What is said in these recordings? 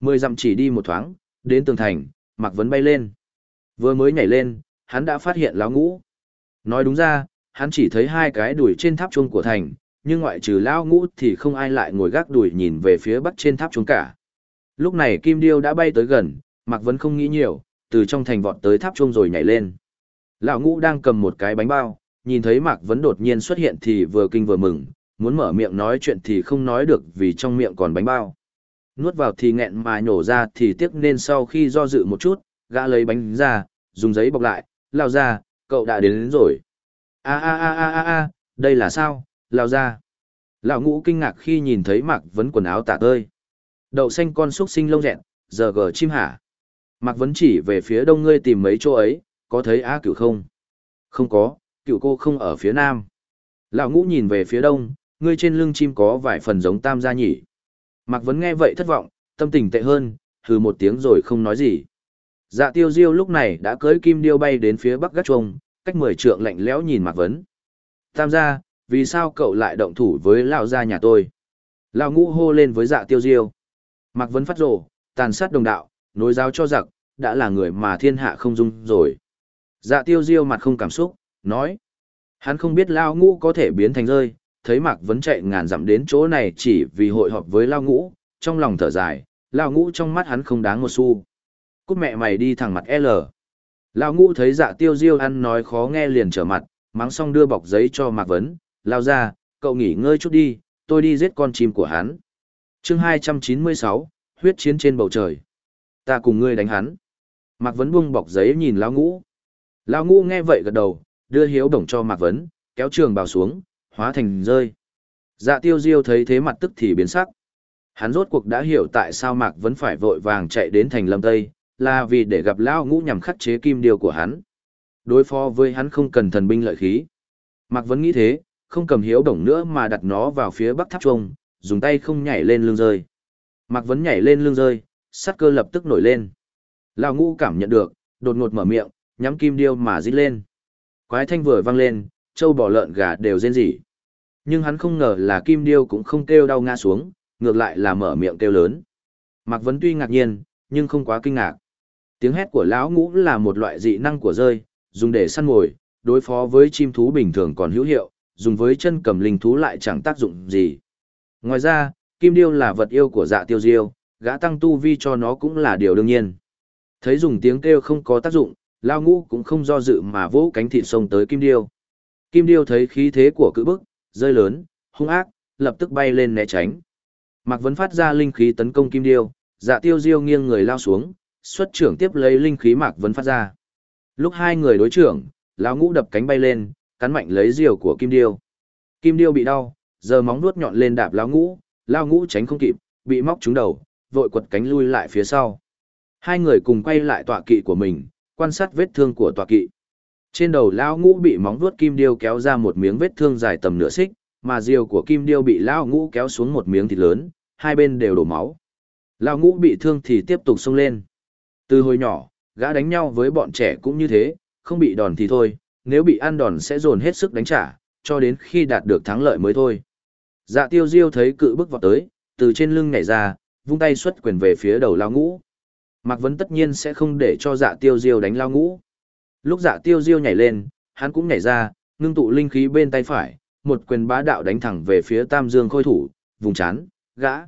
Mười dặm chỉ đi một thoáng, đến tường thành, Mạc Vấn bay lên. Vừa mới nhảy lên, hắn đã phát hiện lão ngũ. Nói đúng ra, hắn chỉ thấy hai cái đùi trên tháp chuông của thành, nhưng ngoại trừ lão ngũ thì không ai lại ngồi gác đùi nhìn về phía bắc trên tháp chuông cả. Lúc này Kim Điêu đã bay tới gần, Mạc Vấn không nghĩ nhiều, từ trong thành vọt tới tháp chuông rồi nhảy lên. Lão ngũ đang cầm một cái bánh bao, nhìn thấy Mạc Vấn đột nhiên xuất hiện thì vừa kinh vừa mừng, muốn mở miệng nói chuyện thì không nói được vì trong miệng còn bánh bao. Nuốt vào thì nghẹn mà nhổ ra thì tiếc nên sau khi do dự một chút, gã lấy bánh ra, dùng giấy bọc lại, lao ra, cậu đã đến, đến rồi. a a a a a a, đây là sao, lao ra. Lão ngũ kinh ngạc khi nhìn thấy Mạc Vấn quần áo tả tơi. Đậu xanh con xúc sinh lông rẹn, giờ gờ chim hả. Mạc Vấn chỉ về phía đông ngươi tìm mấy chỗ ấy, có thấy á cửu không? Không có, cửu cô không ở phía nam. Lão ngũ nhìn về phía đông, ngươi trên lưng chim có vài phần giống tam gia nhỉ. Mạc Vấn nghe vậy thất vọng, tâm tình tệ hơn, hừ một tiếng rồi không nói gì. Dạ tiêu diêu lúc này đã cưới kim điêu bay đến phía bắc gác trông, cách mười trượng lạnh lẽo nhìn Mạc Vấn. Tam gia, vì sao cậu lại động thủ với lão gia nhà tôi? Lão ngũ hô lên với dạ tiêu diêu. Mạc Vấn phát rồ, tàn sát đồng đạo, nối giáo cho giặc, đã là người mà thiên hạ không dung rồi. Dạ tiêu diêu mặt không cảm xúc, nói. Hắn không biết Lão ngũ có thể biến thành rơi, thấy Mạc Vấn chạy ngàn dặm đến chỗ này chỉ vì hội họp với Lao ngũ, trong lòng thở dài, Lao ngũ trong mắt hắn không đáng một xu. Cút mẹ mày đi thẳng mặt L. Lao ngũ thấy dạ tiêu diêu ăn nói khó nghe liền trở mặt, mắng xong đưa bọc giấy cho Mạc Vấn, lao ra, cậu nghỉ ngơi chút đi, tôi đi giết con chim của hắn. chương 296, huyết chiến trên bầu trời. Ta cùng ngươi đánh hắn. Mạc Vấn buông bọc giấy nhìn Lao ngũ. Lao ngũ nghe vậy gật đầu, đưa hiếu đồng cho Mạc Vấn, kéo trường bào xuống, hóa thành rơi. Dạ tiêu diêu thấy thế mặt tức thì biến sắc. Hắn rốt cuộc đã hiểu tại sao Mạc vẫn phải vội vàng chạy đến thành lâm Tây, là vì để gặp Lao ngũ nhằm khắc chế kim điều của hắn. Đối phó với hắn không cần thần binh lợi khí. Mạc vẫn nghĩ thế, không cầm hiếu đồng nữa mà đặt nó vào phía bắc tháp trung, dùng tay không nhảy lên lưng rơi. Mạc vẫn nhảy lên lưng rơi, sắt cơ lập tức nổi lên. Lao ngũ cảm nhận được, đột ngột mở miệng, nhắm kim điêu mà rít lên. Quái thanh vừa vang lên, trâu bò lợn gà đều rên rỉ. Nhưng hắn không ngờ là kim điêu cũng không kêu đau ngã xuống, ngược lại là mở miệng kêu lớn. Mạc Vấn tuy ngạc nhiên, nhưng không quá kinh ngạc. Tiếng hét của lão ngũ là một loại dị năng của rơi, dùng để săn mồi, đối phó với chim thú bình thường còn hữu hiệu, dùng với chân cầm linh thú lại chẳng tác dụng gì. Ngoài ra, kim điêu là vật yêu của dạ tiêu diêu, gã tăng tu vi cho nó cũng là điều đương nhiên. Thấy dùng tiếng kêu không có tác dụng, Lão ngũ cũng không do dự mà vỗ cánh thịt sông tới kim điêu. Kim điêu thấy khí thế của cự bức, rơi lớn, hung ác, lập tức bay lên né tránh. Mạc Vấn phát ra linh khí tấn công kim điêu, dạ tiêu diêu nghiêng người lao xuống, xuất trưởng tiếp lấy linh khí Mạc Vấn phát ra. Lúc hai người đối trưởng, lão ngũ đập cánh bay lên, cắn mạnh lấy diều của kim điêu. Kim điêu bị đau, giờ móng nuốt nhọn lên đạp lão ngũ, Lão ngũ tránh không kịp, bị móc trúng đầu, vội quật cánh lui lại phía sau. Hai người cùng quay lại tọa kỵ của mình, quan sát vết thương của tọa kỵ. Trên đầu lão ngũ bị móng vuốt kim điêu kéo ra một miếng vết thương dài tầm nửa xích, mà diều của kim điêu bị lão ngũ kéo xuống một miếng thịt lớn, hai bên đều đổ máu. Lão ngũ bị thương thì tiếp tục xông lên. Từ hồi nhỏ, gã đánh nhau với bọn trẻ cũng như thế, không bị đòn thì thôi, nếu bị ăn đòn sẽ dồn hết sức đánh trả, cho đến khi đạt được thắng lợi mới thôi. Dạ tiêu diêu thấy cự bước vào tới, từ trên lưng nhảy ra, vung tay xuất quyền về phía đầu lão ngũ. Mạc Vấn tất nhiên sẽ không để cho dạ tiêu diêu đánh lao ngũ. Lúc dạ tiêu diêu nhảy lên, hắn cũng nhảy ra, ngưng tụ linh khí bên tay phải, một quyền bá đạo đánh thẳng về phía tam dương khôi thủ, vùng chán, gã.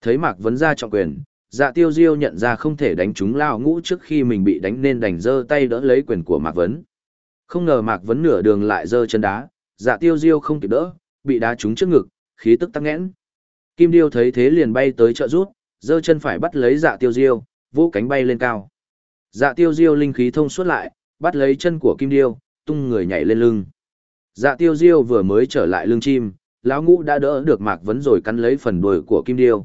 Thấy Mạc Vấn ra trọng quyền, dạ tiêu diêu nhận ra không thể đánh trúng lao ngũ trước khi mình bị đánh nên đành giơ tay đỡ lấy quyền của Mạc Vấn. Không ngờ Mạc Vấn nửa đường lại giơ chân đá, dạ tiêu diêu không kịp đỡ, bị đá trúng trước ngực, khí tức tắc nghẽn. Kim Điêu thấy thế liền bay tới trợ rút, giơ chân phải bắt lấy dạ tiêu diêu, vũ cánh bay lên cao. Dạ tiêu diêu linh khí thông suốt lại, bắt lấy chân của kim điêu, tung người nhảy lên lưng. Dạ tiêu diêu vừa mới trở lại lưng chim, lão ngũ đã đỡ được mạc vấn rồi cắn lấy phần đuôi của kim điêu.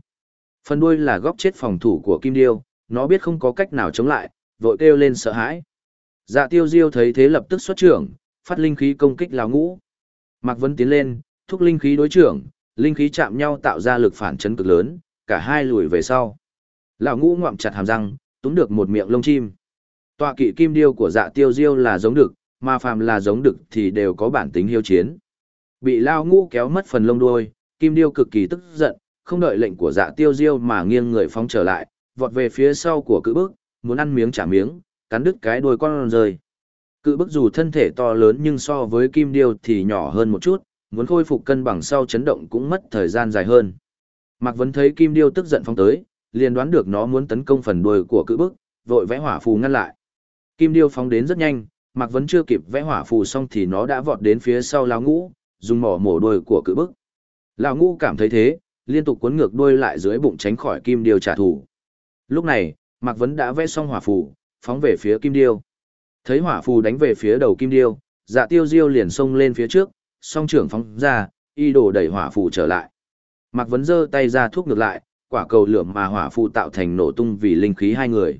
Phần đuôi là góc chết phòng thủ của kim điêu, nó biết không có cách nào chống lại, vội kêu lên sợ hãi. Dạ tiêu diêu thấy thế lập tức xuất trưởng, phát linh khí công kích lão ngũ. Mạc vấn tiến lên, thúc linh khí đối trưởng, linh khí chạm nhau tạo ra lực phản chấn cực lớn, cả hai lùi về sau. Lão ngũ ngoạm chặt hàm răng, túm được một miệng lông chim. Tọa kỵ kim điêu của dạ tiêu diêu là giống đực, mà phàm là giống đực thì đều có bản tính hiếu chiến. Bị lao ngũ kéo mất phần lông đuôi, kim điêu cực kỳ tức giận, không đợi lệnh của dạ tiêu diêu mà nghiêng người phóng trở lại, vọt về phía sau của cự bức, muốn ăn miếng trả miếng, cắn đứt cái đuôi con rơi. Cự bức dù thân thể to lớn nhưng so với kim điêu thì nhỏ hơn một chút, muốn khôi phục cân bằng sau chấn động cũng mất thời gian dài hơn. Mạc Vấn thấy kim điêu tức giận phóng tới, liền đoán được nó muốn tấn công phần đuôi của cự bức, vội vẽ hỏa phù ngăn lại. Kim điêu phóng đến rất nhanh, Mạc Vấn chưa kịp vẽ hỏa phù xong thì nó đã vọt đến phía sau lão ngũ, dùng mỏ mổ đuôi của cự bức. Lão ngũ cảm thấy thế, liên tục cuốn ngược đuôi lại dưới bụng tránh khỏi kim điêu trả thù. Lúc này, Mạc Vấn đã vẽ xong hỏa phù, phóng về phía kim điêu. Thấy hỏa phù đánh về phía đầu kim điêu, dạ tiêu diêu liền xông lên phía trước, song trưởng phóng ra, y đồ đẩy hỏa phù trở lại. Mạc Vấn giơ tay ra thuốc ngược lại, quả cầu lửa mà hỏa phù tạo thành nổ tung vì linh khí hai người.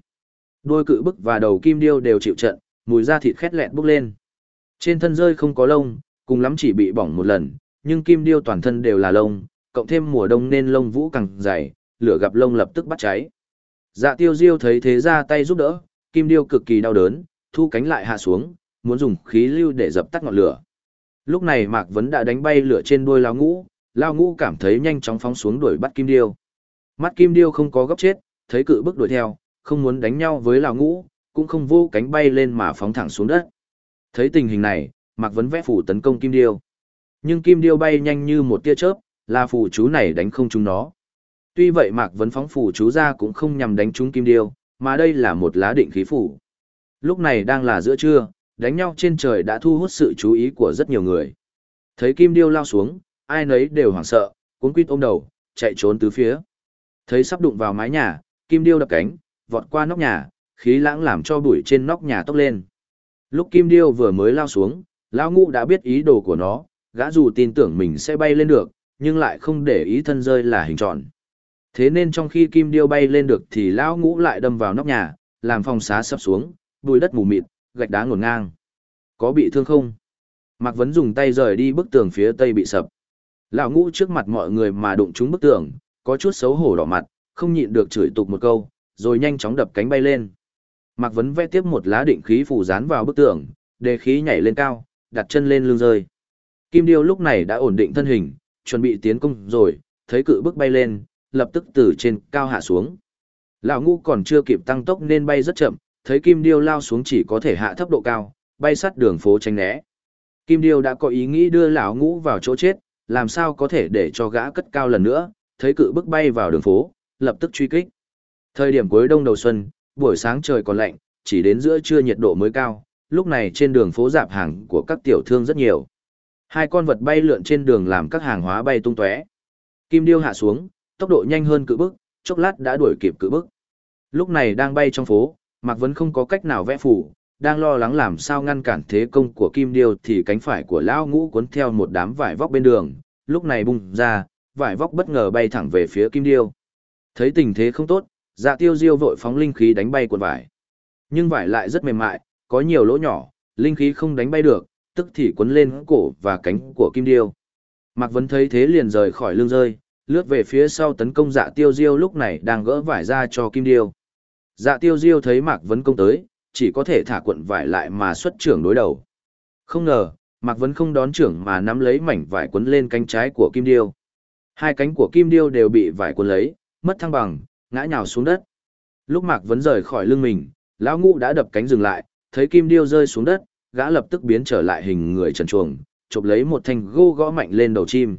Đôi cự bức và đầu kim điêu đều chịu trận, mùi da thịt khét lẹt bốc lên. Trên thân rơi không có lông, cùng lắm chỉ bị bỏng một lần, nhưng kim điêu toàn thân đều là lông, cộng thêm mùa đông nên lông vũ càng dày, lửa gặp lông lập tức bắt cháy. Dạ tiêu diêu thấy thế ra tay giúp đỡ, kim điêu cực kỳ đau đớn, thu cánh lại hạ xuống, muốn dùng khí lưu để dập tắt ngọn lửa. Lúc này Mạc Vấn đã đánh bay lửa trên đuôi lao ngũ, lao ngũ cảm thấy nhanh chóng phóng xuống đuổi bắt kim điêu. Mắt kim điêu không có góc chết, thấy cự bức đuổi theo, không muốn đánh nhau với lão ngũ, cũng không vô cánh bay lên mà phóng thẳng xuống đất. Thấy tình hình này, Mạc Vấn vẽ phủ tấn công kim điêu. Nhưng kim điêu bay nhanh như một tia chớp, là phủ chú này đánh không trúng nó. Tuy vậy Mạc Vấn phóng phủ chú ra cũng không nhằm đánh trúng kim điêu, mà đây là một lá định khí phủ. Lúc này đang là giữa trưa, đánh nhau trên trời đã thu hút sự chú ý của rất nhiều người. Thấy kim điêu lao xuống, ai nấy đều hoảng sợ, cuốn quýt ôm đầu, chạy trốn tứ phía. Thấy sắp đụng vào mái nhà, kim điêu đập cánh, vọt qua nóc nhà, khí lãng làm cho bụi trên nóc nhà tốc lên. Lúc kim điêu vừa mới lao xuống, lão ngũ đã biết ý đồ của nó, gã dù tin tưởng mình sẽ bay lên được, nhưng lại không để ý thân rơi là hình tròn. Thế nên trong khi kim điêu bay lên được thì lão ngũ lại đâm vào nóc nhà, làm phòng xá sập xuống, bụi đất mù mịt, gạch đá ngổn ngang. Có bị thương không? Mạc Vấn dùng tay rời đi bức tường phía tây bị sập. Lão ngũ trước mặt mọi người mà đụng trúng bức tường, có chút xấu hổ đỏ mặt, không nhịn được chửi tục một câu, rồi nhanh chóng đập cánh bay lên. Mạc Vấn vẽ tiếp một lá định khí phủ dán vào bức tường, đề khí nhảy lên cao, đặt chân lên lưng rơi. Kim Điêu lúc này đã ổn định thân hình, chuẩn bị tiến công rồi, thấy cự bức bay lên, lập tức từ trên cao hạ xuống. Lão ngũ còn chưa kịp tăng tốc nên bay rất chậm, thấy Kim Điêu lao xuống chỉ có thể hạ thấp độ cao, bay sát đường phố tránh né. Kim Điêu đã có ý nghĩ đưa lão ngũ vào chỗ chết, làm sao có thể để cho gã cất cao lần nữa, thấy cự bức bay vào đường phố, lập tức truy kích. Thời điểm cuối đông đầu xuân, buổi sáng trời còn lạnh, chỉ đến giữa trưa nhiệt độ mới cao, lúc này trên đường phố dạp hàng của các tiểu thương rất nhiều. Hai con vật bay lượn trên đường làm các hàng hóa bay tung tóe. Kim điêu hạ xuống, tốc độ nhanh hơn cự bức, chốc lát đã đuổi kịp cự bức. Lúc này đang bay trong phố, Mạc Vấn không có cách nào vẽ phủ, đang lo lắng làm sao ngăn cản thế công của Kim Điêu thì cánh phải của Lão Ngũ cuốn theo một đám vải vóc bên đường, lúc này bung ra, vải vóc bất ngờ bay thẳng về phía Kim Điêu. Thấy tình thế không tốt, dạ tiêu diêu vội phóng linh khí đánh bay cuộn vải. Nhưng vải lại rất mềm mại, có nhiều lỗ nhỏ, linh khí không đánh bay được, tức thì cuốn lên cổ và cánh của Kim Điêu. Mạc Vấn thấy thế liền rời khỏi lưng rơi, lướt về phía sau tấn công dạ tiêu diêu lúc này đang gỡ vải ra cho Kim Điêu. Dạ tiêu diêu thấy Mạc Vấn công tới, chỉ có thể thả cuộn vải lại mà xuất trưởng đối đầu. Không ngờ, Mạc Vấn không đón trưởng mà nắm lấy mảnh vải quấn lên cánh trái của Kim Điêu. Hai cánh của Kim Điêu đều bị vải quấn lấy, mất thăng bằng, ngã nhào xuống đất. Lúc Mạc Vấn rời khỏi lưng mình, lão ngũ đã đập cánh dừng lại, thấy Kim Điêu rơi xuống đất, gã lập tức biến trở lại hình người trần chuồng, chụp lấy một thanh gô gõ mạnh lên đầu chim.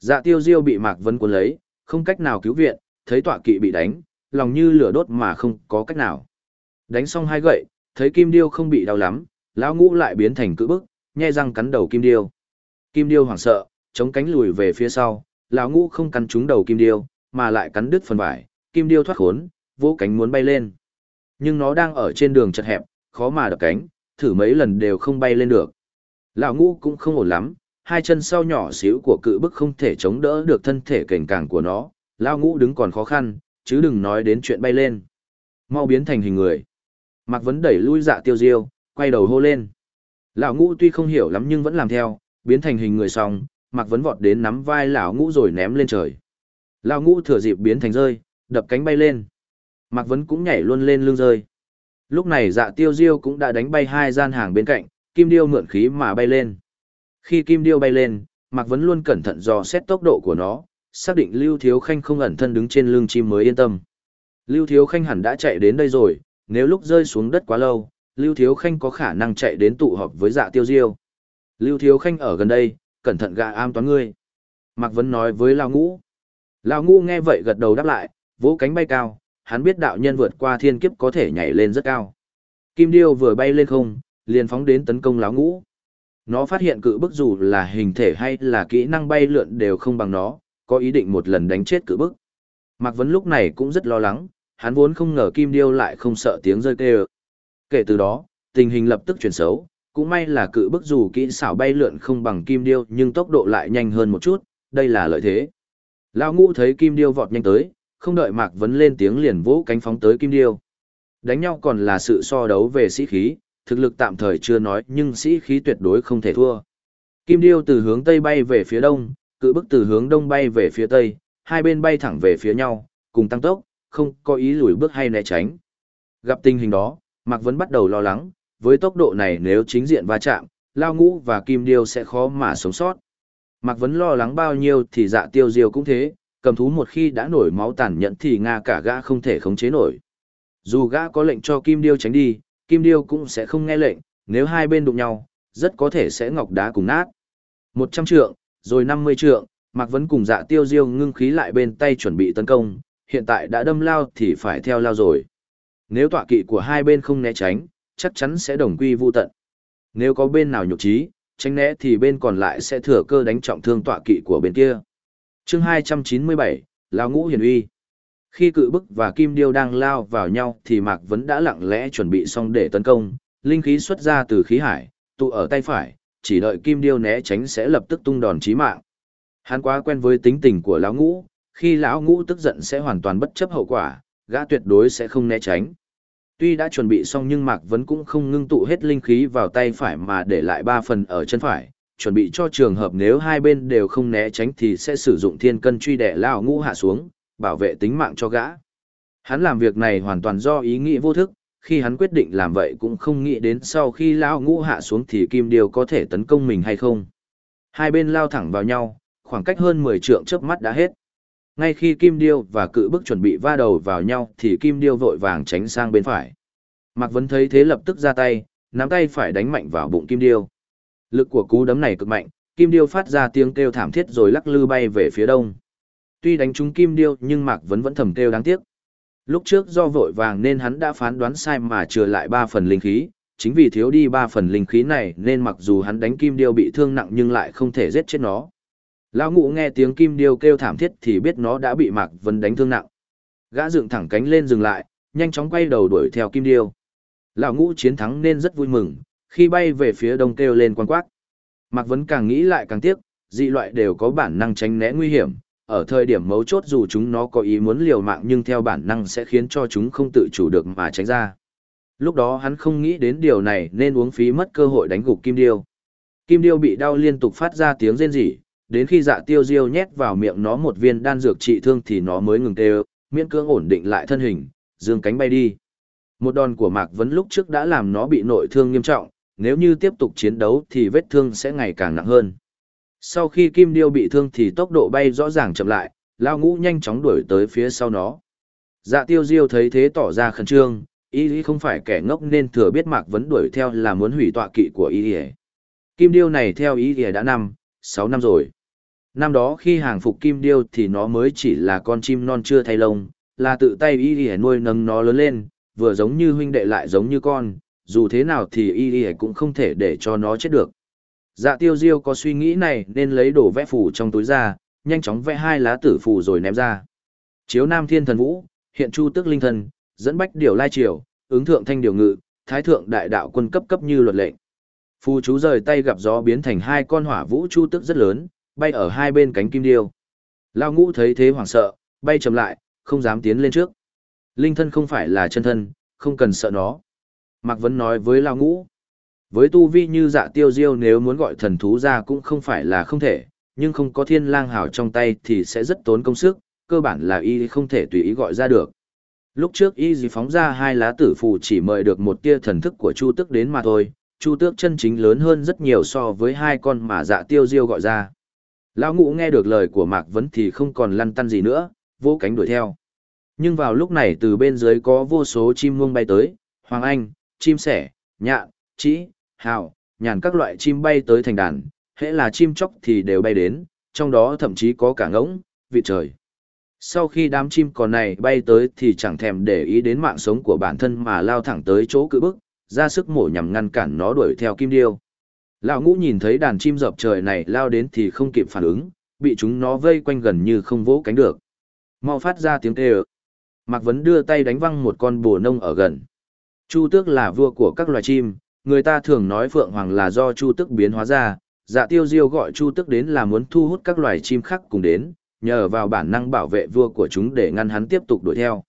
Dạ tiêu diêu bị Mạc Vấn cuốn lấy, không cách nào cứu viện, thấy tọa kỵ bị đánh, lòng như lửa đốt mà không có cách nào. Đánh xong hai gậy, thấy kim điêu không bị đau lắm, lão ngũ lại biến thành cự bức, nhe răng cắn đầu kim điêu. Kim điêu hoảng sợ, chống cánh lùi về phía sau, lão ngũ không cắn trúng đầu kim điêu, mà lại cắn đứt phần vải, kim điêu thoát khốn, vỗ cánh muốn bay lên. Nhưng nó đang ở trên đường chật hẹp, khó mà đập cánh, thử mấy lần đều không bay lên được. Lão ngũ cũng không ổn lắm, hai chân sau nhỏ xíu của cự bức không thể chống đỡ được thân thể cảnh càng của nó, lão ngũ đứng còn khó khăn, chứ đừng nói đến chuyện bay lên. Mau biến thành hình người. Mạc Vấn đẩy lui dạ tiêu diêu, quay đầu hô lên. Lão ngũ tuy không hiểu lắm nhưng vẫn làm theo, biến thành hình người xong, Mạc Vấn vọt đến nắm vai lão ngũ rồi ném lên trời. Lão ngũ thừa dịp biến thành rơi, đập cánh bay lên. Mạc Vấn cũng nhảy luôn lên lưng rơi. Lúc này dạ tiêu diêu cũng đã đánh bay hai gian hàng bên cạnh, kim điêu mượn khí mà bay lên. Khi kim điêu bay lên, Mạc Vấn luôn cẩn thận dò xét tốc độ của nó, xác định Lưu Thiếu Khanh không ẩn thân đứng trên lưng chim mới yên tâm. Lưu Thiếu Khanh hẳn đã chạy đến đây rồi, nếu lúc rơi xuống đất quá lâu, Lưu Thiếu Khanh có khả năng chạy đến tụ họp với dạ tiêu diêu. Lưu Thiếu Khanh ở gần đây, cẩn thận gạ am toán ngươi. Mạc Vấn nói với Lào Ngũ. Lào Ngũ nghe vậy gật đầu đáp lại, vỗ cánh bay cao, hắn biết đạo nhân vượt qua thiên kiếp có thể nhảy lên rất cao. Kim Điêu vừa bay lên không, liền phóng đến tấn công Lão Ngũ. Nó phát hiện cự bức dù là hình thể hay là kỹ năng bay lượn đều không bằng nó, có ý định một lần đánh chết cự bức. Mạc Vấn lúc này cũng rất lo lắng, hắn vốn không ngờ Kim Điêu lại không sợ tiếng rơi kêu. Kể từ đó, tình hình lập tức chuyển xấu, cũng may là cự bức dù kỹ xảo bay lượn không bằng Kim Điêu nhưng tốc độ lại nhanh hơn một chút, đây là lợi thế. Lão ngũ thấy Kim Điêu vọt nhanh tới, không đợi Mạc Vấn lên tiếng liền vỗ cánh phóng tới Kim Điêu. Đánh nhau còn là sự so đấu về sĩ khí, thực lực tạm thời chưa nói nhưng sĩ khí tuyệt đối không thể thua. Kim Điêu từ hướng Tây bay về phía Đông, cự bức từ hướng Đông bay về phía Tây, hai bên bay thẳng về phía nhau, cùng tăng tốc, không có ý lùi bước hay né tránh. Gặp tình hình đó, Mạc Vấn bắt đầu lo lắng, với tốc độ này nếu chính diện va chạm, Lao Ngũ và Kim Điêu sẽ khó mà sống sót. Mạc Vấn lo lắng bao nhiêu thì dạ tiêu diêu cũng thế, cầm thú một khi đã nổi máu tàn nhẫn thì Nga cả gã không thể khống chế nổi. Dù gã có lệnh cho Kim Điêu tránh đi, Kim Điêu cũng sẽ không nghe lệnh, nếu hai bên đụng nhau, rất có thể sẽ ngọc đá cùng nát. 100 trượng, rồi 50 trượng, Mạc Vấn cùng dạ tiêu diêu ngưng khí lại bên tay chuẩn bị tấn công, hiện tại đã đâm lao thì phải theo lao rồi. Nếu tọa kỵ của hai bên không né tránh, chắc chắn sẽ đồng quy vu tận. Nếu có bên nào nhục trí, tránh né thì bên còn lại sẽ thừa cơ đánh trọng thương tọa kỵ của bên kia chương 297, Lao Ngũ Hiền Uy Khi cự bức và kim điêu đang lao vào nhau thì Mạc Vấn đã lặng lẽ chuẩn bị xong để tấn công, linh khí xuất ra từ khí hải, tụ ở tay phải, chỉ đợi kim điêu né tránh sẽ lập tức tung đòn chí mạng. Hắn quá quen với tính tình của lão ngũ, khi lão ngũ tức giận sẽ hoàn toàn bất chấp hậu quả, gã tuyệt đối sẽ không né tránh. Tuy đã chuẩn bị xong nhưng Mạc Vấn cũng không ngưng tụ hết linh khí vào tay phải mà để lại ba phần ở chân phải, chuẩn bị cho trường hợp nếu hai bên đều không né tránh thì sẽ sử dụng thiên cân truy đẻ lao ngũ hạ xuống, bảo vệ tính mạng cho gã. Hắn làm việc này hoàn toàn do ý nghĩ vô thức, khi hắn quyết định làm vậy cũng không nghĩ đến sau khi lao ngũ hạ xuống thì kim điều có thể tấn công mình hay không. Hai bên lao thẳng vào nhau, khoảng cách hơn 10 trượng chớp mắt đã hết. Ngay khi Kim Điêu và cự bức chuẩn bị va đầu vào nhau thì Kim Điêu vội vàng tránh sang bên phải. Mạc Vấn thấy thế lập tức ra tay, nắm tay phải đánh mạnh vào bụng Kim Điêu. Lực của cú đấm này cực mạnh, Kim Điêu phát ra tiếng kêu thảm thiết rồi lắc lư bay về phía đông. Tuy đánh trúng Kim Điêu nhưng Mạc Vấn vẫn thầm kêu đáng tiếc. Lúc trước do vội vàng nên hắn đã phán đoán sai mà trừ lại 3 phần linh khí, chính vì thiếu đi 3 phần linh khí này nên mặc dù hắn đánh Kim Điêu bị thương nặng nhưng lại không thể giết chết nó. Lão ngũ nghe tiếng kim điêu kêu thảm thiết thì biết nó đã bị Mạc Vấn đánh thương nặng. Gã dựng thẳng cánh lên dừng lại, nhanh chóng quay đầu đuổi theo kim điêu. Lão ngũ chiến thắng nên rất vui mừng, khi bay về phía đông kêu lên quan quát. Mạc Vấn càng nghĩ lại càng tiếc, dị loại đều có bản năng tránh né nguy hiểm, ở thời điểm mấu chốt dù chúng nó có ý muốn liều mạng nhưng theo bản năng sẽ khiến cho chúng không tự chủ được mà tránh ra. Lúc đó hắn không nghĩ đến điều này nên uống phí mất cơ hội đánh gục Kim Điêu. Kim Điêu bị đau liên tục phát ra tiếng rên rỉ, đến khi dạ tiêu diêu nhét vào miệng nó một viên đan dược trị thương thì nó mới ngừng tê miễn cưỡng ổn định lại thân hình dương cánh bay đi một đòn của mạc vấn lúc trước đã làm nó bị nội thương nghiêm trọng nếu như tiếp tục chiến đấu thì vết thương sẽ ngày càng nặng hơn. Sau khi kim điêu bị thương thì tốc độ bay rõ ràng chậm lại lao ngũ nhanh chóng đuổi tới phía sau nó. Dạ tiêu diêu thấy thế tỏ ra khẩn trương y không phải kẻ ngốc nên thừa biết mạc vấn đuổi theo là muốn hủy tọa kỵ của y kim điêu này theo y đã năm sáu năm rồi. Năm đó khi hàng phục kim điêu thì nó mới chỉ là con chim non chưa thay lông, là tự tay y y nuôi nâng nó lớn lên, vừa giống như huynh đệ lại giống như con, dù thế nào thì y y cũng không thể để cho nó chết được. Dạ tiêu diêu có suy nghĩ này nên lấy đồ vẽ phù trong túi ra, nhanh chóng vẽ hai lá tử phù rồi ném ra. Chiếu Nam Thiên Thần Vũ, hiện Chu Tức Linh Thần, dẫn bách điều lai triều, ứng thượng thanh điều ngự, thái thượng đại đạo quân cấp cấp như luật lệnh. Phù chú rời tay gặp gió biến thành hai con hỏa vũ chu tức rất lớn, bay ở hai bên cánh kim điêu. Lao ngũ thấy thế hoảng sợ, bay chậm lại, không dám tiến lên trước. Linh thân không phải là chân thân, không cần sợ nó. Mạc Vấn nói với Lao ngũ. Với tu vi như dạ tiêu diêu nếu muốn gọi thần thú ra cũng không phải là không thể, nhưng không có thiên lang hảo trong tay thì sẽ rất tốn công sức, cơ bản là y không thể tùy ý gọi ra được. Lúc trước y gì phóng ra hai lá tử phù chỉ mời được một tia thần thức của Chu Tước đến mà thôi, Chu Tước chân chính lớn hơn rất nhiều so với hai con mà dạ tiêu diêu gọi ra. Lão ngũ nghe được lời của Mạc Vấn thì không còn lăn tăn gì nữa, vô cánh đuổi theo. Nhưng vào lúc này từ bên dưới có vô số chim muông bay tới, hoàng anh, chim sẻ, nhạn, trĩ, hào, nhàn các loại chim bay tới thành đàn, hễ là chim chóc thì đều bay đến, trong đó thậm chí có cả ngỗng, vịt trời. Sau khi đám chim còn này bay tới thì chẳng thèm để ý đến mạng sống của bản thân mà lao thẳng tới chỗ cự bức, ra sức mổ nhằm ngăn cản nó đuổi theo kim điêu. Lão ngũ nhìn thấy đàn chim dập trời này lao đến thì không kịp phản ứng, bị chúng nó vây quanh gần như không vỗ cánh được. Mau phát ra tiếng kêu. Mạc Vấn đưa tay đánh văng một con bồ nông ở gần. Chu tước là vua của các loài chim, người ta thường nói phượng hoàng là do chu tước biến hóa ra. Dạ tiêu diêu gọi chu tước đến là muốn thu hút các loài chim khác cùng đến, nhờ vào bản năng bảo vệ vua của chúng để ngăn hắn tiếp tục đuổi theo.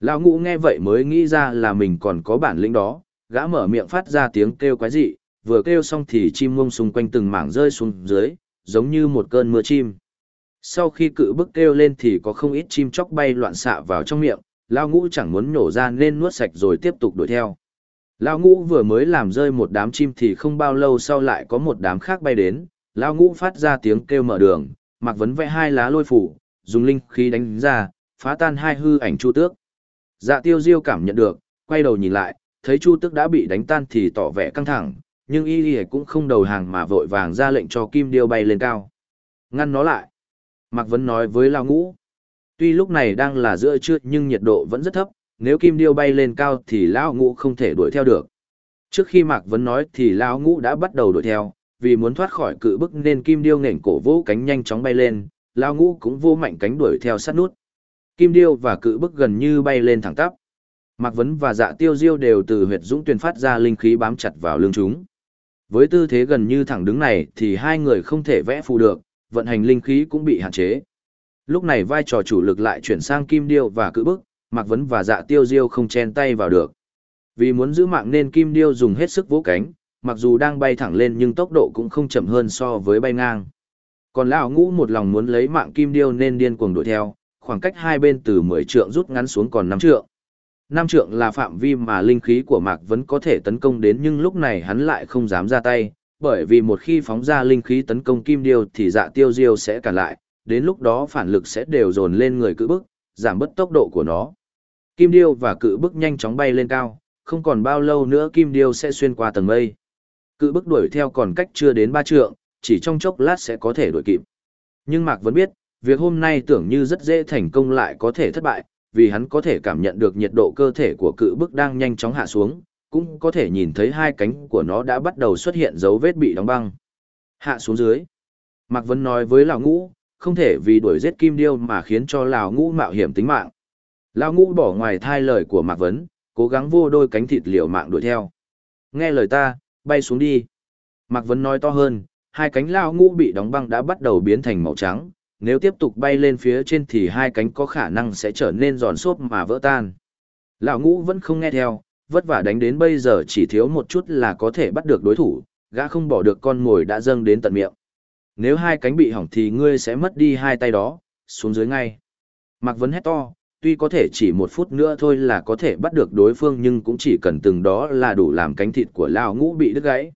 Lão ngũ nghe vậy mới nghĩ ra là mình còn có bản lĩnh đó, gã mở miệng phát ra tiếng kêu quái dị, vừa kêu xong thì chim ngông xung quanh từng mảng rơi xuống dưới, giống như một cơn mưa chim. Sau khi cự bức kêu lên thì có không ít chim chóc bay loạn xạ vào trong miệng, Lao ngũ chẳng muốn nhổ ra nên nuốt sạch rồi tiếp tục đuổi theo. Lao ngũ vừa mới làm rơi một đám chim thì không bao lâu sau lại có một đám khác bay đến, Lao ngũ phát ra tiếng kêu mở đường, mặc vấn vẽ hai lá lôi phủ, dùng linh khí đánh ra, phá tan hai hư ảnh chu tước. Dạ tiêu diêu cảm nhận được, quay đầu nhìn lại, thấy chu tước đã bị đánh tan thì tỏ vẻ căng thẳng, nhưng y y cũng không đầu hàng mà vội vàng ra lệnh cho kim điêu bay lên cao. Ngăn nó lại. Mạc Vấn nói với Lao Ngũ. Tuy lúc này đang là giữa trưa nhưng nhiệt độ vẫn rất thấp, nếu kim điêu bay lên cao thì Lão Ngũ không thể đuổi theo được. Trước khi Mạc Vấn nói thì Lão Ngũ đã bắt đầu đuổi theo, vì muốn thoát khỏi cự bức nên kim điêu nghển cổ vỗ cánh nhanh chóng bay lên, Lão Ngũ cũng vô mạnh cánh đuổi theo sát nút. Kim điêu và cự bức gần như bay lên thẳng tắp. Mạc Vấn và Dạ Tiêu Diêu đều từ huyệt dũng tuyển phát ra linh khí bám chặt vào lưng chúng. Với tư thế gần như thẳng đứng này thì hai người không thể vẽ phù được, vận hành linh khí cũng bị hạn chế. Lúc này vai trò chủ lực lại chuyển sang Kim Điêu và cự bức, Mạc Vấn và Dạ Tiêu Diêu không chen tay vào được. Vì muốn giữ mạng nên Kim Điêu dùng hết sức vỗ cánh, mặc dù đang bay thẳng lên nhưng tốc độ cũng không chậm hơn so với bay ngang. Còn lão ngũ một lòng muốn lấy mạng Kim Điêu nên điên cuồng đuổi theo, khoảng cách hai bên từ 10 trượng rút ngắn xuống còn 5 trượng. Năm trượng là phạm vi mà linh khí của Mạc Vấn có thể tấn công đến nhưng lúc này hắn lại không dám ra tay, bởi vì một khi phóng ra linh khí tấn công kim điêu thì dạ tiêu diêu sẽ cản lại, đến lúc đó phản lực sẽ đều dồn lên người cự bức, giảm bớt tốc độ của nó. Kim điêu và cự bức nhanh chóng bay lên cao, không còn bao lâu nữa kim điêu sẽ xuyên qua tầng mây. Cự bức đuổi theo còn cách chưa đến ba trượng, chỉ trong chốc lát sẽ có thể đuổi kịp. Nhưng Mạc vẫn biết, việc hôm nay tưởng như rất dễ thành công lại có thể thất bại, vì hắn có thể cảm nhận được nhiệt độ cơ thể của cự bức đang nhanh chóng hạ xuống, cũng có thể nhìn thấy hai cánh của nó đã bắt đầu xuất hiện dấu vết bị đóng băng. Hạ xuống dưới. Mạc Vân nói với Lão Ngũ, không thể vì đuổi giết Kim Điêu mà khiến cho Lão Ngũ mạo hiểm tính mạng. Lão Ngũ bỏ ngoài thai lời của Mạc Vấn, cố gắng vô đôi cánh thịt liều mạng đuổi theo. Nghe lời ta, bay xuống đi. Mạc Vấn nói to hơn, hai cánh Lão Ngũ bị đóng băng đã bắt đầu biến thành màu trắng, nếu tiếp tục bay lên phía trên thì hai cánh có khả năng sẽ trở nên giòn xốp mà vỡ tan. Lão ngũ vẫn không nghe theo, vất vả đánh đến bây giờ chỉ thiếu một chút là có thể bắt được đối thủ, gã không bỏ được con mồi đã dâng đến tận miệng. Nếu hai cánh bị hỏng thì ngươi sẽ mất đi hai tay đó, xuống dưới ngay. Mạc Vấn hét to, tuy có thể chỉ một phút nữa thôi là có thể bắt được đối phương nhưng cũng chỉ cần từng đó là đủ làm cánh thịt của Lão ngũ bị đứt gãy.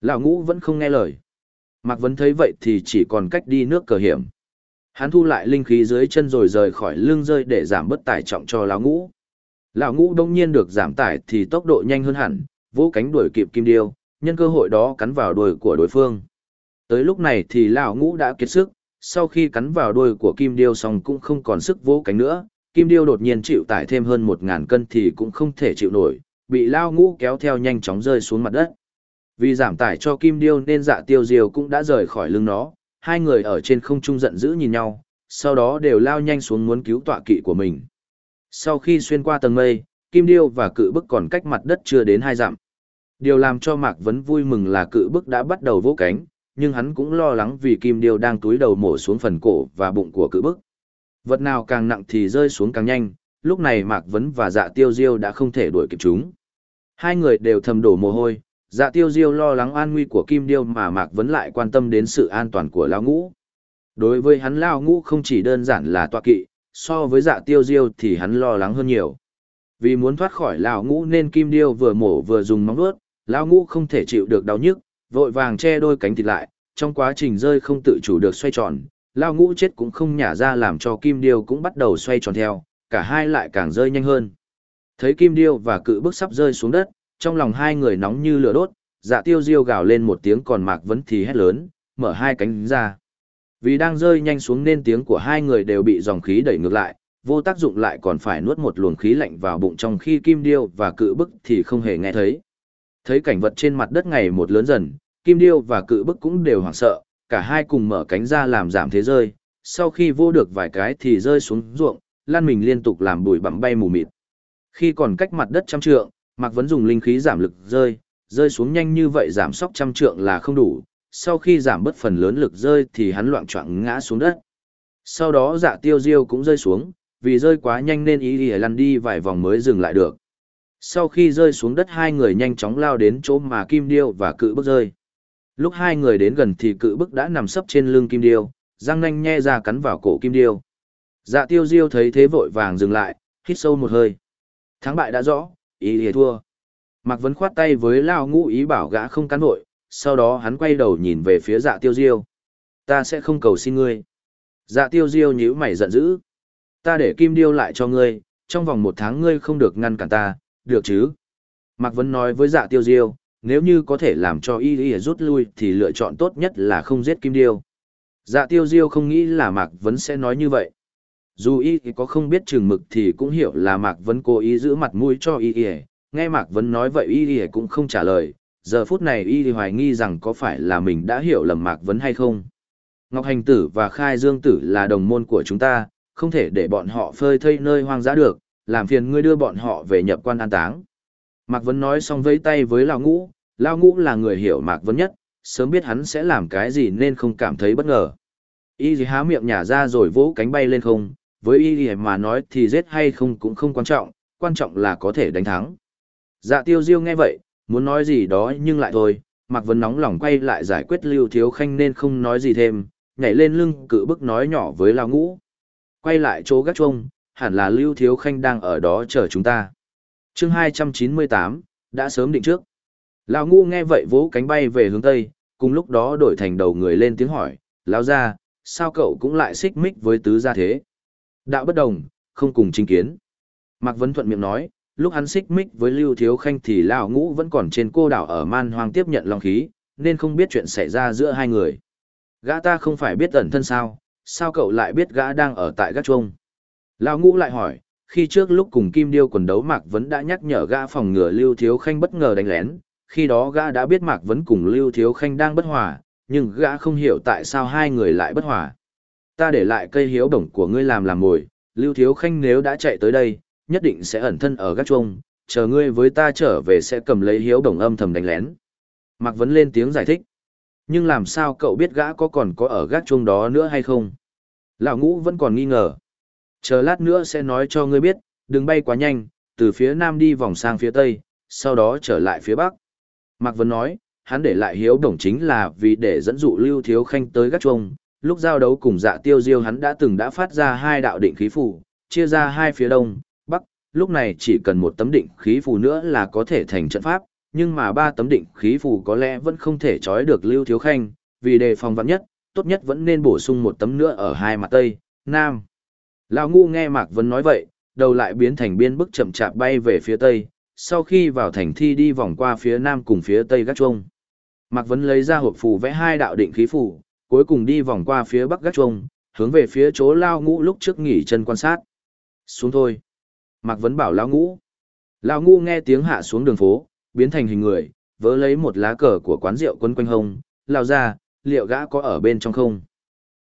Lão ngũ vẫn không nghe lời. Mạc Vấn thấy vậy thì chỉ còn cách đi nước cờ hiểm. Hắn thu lại linh khí dưới chân rồi rời khỏi lưng rơi để giảm bớt tải trọng cho lão ngũ. Lão ngũ đông nhiên được giảm tải thì tốc độ nhanh hơn hẳn, vỗ cánh đuổi kịp kim điêu, nhân cơ hội đó cắn vào đuôi của đối phương. Tới lúc này thì lão ngũ đã kiệt sức, sau khi cắn vào đuôi của kim điêu xong cũng không còn sức vỗ cánh nữa, kim điêu đột nhiên chịu tải thêm hơn một ngàn cân thì cũng không thể chịu nổi, bị lão ngũ kéo theo nhanh chóng rơi xuống mặt đất. Vì giảm tải cho kim điêu nên dạ tiêu diều cũng đã rời khỏi lưng nó, hai người ở trên không trung giận dữ nhìn nhau, sau đó đều lao nhanh xuống muốn cứu tọa kỵ của mình. Sau khi xuyên qua tầng mây, Kim Điêu và cự bức còn cách mặt đất chưa đến hai dặm. Điều làm cho Mạc Vấn vui mừng là cự bức đã bắt đầu vỗ cánh, nhưng hắn cũng lo lắng vì Kim Điêu đang túi đầu mổ xuống phần cổ và bụng của cự bức. Vật nào càng nặng thì rơi xuống càng nhanh, lúc này Mạc Vấn và dạ tiêu diêu đã không thể đuổi kịp chúng. Hai người đều thầm đổ mồ hôi, Dạ tiêu diêu lo lắng an nguy của Kim Điêu mà Mạc Vấn lại quan tâm đến sự an toàn của Lao Ngũ. Đối với hắn Lao Ngũ không chỉ đơn giản là tọa kỵ, so với dạ tiêu diêu thì hắn lo lắng hơn nhiều. Vì muốn thoát khỏi Lao Ngũ nên Kim Điêu vừa mổ vừa dùng móng vuốt, Lao Ngũ không thể chịu được đau nhức, vội vàng che đôi cánh thịt lại, trong quá trình rơi không tự chủ được xoay tròn, Lao Ngũ chết cũng không nhả ra làm cho Kim Điêu cũng bắt đầu xoay tròn theo, cả hai lại càng rơi nhanh hơn. Thấy kim điêu và cự bức sắp rơi xuống đất, trong lòng hai người nóng như lửa đốt, dạ tiêu diêu gào lên một tiếng còn mạc vấn thì hét lớn, mở hai cánh ra. Vì đang rơi nhanh xuống nên tiếng của hai người đều bị dòng khí đẩy ngược lại, vô tác dụng lại còn phải nuốt một luồng khí lạnh vào bụng trong khi kim điêu và cự bức thì không hề nghe thấy. Thấy cảnh vật trên mặt đất ngày một lớn dần, kim điêu và cự bức cũng đều hoảng sợ, cả hai cùng mở cánh ra làm giảm thế rơi, sau khi vô được vài cái thì rơi xuống ruộng, lan mình liên tục làm bụi bặm bay mù mịt. Khi còn cách mặt đất trăm trượng, Mạc Vấn dùng linh khí giảm lực rơi, rơi xuống nhanh như vậy giảm sóc trăm trượng là không đủ, sau khi giảm bớt phần lớn lực rơi thì hắn loạn choạng ngã xuống đất. Sau đó dạ tiêu diêu cũng rơi xuống, vì rơi quá nhanh nên ý ý lăn đi vài vòng mới dừng lại được. Sau khi rơi xuống đất hai người nhanh chóng lao đến chỗ mà kim điêu và cự bức rơi. Lúc hai người đến gần thì cự bức đã nằm sấp trên lưng kim điêu, răng nanh nhe ra cắn vào cổ kim điêu. Dạ tiêu diêu thấy thế vội vàng dừng lại, hít sâu một hơi. Thắng bại đã rõ, ý ý thua. Mạc Vấn khoát tay với Lao Ngũ ý bảo gã không cắn vội, sau đó hắn quay đầu nhìn về phía dạ tiêu diêu. Ta sẽ không cầu xin ngươi. Dạ tiêu diêu nhíu mày giận dữ. Ta để kim điêu lại cho ngươi, trong vòng một tháng ngươi không được ngăn cản ta, được chứ? Mạc Vấn nói với dạ tiêu diêu, nếu như có thể làm cho y y rút lui thì lựa chọn tốt nhất là không giết kim điêu. Dạ tiêu diêu không nghĩ là Mạc Vấn sẽ nói như vậy. Dù y có không biết chừng mực thì cũng hiểu là Mạc Vấn cố ý giữ mặt mũi cho y y, nghe Mạc Vấn nói vậy y y cũng không trả lời, giờ phút này y hoài nghi rằng có phải là mình đã hiểu lầm Mạc Vấn hay không. Ngọc Hành Tử và Khai Dương Tử là đồng môn của chúng ta, không thể để bọn họ phơi thây nơi hoang dã được, làm phiền ngươi đưa bọn họ về nhập quan an táng. Mạc Vấn nói xong vẫy tay với Lão Ngũ, Lão Ngũ là người hiểu Mạc Vấn nhất, sớm biết hắn sẽ làm cái gì nên không cảm thấy bất ngờ. Y gì há miệng nhả ra rồi vỗ cánh bay lên không, với y gì mà nói thì giết hay không cũng không quan trọng, quan trọng là có thể đánh thắng. Dạ tiêu diêu nghe vậy, muốn nói gì đó nhưng lại thôi, Mạc Vấn nóng lòng quay lại giải quyết Lưu Thiếu Khanh nên không nói gì thêm, nhảy lên lưng cự bức nói nhỏ với Lão Ngũ. Quay lại chỗ gác trông, hẳn là Lưu Thiếu Khanh đang ở đó chờ chúng ta. chương 298, đã sớm định trước. Lão Ngũ nghe vậy vỗ cánh bay về hướng Tây, cùng lúc đó đổi thành đầu người lên tiếng hỏi, Lão ra, sao cậu cũng lại xích mích với tứ gia thế? Đạo bất đồng, không cùng chính kiến. Mạc Vấn Thuận miệng nói, lúc hắn xích mích với Lưu Thiếu Khanh thì Lão Ngũ vẫn còn trên cô đảo ở man hoang tiếp nhận long khí, nên không biết chuyện xảy ra giữa hai người. Gã ta không phải biết ẩn thân sao, sao cậu lại biết gã đang ở tại gác chuông? Lão Ngũ lại hỏi, khi trước lúc cùng Kim Điêu quần đấu Mạc Vấn đã nhắc nhở gã phòng ngừa Lưu Thiếu Khanh bất ngờ đánh lén, khi đó gã đã biết Mạc Vấn cùng Lưu Thiếu Khanh đang bất hòa, nhưng gã không hiểu tại sao hai người lại bất hòa. Ta để lại cây hiếu đồng của ngươi làm làm mồi, Lưu Thiếu Khanh nếu đã chạy tới đây, nhất định sẽ ẩn thân ở gác chuông, chờ ngươi với ta trở về sẽ cầm lấy hiếu đồng âm thầm đánh lén. Mạc Vấn lên tiếng giải thích. Nhưng làm sao cậu biết gã có còn có ở gác chuông đó nữa hay không? Lão ngũ vẫn còn nghi ngờ. Chờ lát nữa sẽ nói cho ngươi biết, đừng bay quá nhanh, từ phía nam đi vòng sang phía tây, sau đó trở lại phía bắc. Mạc Vân nói, hắn để lại hiếu đồng chính là vì để dẫn dụ Lưu Thiếu Khanh tới gác chuông. Lúc giao đấu cùng dạ tiêu diêu hắn đã từng đã phát ra hai đạo định khí phủ, chia ra hai phía đông, bắc, lúc này chỉ cần một tấm định khí phù nữa là có thể thành trận pháp, nhưng mà ba tấm định khí phù có lẽ vẫn không thể trói được Lưu Thiếu Khanh, vì đề phòng vạn nhất, tốt nhất vẫn nên bổ sung một tấm nữa ở hai mặt tây, nam. Lão ngu nghe Mạc Vân nói vậy, đầu lại biến thành biên bức chậm chạp bay về phía tây, sau khi vào thành thi đi vòng qua phía nam cùng phía tây gác chuông. Mạc Vân lấy ra hộp phù vẽ hai đạo định khí phù, cuối cùng đi vòng qua phía bắc gác chuông, hướng về phía chỗ Lao Ngũ lúc trước nghỉ chân quan sát. Xuống thôi. Mạc Vân bảo Lão Ngũ. Lão Ngũ nghe tiếng hạ xuống đường phố, biến thành hình người, vớ lấy một lá cờ của quán rượu quân quanh hông, lao ra, liệu gã có ở bên trong không?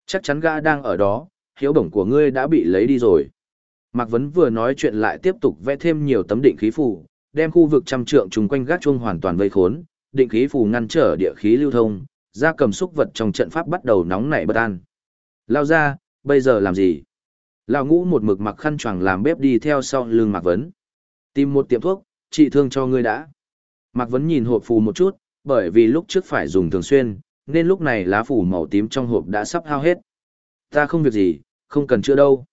Chắc chắn gã đang ở đó, hiếu bổng của ngươi đã bị lấy đi rồi. Mạc Vấn vừa nói chuyện lại tiếp tục vẽ thêm nhiều tấm định khí phù, đem khu vực trăm trượng chung quanh gác chuông hoàn toàn vây khốn, định khí phù ngăn trở địa khí lưu thông, ra cầm xúc vật trong trận pháp bắt đầu nóng nảy bất an. Lao ra, bây giờ làm gì? Lão ngũ một mực mặc khăn choàng làm bếp đi theo sau lưng Mạc Vấn. Tìm một tiệm thuốc, trị thương cho ngươi đã. Mạc Vấn nhìn hộp phù một chút, bởi vì lúc trước phải dùng thường xuyên, nên lúc này lá phủ màu tím trong hộp đã sắp hao hết. Ta không việc gì, không cần chữa đâu.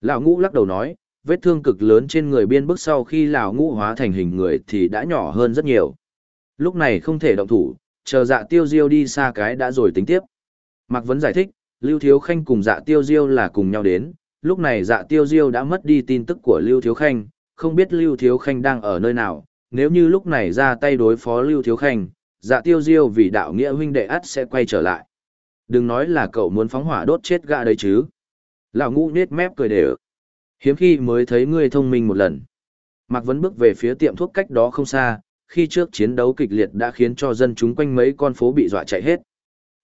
Lão ngũ lắc đầu nói, vết thương cực lớn trên người biên bức sau khi lão ngũ hóa thành hình người thì đã nhỏ hơn rất nhiều. Lúc này không thể động thủ, chờ dạ tiêu diêu đi xa cái đã rồi tính tiếp. Mạc Vấn giải thích, Lưu Thiếu Khanh cùng dạ tiêu diêu là cùng nhau đến, Lúc này dạ tiêu diêu đã mất đi tin tức của Lưu Thiếu Khanh, không biết Lưu Thiếu Khanh đang ở nơi nào, nếu như lúc này ra tay đối phó Lưu Thiếu Khanh, dạ tiêu diêu vì đạo nghĩa huynh đệ ắt sẽ quay trở lại. Đừng nói là cậu muốn phóng hỏa đốt chết gã đấy chứ. Lão ngũ nết mép cười đều. Hiếm khi mới thấy ngươi thông minh một lần. Mạc Vấn bước về phía tiệm thuốc cách đó không xa, khi trước chiến đấu kịch liệt đã khiến cho dân chúng quanh mấy con phố bị dọa chạy hết.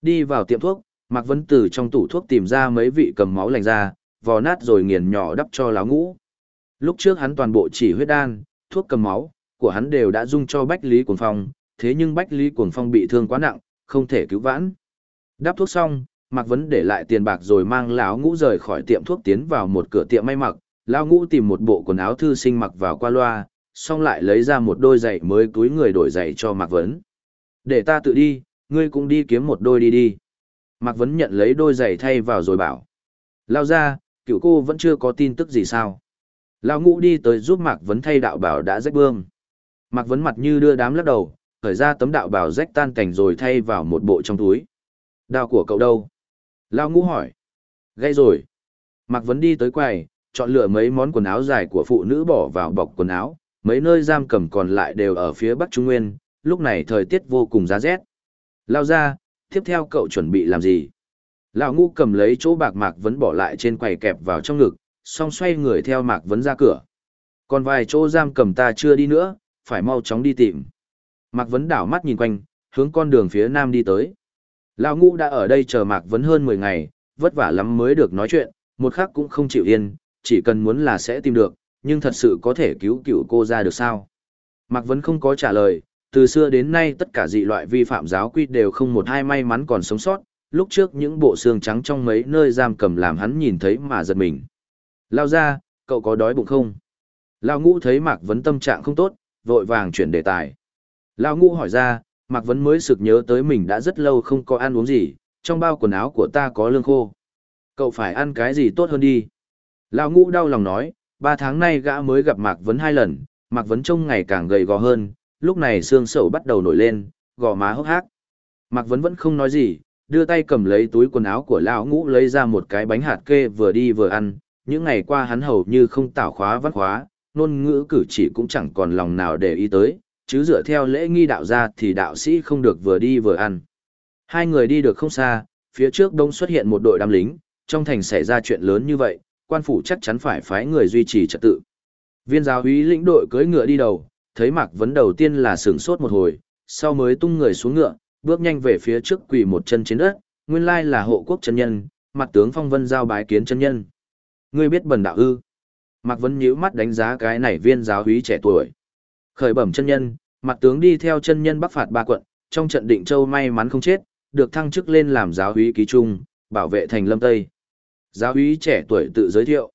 Đi vào tiệm thuốc, Mạc Vấn từ trong tủ thuốc tìm ra mấy vị cầm máu lành ra, vò nát rồi nghiền nhỏ đắp cho lão ngũ. Lúc trước hắn toàn bộ chỉ huyết đan, thuốc cầm máu, của hắn đều đã dung cho Bách Lý Cuồng Phong, thế nhưng Bách Lý Cuồng Phong bị thương quá nặng, không thể cứu vãn. Đắp thuốc xong, Mạc Vấn để lại tiền bạc rồi mang lão ngũ rời khỏi tiệm thuốc tiến vào một cửa tiệm may mặc, lão ngũ tìm một bộ quần áo thư sinh mặc vào qua loa, xong lại lấy ra một đôi giày mới túi người đổi giày cho Mạc Vấn. Để ta tự đi, ngươi cũng đi kiếm một đôi đi đi. Mạc Vấn nhận lấy đôi giày thay vào rồi bảo. Lao ra, cựu cô vẫn chưa có tin tức gì sao. Lão ngũ đi tới giúp Mạc Vấn thay đạo bảo đã rách bươm. Mạc Vấn mặt như đưa đám lắc đầu, khởi ra tấm đạo bảo rách tan cảnh rồi thay vào một bộ trong túi. Đao của cậu đâu? Lao ngũ hỏi. Gây rồi. Mạc Vấn đi tới quầy, chọn lựa mấy món quần áo dài của phụ nữ bỏ vào bọc quần áo, mấy nơi giam cầm còn lại đều ở phía Bắc Trung Nguyên, lúc này thời tiết vô cùng giá rét. Lao ra, tiếp theo cậu chuẩn bị làm gì? Lão ngũ cầm lấy chỗ bạc Mạc Vấn bỏ lại trên quầy kẹp vào trong ngực, xong xoay người theo Mạc Vấn ra cửa. Còn vài chỗ giam cầm ta chưa đi nữa, phải mau chóng đi tìm. Mạc Vấn đảo mắt nhìn quanh, hướng con đường phía nam đi tới. Lão ngũ đã ở đây chờ Mạc Vấn hơn 10 ngày, vất vả lắm mới được nói chuyện, một khắc cũng không chịu yên, chỉ cần muốn là sẽ tìm được, nhưng thật sự có thể cứu cựu cô ra được sao? Mạc Vấn không có trả lời, từ xưa đến nay tất cả dị loại vi phạm giáo quy đều không một hai may mắn còn sống sót, lúc trước những bộ xương trắng trong mấy nơi giam cầm làm hắn nhìn thấy mà giật mình. Lao ra, cậu có đói bụng không? Lao ngũ thấy Mạc Vấn tâm trạng không tốt, vội vàng chuyển đề tài. Lao ngũ hỏi ra, Mạc Vấn mới sực nhớ tới mình đã rất lâu không có ăn uống gì, trong bao quần áo của ta có lương khô. Cậu phải ăn cái gì tốt hơn đi. Lao ngũ đau lòng nói, ba tháng nay gã mới gặp Mạc Vấn hai lần, Mạc Vấn trông ngày càng gầy gò hơn, lúc này xương sầu bắt đầu nổi lên, gò má hốc hác. Mạc Vấn vẫn không nói gì, đưa tay cầm lấy túi quần áo của lão ngũ lấy ra một cái bánh hạt kê vừa đi vừa ăn, những ngày qua hắn hầu như không tảo khóa văn khóa, ngôn ngữ cử chỉ cũng chẳng còn lòng nào để ý tới, chứ dựa theo lễ nghi đạo ra thì đạo sĩ không được vừa đi vừa ăn. Hai người đi được không xa, phía trước đông xuất hiện một đội đám lính, trong thành xảy ra chuyện lớn như vậy, quan phủ chắc chắn phải phái người duy trì trật tự. Viên giáo úy lĩnh đội cưỡi ngựa đi đầu, thấy Mạc Vấn đầu tiên là sửng sốt một hồi, sau mới tung người xuống ngựa, bước nhanh về phía trước quỳ một chân trên đất, nguyên lai là hộ quốc chân nhân, mặt tướng phong vân giao bái kiến chân nhân. Ngươi biết bần đạo ư? Mạc Vấn nhíu mắt đánh giá cái này viên giáo úy trẻ tuổi. Khởi bẩm chân nhân, mặt tướng đi theo chân nhân bắc phạt ba quận, trong trận định châu may mắn không chết, được thăng chức lên làm giáo úy ký trung, bảo vệ thành lâm tây. Giáo úy trẻ tuổi tự giới thiệu.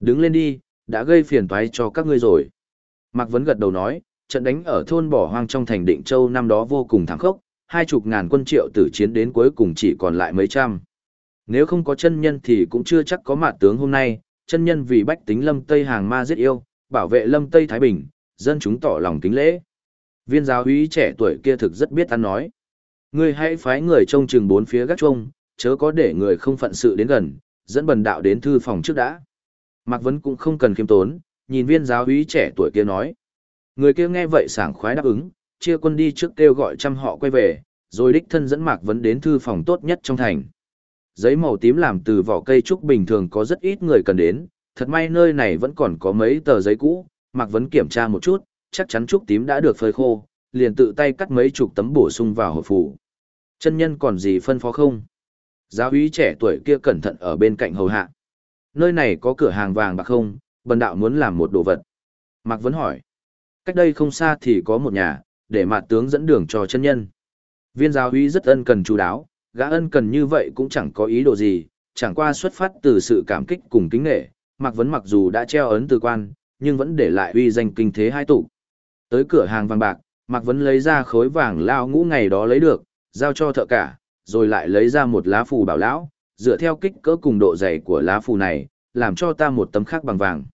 Đứng lên đi, đã gây phiền toái cho các ngươi rồi. Mạc Vấn gật đầu nói, trận đánh ở thôn bỏ hoang trong thành định châu năm đó vô cùng thảm khốc, hai chục ngàn quân triệu tử chiến đến cuối cùng chỉ còn lại mấy trăm. Nếu không có chân nhân thì cũng chưa chắc có mặt tướng hôm nay, chân nhân vì bách tính lâm Tây hàng ma giết yêu, bảo vệ lâm Tây Thái Bình, dân chúng tỏ lòng kính lễ. Viên giáo úy trẻ tuổi kia thực rất biết ăn nói. Ngươi hãy phái người trông chừng bốn phía gác trông, chớ có để người không phận sự đến gần, dẫn bần đạo đến thư phòng trước đã. Mạc Vấn cũng không cần khiêm tốn, nhìn viên giáo úy trẻ tuổi kia nói. Người kia nghe vậy sảng khoái đáp ứng, chia quân đi trước kêu gọi trăm họ quay về, rồi đích thân dẫn Mạc Vấn đến thư phòng tốt nhất trong thành. Giấy màu tím làm từ vỏ cây trúc bình thường có rất ít người cần đến, thật may nơi này vẫn còn có mấy tờ giấy cũ, Mạc Vấn kiểm tra một chút, chắc chắn trúc tím đã được phơi khô, liền tự tay cắt mấy chục tấm bổ sung vào hộp phủ. Chân nhân còn gì phân phó không? Giáo úy trẻ tuổi kia cẩn thận ở bên cạnh hầu hạ. Nơi này có cửa hàng vàng bạc không, bần đạo muốn làm một đồ vật. Mạc Vấn hỏi. Cách đây không xa thì có một nhà, để mặt tướng dẫn đường cho chân nhân. Viên giáo úy rất ân cần chú đáo, gã ân cần như vậy cũng chẳng có ý đồ gì, chẳng qua xuất phát từ sự cảm kích cùng kính nghệ. Mạc Vấn mặc dù đã treo ấn từ quan, nhưng vẫn để lại uy danh kinh thế hai tụ. Tới cửa hàng vàng bạc, Mạc Vấn lấy ra khối vàng lao ngũ ngày đó lấy được, giao cho thợ cả, rồi lại lấy ra một lá phù bảo lão, dựa theo kích cỡ cùng độ dày của lá phù này, làm cho ta một tấm khác bằng vàng.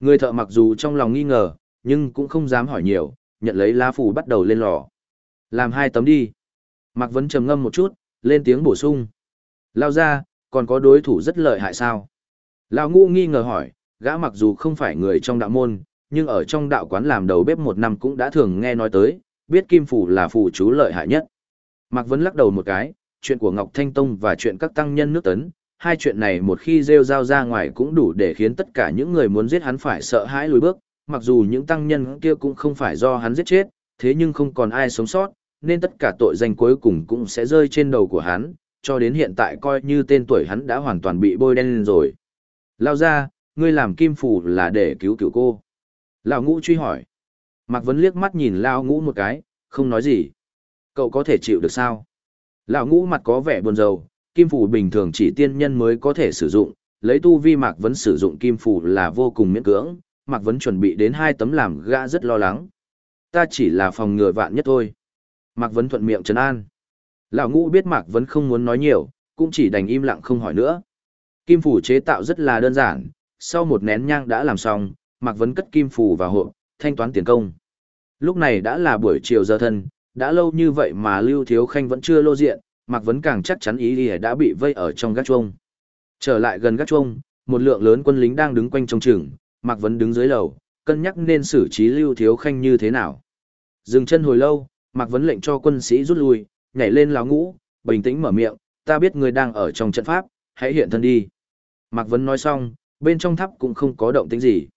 Người thợ mặc dù trong lòng nghi ngờ, nhưng cũng không dám hỏi nhiều, nhận lấy lá phù bắt đầu lên lò. Làm hai tấm đi. Mạc Vấn trầm ngâm một chút, lên tiếng bổ sung. Lao ra, còn có đối thủ rất lợi hại sao? Lão ngũ nghi ngờ hỏi, gã mặc dù không phải người trong đạo môn, nhưng ở trong đạo quán làm đầu bếp một năm cũng đã thường nghe nói tới, biết kim phủ là phù chú lợi hại nhất. Mạc Vấn lắc đầu một cái, chuyện của Ngọc Thanh Tông và chuyện các tăng nhân nước tấn, hai chuyện này một khi rêu rao ra ngoài cũng đủ để khiến tất cả những người muốn giết hắn phải sợ hãi lùi bước, mặc dù những tăng nhân kia cũng không phải do hắn giết chết, thế nhưng không còn ai sống sót, nên tất cả tội danh cuối cùng cũng sẽ rơi trên đầu của hắn, cho đến hiện tại coi như tên tuổi hắn đã hoàn toàn bị bôi đen lên rồi. Lao ra, ngươi làm kim phủ là để cứu cứu cô. Lão ngũ truy hỏi. Mạc Vấn liếc mắt nhìn Lão ngũ một cái, không nói gì. Cậu có thể chịu được sao? Lão ngũ mặt có vẻ buồn rầu, kim phủ bình thường chỉ tiên nhân mới có thể sử dụng, lấy tu vi Mạc Vấn sử dụng kim phủ là vô cùng miễn cưỡng, Mạc Vấn chuẩn bị đến hai tấm làm gã rất lo lắng. Ta chỉ là phòng ngừa vạn nhất thôi. Mạc Vấn thuận miệng trấn an. Lão ngũ biết Mạc Vấn không muốn nói nhiều, cũng chỉ đành im lặng không hỏi nữa. Kim phủ chế tạo rất là đơn giản, sau một nén nhang đã làm xong, Mạc Vấn cất kim phủ vào hộp, thanh toán tiền công. Lúc này đã là buổi chiều giờ thân, đã lâu như vậy mà Lưu Thiếu Khanh vẫn chưa lô diện, Mạc Vấn càng chắc chắn ý ý đã bị vây ở trong gác chuông. Trở lại gần gác chuông, một lượng lớn quân lính đang đứng quanh trong trường, Mạc Vấn đứng dưới lầu, cân nhắc nên xử trí Lưu Thiếu Khanh như thế nào. Dừng chân hồi lâu, Mạc Vấn lệnh cho quân sĩ rút lui, nhảy lên láo ngũ, bình tĩnh mở miệng, ta biết người đang ở trong trận pháp, hãy hiện thân đi. Mạc Vấn nói xong, bên trong tháp cũng không có động tĩnh gì.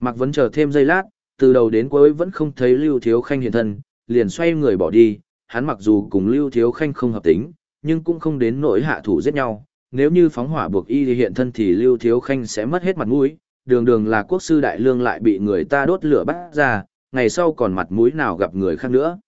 Mạc Vấn chờ thêm giây lát, từ đầu đến cuối vẫn không thấy Lưu Thiếu Khanh hiện thân, liền xoay người bỏ đi, hắn mặc dù cùng Lưu Thiếu Khanh không hợp tính, nhưng cũng không đến nỗi hạ thủ giết nhau. Nếu như phóng hỏa buộc y hiện thân thì Lưu Thiếu Khanh sẽ mất hết mặt mũi, đường đường là quốc sư đại lương lại bị người ta đốt lửa bắt ra, ngày sau còn mặt mũi nào gặp người khác nữa.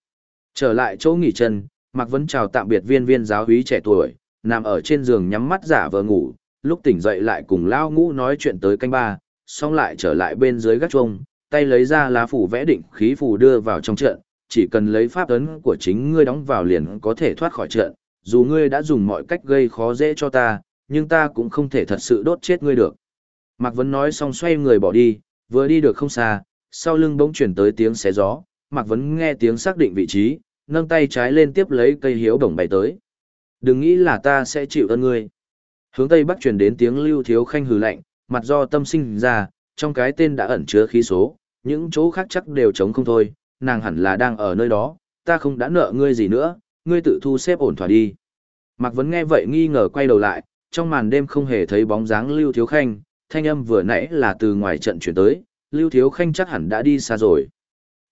Trở lại chỗ nghỉ chân, Mạc Vấn chào tạm biệt viên viên giáo úy trẻ tuổi, nằm ở trên giường nhắm mắt giả vờ ngủ, lúc tỉnh dậy lại cùng Lao Ngũ nói chuyện tới canh ba, xong lại trở lại bên dưới gác chuông, tay lấy ra lá phủ vẽ định khí phủ đưa vào trong trận, chỉ cần lấy pháp ấn của chính ngươi đóng vào liền có thể thoát khỏi trận, dù ngươi đã dùng mọi cách gây khó dễ cho ta, nhưng ta cũng không thể thật sự đốt chết ngươi được. Mạc Vấn nói xong xoay người bỏ đi, vừa đi được không xa, sau lưng bỗng chuyển tới tiếng xé gió, Mạc Vấn nghe tiếng xác định vị trí, nâng tay trái lên tiếp lấy cây hiếu bổng bay tới. Đừng nghĩ là ta sẽ chịu ơn ngươi. Hướng tây bắc truyền đến tiếng lưu thiếu khanh hừ lạnh, mặt do tâm sinh ra, trong cái tên đã ẩn chứa khí số, những chỗ khác chắc đều chống không thôi, nàng hẳn là đang ở nơi đó, ta không đã nợ ngươi gì nữa, ngươi tự thu xếp ổn thỏa đi. Mạc Vấn nghe vậy nghi ngờ quay đầu lại, trong màn đêm không hề thấy bóng dáng Lưu Thiếu Khanh, thanh âm vừa nãy là từ ngoài trận chuyển tới, Lưu Thiếu Khanh chắc hẳn đã đi xa rồi.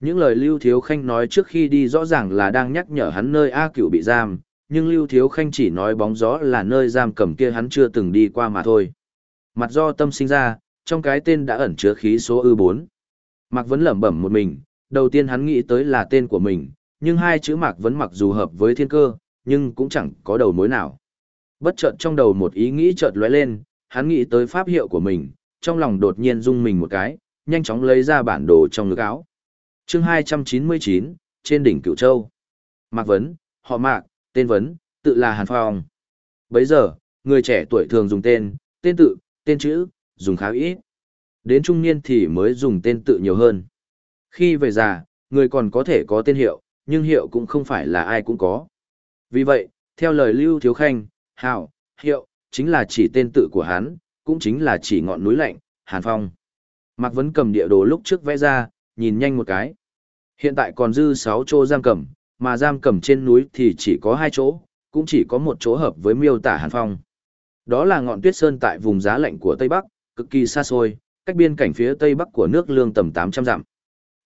Những lời Lưu Thiếu Khanh nói trước khi đi rõ ràng là đang nhắc nhở hắn nơi A cửu bị giam, nhưng Lưu Thiếu Khanh chỉ nói bóng gió là nơi giam cầm kia hắn chưa từng đi qua mà thôi. Mặt do tâm sinh ra, trong cái tên đã ẩn chứa khí số ư 4. Mạc Vấn lẩm bẩm một mình, đầu tiên hắn nghĩ tới là tên của mình, nhưng hai chữ Mạc Vấn mặc dù hợp với thiên cơ, nhưng cũng chẳng có đầu mối nào. Bất chợt trong đầu một ý nghĩ chợt lóe lên, hắn nghĩ tới pháp hiệu của mình, trong lòng đột nhiên rung mình một cái, nhanh chóng lấy ra bản đồ trong ngực áo. chương 299, trên đỉnh Cửu Châu. Mạc Vấn, họ Mạc, tên Vấn, tự là Hàn Phong. Bấy giờ, người trẻ tuổi thường dùng tên, tên tự, tên chữ, dùng khá ít. Đến trung niên thì mới dùng tên tự nhiều hơn. Khi về già, người còn có thể có tên hiệu, nhưng hiệu cũng không phải là ai cũng có. Vì vậy, theo lời Lưu Thiếu Khanh, hào, hiệu, chính là chỉ tên tự của hắn, cũng chính là chỉ ngọn núi lạnh, Hàn Phong. Mạc Vấn cầm địa đồ lúc trước vẽ ra, nhìn nhanh một cái. Hiện tại còn dư 6 chỗ giam cầm, mà giam cầm trên núi thì chỉ có hai chỗ, cũng chỉ có một chỗ hợp với miêu tả Hàn Phong. Đó là ngọn tuyết sơn tại vùng giá lạnh của Tây Bắc, cực kỳ xa xôi, cách biên cảnh phía Tây Bắc của nước lương tầm 800 dặm.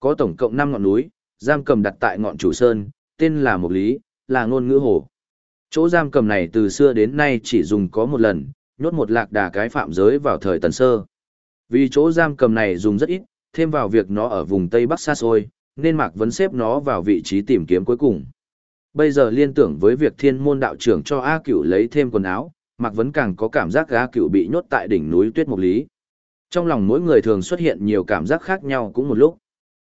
Có tổng cộng 5 ngọn núi, giam cầm đặt tại ngọn chủ sơn, tên là Mộc Lý, là ngôn ngữ hồ. Chỗ giam cầm này từ xưa đến nay chỉ dùng có một lần, nhốt một lạc đà cái phạm giới vào thời tần sơ. Vì chỗ giam cầm này dùng rất ít, thêm vào việc nó ở vùng Tây Bắc xa xôi, nên Mạc Vấn xếp nó vào vị trí tìm kiếm cuối cùng. Bây giờ liên tưởng với việc thiên môn đạo trưởng cho A Cửu lấy thêm quần áo, Mạc Vấn càng có cảm giác A Cửu bị nhốt tại đỉnh núi Tuyết mục Lý. Trong lòng mỗi người thường xuất hiện nhiều cảm giác khác nhau cũng một lúc.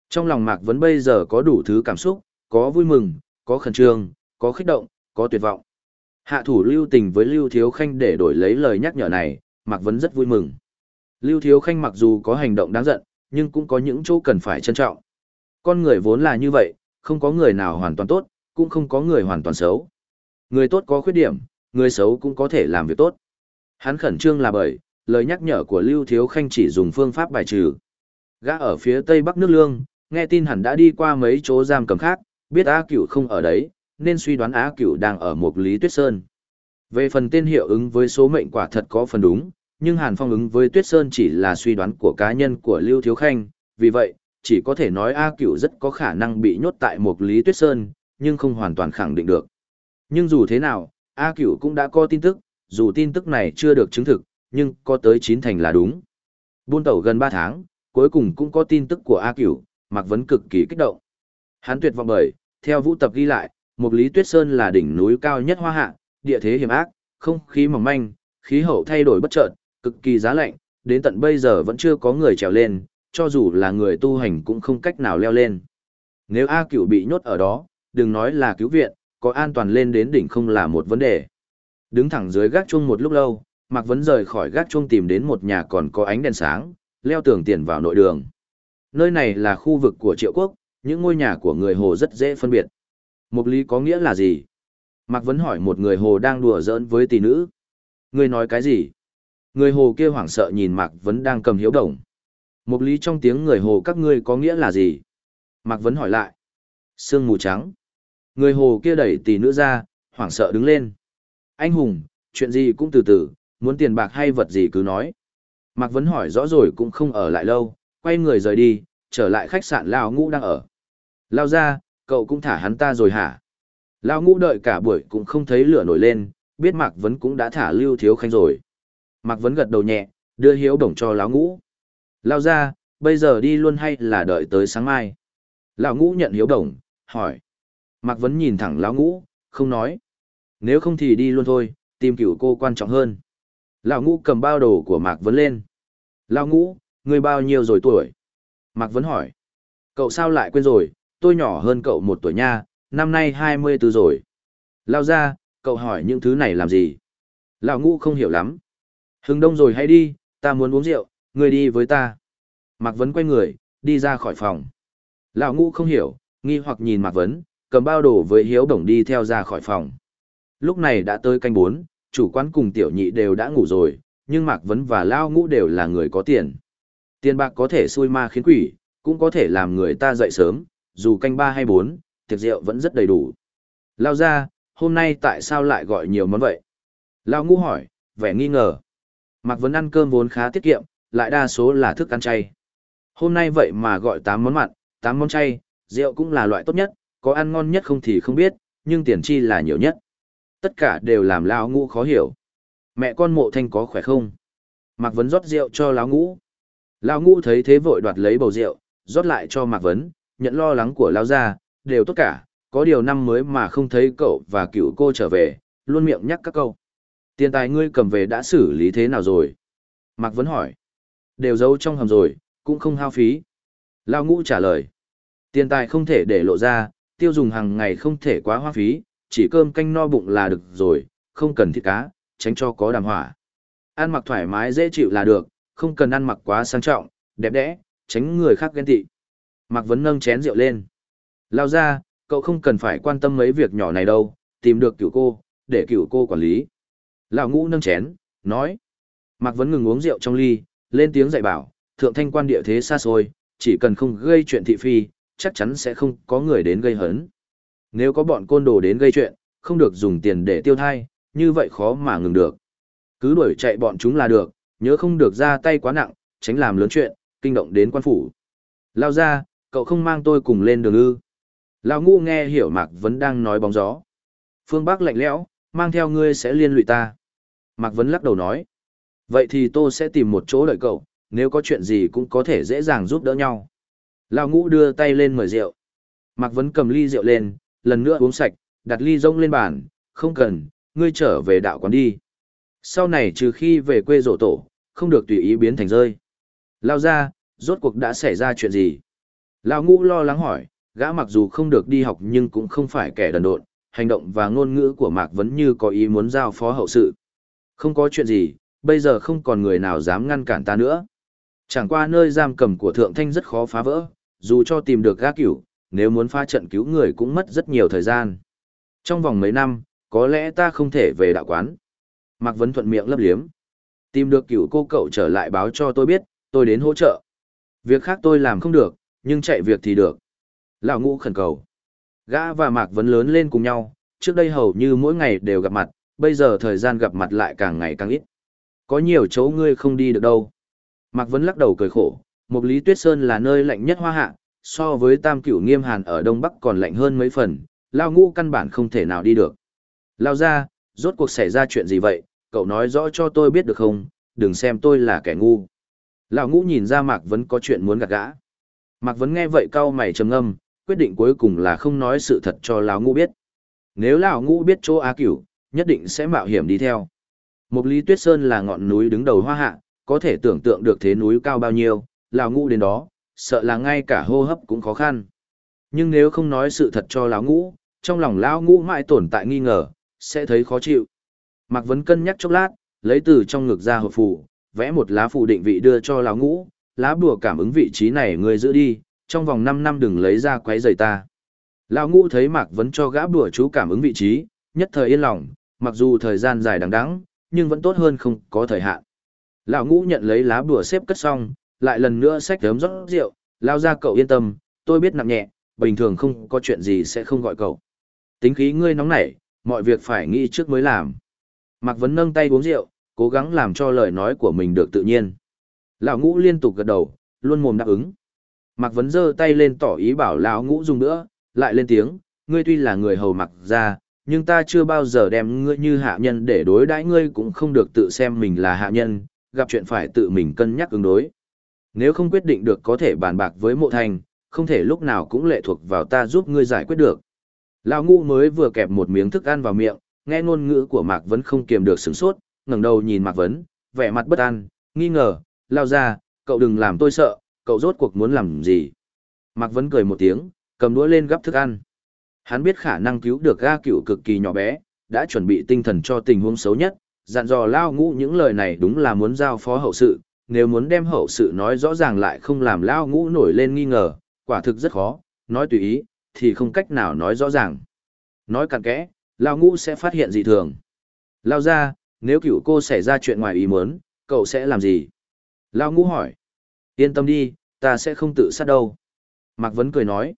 Trong lòng Mạc Vấn bây giờ có đủ thứ cảm xúc, có vui mừng, có khẩn trương, có khích động, có tuyệt vọng. Hạ thủ lưu tình với Lưu Thiếu Khanh để đổi lấy lời nhắc nhở này, Mạc Vấn rất vui mừng. Lưu Thiếu Khanh mặc dù có hành động đáng giận, nhưng cũng có những chỗ cần phải trân trọng. Con người vốn là như vậy, không có người nào hoàn toàn tốt, cũng không có người hoàn toàn xấu. Người tốt có khuyết điểm, người xấu cũng có thể làm việc tốt. Hắn khẩn trương là bởi, lời nhắc nhở của Lưu Thiếu Khanh chỉ dùng phương pháp bài trừ. Gã ở phía tây bắc nước lương, nghe tin hẳn đã đi qua mấy chỗ giam cầm khác, biết Á Cửu không ở đấy, nên suy đoán Á Cửu đang ở một Lý Tuyết Sơn. Về phần tên hiệu ứng với số mệnh quả thật có phần đúng, nhưng Hàn Phong ứng với Tuyết Sơn chỉ là suy đoán của cá nhân của Lưu Thiếu Khanh, vì vậy, chỉ có thể nói A Cửu rất có khả năng bị nhốt tại một Lý Tuyết Sơn, nhưng không hoàn toàn khẳng định được. Nhưng dù thế nào, A Cửu cũng đã có tin tức, dù tin tức này chưa được chứng thực, nhưng có tới chín thành là đúng. Buôn tẩu gần ba tháng, cuối cùng cũng có tin tức của A Cửu, Mạc Vấn cực kỳ kích động. Hắn tuyệt vọng bởi, theo vũ tập ghi lại, một Lý Tuyết Sơn là đỉnh núi cao nhất hoa hạ, địa thế hiểm ác, không khí mỏng manh, khí hậu thay đổi bất chợt, cực kỳ giá lạnh, đến tận bây giờ vẫn chưa có người trèo lên, cho dù là người tu hành cũng không cách nào leo lên. Nếu A Cửu bị nhốt ở đó, đừng nói là cứu viện, có an toàn lên đến đỉnh không là một vấn đề. Đứng thẳng dưới gác chuông một lúc lâu, Mạc Vấn rời khỏi gác chuông tìm đến một nhà còn có ánh đèn sáng, leo tường tiền vào nội đường. Nơi này là khu vực của triệu quốc, những ngôi nhà của người Hồ rất dễ phân biệt. Mục lý có nghĩa là gì? Mạc Vấn hỏi một người Hồ đang đùa giỡn với tỷ nữ. Người nói cái gì? Người Hồ kia hoảng sợ nhìn Mạc Vấn đang cầm hiếu đồng. Mục lý trong tiếng người Hồ các ngươi có nghĩa là gì? Mạc Vấn hỏi lại. Sương mù trắng. Người Hồ kia đẩy tỷ nữ ra, hoảng sợ đứng lên. Anh hùng, chuyện gì cũng từ từ, muốn tiền bạc hay vật gì cứ nói. Mạc Vấn hỏi rõ rồi cũng không ở lại lâu, quay người rời đi, trở lại khách sạn Lao Ngũ đang ở. Lao ra, cậu cũng thả hắn ta rồi hả? Lao Ngũ đợi cả buổi cũng không thấy lửa nổi lên, biết Mạc Vấn cũng đã thả Lưu Thiếu Khanh rồi. Mạc Vấn gật đầu nhẹ, đưa hiếu đồng cho Lão Ngũ. Lao ra, bây giờ đi luôn hay là đợi tới sáng mai? Lão Ngũ nhận hiếu đồng, hỏi. Mạc Vấn nhìn thẳng Lão Ngũ, không nói. Nếu không thì đi luôn thôi, tìm cửu cô quan trọng hơn. Lão Ngũ cầm bao đồ của Mạc Vấn lên. Lão Ngũ, người bao nhiêu rồi tuổi? Mạc Vấn hỏi. Cậu sao lại quên rồi, tôi nhỏ hơn cậu một tuổi nha, năm nay 24 rồi. Lao ra, cậu hỏi những thứ này làm gì? Lão Ngũ không hiểu lắm. Hưng đông rồi hay đi, ta muốn uống rượu, ngươi đi với ta. Mạc Vấn quay người, đi ra khỏi phòng. Lão Ngũ không hiểu, nghi hoặc nhìn Mạc Vấn, cầm bao đồ với hiếu đồng đi theo ra khỏi phòng. Lúc này đã tới canh bốn, chủ quán cùng tiểu nhị đều đã ngủ rồi, nhưng Mạc Vấn và Lao Ngũ đều là người có tiền. Tiền bạc có thể xui ma khiến quỷ, cũng có thể làm người ta dậy sớm, dù canh ba hay bốn, tiệc rượu vẫn rất đầy đủ. Lao ra, hôm nay tại sao lại gọi nhiều món vậy? Lao Ngũ hỏi, vẻ nghi ngờ. Mạc Vấn ăn cơm vốn khá tiết kiệm, lại đa số là thức ăn chay. Hôm nay vậy mà gọi 8 món mặn, 8 món chay, rượu cũng là loại tốt nhất, có ăn ngon nhất không thì không biết, nhưng tiền chi là nhiều nhất. Tất cả đều làm lão ngũ khó hiểu. Mẹ con mộ thanh có khỏe không? Mạc Vấn rót rượu cho lão ngũ. Lão ngũ thấy thế vội đoạt lấy bầu rượu, rót lại cho Mạc Vấn, nhận lo lắng của lão gia, đều tốt cả, có điều năm mới mà không thấy cậu và cựu cô trở về, luôn miệng nhắc các câu. Tiền tài ngươi cầm về đã xử lý thế nào rồi? Mạc Vấn hỏi. Đều giấu trong hầm rồi, cũng không hao phí. Lão ngũ trả lời. Tiền tài không thể để lộ ra, tiêu dùng hàng ngày không thể quá hoa phí, chỉ cơm canh no bụng là được rồi, không cần thịt cá, tránh cho có đàm hỏa. Ăn mặc thoải mái dễ chịu là được, không cần ăn mặc quá sang trọng, đẹp đẽ, tránh người khác ghen tị. Mạc Vấn nâng chén rượu lên. Lao ra, cậu không cần phải quan tâm mấy việc nhỏ này đâu, tìm được cửu cô, để cửu cô quản lý. Lão ngũ nâng chén, nói. Mạc Vấn ngừng uống rượu trong ly, lên tiếng dạy bảo, thượng thanh quan địa thế xa xôi, chỉ cần không gây chuyện thị phi, chắc chắn sẽ không có người đến gây hấn. Nếu có bọn côn đồ đến gây chuyện, không được dùng tiền để tiêu thai, như vậy khó mà ngừng được. Cứ đuổi chạy bọn chúng là được, nhớ không được ra tay quá nặng, tránh làm lớn chuyện, kinh động đến quan phủ. Lao ra, cậu không mang tôi cùng lên đường ư. Lao ngu nghe hiểu Mạc Vấn đang nói bóng gió. Phương Bắc lạnh lẽo, mang theo ngươi sẽ liên lụy ta. Mạc Vấn lắc đầu nói. Vậy thì tôi sẽ tìm một chỗ đợi cậu, nếu có chuyện gì cũng có thể dễ dàng giúp đỡ nhau. Lão ngũ đưa tay lên mời rượu. Mạc Vấn cầm ly rượu lên, lần nữa uống sạch, đặt ly rông lên bàn, không cần, ngươi trở về đạo quán đi. Sau này trừ khi về quê rổ tổ, không được tùy ý biến thành rơi. Lao ra, rốt cuộc đã xảy ra chuyện gì? Lão ngũ lo lắng hỏi, gã mặc dù không được đi học nhưng cũng không phải kẻ đần độn, hành động và ngôn ngữ của Mạc Vấn như có ý muốn giao phó hậu sự. Không có chuyện gì, bây giờ không còn người nào dám ngăn cản ta nữa. Chẳng qua nơi giam cầm của Thượng Thanh rất khó phá vỡ, dù cho tìm được gác cửu, nếu muốn pha trận cứu người cũng mất rất nhiều thời gian. Trong vòng mấy năm, có lẽ ta không thể về đạo quán. Mạc Vấn thuận miệng lấp liếm. Tìm được cửu cô cậu trở lại báo cho tôi biết, tôi đến hỗ trợ. Việc khác tôi làm không được, nhưng chạy việc thì được. Lão ngũ khẩn cầu. Gã và Mạc Vấn lớn lên cùng nhau, trước đây hầu như mỗi ngày đều gặp mặt, bây giờ thời gian gặp mặt lại càng ngày càng ít. Có nhiều chỗ ngươi không đi được đâu. Mạc Vấn lắc đầu cười khổ, Mộc Lý Tuyết Sơn là nơi lạnh nhất hoa hạ, so với Tam Cửu Nghiêm Hàn ở Đông Bắc còn lạnh hơn mấy phần, Lao Ngũ căn bản không thể nào đi được. Lao ra, rốt cuộc xảy ra chuyện gì vậy, cậu nói rõ cho tôi biết được không, đừng xem tôi là kẻ ngu. Lão Ngũ nhìn ra Mạc Vấn có chuyện muốn gạt gã. Mạc Vấn nghe vậy cau mày trầm ngâm, quyết định cuối cùng là không nói sự thật cho lão Ngũ biết. Nếu lão Ngũ biết chỗ Á Cửu, nhất định sẽ mạo hiểm đi theo. Mộc Lý Tuyết Sơn là ngọn núi đứng đầu hoa hạ, có thể tưởng tượng được thế núi cao bao nhiêu, lão ngũ đến đó, sợ là ngay cả hô hấp cũng khó khăn. Nhưng nếu không nói sự thật cho lão ngũ, trong lòng lão ngũ mãi tồn tại nghi ngờ, sẽ thấy khó chịu. Mạc Vấn cân nhắc chốc lát, lấy từ trong ngực ra hộp phù, vẽ một lá phù định vị đưa cho lão ngũ, lá bùa cảm ứng vị trí này người giữ đi, trong vòng 5 năm đừng lấy ra quấy rầy ta. Lão ngũ thấy Mạc Vấn cho gã bùa chú cảm ứng vị trí, nhất thời yên lòng, mặc dù thời gian dài đằng đẵng, nhưng vẫn tốt hơn không có thời hạn. Lão ngũ nhận lấy lá bùa xếp cất xong, lại lần nữa xách ấm rót rượu, lao ra cậu yên tâm, tôi biết nặng nhẹ, bình thường không có chuyện gì sẽ không gọi cậu. Tính khí ngươi nóng nảy, mọi việc phải nghĩ trước mới làm. Mạc Vấn nâng tay uống rượu, cố gắng làm cho lời nói của mình được tự nhiên. Lão ngũ liên tục gật đầu, luôn mồm đáp ứng. Mạc Vấn giơ tay lên tỏ ý bảo lão ngũ dùng nữa, lại lên tiếng, ngươi tuy là người hầu mặc ra, nhưng ta chưa bao giờ đem ngươi như hạ nhân để đối đãi ngươi cũng không được tự xem mình là hạ nhân, gặp chuyện phải tự mình cân nhắc ứng đối. Nếu không quyết định được có thể bàn bạc với mộ thành, không thể lúc nào cũng lệ thuộc vào ta giúp ngươi giải quyết được. Lão ngu mới vừa kẹp một miếng thức ăn vào miệng, nghe ngôn ngữ của Mạc Vấn không kiềm được sửng sốt, ngẩng đầu nhìn Mạc Vấn, vẻ mặt bất an, nghi ngờ, lao ra, cậu đừng làm tôi sợ, cậu rốt cuộc muốn làm gì. Mạc Vấn cười một tiếng, cầm đũa lên gắp thức ăn. Hắn biết khả năng cứu được ga cựu cực kỳ nhỏ bé, đã chuẩn bị tinh thần cho tình huống xấu nhất, dặn dò lao ngũ những lời này đúng là muốn giao phó hậu sự, nếu muốn đem hậu sự nói rõ ràng lại không làm lao ngũ nổi lên nghi ngờ, quả thực rất khó, nói tùy ý, thì không cách nào nói rõ ràng. Nói cặn kẽ, lao ngũ sẽ phát hiện gì thường. Lao ra, nếu cựu cô xảy ra chuyện ngoài ý muốn, cậu sẽ làm gì? Lao ngũ hỏi. Yên tâm đi, ta sẽ không tự sát đâu. Mạc Vấn cười nói.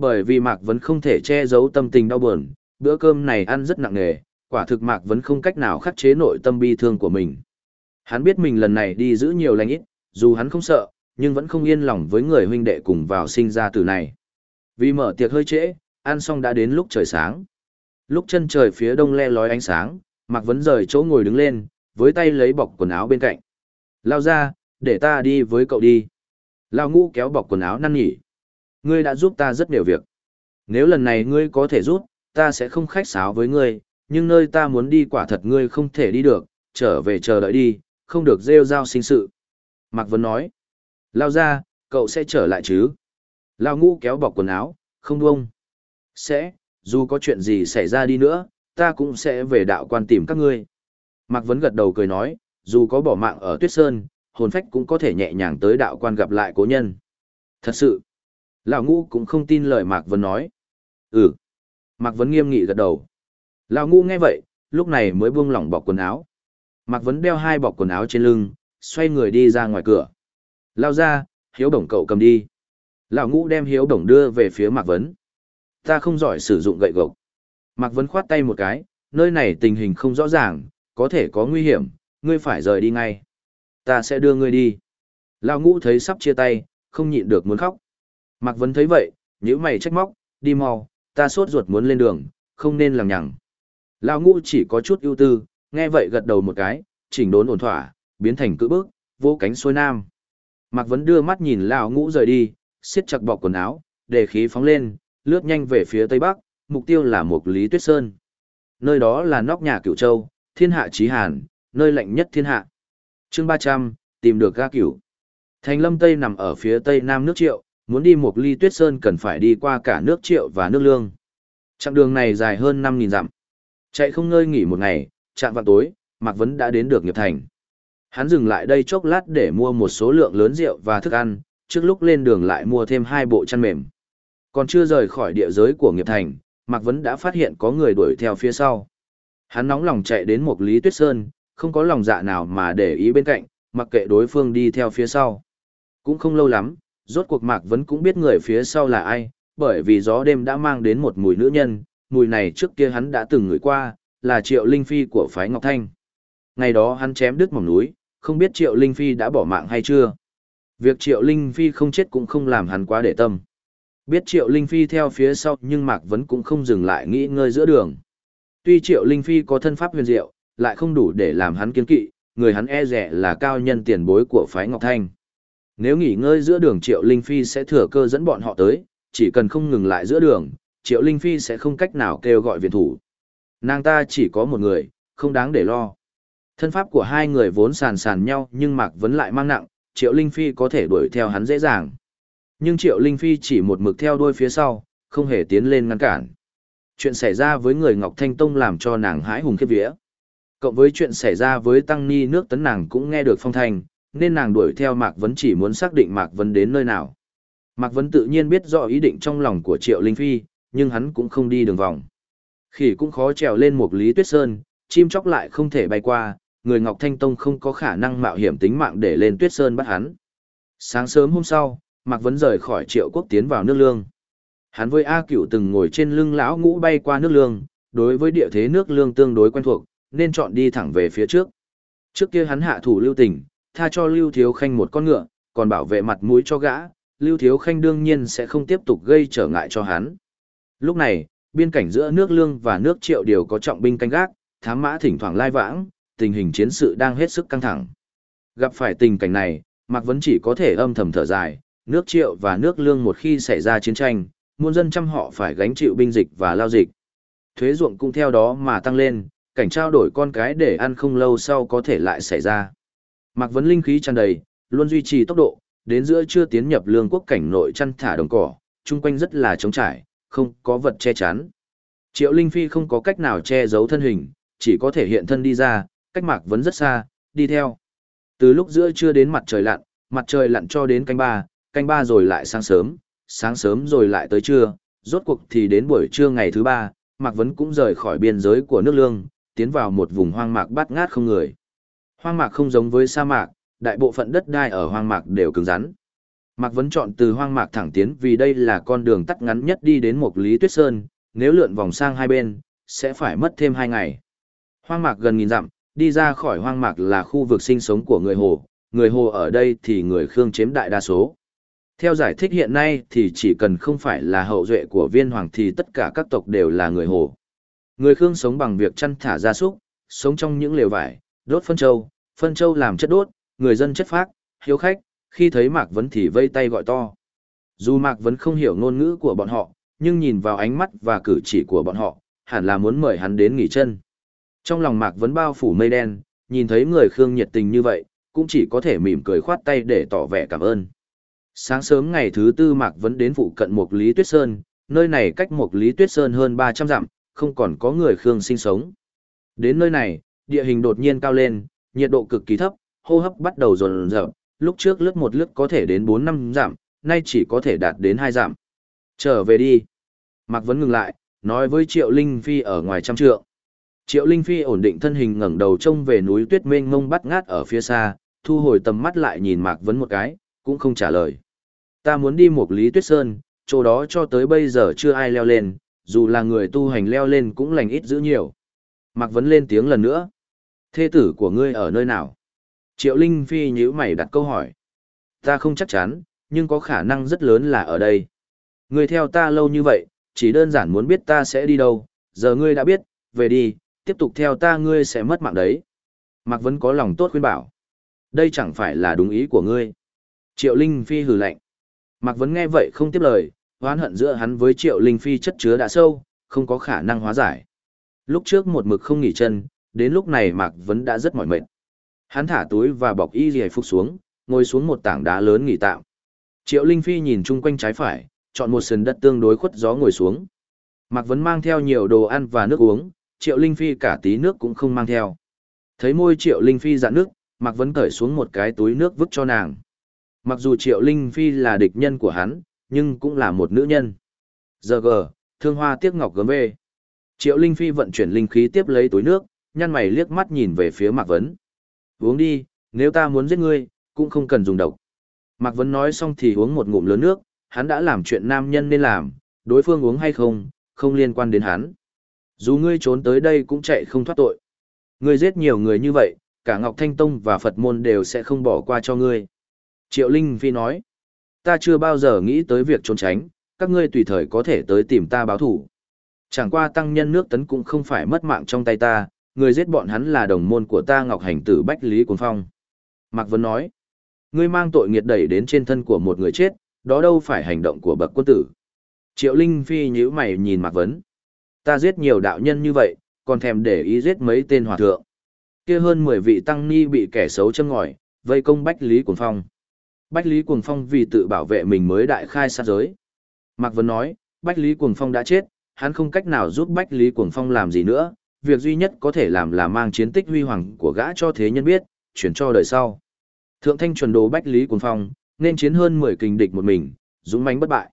Bởi vì Mạc Vấn không thể che giấu tâm tình đau buồn, bữa cơm này ăn rất nặng nề, quả thực Mạc Vấn không cách nào khắc chế nội tâm bi thương của mình. Hắn biết mình lần này đi giữ nhiều lành ít, dù hắn không sợ, nhưng vẫn không yên lòng với người huynh đệ cùng vào sinh ra từ này. Vì mở tiệc hơi trễ, ăn xong đã đến lúc trời sáng. Lúc chân trời phía đông le lói ánh sáng, Mạc Vấn rời chỗ ngồi đứng lên, với tay lấy bọc quần áo bên cạnh. Lao ra, để ta đi với cậu đi. Lao ngũ kéo bọc quần áo năn nhỉ. Ngươi đã giúp ta rất nhiều việc. Nếu lần này ngươi có thể giúp, ta sẽ không khách sáo với ngươi, nhưng nơi ta muốn đi quả thật ngươi không thể đi được, trở về chờ đợi đi, không được rêu rao sinh sự. Mạc Vấn nói, lao ra, cậu sẽ trở lại chứ? Lao ngũ kéo bọc quần áo, không buông. Sẽ, dù có chuyện gì xảy ra đi nữa, ta cũng sẽ về đạo quan tìm các ngươi. Mạc Vấn gật đầu cười nói, dù có bỏ mạng ở Tuyết Sơn, hồn phách cũng có thể nhẹ nhàng tới đạo quan gặp lại cố nhân. Thật sự, Lão ngũ cũng không tin lời Mạc Vấn nói. Ừ. Mạc Vấn nghiêm nghị gật đầu. Lão ngũ nghe vậy, lúc này mới buông lỏng bọc quần áo. Mạc Vấn đeo hai bọc quần áo trên lưng, xoay người đi ra ngoài cửa. Lao ra, hiếu bổng cậu cầm đi. Lão ngũ đem hiếu bổng đưa về phía Mạc Vấn. Ta không giỏi sử dụng gậy gộc. Mạc Vấn khoát tay một cái, nơi này tình hình không rõ ràng, có thể có nguy hiểm, ngươi phải rời đi ngay. Ta sẽ đưa ngươi đi. Lão ngũ thấy sắp chia tay, không nhịn được muốn khóc. Mạc Vấn thấy vậy, nhíu mày trách móc, đi mau, ta sốt ruột muốn lên đường, không nên lằng nhằng. Lão ngũ chỉ có chút ưu tư, nghe vậy gật đầu một cái, chỉnh đốn ổn thỏa, biến thành cự bước, vô cánh xuôi nam. Mạc Vấn đưa mắt nhìn lão ngũ rời đi, siết chặt bọc quần áo, để khí phóng lên, lướt nhanh về phía tây bắc, mục tiêu là Mục Lý Tuyết Sơn. Nơi đó là nóc nhà Cửu Châu, thiên hạ chí hàn, nơi lạnh nhất thiên hạ. Chương 300, tìm được ga cửu. Thành Lâm Tây nằm ở phía tây nam nước Triệu, muốn đi một ly tuyết sơn cần phải đi qua cả nước triệu và nước lương. Chặng đường này dài hơn 5.000 dặm. Chạy không ngơi nghỉ một ngày, chạm vào tối, Mạc Vấn đã đến được nghiệp thành. Hắn dừng lại đây chốc lát để mua một số lượng lớn rượu và thức ăn, trước lúc lên đường lại mua thêm hai bộ chăn mềm. Còn chưa rời khỏi địa giới của nghiệp thành, Mạc Vấn đã phát hiện có người đuổi theo phía sau. Hắn nóng lòng chạy đến một Lý Tuyết Sơn, không có lòng dạ nào mà để ý bên cạnh, mặc kệ đối phương đi theo phía sau. Cũng không lâu lắm, rốt cuộc Mạc Vấn cũng biết người phía sau là ai, bởi vì gió đêm đã mang đến một mùi nữ nhân, mùi này trước kia hắn đã từng ngửi qua, là Triệu Linh Phi của phái Ngọc Thanh. Ngày đó hắn chém đứt mỏng núi, không biết Triệu Linh Phi đã bỏ mạng hay chưa. Việc Triệu Linh Phi không chết cũng không làm hắn quá để tâm. Biết Triệu Linh Phi theo phía sau nhưng Mạc Vấn cũng không dừng lại nghĩ ngơi giữa đường. Tuy Triệu Linh Phi có thân pháp huyền diệu, lại không đủ để làm hắn kiên kỵ, người hắn e rẻ là cao nhân tiền bối của phái Ngọc Thanh. Nếu nghỉ ngơi giữa đường Triệu Linh Phi sẽ thừa cơ dẫn bọn họ tới, chỉ cần không ngừng lại giữa đường, Triệu Linh Phi sẽ không cách nào kêu gọi viện thủ. Nàng ta chỉ có một người, không đáng để lo. Thân pháp của hai người vốn sàn sàn nhau nhưng Mạc Vấn lại mang nặng, Triệu Linh Phi có thể đuổi theo hắn dễ dàng. Nhưng Triệu Linh Phi chỉ một mực theo đuôi phía sau, không hề tiến lên ngăn cản. Chuyện xảy ra với người Ngọc Thanh Tông làm cho nàng hãi hùng khiếp vía. Cộng với chuyện xảy ra với Tăng Ni nước tấn nàng cũng nghe được phong thanh, nên nàng đuổi theo Mạc Vấn chỉ muốn xác định Mạc Vấn đến nơi nào. Mạc Vấn tự nhiên biết rõ ý định trong lòng của Triệu Linh Phi, nhưng hắn cũng không đi đường vòng. Khỉ cũng khó trèo lên một lý tuyết sơn, chim chóc lại không thể bay qua, người Ngọc Thanh Tông không có khả năng mạo hiểm tính mạng để lên tuyết sơn bắt hắn. Sáng sớm hôm sau, Mạc Vấn rời khỏi triệu quốc tiến vào nước lương. Hắn với A Cửu từng ngồi trên lưng lão ngũ bay qua nước lương, đối với địa thế nước lương tương đối quen thuộc, nên chọn đi thẳng về phía trước. Trước kia hắn hạ thủ lưu tình, tha cho Lưu Thiếu Khanh một con ngựa, còn bảo vệ mặt mũi cho gã, Lưu Thiếu Khanh đương nhiên sẽ không tiếp tục gây trở ngại cho hắn. Lúc này, biên cảnh giữa nước lương và nước triệu đều có trọng binh canh gác, thám mã thỉnh thoảng lai vãng, tình hình chiến sự đang hết sức căng thẳng. Gặp phải tình cảnh này, Mạc Vấn chỉ có thể âm thầm thở dài, nước triệu và nước lương một khi xảy ra chiến tranh, muôn dân trăm họ phải gánh chịu binh dịch và lao dịch. Thuế ruộng cũng theo đó mà tăng lên, cảnh trao đổi con cái để ăn không lâu sau có thể lại xảy ra. Mạc Vấn linh khí tràn đầy, luôn duy trì tốc độ, đến giữa chưa tiến nhập lương quốc cảnh nội chăn thả đồng cỏ, chung quanh rất là trống trải, không có vật che chắn. Triệu Linh Phi không có cách nào che giấu thân hình, chỉ có thể hiện thân đi ra, cách Mạc Vấn rất xa, đi theo. Từ lúc giữa chưa đến mặt trời lặn, mặt trời lặn cho đến canh ba, canh ba rồi lại sáng sớm, sáng sớm rồi lại tới trưa, rốt cuộc thì đến buổi trưa ngày thứ ba, Mạc Vấn cũng rời khỏi biên giới của nước lương, tiến vào một vùng hoang mạc bát ngát không người. Hoang mạc không giống với sa mạc, đại bộ phận đất đai ở hoang mạc đều cứng rắn. Mạc Vấn chọn từ hoang mạc thẳng tiến vì đây là con đường tắt ngắn nhất đi đến một lý tuyết sơn, nếu lượn vòng sang hai bên, sẽ phải mất thêm hai ngày. Hoang mạc gần nghìn dặm, đi ra khỏi hoang mạc là khu vực sinh sống của người Hồ, người Hồ ở đây thì người Khương chiếm đại đa số. Theo giải thích hiện nay thì chỉ cần không phải là hậu duệ của viên hoàng thì tất cả các tộc đều là người Hồ. Người Khương sống bằng việc chăn thả gia súc, sống trong những lều vải, đốt phân châu, phân châu làm chất đốt, người dân chất phác, hiếu khách, khi thấy Mạc Vấn thì vây tay gọi to. Dù Mạc Vấn không hiểu ngôn ngữ của bọn họ, nhưng nhìn vào ánh mắt và cử chỉ của bọn họ, hẳn là muốn mời hắn đến nghỉ chân. Trong lòng Mạc Vấn bao phủ mây đen, nhìn thấy người Khương nhiệt tình như vậy, cũng chỉ có thể mỉm cười khoát tay để tỏ vẻ cảm ơn. Sáng sớm ngày thứ tư Mạc Vấn đến phụ cận Mộc Lý Tuyết Sơn, nơi này cách Mộc Lý Tuyết Sơn hơn 300 dặm, không còn có người Khương sinh sống. Đến nơi này, địa hình đột nhiên cao lên, nhiệt độ cực kỳ thấp, hô hấp bắt đầu dồn dập, lúc trước lướt một lướt có thể đến 4 năm giảm, nay chỉ có thể đạt đến 2 giảm. Trở về đi. Mạc Vấn ngừng lại, nói với Triệu Linh Phi ở ngoài trăm trượng. Triệu Linh Phi ổn định thân hình ngẩng đầu trông về núi tuyết mênh mông bắt ngát ở phía xa, thu hồi tầm mắt lại nhìn Mạc Vấn một cái, cũng không trả lời. Ta muốn đi một lý tuyết sơn, chỗ đó cho tới bây giờ chưa ai leo lên, dù là người tu hành leo lên cũng lành ít giữ nhiều. Mạc Vấn lên tiếng lần nữa. Thê tử của ngươi ở nơi nào? Triệu Linh Phi nhíu mày đặt câu hỏi. Ta không chắc chắn, nhưng có khả năng rất lớn là ở đây. Ngươi theo ta lâu như vậy, chỉ đơn giản muốn biết ta sẽ đi đâu, giờ ngươi đã biết, về đi, tiếp tục theo ta ngươi sẽ mất mạng đấy. Mạc Vấn có lòng tốt khuyên bảo. Đây chẳng phải là đúng ý của ngươi. Triệu Linh Phi hừ lạnh. Mạc Vấn nghe vậy không tiếp lời, hoán hận giữa hắn với Triệu Linh Phi chất chứa đã sâu, không có khả năng hóa giải. Lúc trước một mực không nghỉ chân, đến lúc này Mạc Vấn đã rất mỏi mệt. Hắn thả túi và bọc y rìa phục xuống, ngồi xuống một tảng đá lớn nghỉ tạm. Triệu Linh Phi nhìn chung quanh trái phải, chọn một sườn đất tương đối khuất gió ngồi xuống. Mạc Vấn mang theo nhiều đồ ăn và nước uống, Triệu Linh Phi cả tí nước cũng không mang theo. Thấy môi Triệu Linh Phi dạn nước, Mạc Vấn cởi xuống một cái túi nước vứt cho nàng. Mặc dù Triệu Linh Phi là địch nhân của hắn, nhưng cũng là một nữ nhân. Giờ gờ, thương hoa tiếc ngọc gấm về. Triệu Linh Phi vận chuyển linh khí tiếp lấy túi nước, nhăn mày liếc mắt nhìn về phía Mạc Vấn. Uống đi, nếu ta muốn giết ngươi, cũng không cần dùng độc. Mạc Vấn nói xong thì uống một ngụm lớn nước, hắn đã làm chuyện nam nhân nên làm, đối phương uống hay không, không liên quan đến hắn. Dù ngươi trốn tới đây cũng chạy không thoát tội. Ngươi giết nhiều người như vậy, cả Ngọc Thanh Tông và Phật môn đều sẽ không bỏ qua cho ngươi. Triệu Linh Phi nói, ta chưa bao giờ nghĩ tới việc trốn tránh, các ngươi tùy thời có thể tới tìm ta báo thủ. Chẳng qua tăng nhân nước tấn cũng không phải mất mạng trong tay ta, người giết bọn hắn là đồng môn của ta Ngọc Hành Tử Bách Lý Cuồng Phong. Mạc Vấn nói, ngươi mang tội nghiệt đẩy đến trên thân của một người chết, đó đâu phải hành động của bậc quân tử. Triệu Linh Phi nhíu mày nhìn Mạc Vấn. Ta giết nhiều đạo nhân như vậy, còn thèm để ý giết mấy tên hòa thượng. kia hơn 10 vị tăng ni bị kẻ xấu châm ngòi, vây công Bách Lý Cuồng Phong. Bách Lý Cuồng Phong vì tự bảo vệ mình mới đại khai sát giới. Mạc Vấn nói, Bách Lý Cuồng Phong đã chết, hắn không cách nào giúp Bách Lý Cuồng Phong làm gì nữa, việc duy nhất có thể làm là mang chiến tích huy hoàng của gã cho thế nhân biết, chuyển cho đời sau. Thượng thanh chuẩn đồ Bách Lý Cuồng Phong, nên chiến hơn 10 kình địch một mình, dũng mãnh bất bại.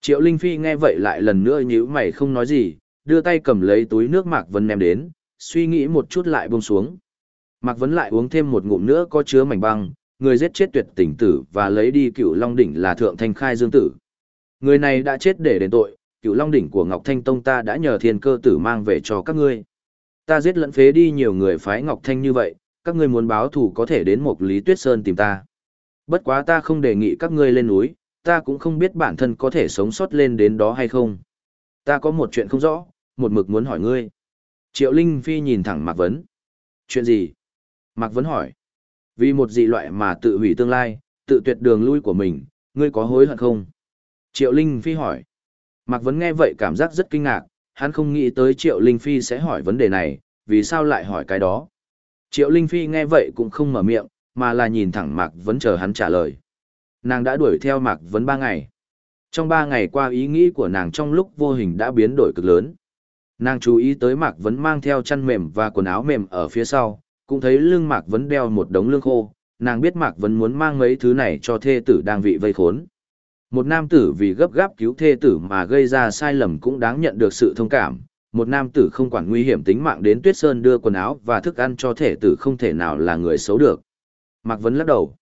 Triệu Linh Phi nghe vậy lại lần nữa nhíu mày không nói gì, đưa tay cầm lấy túi nước Mạc Vân ném đến, suy nghĩ một chút lại buông xuống. Mạc Vân lại uống thêm một ngụm nữa có chứa mảnh băng, người giết chết tuyệt tỉnh tử và lấy đi cựu Long Đỉnh là Thượng Thanh Khai Dương Tử. Người này đã chết để đền tội, cựu Long Đỉnh của Ngọc Thanh Tông ta đã nhờ thiên cơ tử mang về cho các ngươi. Ta giết lẫn phế đi nhiều người phái Ngọc Thanh như vậy, các ngươi muốn báo thù có thể đến một Lý Tuyết Sơn tìm ta. Bất quá ta không đề nghị các ngươi lên núi, ta cũng không biết bản thân có thể sống sót lên đến đó hay không. Ta có một chuyện không rõ, một mực muốn hỏi ngươi. Triệu Linh Phi nhìn thẳng Mạc Vấn. Chuyện gì? Mạc Vấn hỏi. Vì một dị loại mà tự hủy tương lai, tự tuyệt đường lui của mình, ngươi có hối hận không? Triệu Linh Phi hỏi. Mạc Vấn nghe vậy cảm giác rất kinh ngạc, hắn không nghĩ tới Triệu Linh Phi sẽ hỏi vấn đề này, vì sao lại hỏi cái đó. Triệu Linh Phi nghe vậy cũng không mở miệng, mà là nhìn thẳng Mạc Vấn chờ hắn trả lời. Nàng đã đuổi theo Mạc Vấn ba ngày. Trong ba ngày qua ý nghĩ của nàng trong lúc vô hình đã biến đổi cực lớn. Nàng chú ý tới Mạc Vấn mang theo chăn mềm và quần áo mềm ở phía sau, cũng thấy lưng Mạc Vấn đeo một đống lương khô, nàng biết Mạc Vấn muốn mang mấy thứ này cho thê tử đang vị vây khốn. Một nam tử vì gấp gáp cứu thê tử mà gây ra sai lầm cũng đáng nhận được sự thông cảm. Một nam tử không quản nguy hiểm tính mạng đến Tuyết Sơn đưa quần áo và thức ăn cho thể tử không thể nào là người xấu được. Mạc Vấn lắc đầu.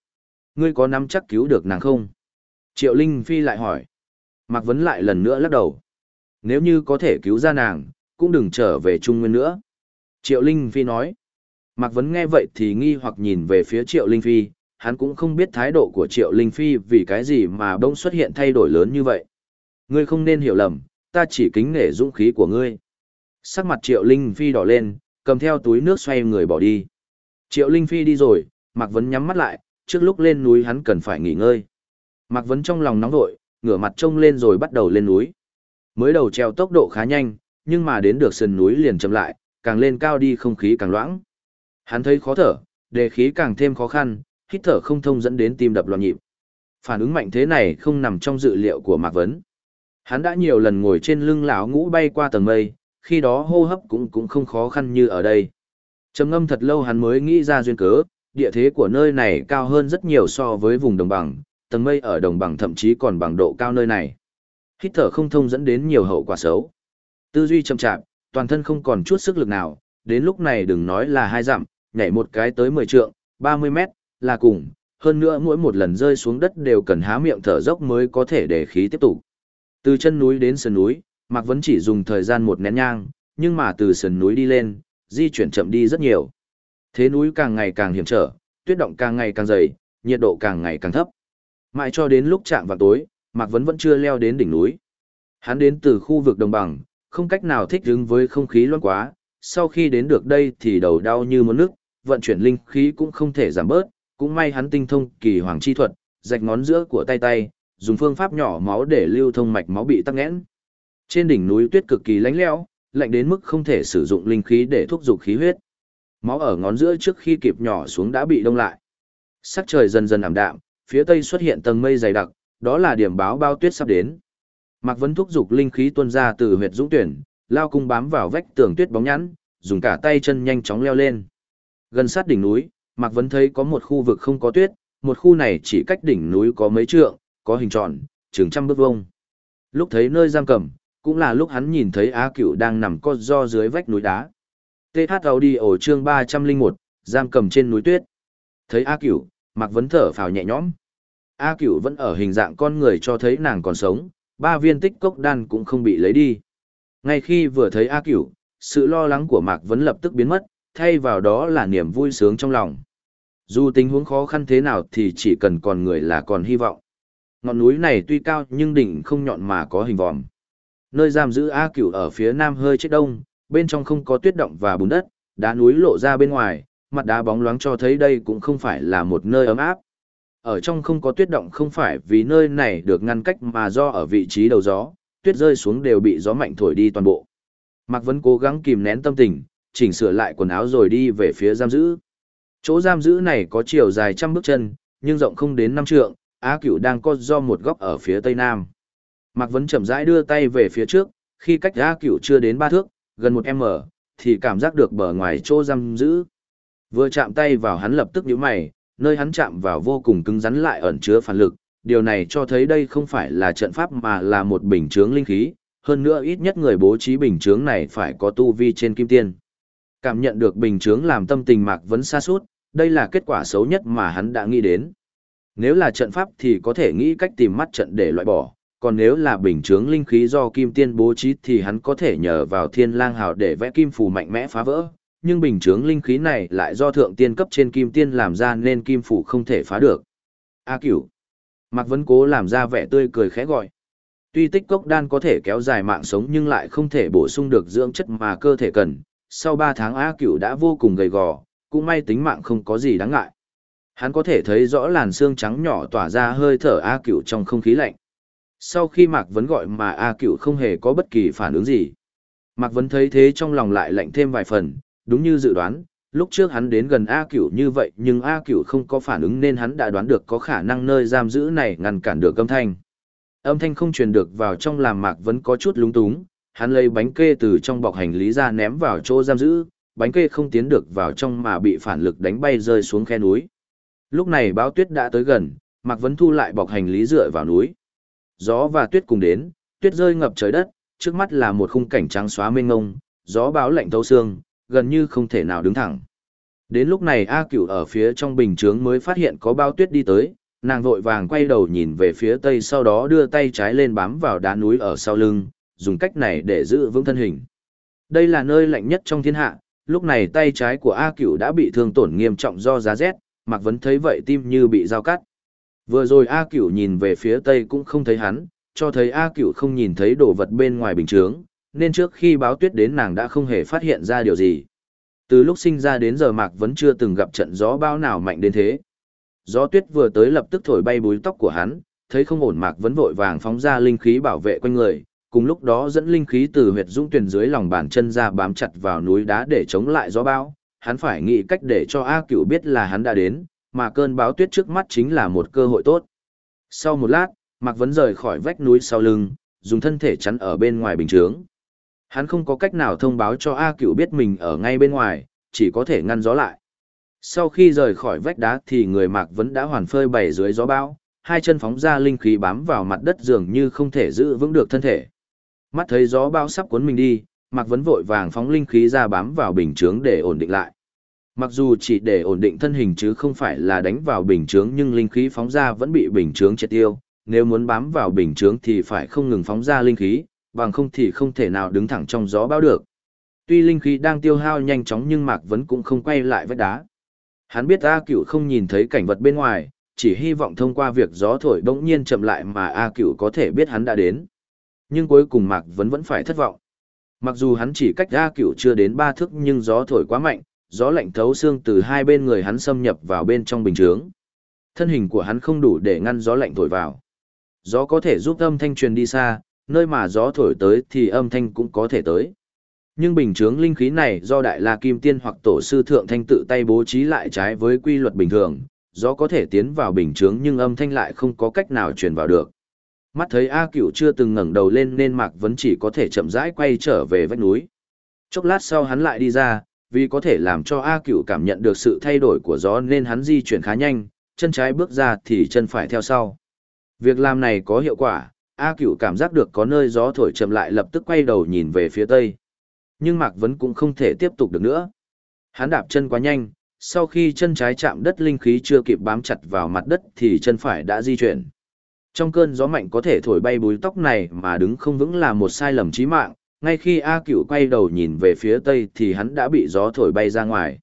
Ngươi có nắm chắc cứu được nàng không? Triệu Linh Phi lại hỏi. Mạc Vấn lại lần nữa lắc đầu. Nếu như có thể cứu ra nàng, cũng đừng trở về Trung Nguyên nữa. Triệu Linh Phi nói. Mạc Vấn nghe vậy thì nghi hoặc nhìn về phía Triệu Linh Phi, hắn cũng không biết thái độ của Triệu Linh Phi vì cái gì mà bỗng xuất hiện thay đổi lớn như vậy. Ngươi không nên hiểu lầm, ta chỉ kính nể dũng khí của ngươi. Sắc mặt Triệu Linh Phi đỏ lên, cầm theo túi nước xoay người bỏ đi. Triệu Linh Phi đi rồi, Mạc Vấn nhắm mắt lại, trước lúc lên núi hắn cần phải nghỉ ngơi. Mạc Vấn trong lòng nóng vội, ngửa mặt trông lên rồi bắt đầu lên núi. Mới đầu treo tốc độ khá nhanh, nhưng mà đến được sườn núi liền chậm lại, càng lên cao đi không khí càng loãng. Hắn thấy khó thở, đề khí càng thêm khó khăn, hít thở không thông dẫn đến tim đập loạn nhịp. Phản ứng mạnh thế này không nằm trong dự liệu của Mạc Vấn. Hắn đã nhiều lần ngồi trên lưng lão ngũ bay qua tầng mây, khi đó hô hấp cũng cũng không khó khăn như ở đây. Trầm ngâm thật lâu hắn mới nghĩ ra duyên cớ, địa thế của nơi này cao hơn rất nhiều so với vùng đồng bằng, tầng mây ở đồng bằng thậm chí còn bằng độ cao nơi này. Hít thở không thông dẫn đến nhiều hậu quả xấu. Tư duy chậm chạp, toàn thân không còn chút sức lực nào, đến lúc này đừng nói là hai dặm, nhảy một cái tới 10 trượng, 30 mét, là cùng, hơn nữa mỗi một lần rơi xuống đất đều cần há miệng thở dốc mới có thể để khí tiếp tục. Từ chân núi đến sườn núi, Mạc Vấn chỉ dùng thời gian một nén nhang, nhưng mà từ sườn núi đi lên, di chuyển chậm đi rất nhiều. Thế núi càng ngày càng hiểm trở, tuyết động càng ngày càng dày, nhiệt độ càng ngày càng thấp. Mãi cho đến lúc chạm vào tối, Mạc Vấn vẫn chưa leo đến đỉnh núi. Hắn đến từ khu vực đồng bằng, không cách nào thích ứng với không khí loãng quá, sau khi đến được đây thì đầu đau như muốn nước, vận chuyển linh khí cũng không thể giảm bớt, cũng may hắn tinh thông kỳ hoàng chi thuật, rạch ngón giữa của tay tay, dùng phương pháp nhỏ máu để lưu thông mạch máu bị tắc nghẽn. Trên đỉnh núi tuyết cực kỳ lạnh lẽo, lạnh đến mức không thể sử dụng linh khí để thúc dục khí huyết. Máu ở ngón giữa trước khi kịp nhỏ xuống đã bị đông lại. Sắc trời dần dần ảm đạm, phía tây xuất hiện tầng mây dày đặc, đó là điểm báo bao tuyết sắp đến. Mạc Vân thúc dục linh khí tuôn ra từ huyệt dũng tuyển, lao cung bám vào vách tường tuyết bóng nhẵn, dùng cả tay chân nhanh chóng leo lên. Gần sát đỉnh núi, Mạc Vấn thấy có một khu vực không có tuyết, một khu này chỉ cách đỉnh núi có mấy trượng, có hình tròn, chừng trăm bước vuông. Lúc thấy nơi giam cầm, cũng là lúc hắn nhìn thấy Á Cửu đang nằm co do dưới vách núi đá. TH Audio chương 301, giam cầm trên núi tuyết. Thấy A Cửu, Mạc Vấn thở phào nhẹ nhõm. A Cửu vẫn ở hình dạng con người cho thấy nàng còn sống, ba viên tích cốc đan cũng không bị lấy đi. Ngay khi vừa thấy A Cửu, sự lo lắng của Mạc Vấn lập tức biến mất, thay vào đó là niềm vui sướng trong lòng. Dù tình huống khó khăn thế nào thì chỉ cần còn người là còn hy vọng. Ngọn núi này tuy cao nhưng đỉnh không nhọn mà có hình vòm. Nơi giam giữ A Cửu ở phía nam hơi chết đông, bên trong không có tuyết động và bùn đất, đá núi lộ ra bên ngoài, mặt đá bóng loáng cho thấy đây cũng không phải là một nơi ấm áp. Ở trong không có tuyết động không phải vì nơi này được ngăn cách mà do ở vị trí đầu gió, tuyết rơi xuống đều bị gió mạnh thổi đi toàn bộ. Mạc Vân cố gắng kìm nén tâm tình, chỉnh sửa lại quần áo rồi đi về phía giam giữ. Chỗ giam giữ này có chiều dài trăm bước chân, nhưng rộng không đến năm trượng, Á Cửu đang co do một góc ở phía tây nam. Mạc Vấn chậm rãi đưa tay về phía trước, khi cách Á Cửu chưa đến ba thước, gần một m, thì cảm giác được bờ ngoài chỗ giam giữ. Vừa chạm tay vào hắn lập tức nhíu mày, nơi hắn chạm vào vô cùng cứng rắn lại ẩn chứa phản lực, điều này cho thấy đây không phải là trận pháp mà là một bình chướng linh khí, hơn nữa ít nhất người bố trí bình chướng này phải có tu vi trên kim tiên. Cảm nhận được bình chướng làm tâm tình Mạc Vấn xa suốt, đây là kết quả xấu nhất mà hắn đã nghĩ đến. Nếu là trận pháp thì có thể nghĩ cách tìm mắt trận để loại bỏ, còn nếu là bình chướng linh khí do kim tiên bố trí thì hắn có thể nhờ vào thiên lang hào để vẽ kim phù mạnh mẽ phá vỡ. Nhưng bình chướng linh khí này lại do thượng tiên cấp trên kim tiên làm ra nên kim phù không thể phá được. A cửu. Mạc Vấn Cố làm ra vẻ tươi cười khẽ gọi. Tuy tích cốc đan có thể kéo dài mạng sống nhưng lại không thể bổ sung được dưỡng chất mà cơ thể cần. Sau 3 tháng A cửu đã vô cùng gầy gò, cũng may tính mạng không có gì đáng ngại. Hắn có thể thấy rõ làn xương trắng nhỏ tỏa ra hơi thở A cửu trong không khí lạnh. Sau khi Mạc Vấn gọi mà A cửu không hề có bất kỳ phản ứng gì. Mạc Vấn thấy thế trong lòng lại lạnh thêm vài phần, đúng như dự đoán, lúc trước hắn đến gần A cửu như vậy nhưng A cửu không có phản ứng nên hắn đã đoán được có khả năng nơi giam giữ này ngăn cản được âm thanh. Âm thanh không truyền được vào trong làm Mạc Vấn có chút lúng túng, hắn lấy bánh kê từ trong bọc hành lý ra ném vào chỗ giam giữ, bánh kê không tiến được vào trong mà bị phản lực đánh bay rơi xuống khe núi. Lúc này báo tuyết đã tới gần, Mạc Vấn Thu lại bọc hành lý dựa vào núi. Gió và tuyết cùng đến, tuyết rơi ngập trời đất, trước mắt là một khung cảnh trắng xóa mênh ngông, gió báo lạnh thấu xương, gần như không thể nào đứng thẳng. Đến lúc này A Cửu ở phía trong bình chướng mới phát hiện có bao tuyết đi tới, nàng vội vàng quay đầu nhìn về phía tây sau đó đưa tay trái lên bám vào đá núi ở sau lưng, dùng cách này để giữ vững thân hình. Đây là nơi lạnh nhất trong thiên hạ, lúc này tay trái của A Cửu đã bị thương tổn nghiêm trọng do giá rét, Mạc Vấn thấy vậy tim như bị dao cắt. Vừa rồi A Cửu nhìn về phía tây cũng không thấy hắn, cho thấy A Cửu không nhìn thấy đồ vật bên ngoài bình chướng, nên trước khi báo tuyết đến nàng đã không hề phát hiện ra điều gì. Từ lúc sinh ra đến giờ Mạc Vấn chưa từng gặp trận gió bao nào mạnh đến thế. Gió tuyết vừa tới lập tức thổi bay búi tóc của hắn, thấy không ổn Mạc Vấn vội vàng phóng ra linh khí bảo vệ quanh người, cùng lúc đó dẫn linh khí từ huyệt dũng tuyển dưới lòng bàn chân ra bám chặt vào núi đá để chống lại gió bão. Hắn phải nghĩ cách để cho A cựu biết là hắn đã đến, mà cơn báo tuyết trước mắt chính là một cơ hội tốt. Sau một lát, Mạc Vấn rời khỏi vách núi sau lưng, dùng thân thể chắn ở bên ngoài bình chướng. Hắn không có cách nào thông báo cho A cựu biết mình ở ngay bên ngoài, chỉ có thể ngăn gió lại. Sau khi rời khỏi vách đá thì người Mạc Vấn đã hoàn phơi bày dưới gió bão, hai chân phóng ra linh khí bám vào mặt đất dường như không thể giữ vững được thân thể. Mắt thấy gió bão sắp cuốn mình đi, Mạc Vấn vội vàng phóng linh khí ra bám vào bình chướng để ổn định lại. Mặc dù chỉ để ổn định thân hình chứ không phải là đánh vào bình chướng nhưng linh khí phóng ra vẫn bị bình chướng triệt tiêu, nếu muốn bám vào bình chướng thì phải không ngừng phóng ra linh khí, bằng không thì không thể nào đứng thẳng trong gió bão được. Tuy linh khí đang tiêu hao nhanh chóng nhưng Mạc Vấn cũng không quay lại vách đá. Hắn biết A Cửu không nhìn thấy cảnh vật bên ngoài, chỉ hy vọng thông qua việc gió thổi bỗng nhiên chậm lại mà A Cửu có thể biết hắn đã đến. Nhưng cuối cùng Mạc Vấn vẫn phải thất vọng. Mặc dù hắn chỉ cách A Cửu chưa đến ba thước nhưng gió thổi quá mạnh, gió lạnh thấu xương từ hai bên người hắn xâm nhập vào bên trong bình chướng. Thân hình của hắn không đủ để ngăn gió lạnh thổi vào. Gió có thể giúp âm thanh truyền đi xa, nơi mà gió thổi tới thì âm thanh cũng có thể tới. Nhưng bình chướng linh khí này do Đại La Kim Tiên hoặc Tổ sư Thượng Thanh tự tay bố trí lại trái với quy luật bình thường, gió có thể tiến vào bình chướng nhưng âm thanh lại không có cách nào truyền vào được. Mắt thấy A Cửu chưa từng ngẩng đầu lên nên Mạc Vấn chỉ có thể chậm rãi quay trở về vách núi. Chốc lát sau hắn lại đi ra, vì có thể làm cho A Cửu cảm nhận được sự thay đổi của gió nên hắn di chuyển khá nhanh, chân trái bước ra thì chân phải theo sau. Việc làm này có hiệu quả, A Cửu cảm giác được có nơi gió thổi chậm lại lập tức quay đầu nhìn về phía tây. Nhưng Mạc Vấn cũng không thể tiếp tục được nữa. Hắn đạp chân quá nhanh, sau khi chân trái chạm đất linh khí chưa kịp bám chặt vào mặt đất thì chân phải đã di chuyển. Trong cơn gió mạnh có thể thổi bay búi tóc này mà đứng không vững là một sai lầm chí mạng, ngay khi A Cửu quay đầu nhìn về phía tây thì hắn đã bị gió thổi bay ra ngoài.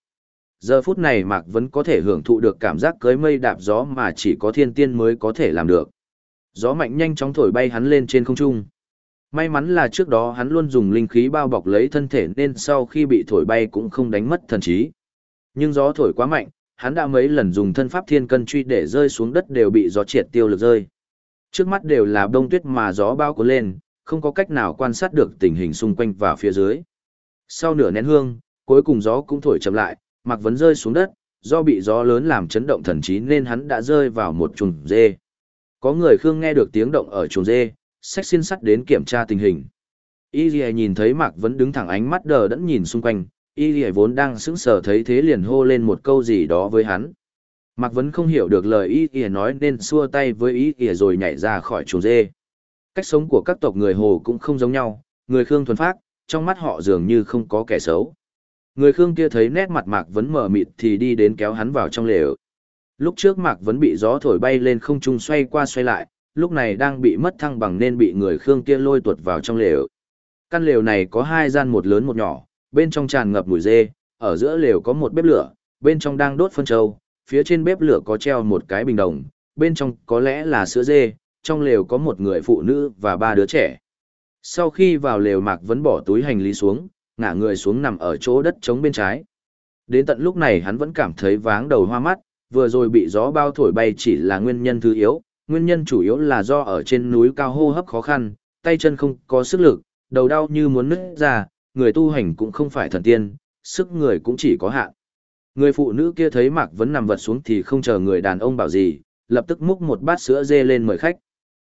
Giờ phút này Mạc vẫn có thể hưởng thụ được cảm giác cưới mây đạp gió mà chỉ có thiên tiên mới có thể làm được. Gió mạnh nhanh chóng thổi bay hắn lên trên không trung. May mắn là trước đó hắn luôn dùng linh khí bao bọc lấy thân thể nên sau khi bị thổi bay cũng không đánh mất thần trí. Nhưng gió thổi quá mạnh, hắn đã mấy lần dùng thân pháp thiên cân truy để rơi xuống đất đều bị gió triệt tiêu lực rơi. Trước mắt đều là bông tuyết mà gió bao cuốn lên, không có cách nào quan sát được tình hình xung quanh và phía dưới. Sau nửa nén hương, cuối cùng gió cũng thổi chậm lại, Mạc Vấn rơi xuống đất, do bị gió lớn làm chấn động thần trí nên hắn đã rơi vào một chuồng dê. Có người Khương nghe được tiếng động ở chuồng dê, sách xin sắt đến kiểm tra tình hình. Y Lì nhìn thấy Mạc Vấn đứng thẳng ánh mắt đờ đẫn nhìn xung quanh, Y Lì vốn đang sững sờ thấy thế liền hô lên một câu gì đó với hắn. Mạc Vấn không hiểu được lời ý kìa nói nên xua tay với ý kìa rồi nhảy ra khỏi chuồng dê. Cách sống của các tộc người Hồ cũng không giống nhau, người Khương thuần phát, trong mắt họ dường như không có kẻ xấu. Người Khương kia thấy nét mặt Mạc Vấn mở mịt thì đi đến kéo hắn vào trong lều. Lúc trước Mạc Vấn bị gió thổi bay lên không trung xoay qua xoay lại, lúc này đang bị mất thăng bằng nên bị người Khương kia lôi tuột vào trong lều. Căn lều này có hai gian một lớn một nhỏ, bên trong tràn ngập mùi dê, ở giữa lều có một bếp lửa, bên trong đang đốt phân trâu, phía trên bếp lửa có treo một cái bình đồng, bên trong có lẽ là sữa dê, trong lều có một người phụ nữ và ba đứa trẻ. Sau khi vào lều Mạc Vấn bỏ túi hành lý xuống, ngả người xuống nằm ở chỗ đất trống bên trái. Đến tận lúc này hắn vẫn cảm thấy váng đầu hoa mắt, vừa rồi bị gió bao thổi bay chỉ là nguyên nhân thứ yếu, nguyên nhân chủ yếu là do ở trên núi cao hô hấp khó khăn, tay chân không có sức lực, đầu đau như muốn nứt ra, người tu hành cũng không phải thần tiên, sức người cũng chỉ có hạn. Người phụ nữ kia thấy Mạc Vấn nằm vật xuống thì không chờ người đàn ông bảo gì, lập tức múc một bát sữa dê lên mời khách.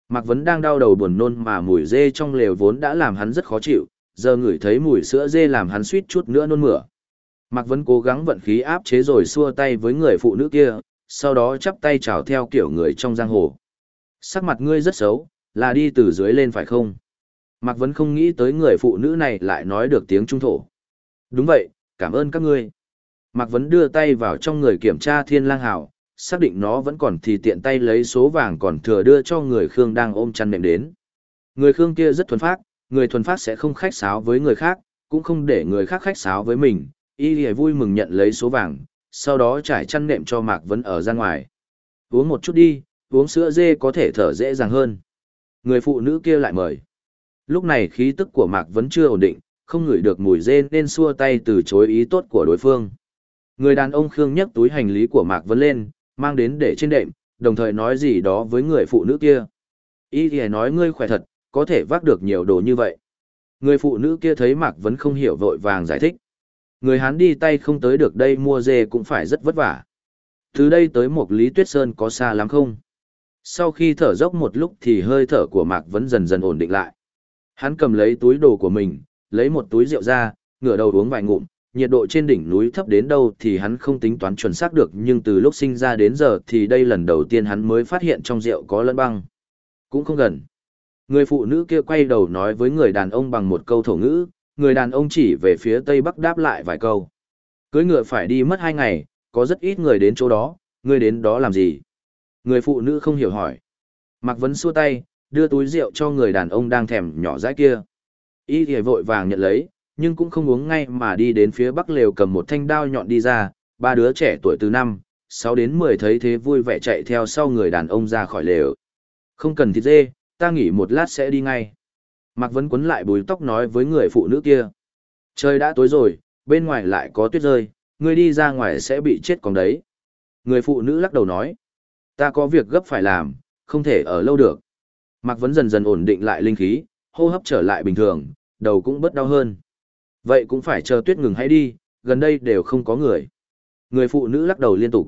Mạc Vấn đang đau đầu buồn nôn mà mùi dê trong lều vốn đã làm hắn rất khó chịu, giờ ngửi thấy mùi sữa dê làm hắn suýt chút nữa nôn mửa. Mạc Vấn cố gắng vận khí áp chế rồi xua tay với người phụ nữ kia, sau đó chắp tay chào theo kiểu người trong giang hồ. Sắc mặt ngươi rất xấu, là đi từ dưới lên phải không? Mạc Vấn không nghĩ tới người phụ nữ này lại nói được tiếng trung thổ. Đúng vậy, cảm ơn các ngươi. Mạc Vấn đưa tay vào trong người kiểm tra thiên lang hảo, xác định nó vẫn còn thì tiện tay lấy số vàng còn thừa đưa cho người Khương đang ôm chăn nệm đến. Người Khương kia rất thuần phác, người thuần phát sẽ không khách sáo với người khác, cũng không để người khác khách sáo với mình. Y Lì vui mừng nhận lấy số vàng, sau đó trải chăn nệm cho Mạc Vấn ở ra ngoài. Uống một chút đi, uống sữa dê có thể thở dễ dàng hơn. Người phụ nữ kia lại mời. Lúc này khí tức của Mạc Vấn chưa ổn định, không ngửi được mùi dê nên xua tay từ chối ý tốt của đối phương. Người đàn ông Khương nhấc túi hành lý của Mạc Vân lên, mang đến để trên đệm, đồng thời nói gì đó với người phụ nữ kia. Ý thì nói ngươi khỏe thật, có thể vác được nhiều đồ như vậy. Người phụ nữ kia thấy Mạc Vân không hiểu vội vàng giải thích. Người Hán đi tay không tới được đây mua dê cũng phải rất vất vả. Từ đây tới một Lý Tuyết Sơn có xa lắm không? Sau khi thở dốc một lúc thì hơi thở của Mạc Vân dần dần ổn định lại. Hắn cầm lấy túi đồ của mình, lấy một túi rượu ra, ngửa đầu uống vài ngụm, nhiệt độ trên đỉnh núi thấp đến đâu thì hắn không tính toán chuẩn xác được nhưng từ lúc sinh ra đến giờ thì đây lần đầu tiên hắn mới phát hiện trong rượu có lẫn băng. Cũng không gần. Người phụ nữ kia quay đầu nói với người đàn ông bằng một câu thổ ngữ, người đàn ông chỉ về phía tây bắc đáp lại vài câu. Cưới ngựa phải đi mất hai ngày, có rất ít người đến chỗ đó, ngươi đến đó làm gì? Người phụ nữ không hiểu hỏi. Mạc Vấn xua tay, đưa túi rượu cho người đàn ông đang thèm nhỏ dãi kia. Y thì vội vàng nhận lấy, nhưng cũng không uống ngay mà đi đến phía bắc lều cầm một thanh đao nhọn đi ra, ba đứa trẻ tuổi từ năm, sáu đến mười thấy thế vui vẻ chạy theo sau người đàn ông ra khỏi lều. Không cần thịt dê, ta nghỉ một lát sẽ đi ngay. Mạc Vấn quấn lại bùi tóc nói với người phụ nữ kia. Trời đã tối rồi, bên ngoài lại có tuyết rơi, người đi ra ngoài sẽ bị chết còn đấy. Người phụ nữ lắc đầu nói. Ta có việc gấp phải làm, không thể ở lâu được. Mạc Vấn dần dần ổn định lại linh khí, hô hấp trở lại bình thường, đầu cũng bớt đau hơn. Vậy cũng phải chờ tuyết ngừng hay đi, gần đây đều không có người. Người phụ nữ lắc đầu liên tục.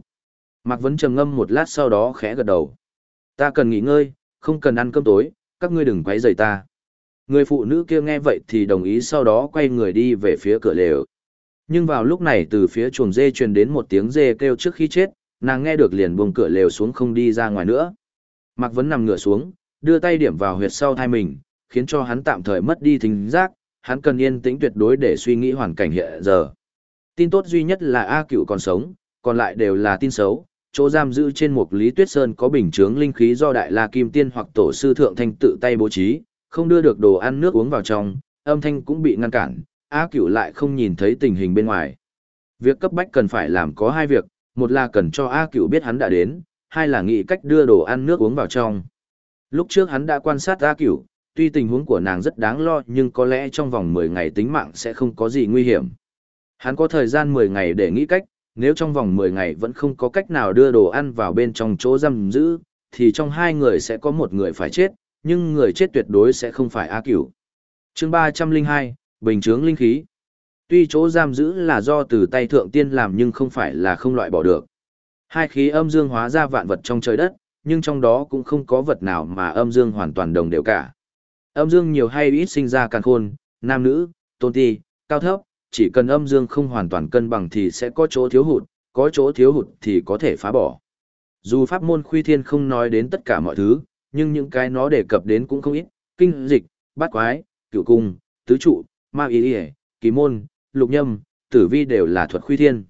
Mạc Vấn trầm ngâm một lát sau đó khẽ gật đầu. Ta cần nghỉ ngơi, không cần ăn cơm tối, các ngươi đừng quấy rầy ta. Người phụ nữ kia nghe vậy thì đồng ý sau đó quay người đi về phía cửa lều. Nhưng vào lúc này từ phía chuồng dê truyền đến một tiếng dê kêu trước khi chết, nàng nghe được liền buông cửa lều xuống không đi ra ngoài nữa. Mạc Vấn nằm ngửa xuống, đưa tay điểm vào huyệt sau thai mình, khiến cho hắn tạm thời mất đi thính giác, hắn cần yên tĩnh tuyệt đối để suy nghĩ hoàn cảnh hiện giờ. Tin tốt duy nhất là A Cửu còn sống, còn lại đều là tin xấu. Chỗ giam giữ trên một Lý Tuyết Sơn có bình chướng linh khí do Đại La Kim Tiên hoặc Tổ sư Thượng Thanh tự tay bố trí, không đưa được đồ ăn nước uống vào trong, âm thanh cũng bị ngăn cản, A Cửu lại không nhìn thấy tình hình bên ngoài. Việc cấp bách cần phải làm có hai việc, một là cần cho A Cửu biết hắn đã đến, hai là nghĩ cách đưa đồ ăn nước uống vào trong. Lúc trước hắn đã quan sát A Cửu, tuy tình huống của nàng rất đáng lo nhưng có lẽ trong vòng 10 ngày tính mạng sẽ không có gì nguy hiểm. Hắn có thời gian 10 ngày để nghĩ cách, nếu trong vòng 10 ngày vẫn không có cách nào đưa đồ ăn vào bên trong chỗ giam giữ, thì trong hai người sẽ có một người phải chết, nhưng người chết tuyệt đối sẽ không phải A Cửu. Chương 302, Bình chướng linh khí. Tuy chỗ giam giữ là do từ tay thượng tiên làm nhưng không phải là không loại bỏ được. Hai khí âm dương hóa ra vạn vật trong trời đất, nhưng trong đó cũng không có vật nào mà âm dương hoàn toàn đồng đều cả. Âm dương nhiều hay ít sinh ra càng khôn, nam nữ, tôn ti, cao thấp, chỉ cần âm dương không hoàn toàn cân bằng thì sẽ có chỗ thiếu hụt, có chỗ thiếu hụt thì có thể phá bỏ. Dù pháp môn khuy thiên không nói đến tất cả mọi thứ, nhưng những cái nó đề cập đến cũng không ít, kinh dịch, bát quái, cửu cung, tứ trụ, ma ý y, kỳ môn, lục nhâm, tử vi đều là thuật khuy thiên.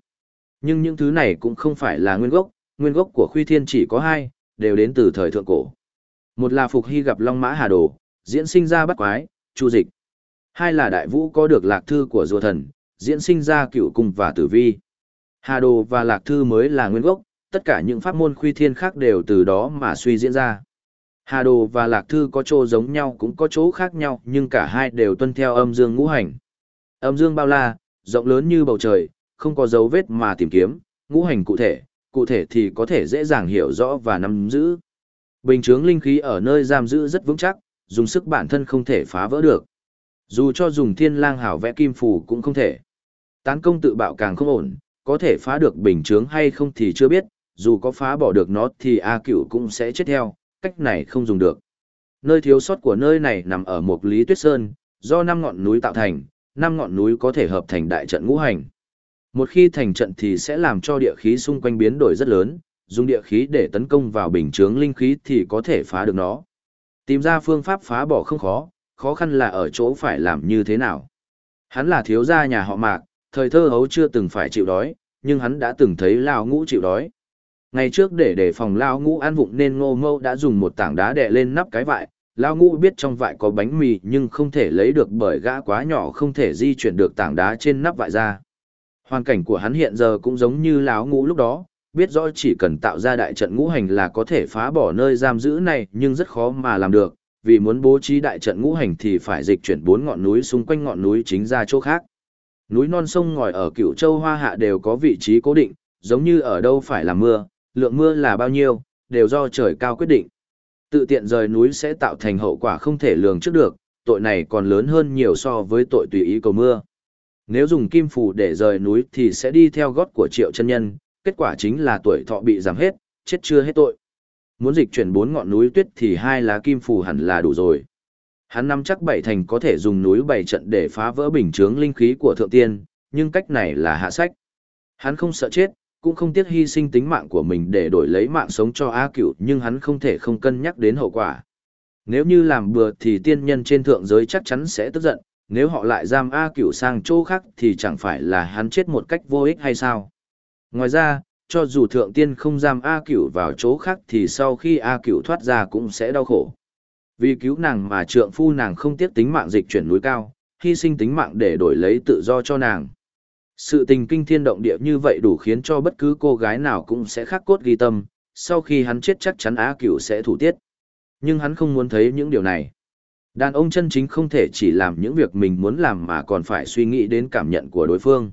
Nhưng những thứ này cũng không phải là nguyên gốc, nguyên gốc của khuy thiên chỉ có hai, đều đến từ thời thượng cổ. Một là Phục Hy gặp Long Mã Hà Đồ, diễn sinh ra bắt quái, chu dịch. Hai là Đại Vũ có được lạc thư của rùa thần, diễn sinh ra cựu cung và tử vi. Hà Đồ và lạc thư mới là nguyên gốc, tất cả những pháp môn khuy thiên khác đều từ đó mà suy diễn ra. Hà Đồ và Lạc Thư có chỗ giống nhau cũng có chỗ khác nhau nhưng cả hai đều tuân theo âm dương ngũ hành. Âm dương bao la, rộng lớn như bầu trời, không có dấu vết mà tìm kiếm, ngũ hành cụ thể, cụ thể thì có thể dễ dàng hiểu rõ và nắm giữ. Bình chướng linh khí ở nơi giam giữ rất vững chắc, dùng sức bản thân không thể phá vỡ được. Dù cho dùng thiên lang hảo vẽ kim phù cũng không thể. Tán công tự bạo càng không ổn, có thể phá được bình chướng hay không thì chưa biết, dù có phá bỏ được nó thì A cửu cũng sẽ chết theo, cách này không dùng được. Nơi thiếu sót của nơi này nằm ở một lý tuyết sơn, do năm ngọn núi tạo thành, năm ngọn núi có thể hợp thành đại trận ngũ hành. Một khi thành trận thì sẽ làm cho địa khí xung quanh biến đổi rất lớn, dùng địa khí để tấn công vào bình chướng linh khí thì có thể phá được nó. Tìm ra phương pháp phá bỏ không khó, khó khăn là ở chỗ phải làm như thế nào. Hắn là thiếu gia nhà họ Mạc, thời thơ hấu chưa từng phải chịu đói, nhưng hắn đã từng thấy Lao Ngũ chịu đói. Ngày trước để đề phòng Lao Ngũ ăn vụng nên ngô mâu đã dùng một tảng đá đè lên nắp cái vại, Lao Ngũ biết trong vại có bánh mì nhưng không thể lấy được bởi gã quá nhỏ không thể di chuyển được tảng đá trên nắp vại ra. Hoàn cảnh của hắn hiện giờ cũng giống như Lao Ngũ lúc đó, biết rõ chỉ cần tạo ra đại trận ngũ hành là có thể phá bỏ nơi giam giữ này nhưng rất khó mà làm được, vì muốn bố trí đại trận ngũ hành thì phải dịch chuyển bốn ngọn núi xung quanh ngọn núi chính ra chỗ khác. Núi non sông ngòi ở cựu châu hoa hạ đều có vị trí cố định, giống như ở đâu phải là mưa, lượng mưa là bao nhiêu, đều do trời cao quyết định. Tự tiện rời núi sẽ tạo thành hậu quả không thể lường trước được, tội này còn lớn hơn nhiều so với tội tùy ý cầu mưa. Nếu dùng kim phù để rời núi thì sẽ đi theo gót của triệu chân nhân, kết quả chính là tuổi thọ bị giảm hết, chết chưa hết tội. Muốn dịch chuyển bốn ngọn núi tuyết thì hai lá kim phù hẳn là đủ rồi. Hắn nắm chắc bảy thành có thể dùng núi bảy trận để phá vỡ bình chướng linh khí của thượng tiên, nhưng cách này là hạ sách. Hắn không sợ chết, cũng không tiếc hy sinh tính mạng của mình để đổi lấy mạng sống cho A Cửu, nhưng hắn không thể không cân nhắc đến hậu quả. Nếu như làm bừa thì tiên nhân trên thượng giới chắc chắn sẽ tức giận, nếu họ lại giam A Cửu sang chỗ khác thì chẳng phải là hắn chết một cách vô ích hay sao? Ngoài ra, cho dù thượng tiên không giam A Cửu vào chỗ khác thì sau khi A Cửu thoát ra cũng sẽ đau khổ. Vì cứu nàng mà trượng phu nàng không tiếc tính mạng dịch chuyển núi cao, hy sinh tính mạng để đổi lấy tự do cho nàng. Sự tình kinh thiên động địa như vậy đủ khiến cho bất cứ cô gái nào cũng sẽ khắc cốt ghi tâm, sau khi hắn chết chắc chắn A Cửu sẽ thủ tiết. Nhưng hắn không muốn thấy những điều này. Đàn ông chân chính không thể chỉ làm những việc mình muốn làm mà còn phải suy nghĩ đến cảm nhận của đối phương.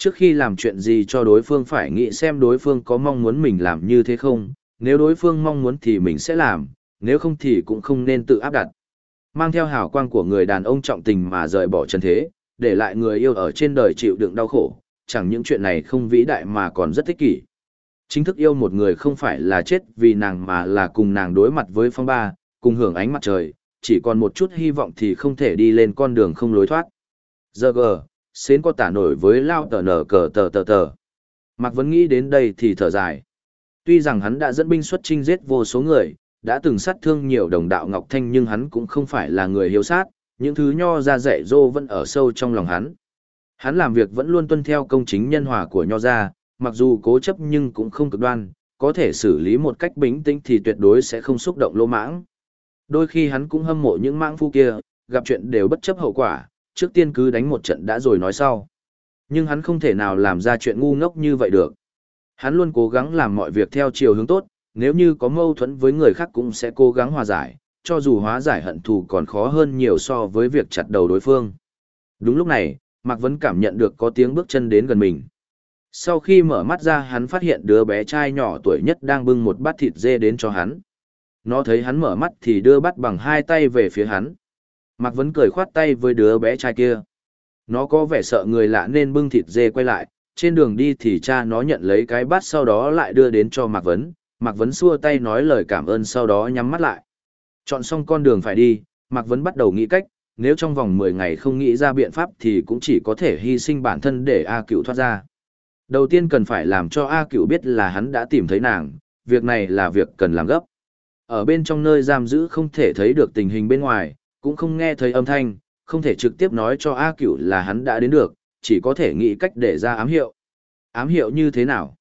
Trước khi làm chuyện gì cho đối phương phải nghĩ xem đối phương có mong muốn mình làm như thế không, nếu đối phương mong muốn thì mình sẽ làm, nếu không thì cũng không nên tự áp đặt. Mang theo hào quang của người đàn ông trọng tình mà rời bỏ chân thế, để lại người yêu ở trên đời chịu đựng đau khổ, chẳng những chuyện này không vĩ đại mà còn rất thích kỷ. Chính thức yêu một người không phải là chết vì nàng mà là cùng nàng đối mặt với phong ba, cùng hưởng ánh mặt trời, chỉ còn một chút hy vọng thì không thể đi lên con đường không lối thoát. Giờ gờ, xến có tả nổi với lao tờ nở cờ tờ tờ tờ. Mạc vẫn nghĩ đến đây thì thở dài. Tuy rằng hắn đã dẫn binh xuất chinh giết vô số người, đã từng sát thương nhiều đồng đạo Ngọc Thanh nhưng hắn cũng không phải là người hiếu sát, Những thứ nho ra dạy dô vẫn ở sâu trong lòng hắn. Hắn làm việc vẫn luôn tuân theo công chính nhân hòa của nho gia, mặc dù cố chấp nhưng cũng không cực đoan, có thể xử lý một cách bình tĩnh thì tuyệt đối sẽ không xúc động lỗ mãng. Đôi khi hắn cũng hâm mộ những mãng phu kia, gặp chuyện đều bất chấp hậu quả, trước tiên cứ đánh một trận đã rồi nói sau. Nhưng hắn không thể nào làm ra chuyện ngu ngốc như vậy được. Hắn luôn cố gắng làm mọi việc theo chiều hướng tốt, nếu như có mâu thuẫn với người khác cũng sẽ cố gắng hòa giải, cho dù hóa giải hận thù còn khó hơn nhiều so với việc chặt đầu đối phương. Đúng lúc này, Mạc Vấn cảm nhận được có tiếng bước chân đến gần mình. Sau khi mở mắt ra hắn phát hiện đứa bé trai nhỏ tuổi nhất đang bưng một bát thịt dê đến cho hắn. Nó thấy hắn mở mắt thì đưa bát bằng hai tay về phía hắn. Mạc Vấn cười khoát tay với đứa bé trai kia. Nó có vẻ sợ người lạ nên bưng thịt dê quay lại, trên đường đi thì cha nó nhận lấy cái bát sau đó lại đưa đến cho Mạc Vấn. Mạc Vấn xua tay nói lời cảm ơn sau đó nhắm mắt lại. Chọn xong con đường phải đi, Mạc Vấn bắt đầu nghĩ cách, nếu trong vòng 10 ngày không nghĩ ra biện pháp thì cũng chỉ có thể hy sinh bản thân để A Cửu thoát ra. Đầu tiên cần phải làm cho A Cửu biết là hắn đã tìm thấy nàng, việc này là việc cần làm gấp. Ở bên trong nơi giam giữ không thể thấy được tình hình bên ngoài, cũng không nghe thấy âm thanh, không thể trực tiếp nói cho A cửu là hắn đã đến được, chỉ có thể nghĩ cách để ra ám hiệu. Ám hiệu như thế nào?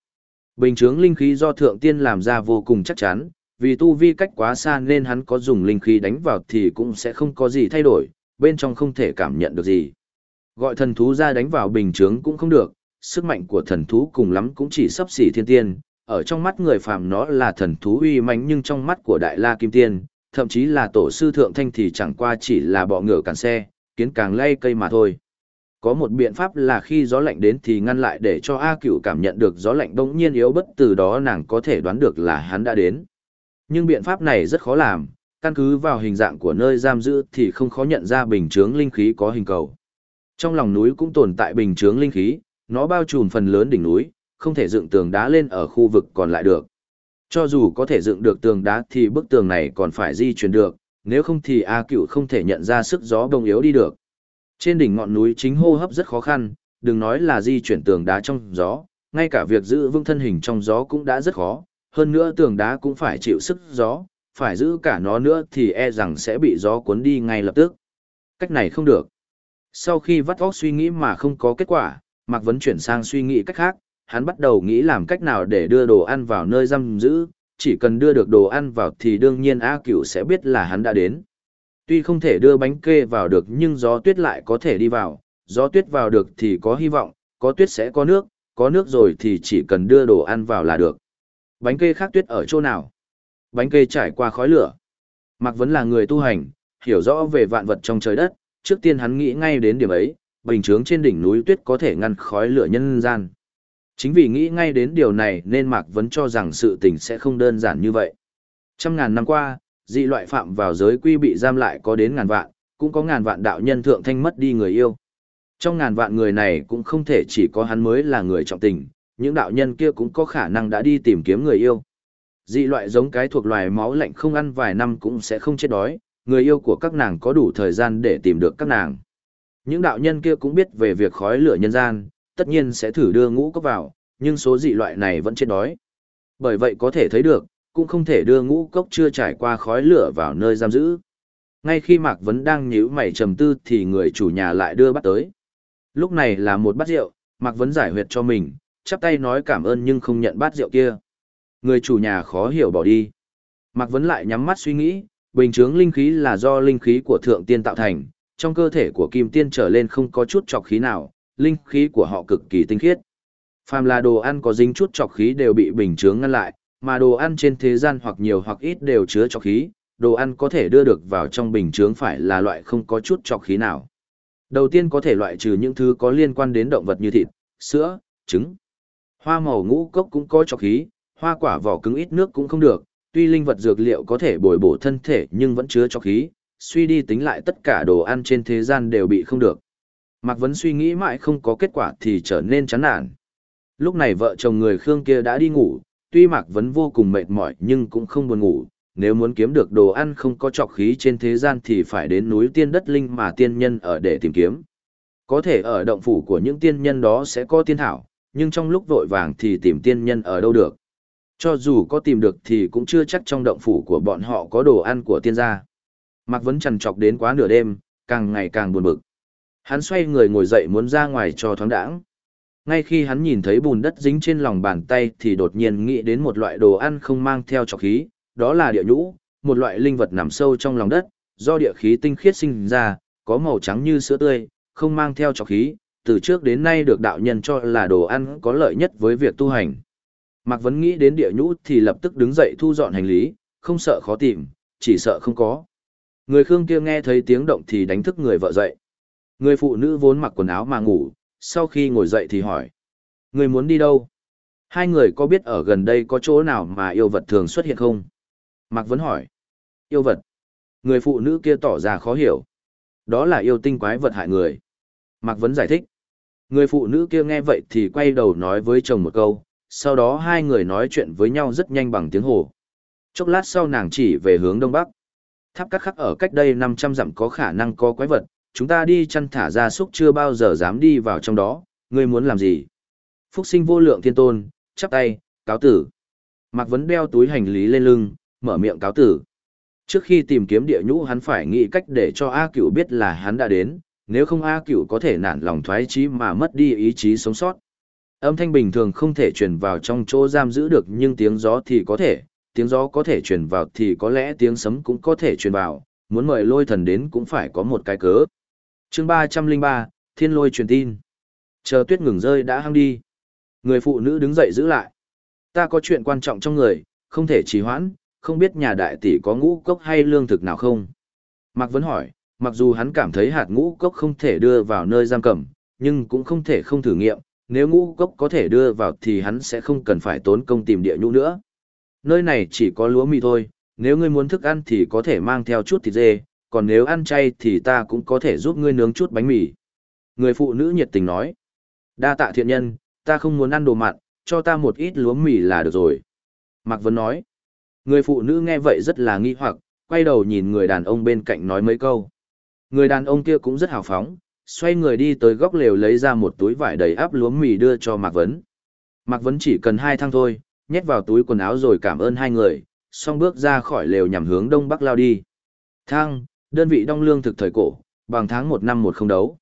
Bình chướng linh khí do thượng tiên làm ra vô cùng chắc chắn, vì tu vi cách quá xa nên hắn có dùng linh khí đánh vào thì cũng sẽ không có gì thay đổi, bên trong không thể cảm nhận được gì. Gọi thần thú ra đánh vào bình chướng cũng không được, sức mạnh của thần thú cùng lắm cũng chỉ sắp xỉ thiên tiên, ở trong mắt người phàm nó là thần thú uy mãnh nhưng trong mắt của đại la kim tiên, thậm chí là tổ sư thượng thanh thì chẳng qua chỉ là bọ ngựa cản xe, kiến càng lay cây mà thôi. Có một biện pháp là khi gió lạnh đến thì ngăn lại để cho A Cửu cảm nhận được gió lạnh bỗng nhiên yếu bất từ đó nàng có thể đoán được là hắn đã đến. Nhưng biện pháp này rất khó làm, căn cứ vào hình dạng của nơi giam giữ thì không khó nhận ra bình chướng linh khí có hình cầu. Trong lòng núi cũng tồn tại bình chướng linh khí, nó bao trùm phần lớn đỉnh núi, không thể dựng tường đá lên ở khu vực còn lại được. Cho dù có thể dựng được tường đá thì bức tường này còn phải di chuyển được, nếu không thì A Cựu không thể nhận ra sức gió bông yếu đi được. Trên đỉnh ngọn núi chính hô hấp rất khó khăn, đừng nói là di chuyển tường đá trong gió, ngay cả việc giữ vững thân hình trong gió cũng đã rất khó, hơn nữa tường đá cũng phải chịu sức gió, phải giữ cả nó nữa thì e rằng sẽ bị gió cuốn đi ngay lập tức. Cách này không được. Sau khi vắt óc suy nghĩ mà không có kết quả, Mạc Vấn chuyển sang suy nghĩ cách khác, hắn bắt đầu nghĩ làm cách nào để đưa đồ ăn vào nơi giam giữ, chỉ cần đưa được đồ ăn vào thì đương nhiên A Cửu sẽ biết là hắn đã đến. Tuy không thể đưa bánh kê vào được nhưng gió tuyết lại có thể đi vào, gió tuyết vào được thì có hy vọng, có tuyết sẽ có nước, có nước rồi thì chỉ cần đưa đồ ăn vào là được. Bánh kê khác tuyết ở chỗ nào? Bánh kê trải qua khói lửa. Mạc Vấn là người tu hành, hiểu rõ về vạn vật trong trời đất, trước tiên hắn nghĩ ngay đến điểm ấy, bình chướng trên đỉnh núi tuyết có thể ngăn khói lửa nhân gian. Chính vì nghĩ ngay đến điều này nên Mạc Vấn cho rằng sự tình sẽ không đơn giản như vậy. Trăm ngàn năm qua, dị loại phạm vào giới quy bị giam lại có đến ngàn vạn, cũng có ngàn vạn đạo nhân thượng thanh mất đi người yêu. Trong ngàn vạn người này cũng không thể chỉ có hắn mới là người trọng tình, những đạo nhân kia cũng có khả năng đã đi tìm kiếm người yêu. Dị loại giống cái thuộc loài máu lạnh không ăn vài năm cũng sẽ không chết đói, người yêu của các nàng có đủ thời gian để tìm được các nàng. Những đạo nhân kia cũng biết về việc khói lửa nhân gian, tất nhiên sẽ thử đưa ngũ cốc vào, nhưng số dị loại này vẫn chết đói. Bởi vậy có thể thấy được, cũng không thể đưa ngũ cốc chưa trải qua khói lửa vào nơi giam giữ. Ngay khi Mạc Vấn đang nhíu mày trầm tư thì người chủ nhà lại đưa bắt tới. Lúc này là một bát rượu, Mạc Vấn giải huyệt cho mình, chắp tay nói cảm ơn nhưng không nhận bát rượu kia. Người chủ nhà khó hiểu bỏ đi. Mạc Vấn lại nhắm mắt suy nghĩ, bình chướng linh khí là do linh khí của thượng tiên tạo thành, trong cơ thể của kim tiên trở lên không có chút trọc khí nào, linh khí của họ cực kỳ tinh khiết. Phàm là đồ ăn có dính chút trọc khí đều bị bình chướng ngăn lại, mà đồ ăn trên thế gian hoặc nhiều hoặc ít đều chứa trọc khí, đồ ăn có thể đưa được vào trong bình chướng phải là loại không có chút trọc khí nào. Đầu tiên có thể loại trừ những thứ có liên quan đến động vật như thịt, sữa, trứng. Hoa màu ngũ cốc cũng có trọc khí, hoa quả vỏ cứng ít nước cũng không được, tuy linh vật dược liệu có thể bồi bổ thân thể nhưng vẫn chứa trọc khí, suy đi tính lại tất cả đồ ăn trên thế gian đều bị không được. Mạc Vấn suy nghĩ mãi không có kết quả thì trở nên chán nản. Lúc này vợ chồng người Khương kia đã đi ngủ, tuy Mạc Vấn vô cùng mệt mỏi nhưng cũng không buồn ngủ. Nếu muốn kiếm được đồ ăn không có trọc khí trên thế gian thì phải đến núi tiên đất linh mà tiên nhân ở để tìm kiếm. Có thể ở động phủ của những tiên nhân đó sẽ có tiên thảo, nhưng trong lúc vội vàng thì tìm tiên nhân ở đâu được. Cho dù có tìm được thì cũng chưa chắc trong động phủ của bọn họ có đồ ăn của tiên gia. Mạc Vấn trằn trọc đến quá nửa đêm, càng ngày càng buồn bực. Hắn xoay người ngồi dậy muốn ra ngoài cho thoáng đãng. Ngay khi hắn nhìn thấy bùn đất dính trên lòng bàn tay thì đột nhiên nghĩ đến một loại đồ ăn không mang theo trọc khí, đó là địa nhũ, một loại linh vật nằm sâu trong lòng đất, do địa khí tinh khiết sinh ra, có màu trắng như sữa tươi, không mang theo trọc khí, từ trước đến nay được đạo nhân cho là đồ ăn có lợi nhất với việc tu hành. Mạc Vấn nghĩ đến địa nhũ thì lập tức đứng dậy thu dọn hành lý, không sợ khó tìm, chỉ sợ không có. Người Khương kia nghe thấy tiếng động thì đánh thức người vợ dậy. Người phụ nữ vốn mặc quần áo mà ngủ, sau khi ngồi dậy thì hỏi. Người muốn đi đâu? Hai người có biết ở gần đây có chỗ nào mà yêu vật thường xuất hiện không? Mạc Vấn hỏi. Yêu vật. Người phụ nữ kia tỏ ra khó hiểu. Đó là yêu tinh quái vật hại người. Mạc Vấn giải thích. Người phụ nữ kia nghe vậy thì quay đầu nói với chồng một câu, sau đó hai người nói chuyện với nhau rất nhanh bằng tiếng hồ. Chốc lát sau nàng chỉ về hướng đông bắc. Tháp cắt khắc ở cách đây 500 dặm có khả năng có quái vật, chúng ta đi chăn thả ra súc chưa bao giờ dám đi vào trong đó, ngươi muốn làm gì? Phúc sinh vô lượng thiên tôn, chắp tay, cáo tử. Mạc Vấn đeo túi hành lý lên lưng, mở miệng cáo tử. Trước khi tìm kiếm địa nhũ hắn phải nghĩ cách để cho A cửu biết là hắn đã đến, nếu không A cửu có thể nản lòng thoái chí mà mất đi ý chí sống sót. Âm thanh bình thường không thể truyền vào trong chỗ giam giữ được nhưng tiếng gió thì có thể, tiếng gió có thể truyền vào thì có lẽ tiếng sấm cũng có thể truyền vào, muốn mời lôi thần đến cũng phải có một cái cớ chương ba trăm linh ba Thiên lôi truyền tin. Chờ tuyết ngừng rơi đã hăng đi. Người phụ nữ đứng dậy giữ lại. Ta có chuyện quan trọng trong người, không thể trì hoãn, không biết nhà đại tỷ có ngũ cốc hay lương thực nào không? Mạc Vấn hỏi, mặc dù hắn cảm thấy hạt ngũ cốc không thể đưa vào nơi giam cầm, nhưng cũng không thể không thử nghiệm, nếu ngũ cốc có thể đưa vào thì hắn sẽ không cần phải tốn công tìm địa nhũ nữa. Nơi này chỉ có lúa mì thôi, nếu ngươi muốn thức ăn thì có thể mang theo chút thịt dê, còn nếu ăn chay thì ta cũng có thể giúp ngươi nướng chút bánh mì. Người phụ nữ nhiệt tình nói, đa tạ thiện nhân, ta không muốn ăn đồ mặn, cho ta một ít lúa mì là được rồi. Mạc Vân nói, người phụ nữ nghe vậy rất là nghi hoặc, quay đầu nhìn người đàn ông bên cạnh nói mấy câu. Người đàn ông kia cũng rất hào phóng, xoay người đi tới góc lều lấy ra một túi vải đầy áp lúa mì đưa cho Mạc Vấn. Mạc Vấn chỉ cần hai thang thôi, nhét vào túi quần áo rồi cảm ơn hai người, xong bước ra khỏi lều nhằm hướng đông bắc lao đi. Thang, đơn vị đong lương thực thời cổ, bằng tháng một năm một không đấu.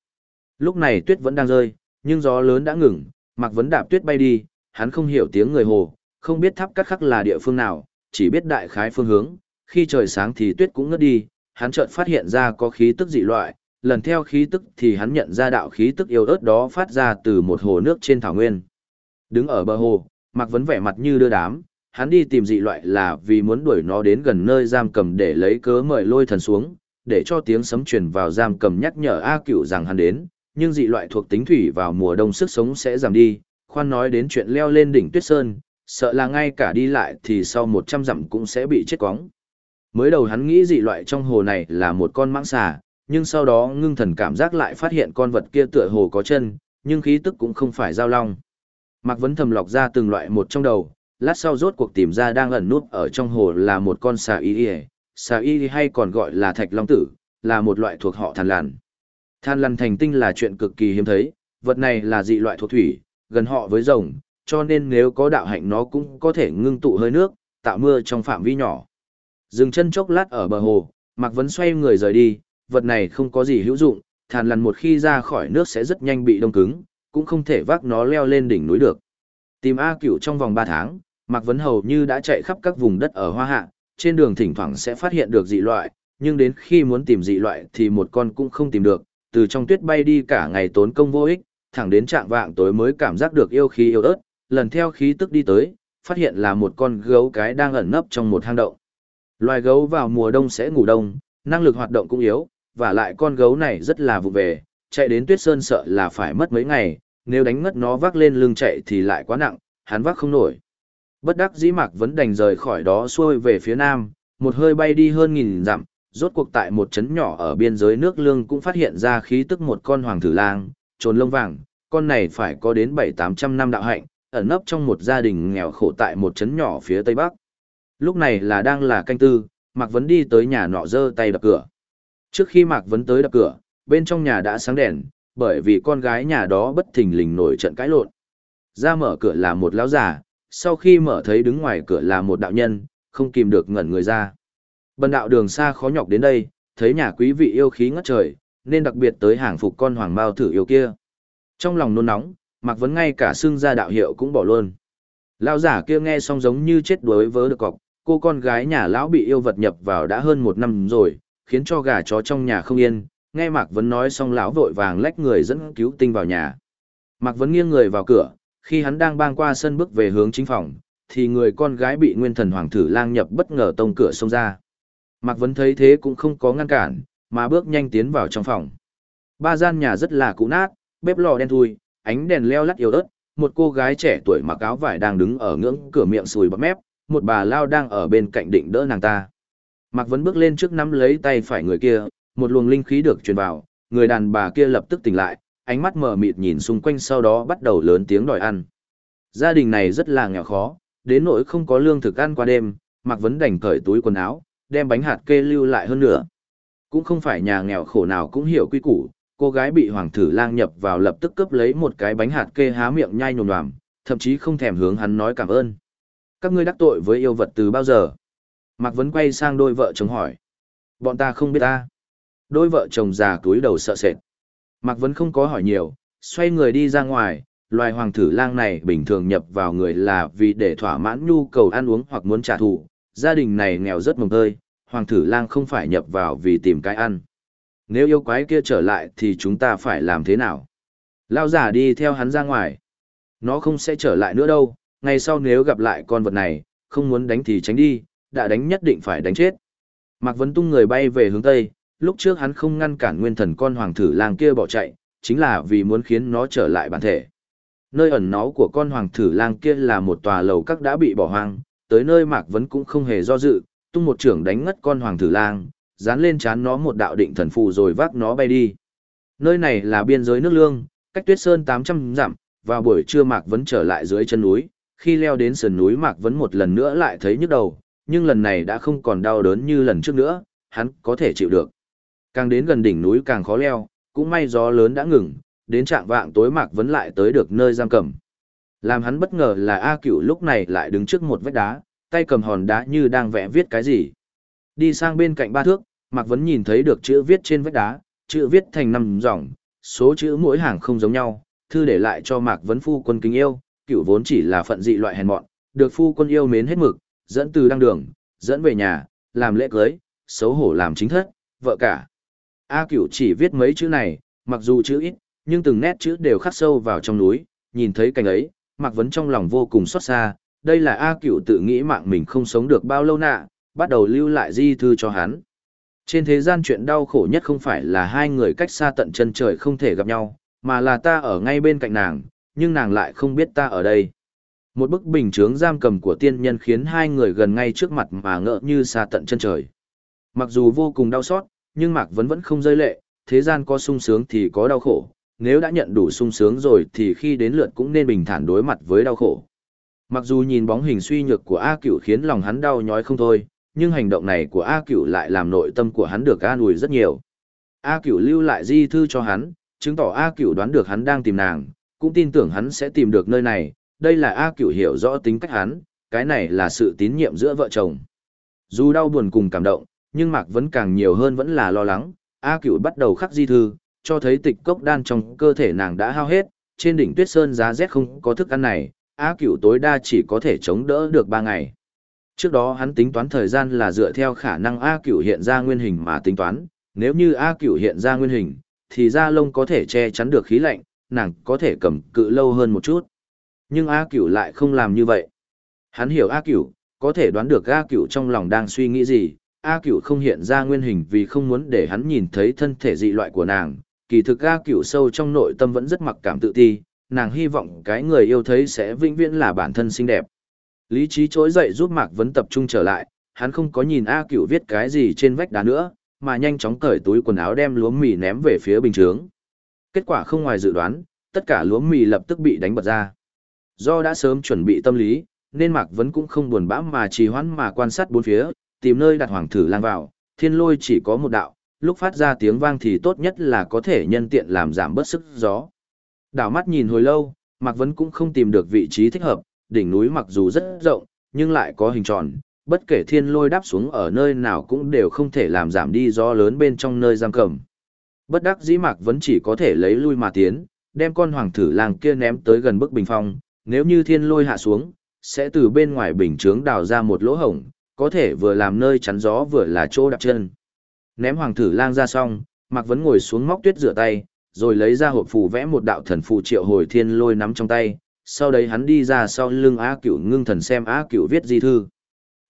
Lúc này tuyết vẫn đang rơi, nhưng gió lớn đã ngừng, Mạc Vấn đạp tuyết bay đi, hắn không hiểu tiếng người hồ, không biết tháp cắt khắc là địa phương nào, chỉ biết đại khái phương hướng, khi trời sáng thì tuyết cũng ngất đi, hắn chợt phát hiện ra có khí tức dị loại, lần theo khí tức thì hắn nhận ra đạo khí tức yêu ớt đó phát ra từ một hồ nước trên thảo nguyên. Đứng ở bờ hồ, Mạc Vấn vẻ mặt như đưa đám, hắn đi tìm dị loại là vì muốn đuổi nó đến gần nơi giam cầm để lấy cớ mời lôi thần xuống, để cho tiếng sấm truyền vào giam cầm nhắc nhở A Cửu rằng hắn đến, nhưng dị loại thuộc tính thủy vào mùa đông sức sống sẽ giảm đi, khoan nói đến chuyện leo lên đỉnh Tuyết Sơn, sợ là ngay cả đi lại thì sau 100 dặm cũng sẽ bị chết quóng. Mới đầu hắn nghĩ dị loại trong hồ này là một con mãng xà, nhưng sau đó ngưng thần cảm giác lại phát hiện con vật kia tựa hồ có chân, nhưng khí tức cũng không phải giao long. Mạc Vấn thầm lọc ra từng loại một trong đầu, lát sau rốt cuộc tìm ra đang ẩn nút ở trong hồ là một con xà y y, xà y hay còn gọi là thạch long tử, là một loại thuộc họ than lằn. Than lằn thành tinh là chuyện cực kỳ hiếm thấy, vật này là dị loại thuộc thủy, gần họ với rồng, cho nên nếu có đạo hạnh nó cũng có thể ngưng tụ hơi nước, tạo mưa trong phạm vi nhỏ. Dừng chân chốc lát ở bờ hồ, Mạc Vấn xoay người rời đi, vật này không có gì hữu dụng, than lằn một khi ra khỏi nước sẽ rất nhanh bị đông cứng, cũng không thể vác nó leo lên đỉnh núi được. Tìm A Cửu trong vòng 3 tháng, Mạc Vấn hầu như đã chạy khắp các vùng đất ở Hoa Hạ, trên đường thỉnh thoảng sẽ phát hiện được dị loại, nhưng đến khi muốn tìm dị loại thì một con cũng không tìm được, từ trong tuyết bay đi cả ngày tốn công vô ích, thẳng đến trạng vạng tối mới cảm giác được yêu khí yêu ớt, lần theo khí tức đi tới, phát hiện là một con gấu cái đang ẩn nấp trong một hang động. Loài gấu vào mùa đông sẽ ngủ đông, năng lực hoạt động cũng yếu, và lại con gấu này rất là vụ về, chạy đến tuyết sơn sợ là phải mất mấy ngày, nếu đánh ngất nó vác lên lưng chạy thì lại quá nặng, hắn vác không nổi. Bất đắc dĩ mạc vẫn đành rời khỏi đó xuôi về phía nam, một hơi bay đi hơn nghìn dặm, rốt cuộc tại một trấn nhỏ ở biên giới nước lương cũng phát hiện ra khí tức một con hoàng thử lang, trồn lông vàng, con này phải có đến bảy tám trăm năm đạo hạnh, ẩn nấp trong một gia đình nghèo khổ tại một trấn nhỏ phía tây bắc. Lúc này là đang là canh tư, Mạc Vấn đi tới nhà nọ giơ tay đập cửa. Trước khi Mạc Vấn tới đập cửa, bên trong nhà đã sáng đèn, bởi vì con gái nhà đó bất thình lình nổi trận cãi lộn. Ra mở cửa là một lão già, sau khi mở thấy đứng ngoài cửa là một đạo nhân, không kìm được ngẩn người ra. Bần đạo đường xa khó nhọc đến đây, thấy nhà quý vị yêu khí ngất trời, nên đặc biệt tới hàng phục con hoàng mao thử yêu kia. Trong lòng nôn nóng, Mạc Vấn ngay cả xưng ra đạo hiệu cũng bỏ luôn. Lão giả kia nghe xong giống như chết đuối vớ được cọc, cô con gái nhà lão bị yêu vật nhập vào đã hơn một năm rồi, khiến cho gà chó trong nhà không yên. Nghe Mạc Vấn nói xong lão vội vàng lách người dẫn cứu tinh vào nhà. Mạc Vấn nghiêng người vào cửa, khi hắn đang băng qua sân bước về hướng chính phòng, thì người con gái bị nguyên thần hoàng thử lang nhập bất ngờ tông cửa xông ra. Mạc Vấn thấy thế cũng không có ngăn cản, mà bước nhanh tiến vào trong phòng. Ba gian nhà rất là cũ nát, bếp lò đen thui, ánh đèn leo lắt yếu ớt, một cô gái trẻ tuổi mặc áo vải đang đứng ở ngưỡng cửa miệng sùi bắp mép, một bà lao đang ở bên cạnh định đỡ nàng ta. Mạc Vấn bước lên trước nắm lấy tay phải người kia, một luồng linh khí được truyền vào, người đàn bà kia lập tức tỉnh lại, ánh mắt mờ mịt nhìn xung quanh sau đó bắt đầu lớn tiếng đòi ăn. Gia đình này rất là nghèo khó, đến nỗi không có lương thực ăn qua đêm, Mạc Vấn đành cởi túi quần áo, đem bánh hạt kê lưu lại hơn nữa. Cũng không phải nhà nghèo khổ nào cũng hiểu quy củ, cô gái bị hoàng thử lang nhập vào lập tức cướp lấy một cái bánh hạt kê há miệng nhai nhồm nhòm, thậm chí không thèm hướng hắn nói cảm ơn. Các ngươi đắc tội với yêu vật từ bao giờ? Mạc Vấn quay sang đôi vợ chồng hỏi. Bọn ta không biết ta. Đôi vợ chồng già túi đầu sợ sệt. Mạc Vấn không có hỏi nhiều, xoay người đi ra ngoài, loài hoàng thử lang này bình thường nhập vào người là vì để thỏa mãn nhu cầu ăn uống hoặc muốn trả thù. Gia đình này nghèo rất mồng tơi, hoàng thử lang không phải nhập vào vì tìm cái ăn. Nếu yêu quái kia trở lại thì chúng ta phải làm thế nào? Lao giả đi theo hắn ra ngoài. Nó không sẽ trở lại nữa đâu, ngày sau nếu gặp lại con vật này, không muốn đánh thì tránh đi, đã đánh nhất định phải đánh chết. Mạc Vấn Tung người bay về hướng Tây, lúc trước hắn không ngăn cản nguyên thần con hoàng thử lang kia bỏ chạy, chính là vì muốn khiến nó trở lại bản thể. Nơi ẩn náu của con hoàng thử lang kia là một tòa lầu các đã bị bỏ hoang, tới nơi Mạc Vấn cũng không hề do dự, tung một trưởng đánh ngất con hoàng thử lang, dán lên chán nó một đạo định thần phù rồi vác nó bay đi. Nơi này là biên giới nước lương, cách tuyết sơn 800 dặm, vào buổi trưa Mạc Vấn trở lại dưới chân núi, khi leo đến sườn núi Mạc Vấn một lần nữa lại thấy nhức đầu, nhưng lần này đã không còn đau đớn như lần trước nữa, hắn có thể chịu được. Càng đến gần đỉnh núi càng khó leo, cũng may gió lớn đã ngừng, đến trạng vạng tối Mạc Vấn lại tới được nơi giam cầm. Làm hắn bất ngờ là A Cửu lúc này lại đứng trước một vách đá, tay cầm hòn đá như đang vẽ viết cái gì. Đi sang bên cạnh ba thước, Mạc Vấn nhìn thấy được chữ viết trên vách đá, chữ viết thành năm dòng, số chữ mỗi hàng không giống nhau, thư để lại cho Mạc Vấn phu quân kính yêu, cựu vốn chỉ là phận dị loại hèn mọn, được phu quân yêu mến hết mực, dẫn từ đăng đường, dẫn về nhà, làm lễ cưới, xấu hổ làm chính thất, vợ cả. A cửu chỉ viết mấy chữ này, mặc dù chữ ít, nhưng từng nét chữ đều khắc sâu vào trong núi, nhìn thấy cảnh ấy, Mạc Vấn trong lòng vô cùng xót xa, đây là A cửu tự nghĩ mạng mình không sống được bao lâu nạ, bắt đầu lưu lại di thư cho hắn. Trên thế gian chuyện đau khổ nhất không phải là hai người cách xa tận chân trời không thể gặp nhau, mà là ta ở ngay bên cạnh nàng, nhưng nàng lại không biết ta ở đây. Một bức bình chướng giam cầm của tiên nhân khiến hai người gần ngay trước mặt mà ngỡ như xa tận chân trời. Mặc dù vô cùng đau xót, nhưng Mạc Vấn vẫn không rơi lệ, thế gian có sung sướng thì có đau khổ, nếu đã nhận đủ sung sướng rồi thì khi đến lượt cũng nên bình thản đối mặt với đau khổ. Mặc dù nhìn bóng hình suy nhược của A Cửu khiến lòng hắn đau nhói không thôi, nhưng hành động này của A Cửu lại làm nội tâm của hắn được an ủi rất nhiều. A Cửu lưu lại di thư cho hắn, chứng tỏ A Cửu đoán được hắn đang tìm nàng, cũng tin tưởng hắn sẽ tìm được nơi này, đây là A Cửu hiểu rõ tính cách hắn, cái này là sự tín nhiệm giữa vợ chồng. Dù đau buồn cùng cảm động, nhưng Mạc vẫn càng nhiều hơn vẫn là lo lắng, A Cửu bắt đầu khắc di thư, cho thấy tịch cốc đan trong cơ thể nàng đã hao hết, trên đỉnh tuyết sơn giá rét không có thức ăn này, A Cửu tối đa chỉ có thể chống đỡ được 3 ngày. Trước đó hắn tính toán thời gian là dựa theo khả năng A Cửu hiện ra nguyên hình mà tính toán, nếu như A Cửu hiện ra nguyên hình, thì da lông có thể che chắn được khí lạnh, nàng có thể cầm cự lâu hơn một chút. Nhưng A Cửu lại không làm như vậy. Hắn hiểu A Cửu, có thể đoán được A Cửu trong lòng đang suy nghĩ gì, A Cửu không hiện ra nguyên hình vì không muốn để hắn nhìn thấy thân thể dị loại của nàng, kỳ thực A Cửu sâu trong nội tâm vẫn rất mặc cảm tự ti, nàng hy vọng cái người yêu thấy sẽ vĩnh viễn là bản thân xinh đẹp. Lý trí trỗi dậy giúp Mạc Vấn tập trung trở lại, hắn không có nhìn A Cửu viết cái gì trên vách đá nữa, mà nhanh chóng cởi túi quần áo đem lúa mì ném về phía bình chướng. Kết quả không ngoài dự đoán, tất cả lúa mì lập tức bị đánh bật ra. Do đã sớm chuẩn bị tâm lý, nên Mạc Vấn cũng không buồn bã mà trì hoãn mà quan sát bốn phía, tìm nơi đặt hoàng thử lang vào, thiên lôi chỉ có một đạo, lúc phát ra tiếng vang thì tốt nhất là có thể nhân tiện làm giảm bớt sức gió. Đảo mắt nhìn hồi lâu, Mạc Vấn cũng không tìm được vị trí thích hợp, đỉnh núi mặc dù rất rộng, nhưng lại có hình tròn, bất kể thiên lôi đáp xuống ở nơi nào cũng đều không thể làm giảm đi gió lớn bên trong nơi giam cầm. Bất đắc dĩ Mạc vẫn chỉ có thể lấy lui mà tiến, đem con hoàng thử lang kia ném tới gần bức bình phong, nếu như thiên lôi hạ xuống, sẽ từ bên ngoài bình chướng đào ra một lỗ hổng, có thể vừa làm nơi chắn gió vừa là chỗ đạp chân. Ném hoàng thử lang ra xong, Mạc Vấn ngồi xuống móc tuyết rửa tay, rồi lấy ra hộp phù vẽ một đạo thần phù triệu hồi thiên lôi nắm trong tay, sau đấy hắn đi ra sau lưng Á Cửu ngưng thần xem Á Cửu viết di thư.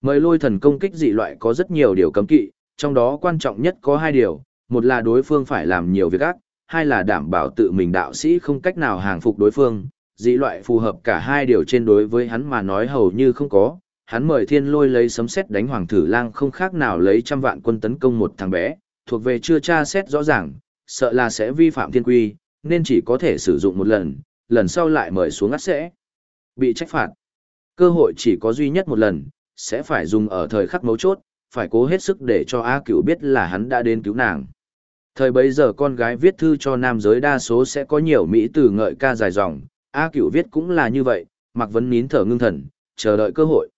Mời lôi thần công kích dị loại có rất nhiều điều cấm kỵ, trong đó quan trọng nhất có hai điều, một là đối phương phải làm nhiều việc ác, hai là đảm bảo tự mình đạo sĩ không cách nào hàng phục đối phương, dị loại phù hợp cả hai điều trên đối với hắn mà nói hầu như không có. Hắn mời thiên lôi lấy sấm xét đánh hoàng thử lang không khác nào lấy trăm vạn quân tấn công một thằng bé, thuộc về chưa tra xét rõ ràng, sợ là sẽ vi phạm thiên quy, nên chỉ có thể sử dụng một lần, lần sau lại mời xuống ngắt sẽ bị trách phạt. Cơ hội chỉ có duy nhất một lần, sẽ phải dùng ở thời khắc mấu chốt, phải cố hết sức để cho A Cửu biết là hắn đã đến cứu nàng. Thời bấy giờ con gái viết thư cho nam giới đa số sẽ có nhiều mỹ từ ngợi ca dài dòng, A Cửu viết cũng là như vậy, Mạc Vấn nín thở ngưng thần, chờ đợi cơ hội.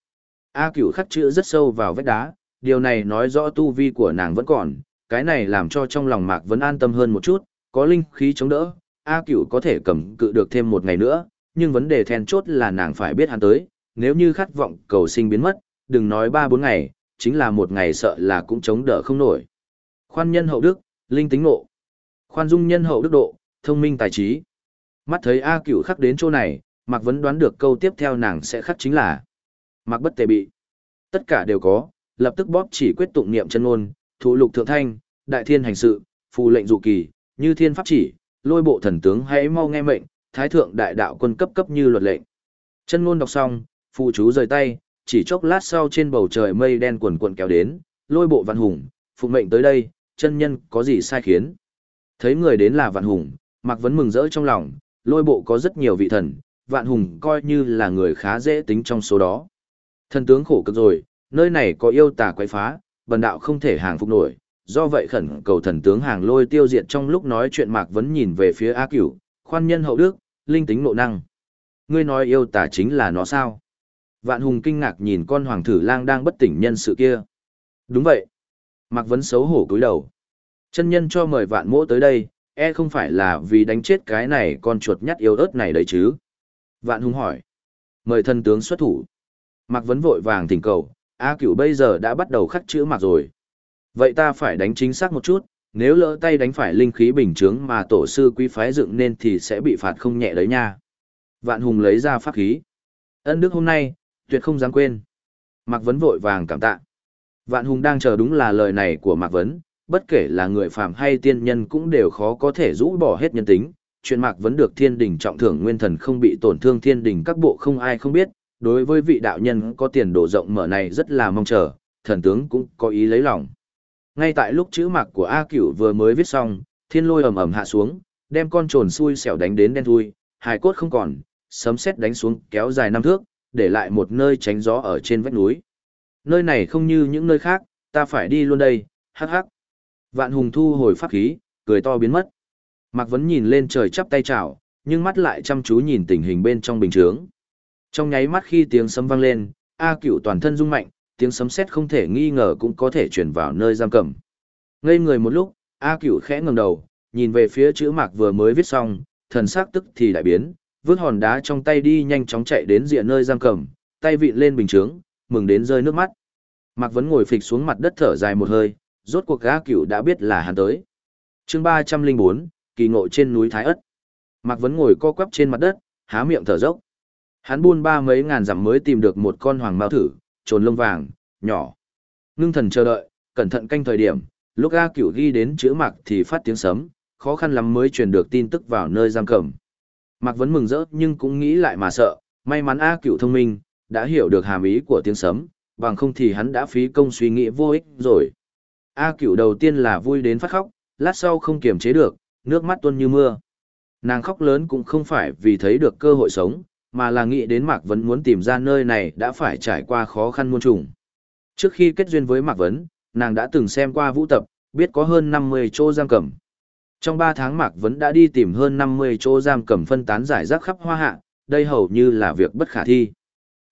A Cửu khắc chữ rất sâu vào vách đá, điều này nói rõ tu vi của nàng vẫn còn, cái này làm cho trong lòng Mạc Vấn an tâm hơn một chút, có linh khí chống đỡ, A Cửu có thể cầm cự được thêm một ngày nữa, nhưng vấn đề then chốt là nàng phải biết hắn tới, nếu như khát vọng cầu sinh biến mất, đừng nói 3-4 ngày, chính là một ngày sợ là cũng chống đỡ không nổi. Khoan nhân hậu đức, linh tính nộ. Khoan dung nhân hậu đức độ, thông minh tài trí. Mắt thấy A Cửu khắc đến chỗ này, Mạc Vấn đoán được câu tiếp theo nàng sẽ khắc chính là mặc bất tề bị. Tất cả đều có, lập tức bóp chỉ quyết tụng niệm chân ngôn, thủ lục thượng thanh, đại thiên hành sự, phù lệnh dụ kỳ, như thiên pháp chỉ, lôi bộ thần tướng hãy mau nghe mệnh, thái thượng đại đạo quân cấp cấp như luật lệnh. Chân ngôn đọc xong, phù chú rời tay, chỉ chốc lát sau trên bầu trời mây đen quần quần kéo đến, lôi bộ văn hùng, phụ mệnh tới đây, chân nhân có gì sai khiến. Thấy người đến là vạn hùng, Mạc Vấn mừng rỡ trong lòng, lôi bộ có rất nhiều vị thần, vạn hùng coi như là người khá dễ tính trong số đó. Thần tướng khổ cực rồi, nơi này có yêu tà quái phá, bần đạo không thể hàng phục nổi, do vậy khẩn cầu thần tướng hàng lôi tiêu diệt trong lúc nói chuyện Mạc Vấn nhìn về phía A Cửu, khoan nhân hậu đức, linh tính nộ năng. Ngươi nói yêu tà chính là nó sao? Vạn hùng kinh ngạc nhìn con hoàng thử lang đang bất tỉnh nhân sự kia. Đúng vậy. Mạc Vấn xấu hổ cúi đầu. Chân nhân cho mời vạn mỗ tới đây, e không phải là vì đánh chết cái này con chuột nhắt yêu ớt này đấy chứ. Vạn hùng hỏi. Mời thần tướng xuất thủ. Mạc Vấn vội vàng thỉnh cầu, A cửu bây giờ đã bắt đầu khắc chữ mạc rồi. Vậy ta phải đánh chính xác một chút, nếu lỡ tay đánh phải linh khí bình chướng mà tổ sư quý phái dựng nên thì sẽ bị phạt không nhẹ đấy nha. Vạn hùng lấy ra pháp khí. Ân đức hôm nay, tuyệt không dám quên. Mạc Vấn vội vàng cảm tạ. Vạn hùng đang chờ đúng là lời này của Mạc Vấn, bất kể là người phàm hay tiên nhân cũng đều khó có thể rũ bỏ hết nhân tính. Chuyện Mạc Vấn được thiên đình trọng thưởng nguyên thần không bị tổn thương thiên đình các bộ không ai không biết. Đối với vị đạo nhân có tiền đồ rộng mở này rất là mong chờ, thần tướng cũng có ý lấy lòng. Ngay tại lúc chữ mạc của A Cửu vừa mới viết xong, thiên lôi ầm ầm hạ xuống, đem con trồn xui xẻo đánh đến đen thui, hài cốt không còn, sấm sét đánh xuống kéo dài năm thước, để lại một nơi tránh gió ở trên vách núi. Nơi này không như những nơi khác, ta phải đi luôn đây, hắc hắc. Vạn hùng thu hồi pháp khí, cười to biến mất. Mạc Vấn nhìn lên trời chắp tay chào, nhưng mắt lại chăm chú nhìn tình hình bên trong bình chướng. Trong nháy mắt khi tiếng sấm vang lên, A Cửu toàn thân rung mạnh, tiếng sấm sét không thể nghi ngờ cũng có thể truyền vào nơi giam cầm. Ngây người một lúc, A Cửu khẽ ngẩng đầu, nhìn về phía chữ mạc vừa mới viết xong, thần sắc tức thì đại biến, vứt hòn đá trong tay đi nhanh chóng chạy đến rìa nơi giam cầm, tay vịn lên bình chướng, mừng đến rơi nước mắt. Mạc vẫn ngồi phịch xuống mặt đất thở dài một hơi, rốt cuộc A Cửu đã biết là hắn tới. Chương 304, kỳ ngộ trên núi Thái Ất. Mạc vẫn ngồi co quắp trên mặt đất, há miệng thở dốc. Hắn buôn ba mấy ngàn dặm mới tìm được một con hoàng mao thử, trồn lông vàng, nhỏ. Ngưng thần chờ đợi, cẩn thận canh thời điểm, lúc A Cửu ghi đến chữ mạc thì phát tiếng sấm, khó khăn lắm mới truyền được tin tức vào nơi giam cầm. Mạc vẫn mừng rỡ nhưng cũng nghĩ lại mà sợ, may mắn A Cửu thông minh, đã hiểu được hàm ý của tiếng sấm, bằng không thì hắn đã phí công suy nghĩ vô ích rồi. A Cửu đầu tiên là vui đến phát khóc, lát sau không kiềm chế được, nước mắt tuôn như mưa. Nàng khóc lớn cũng không phải vì thấy được cơ hội sống, mà là nghĩ đến Mạc Vấn muốn tìm ra nơi này đã phải trải qua khó khăn muôn trùng. Trước khi kết duyên với Mạc Vấn, nàng đã từng xem qua vũ tập, biết có hơn 50 chỗ giam cầm. Trong 3 tháng Mạc Vấn đã đi tìm hơn 50 chỗ giam cầm phân tán giải rác khắp hoa hạ, đây hầu như là việc bất khả thi.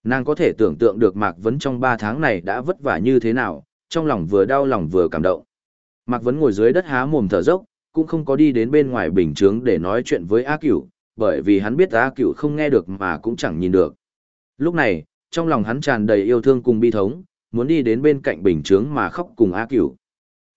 Nàng có thể tưởng tượng được Mạc Vấn trong 3 tháng này đã vất vả như thế nào, trong lòng vừa đau lòng vừa cảm động. Mạc Vấn ngồi dưới đất há mồm thở dốc, cũng không có đi đến bên ngoài bình chướng để nói chuyện với A Cửu, bởi vì hắn biết A Cửu không nghe được mà cũng chẳng nhìn được. Lúc này, trong lòng hắn tràn đầy yêu thương cùng bi thống, muốn đi đến bên cạnh bình chướng mà khóc cùng A Cửu.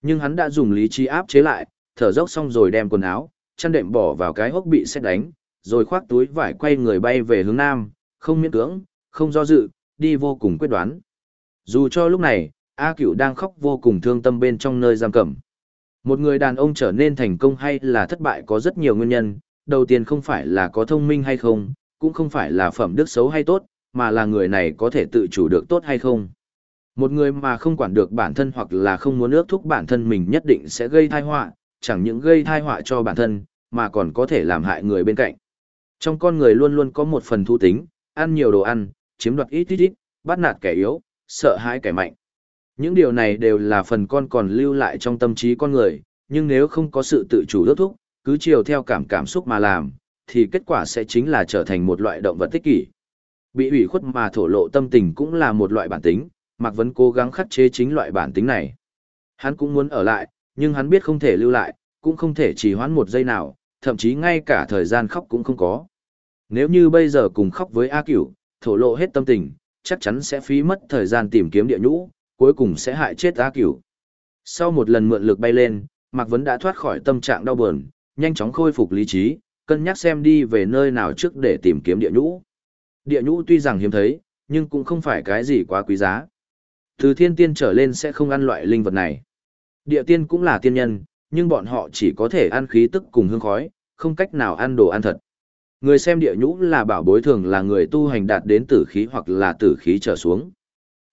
Nhưng hắn đã dùng lý trí áp chế lại, thở dốc xong rồi đem quần áo, chăn đệm bỏ vào cái hốc bị xét đánh, rồi khoác túi vải quay người bay về hướng nam, không miễn cưỡng, không do dự, đi vô cùng quyết đoán. Dù cho lúc này, A Cửu đang khóc vô cùng thương tâm bên trong nơi giam cầm. Một người đàn ông trở nên thành công hay là thất bại có rất nhiều nguyên nhân, đầu tiên không phải là có thông minh hay không, cũng không phải là phẩm đức xấu hay tốt, mà là người này có thể tự chủ được tốt hay không. Một người mà không quản được bản thân hoặc là không muốn ước thúc bản thân mình nhất định sẽ gây tai họa, chẳng những gây tai họa cho bản thân, mà còn có thể làm hại người bên cạnh. Trong con người luôn luôn có một phần thu tính, ăn nhiều đồ ăn, chiếm đoạt ít ít ít, bắt nạt kẻ yếu, sợ hãi kẻ mạnh. Những điều này đều là phần con còn lưu lại trong tâm trí con người, nhưng nếu không có sự tự chủ ước thúc, cứ chiều theo cảm cảm xúc mà làm, thì kết quả sẽ chính là trở thành một loại động vật tích kỷ. Bị ủy khuất mà thổ lộ tâm tình cũng là một loại bản tính, Mạc Vấn cố gắng khắc chế chính loại bản tính này. Hắn cũng muốn ở lại, nhưng hắn biết không thể lưu lại, cũng không thể trì hoãn một giây nào, thậm chí ngay cả thời gian khóc cũng không có. Nếu như bây giờ cùng khóc với A Cửu, thổ lộ hết tâm tình, chắc chắn sẽ phí mất thời gian tìm kiếm địa nhũ, cuối cùng sẽ hại chết A Cửu. Sau một lần mượn lực bay lên, Mạc Vấn đã thoát khỏi tâm trạng đau buồn, nhanh chóng khôi phục lý trí, cân nhắc xem đi về nơi nào trước để tìm kiếm địa nhũ. Địa nhũ tuy rằng hiếm thấy, nhưng cũng không phải cái gì quá quý giá. Từ thiên tiên trở lên sẽ không ăn loại linh vật này. Địa tiên cũng là tiên nhân, nhưng bọn họ chỉ có thể ăn khí tức cùng hương khói, không cách nào ăn đồ ăn thật. Người xem địa nhũ là bảo bối thường là người tu hành đạt đến tử khí hoặc là tử khí trở xuống.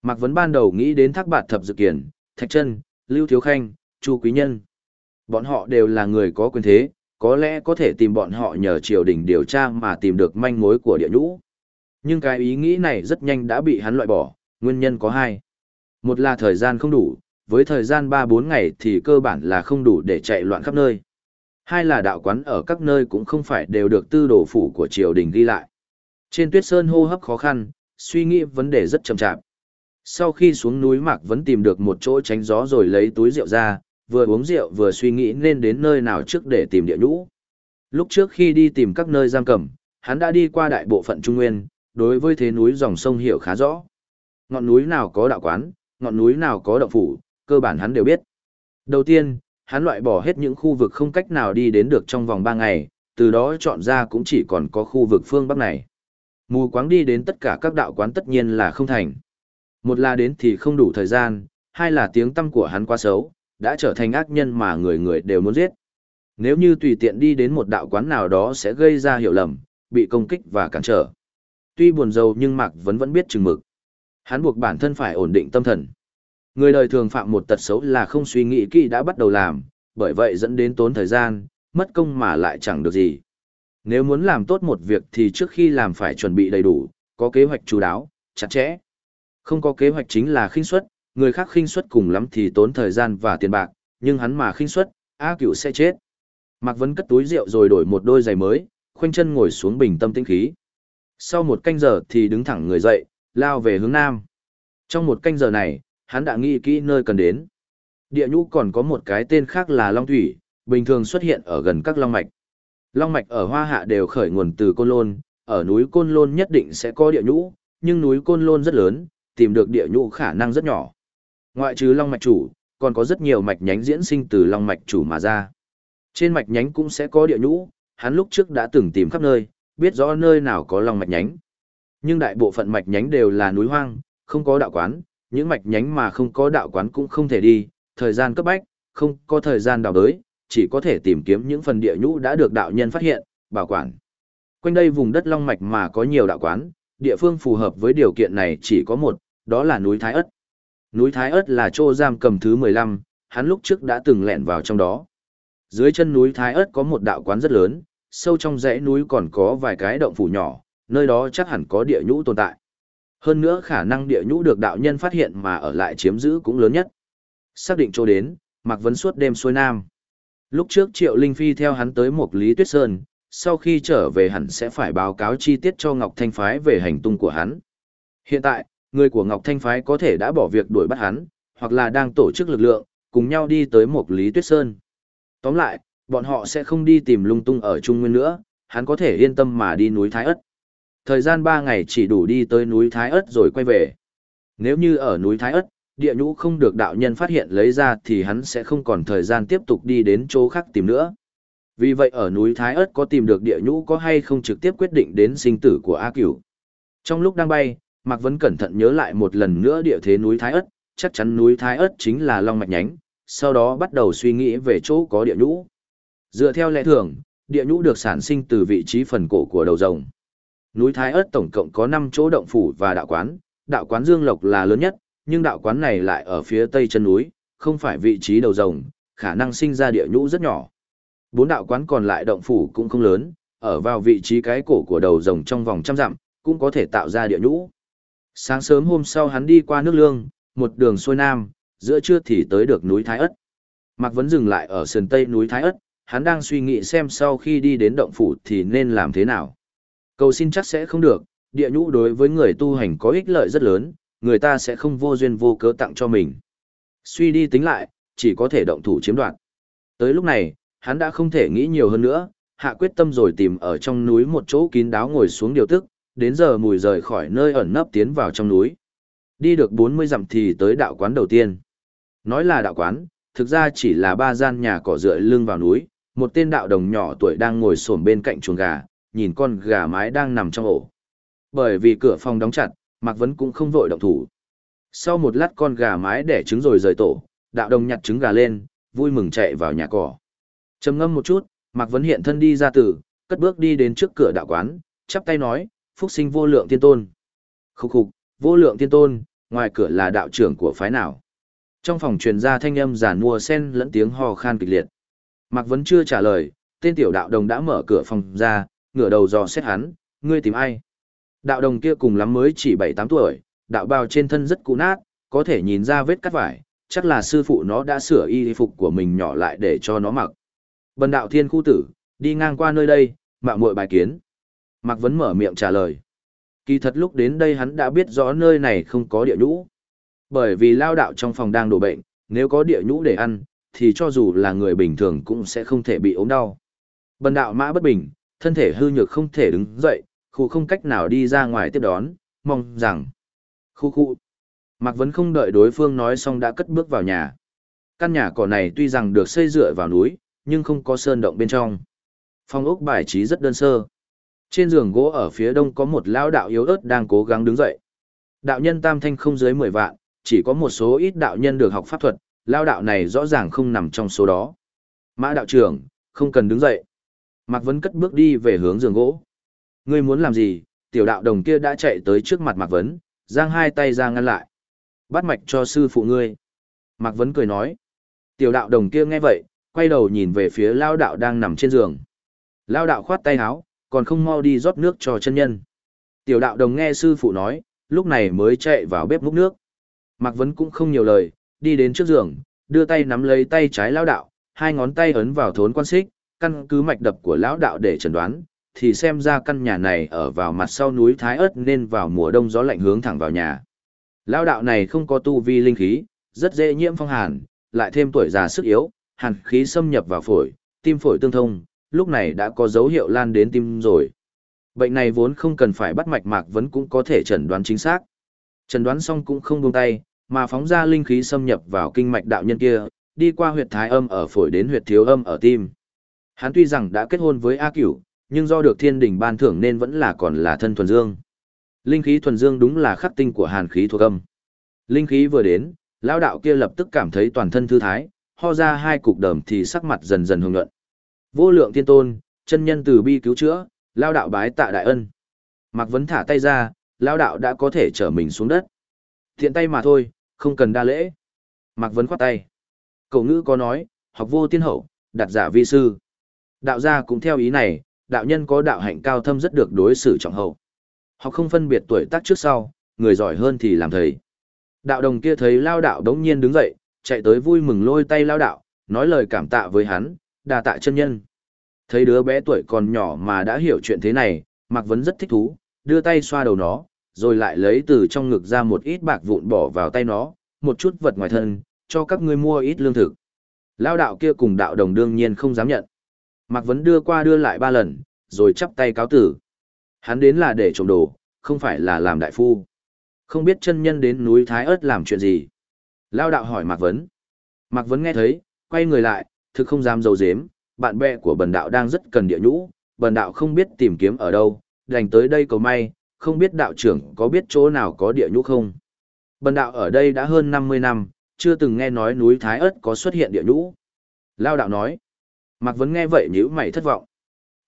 Mạc Vấn ban đầu nghĩ đến thác bạt thập dự kiển, thạch chân, lưu thiếu khanh, chu quý nhân. Bọn họ đều là người có quyền thế, có lẽ có thể tìm bọn họ nhờ triều đình điều tra mà tìm được manh mối của địa nhũ. Nhưng cái ý nghĩ này rất nhanh đã bị hắn loại bỏ, nguyên nhân có hai. Một là thời gian không đủ, với thời gian 3-4 ngày thì cơ bản là không đủ để chạy loạn khắp nơi. Hai là đạo quán ở các nơi cũng không phải đều được tư đồ phủ của triều đình ghi lại. Trên tuyết sơn hô hấp khó khăn, suy nghĩ vấn đề rất chậm chạp. Sau khi xuống núi Mạc vẫn tìm được một chỗ tránh gió rồi lấy túi rượu ra, vừa uống rượu vừa suy nghĩ nên đến nơi nào trước để tìm địa nhũ. Lúc trước khi đi tìm các nơi giam cầm, hắn đã đi qua đại bộ phận Trung Nguyên, đối với thế núi dòng sông hiểu khá rõ. Ngọn núi nào có đạo quán, ngọn núi nào có động phủ, cơ bản hắn đều biết. Đầu tiên, hắn loại bỏ hết những khu vực không cách nào đi đến được trong vòng 3 ngày, từ đó chọn ra cũng chỉ còn có khu vực phương Bắc này. Mù quáng đi đến tất cả các đạo quán tất nhiên là không thành. Một là đến thì không đủ thời gian, hai là tiếng tâm của hắn quá xấu, đã trở thành ác nhân mà người người đều muốn giết. Nếu như tùy tiện đi đến một đạo quán nào đó sẽ gây ra hiểu lầm, bị công kích và cản trở. Tuy buồn rầu nhưng Mạc vẫn vẫn biết chừng mực. Hắn buộc bản thân phải ổn định tâm thần. Người đời thường phạm một tật xấu là không suy nghĩ kỹ đã bắt đầu làm, bởi vậy dẫn đến tốn thời gian, mất công mà lại chẳng được gì. Nếu muốn làm tốt một việc thì trước khi làm phải chuẩn bị đầy đủ, có kế hoạch chú đáo, chặt chẽ. Không có kế hoạch chính là khinh suất, người khác khinh suất cùng lắm thì tốn thời gian và tiền bạc, nhưng hắn mà khinh suất, A Cửu sẽ chết. Mạc Vân cất túi rượu rồi đổi một đôi giày mới, khoanh chân ngồi xuống bình tâm tĩnh khí. Sau một canh giờ thì đứng thẳng người dậy, lao về hướng nam. Trong một canh giờ này, hắn đã nghĩ kỹ nơi cần đến. Địa nhũ còn có một cái tên khác là Long Thủy, bình thường xuất hiện ở gần các long mạch. Long mạch ở Hoa Hạ đều khởi nguồn từ Côn Lôn, ở núi Côn Lôn nhất định sẽ có địa nhũ, nhưng núi Côn Lôn rất lớn, tìm được địa nhũ khả năng rất nhỏ. Ngoại trừ long mạch chủ, còn có rất nhiều mạch nhánh diễn sinh từ long mạch chủ mà ra. Trên mạch nhánh cũng sẽ có địa nhũ, hắn lúc trước đã từng tìm khắp nơi, biết rõ nơi nào có long mạch nhánh. Nhưng đại bộ phận mạch nhánh đều là núi hoang, không có đạo quán, những mạch nhánh mà không có đạo quán cũng không thể đi, thời gian cấp bách, không có thời gian đào đới, chỉ có thể tìm kiếm những phần địa nhũ đã được đạo nhân phát hiện, bảo quản. Quanh đây vùng đất long mạch mà có nhiều đạo quán, địa phương phù hợp với điều kiện này chỉ có một, đó là núi Thái Ất. Núi Thái Ất là chỗ giam cầm thứ 15, hắn lúc trước đã từng lẹn vào trong đó. Dưới chân núi Thái Ất có một đạo quán rất lớn, sâu trong dãy núi còn có vài cái động phủ nhỏ, nơi đó chắc hẳn có địa nhũ tồn tại. Hơn nữa khả năng địa nhũ được đạo nhân phát hiện mà ở lại chiếm giữ cũng lớn nhất. Xác định chỗ đến, Mạc Vấn suốt đêm xuôi nam. Lúc trước Triệu Linh Phi theo hắn tới một Lý Tuyết Sơn, sau khi trở về hẳn sẽ phải báo cáo chi tiết cho Ngọc Thanh Phái về hành tung của hắn. Hiện tại, người của Ngọc Thanh Phái có thể đã bỏ việc đuổi bắt hắn, hoặc là đang tổ chức lực lượng, cùng nhau đi tới một Lý Tuyết Sơn. Tóm lại, Bọn họ sẽ không đi tìm lung tung ở Trung Nguyên nữa, hắn có thể yên tâm mà đi núi Thái Ất. Thời gian 3 ngày chỉ đủ đi tới núi Thái Ất rồi quay về. Nếu như ở núi Thái Ất, địa nhũ không được đạo nhân phát hiện lấy ra thì hắn sẽ không còn thời gian tiếp tục đi đến chỗ khác tìm nữa. Vì vậy ở núi Thái Ất có tìm được địa nhũ có hay không trực tiếp quyết định đến sinh tử của A Cửu. Trong lúc đang bay, Mạc Vấn cẩn thận nhớ lại một lần nữa địa thế núi Thái Ất, chắc chắn núi Thái Ất chính là Long Mạch Nhánh, sau đó bắt đầu suy nghĩ về chỗ có địa nhũ. Dựa theo lẽ thường, địa nhũ được sản sinh từ vị trí phần cổ của đầu rồng. Núi Thái Ất tổng cộng có 5 chỗ động phủ và đạo quán, đạo quán Dương Lộc là lớn nhất, nhưng đạo quán này lại ở phía tây chân núi, không phải vị trí đầu rồng, khả năng sinh ra địa nhũ rất nhỏ. Bốn đạo quán còn lại động phủ cũng không lớn, ở vào vị trí cái cổ của đầu rồng trong vòng trăm dặm, cũng có thể tạo ra địa nhũ. Sáng sớm hôm sau hắn đi qua nước lương, một đường xuôi nam, giữa trưa thì tới được núi Thái Ất. Mạc Vấn dừng lại ở sườn tây núi Thái Ất, hắn đang suy nghĩ xem sau khi đi đến động phủ thì nên làm thế nào. Cầu xin chắc sẽ không được, địa nhũ đối với người tu hành có ích lợi rất lớn, người ta sẽ không vô duyên vô cớ tặng cho mình. Suy đi tính lại, chỉ có thể động thủ chiếm đoạt. Tới lúc này, hắn đã không thể nghĩ nhiều hơn nữa, hạ quyết tâm rồi tìm ở trong núi một chỗ kín đáo ngồi xuống điều tức, đến giờ mùi rời khỏi nơi ẩn nấp tiến vào trong núi. Đi được 40 dặm thì tới đạo quán đầu tiên. Nói là đạo quán, thực ra chỉ là ba gian nhà cỏ dựa lưng vào núi, một tên đạo đồng nhỏ tuổi đang ngồi xổm bên cạnh chuồng gà, nhìn con gà mái đang nằm trong ổ. Bởi vì cửa phòng đóng chặt, Mạc Vấn cũng không vội động thủ. Sau một lát con gà mái đẻ trứng rồi rời tổ, đạo đồng nhặt trứng gà lên, vui mừng chạy vào nhà cỏ. trầm ngâm một chút, Mạc Vấn hiện thân đi ra từ, cất bước đi đến trước cửa đạo quán, chắp tay nói, phúc sinh vô lượng tiên tôn. Khúc khục, vô lượng tiên tôn, ngoài cửa là đạo trưởng của phái nào. Trong phòng truyền ra thanh âm giản mua sen lẫn tiếng hò khan kịch liệt. Mạc Vấn chưa trả lời, tên tiểu đạo đồng đã mở cửa phòng ra, ngửa đầu dò xét hắn, ngươi tìm ai? Đạo đồng kia cùng lắm mới chỉ 7-8 tuổi, đạo bào trên thân rất cũ nát, có thể nhìn ra vết cắt vải, chắc là sư phụ nó đã sửa y phục của mình nhỏ lại để cho nó mặc. Bần đạo thiên khu tử, đi ngang qua nơi đây, mạo muội bài kiến. Mạc Vấn mở miệng trả lời. Kỳ thật lúc đến đây hắn đã biết rõ nơi này không có địa nhũ. Bởi vì lao đạo trong phòng đang đổ bệnh, nếu có địa nhũ để ăn, thì cho dù là người bình thường cũng sẽ không thể bị ốm đau. Bần đạo mã bất bình, thân thể hư nhược không thể đứng dậy, khu không cách nào đi ra ngoài tiếp đón, mong rằng. Khu khu. Mạc Vấn không đợi đối phương nói xong đã cất bước vào nhà. Căn nhà cỏ này tuy rằng được xây dựa vào núi, nhưng không có sơn động bên trong. Phòng ốc bài trí rất đơn sơ. Trên giường gỗ ở phía đông có một lão đạo yếu ớt đang cố gắng đứng dậy. Đạo nhân tam thanh không dưới 10 vạn, chỉ có một số ít đạo nhân được học pháp thuật, lão đạo này rõ ràng không nằm trong số đó. Mã đạo trưởng, không cần đứng dậy. Mạc Vấn cất bước đi về hướng giường gỗ. Ngươi muốn làm gì? Tiểu đạo đồng kia đã chạy tới trước mặt Mạc Vấn, giang hai tay ra ngăn lại. Bắt mạch cho sư phụ ngươi. Mạc Vấn cười nói. Tiểu đạo đồng kia nghe vậy, quay đầu nhìn về phía lao đạo đang nằm trên giường. Lao đạo khoát tay áo, còn không mau đi rót nước cho chân nhân. Tiểu đạo đồng nghe sư phụ nói, lúc này mới chạy vào bếp múc nước. Mạc Vấn cũng không nhiều lời, đi đến trước giường, đưa tay nắm lấy tay trái lao đạo, hai ngón tay ấn vào thốn quan xích, căn cứ mạch đập của lão đạo để chẩn đoán, thì xem ra căn nhà này ở vào mặt sau núi Thái Ất nên vào mùa đông gió lạnh hướng thẳng vào nhà. Lão đạo này không có tu vi linh khí, rất dễ nhiễm phong hàn, lại thêm tuổi già sức yếu, hàn khí xâm nhập vào phổi, tim phổi tương thông, lúc này đã có dấu hiệu lan đến tim rồi. Bệnh này vốn không cần phải bắt mạch mạc vẫn cũng có thể chẩn đoán chính xác. Chẩn đoán xong cũng không buông tay, mà phóng ra linh khí xâm nhập vào kinh mạch đạo nhân kia, đi qua huyệt thái âm ở phổi đến huyệt thiếu âm ở tim. Hắn tuy rằng đã kết hôn với A Cửu, nhưng do được thiên đình ban thưởng nên vẫn là còn là thân thuần dương. Linh khí thuần dương đúng là khắc tinh của hàn khí thuộc âm. Linh khí vừa đến, lão đạo kia lập tức cảm thấy toàn thân thư thái, ho ra hai cục đờm thì sắc mặt dần dần hồng nhuận. Vô lượng thiên tôn, chân nhân từ bi cứu chữa, lao đạo bái tạ đại ân. Mạc Vấn thả tay ra, lao đạo đã có thể trở mình xuống đất. Thiện tay mà thôi, không cần đa lễ. Mạc Vấn khoát tay. Cậu ngữ có nói, học vô tiên hậu, đặt giả vi sư. Đạo gia cũng theo ý này, đạo nhân có đạo hạnh cao thâm rất được đối xử trọng hậu. Học không phân biệt tuổi tác trước sau, người giỏi hơn thì làm thầy. Đạo đồng kia thấy lao đạo đống nhiên đứng dậy, chạy tới vui mừng lôi tay lao đạo, nói lời cảm tạ với hắn, đà tạ chân nhân. Thấy đứa bé tuổi còn nhỏ mà đã hiểu chuyện thế này, Mạc Vấn rất thích thú, đưa tay xoa đầu nó, rồi lại lấy từ trong ngực ra một ít bạc vụn bỏ vào tay nó, một chút vật ngoài thân, cho các ngươi mua ít lương thực. Lao đạo kia cùng đạo đồng đương nhiên không dám nhận. Mạc Vấn đưa qua đưa lại ba lần, rồi chắp tay cáo tử. Hắn đến là để trộm đồ, không phải là làm đại phu. Không biết chân nhân đến núi Thái ớt làm chuyện gì. Lao đạo hỏi Mạc Vấn. Mạc Vấn nghe thấy, quay người lại, thực không dám dầu dếm, bạn bè của bần đạo đang rất cần địa nhũ, bần đạo không biết tìm kiếm ở đâu, đành tới đây cầu may, không biết đạo trưởng có biết chỗ nào có địa nhũ không. Bần đạo ở đây đã hơn 50 năm, chưa từng nghe nói núi Thái Ất có xuất hiện địa nhũ. Lao đạo nói. Mạc Vấn nghe vậy nhíu mày thất vọng.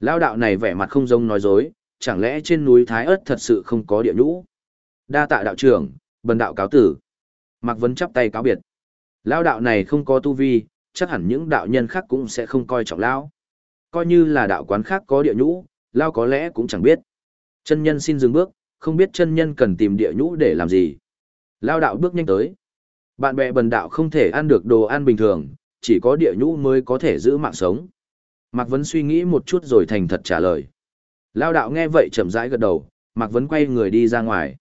Lao đạo này vẻ mặt không giống nói dối, chẳng lẽ trên núi Thái Ất thật sự không có địa nhũ. Đa tạ đạo trưởng, bần đạo cáo tử. Mạc Vấn chắp tay cáo biệt. Lao đạo này không có tu vi, chắc hẳn những đạo nhân khác cũng sẽ không coi trọng Lao. Coi như là đạo quán khác có địa nhũ, Lao có lẽ cũng chẳng biết. Chân nhân xin dừng bước, không biết chân nhân cần tìm địa nhũ để làm gì. Lao đạo bước nhanh tới. Bạn bè bần đạo không thể ăn được đồ ăn bình thường, chỉ có địa nhũ mới có thể giữ mạng sống. Mạc Vấn suy nghĩ một chút rồi thành thật trả lời. Lao đạo nghe vậy chậm rãi gật đầu, Mạc Vấn quay người đi ra ngoài.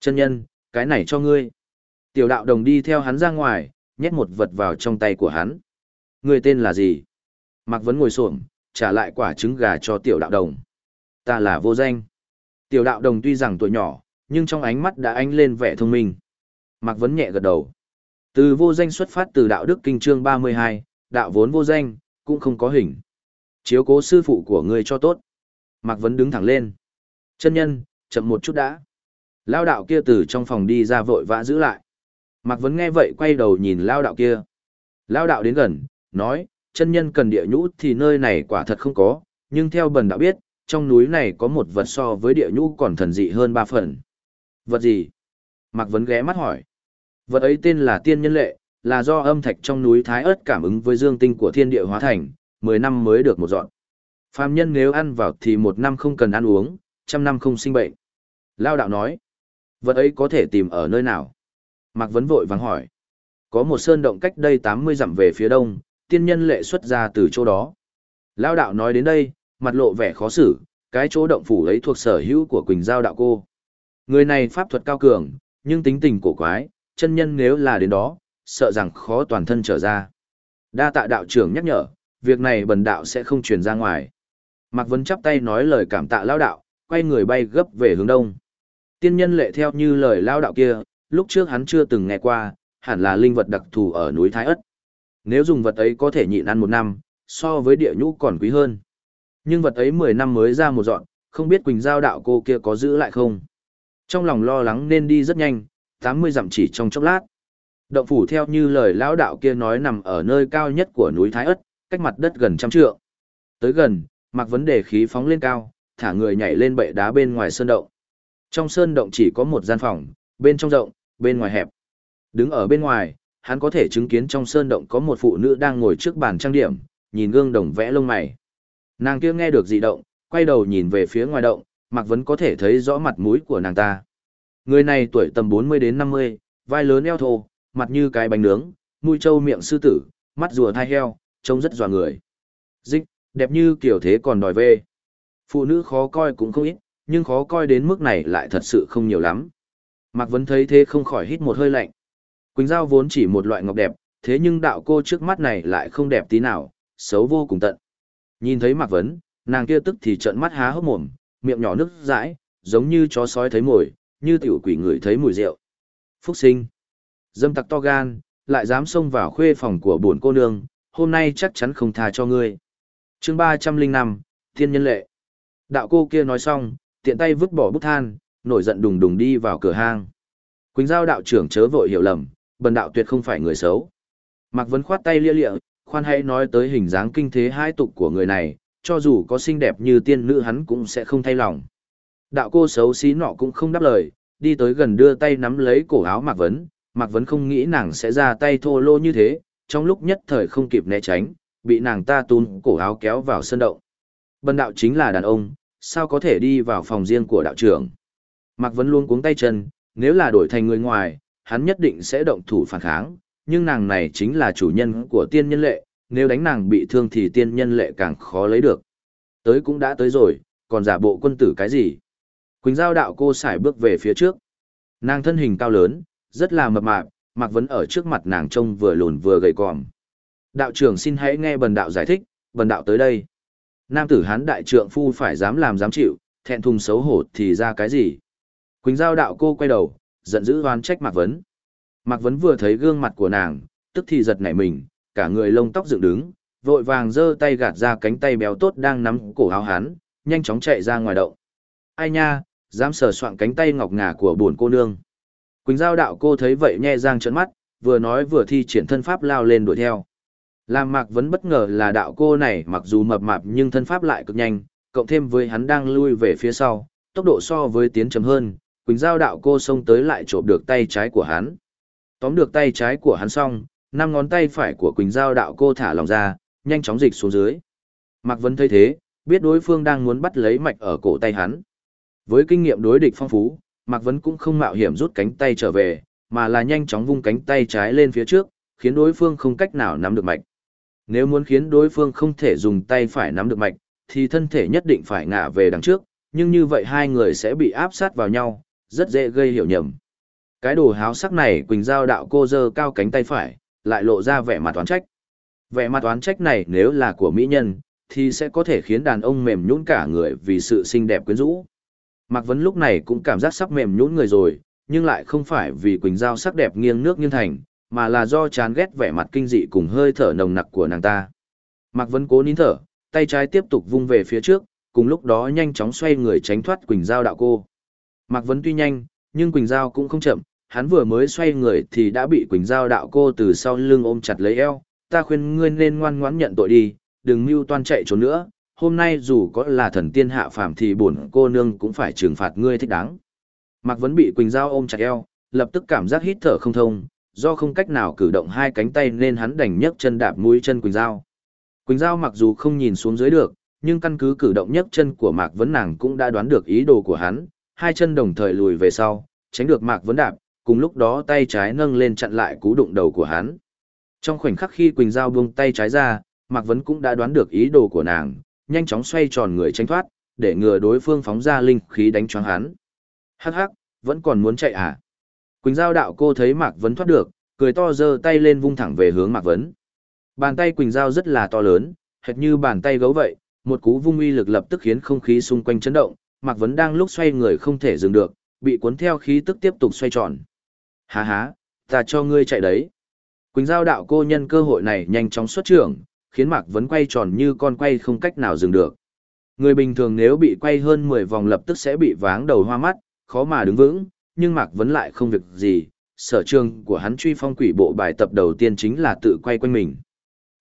Chân nhân, cái này cho ngươi. Tiểu đạo đồng đi theo hắn ra ngoài, nhét một vật vào trong tay của hắn. Người tên là gì? Mạc Vấn ngồi xổm trả lại quả trứng gà cho tiểu đạo đồng. Ta là vô danh. Tiểu đạo đồng tuy rằng tuổi nhỏ, nhưng trong ánh mắt đã ánh lên vẻ thông minh. Mạc Vấn nhẹ gật đầu. Từ vô danh xuất phát từ đạo đức kinh chương 32, đạo vốn vô danh, cũng không có hình. Chiếu cố sư phụ của ngươi cho tốt. Mạc Vấn đứng thẳng lên. Chân nhân, chậm một chút đã. Lao đạo kia từ trong phòng đi ra vội vã giữ lại. Mạc Vấn nghe vậy quay đầu nhìn lao đạo kia. Lao đạo đến gần, nói, chân nhân cần địa nhũ thì nơi này quả thật không có, nhưng theo bần đã biết, trong núi này có một vật so với địa nhũ còn thần dị hơn ba phần. Vật gì? Mạc Vấn ghé mắt hỏi. Vật ấy tên là tiên nhân lệ, là do âm thạch trong núi Thái ớt cảm ứng với dương tinh của thiên địa hóa thành, 10 năm mới được một dọn. Phàm nhân nếu ăn vào thì một năm không cần ăn uống, trăm năm không sinh bệnh. Lao đạo nói, vật ấy có thể tìm ở nơi nào? Mạc Vấn vội vàng hỏi. Có một sơn động cách đây 80 dặm về phía đông, tiên nhân lệ xuất ra từ chỗ đó. Lao đạo nói đến đây, mặt lộ vẻ khó xử, cái chỗ động phủ ấy thuộc sở hữu của Quỳnh Giao đạo cô. Người này pháp thuật cao cường, nhưng tính tình cổ quái, chân nhân nếu là đến đó, sợ rằng khó toàn thân trở ra. Đa tạ đạo trưởng nhắc nhở, việc này bần đạo sẽ không truyền ra ngoài. Mạc Vấn chắp tay nói lời cảm tạ lao đạo, quay người bay gấp về hướng đông. Tiên nhân lệ theo như lời lao đạo kia, lúc trước hắn chưa từng nghe qua, hẳn là linh vật đặc thù ở núi Thái Ất. Nếu dùng vật ấy có thể nhịn ăn một năm, so với địa nhũ còn quý hơn. Nhưng vật ấy 10 năm mới ra một dọn, không biết Quỳnh Giao đạo cô kia có giữ lại không. Trong lòng lo lắng nên đi rất nhanh, 80 dặm chỉ trong chốc lát. Động phủ theo như lời lão đạo kia nói nằm ở nơi cao nhất của núi Thái Ất, cách mặt đất gần trăm trượng. Tới gần, mặc vấn đề khí phóng lên cao, thả người nhảy lên bệ đá bên ngoài sơn động. Trong sơn động chỉ có một gian phòng, bên trong rộng, bên ngoài hẹp. Đứng ở bên ngoài, hắn có thể chứng kiến trong sơn động có một phụ nữ đang ngồi trước bàn trang điểm, nhìn gương đồng vẽ lông mày. Nàng kia nghe được dị động, quay đầu nhìn về phía ngoài động, Mạc Vấn có thể thấy rõ mặt mũi của nàng ta. Người này tuổi tầm 40 đến 50, vai lớn eo thô, mặt như cái bánh nướng, mũi trâu miệng sư tử, mắt rùa thai heo, trông rất dò người. Dích, đẹp như kiểu thế còn đòi về. Phụ nữ khó coi cũng không ít, nhưng khó coi đến mức này lại thật sự không nhiều lắm. Mạc Vấn thấy thế không khỏi hít một hơi lạnh. Quỳnh Giao vốn chỉ một loại ngọc đẹp, thế nhưng đạo cô trước mắt này lại không đẹp tí nào, xấu vô cùng tận. Nhìn thấy Mạc Vấn, nàng kia tức thì trợn mắt há hốc mồm, miệng nhỏ nước dãi, giống như chó sói thấy mồi, như tiểu quỷ người thấy mùi rượu. Phúc sinh. Dâm tặc to gan, lại dám xông vào khuê phòng của buồn cô nương, hôm nay chắc chắn không tha cho ngươi. chương 305, Thiên Nhân Lệ. Đạo cô kia nói xong, tiện tay vứt bỏ bút than, nổi giận đùng đùng đi vào cửa hang. Quỳnh Giao đạo trưởng chớ vội hiểu lầm, bần đạo tuyệt không phải người xấu. Mạc Vấn khoát tay lia lịa, khoan hãy nói tới hình dáng kinh thế hai tục của người này, cho dù có xinh đẹp như tiên nữ hắn cũng sẽ không thay lòng. Đạo cô xấu xí nọ cũng không đáp lời, đi tới gần đưa tay nắm lấy cổ áo Mạc Vấn, Mạc Vấn không nghĩ nàng sẽ ra tay thô lô như thế, trong lúc nhất thời không kịp né tránh, bị nàng ta tún cổ áo kéo vào sân động. Bần đạo chính là đàn ông, sao có thể đi vào phòng riêng của đạo trưởng. Mạc Vấn luôn cuống tay chân, nếu là đổi thành người ngoài, hắn nhất định sẽ động thủ phản kháng, nhưng nàng này chính là chủ nhân của tiên nhân lệ, nếu đánh nàng bị thương thì tiên nhân lệ càng khó lấy được. Tới cũng đã tới rồi, còn giả bộ quân tử cái gì? Quỳnh Giao đạo cô xài bước về phía trước. Nàng thân hình cao lớn, rất là mập mạp, Mạc Vấn ở trước mặt nàng trông vừa lùn vừa gầy còm. Đạo trưởng xin hãy nghe bần đạo giải thích, bần đạo tới đây. nam tử hán đại trượng phu phải dám làm dám chịu, thẹn thùng xấu hổ thì ra cái gì. Quỳnh Giao đạo cô quay đầu, giận dữ oan trách Mạc Vấn. Mạc Vấn vừa thấy gương mặt của nàng, tức thì giật nảy mình, cả người lông tóc dựng đứng, vội vàng giơ tay gạt ra cánh tay béo tốt đang nắm cổ áo hắn, nhanh chóng chạy ra ngoài động. Ai nha, dám sờ soạn cánh tay ngọc ngà của buồn cô nương. Quỳnh Giao đạo cô thấy vậy nhe răng trợn mắt, vừa nói vừa thi triển thân pháp lao lên đuổi theo. Làm Mạc Vấn bất ngờ là đạo cô này mặc dù mập mạp nhưng thân pháp lại cực nhanh, cộng thêm với hắn đang lui về phía sau, tốc độ so với tiến chấm hơn, Quỳnh Giao đạo cô xông tới lại trộm được tay trái của hắn. Tóm được tay trái của hắn xong, năm ngón tay phải của Quỳnh Giao đạo cô thả lòng ra, nhanh chóng dịch xuống dưới. Mạc Vân thấy thế, biết đối phương đang muốn bắt lấy mạch ở cổ tay hắn. Với kinh nghiệm đối địch phong phú, Mạc Vân cũng không mạo hiểm rút cánh tay trở về, mà là nhanh chóng vung cánh tay trái lên phía trước, khiến đối phương không cách nào nắm được mạch. Nếu muốn khiến đối phương không thể dùng tay phải nắm được mạch, thì thân thể nhất định phải ngả về đằng trước, nhưng như vậy hai người sẽ bị áp sát vào nhau, rất dễ gây hiểu nhầm. Cái đồ háo sắc này Quỳnh Giao đạo cô dơ cao cánh tay phải, lại lộ ra vẻ mặt toán trách. Vẻ mặt toán trách này nếu là của mỹ nhân, thì sẽ có thể khiến đàn ông mềm nhũn cả người vì sự xinh đẹp quyến rũ. Mạc Vấn lúc này cũng cảm giác sắp mềm nhũn người rồi, nhưng lại không phải vì Quỳnh Giao sắc đẹp nghiêng nước nghiêng thành, mà là do chán ghét vẻ mặt kinh dị cùng hơi thở nồng nặc của nàng ta. Mạc Vấn cố nín thở, tay trái tiếp tục vung về phía trước, cùng lúc đó nhanh chóng xoay người tránh thoát Quỳnh Giao đạo cô. Mạc Vấn tuy nhanh, nhưng Quỳnh Giao cũng không chậm, hắn vừa mới xoay người thì đã bị Quỳnh Giao đạo cô từ sau lưng ôm chặt lấy eo, ta khuyên ngươi nên ngoan ngoãn nhận tội đi, đừng mưu toan chạy trốn nữa, hôm nay dù có là thần tiên hạ phàm thì bổn cô nương cũng phải trừng phạt ngươi thích đáng. Mạc Vấn bị Quỳnh Giao ôm chặt eo, lập tức cảm giác hít thở không thông, do không cách nào cử động hai cánh tay nên hắn đành nhấc chân đạp mũi chân Quỳnh Giao. Quỳnh Giao mặc dù không nhìn xuống dưới được, nhưng căn cứ cử động nhấc chân của Mạc Vấn nàng cũng đã đoán được ý đồ của hắn, hai chân đồng thời lùi về sau, tránh được Mạc Vấn đạp, cùng lúc đó tay trái nâng lên chặn lại cú đụng đầu của hắn. Trong khoảnh khắc khi Quỳnh Giao buông tay trái ra, Mạc Vấn cũng đã đoán được ý đồ của nàng, nhanh chóng xoay tròn người tránh thoát, để ngừa đối phương phóng ra linh khí đánh choáng hắn. Hắc hắc, vẫn còn muốn chạy à? Quỳnh Giao đạo cô thấy Mạc Vấn thoát được, cười to giơ tay lên vung thẳng về hướng Mạc Vấn. Bàn tay Quỳnh Giao rất là to lớn, hệt như bàn tay gấu vậy, một cú vung uy lực lập tức khiến không khí xung quanh chấn động, Mạc Vấn đang lúc xoay người không thể dừng được, bị cuốn theo khí tức tiếp tục xoay tròn. Há há, ta cho ngươi chạy đấy. Quỳnh Giao đạo cô nhân cơ hội này nhanh chóng xuất trưởng, khiến Mạc Vấn quay tròn như con quay không cách nào dừng được. Người bình thường nếu bị quay hơn 10 vòng lập tức sẽ bị váng đầu hoa mắt, khó mà đứng vững, nhưng Mạc Vấn lại không việc gì, sở trường của hắn truy phong quỷ bộ bài tập đầu tiên chính là tự quay quanh mình.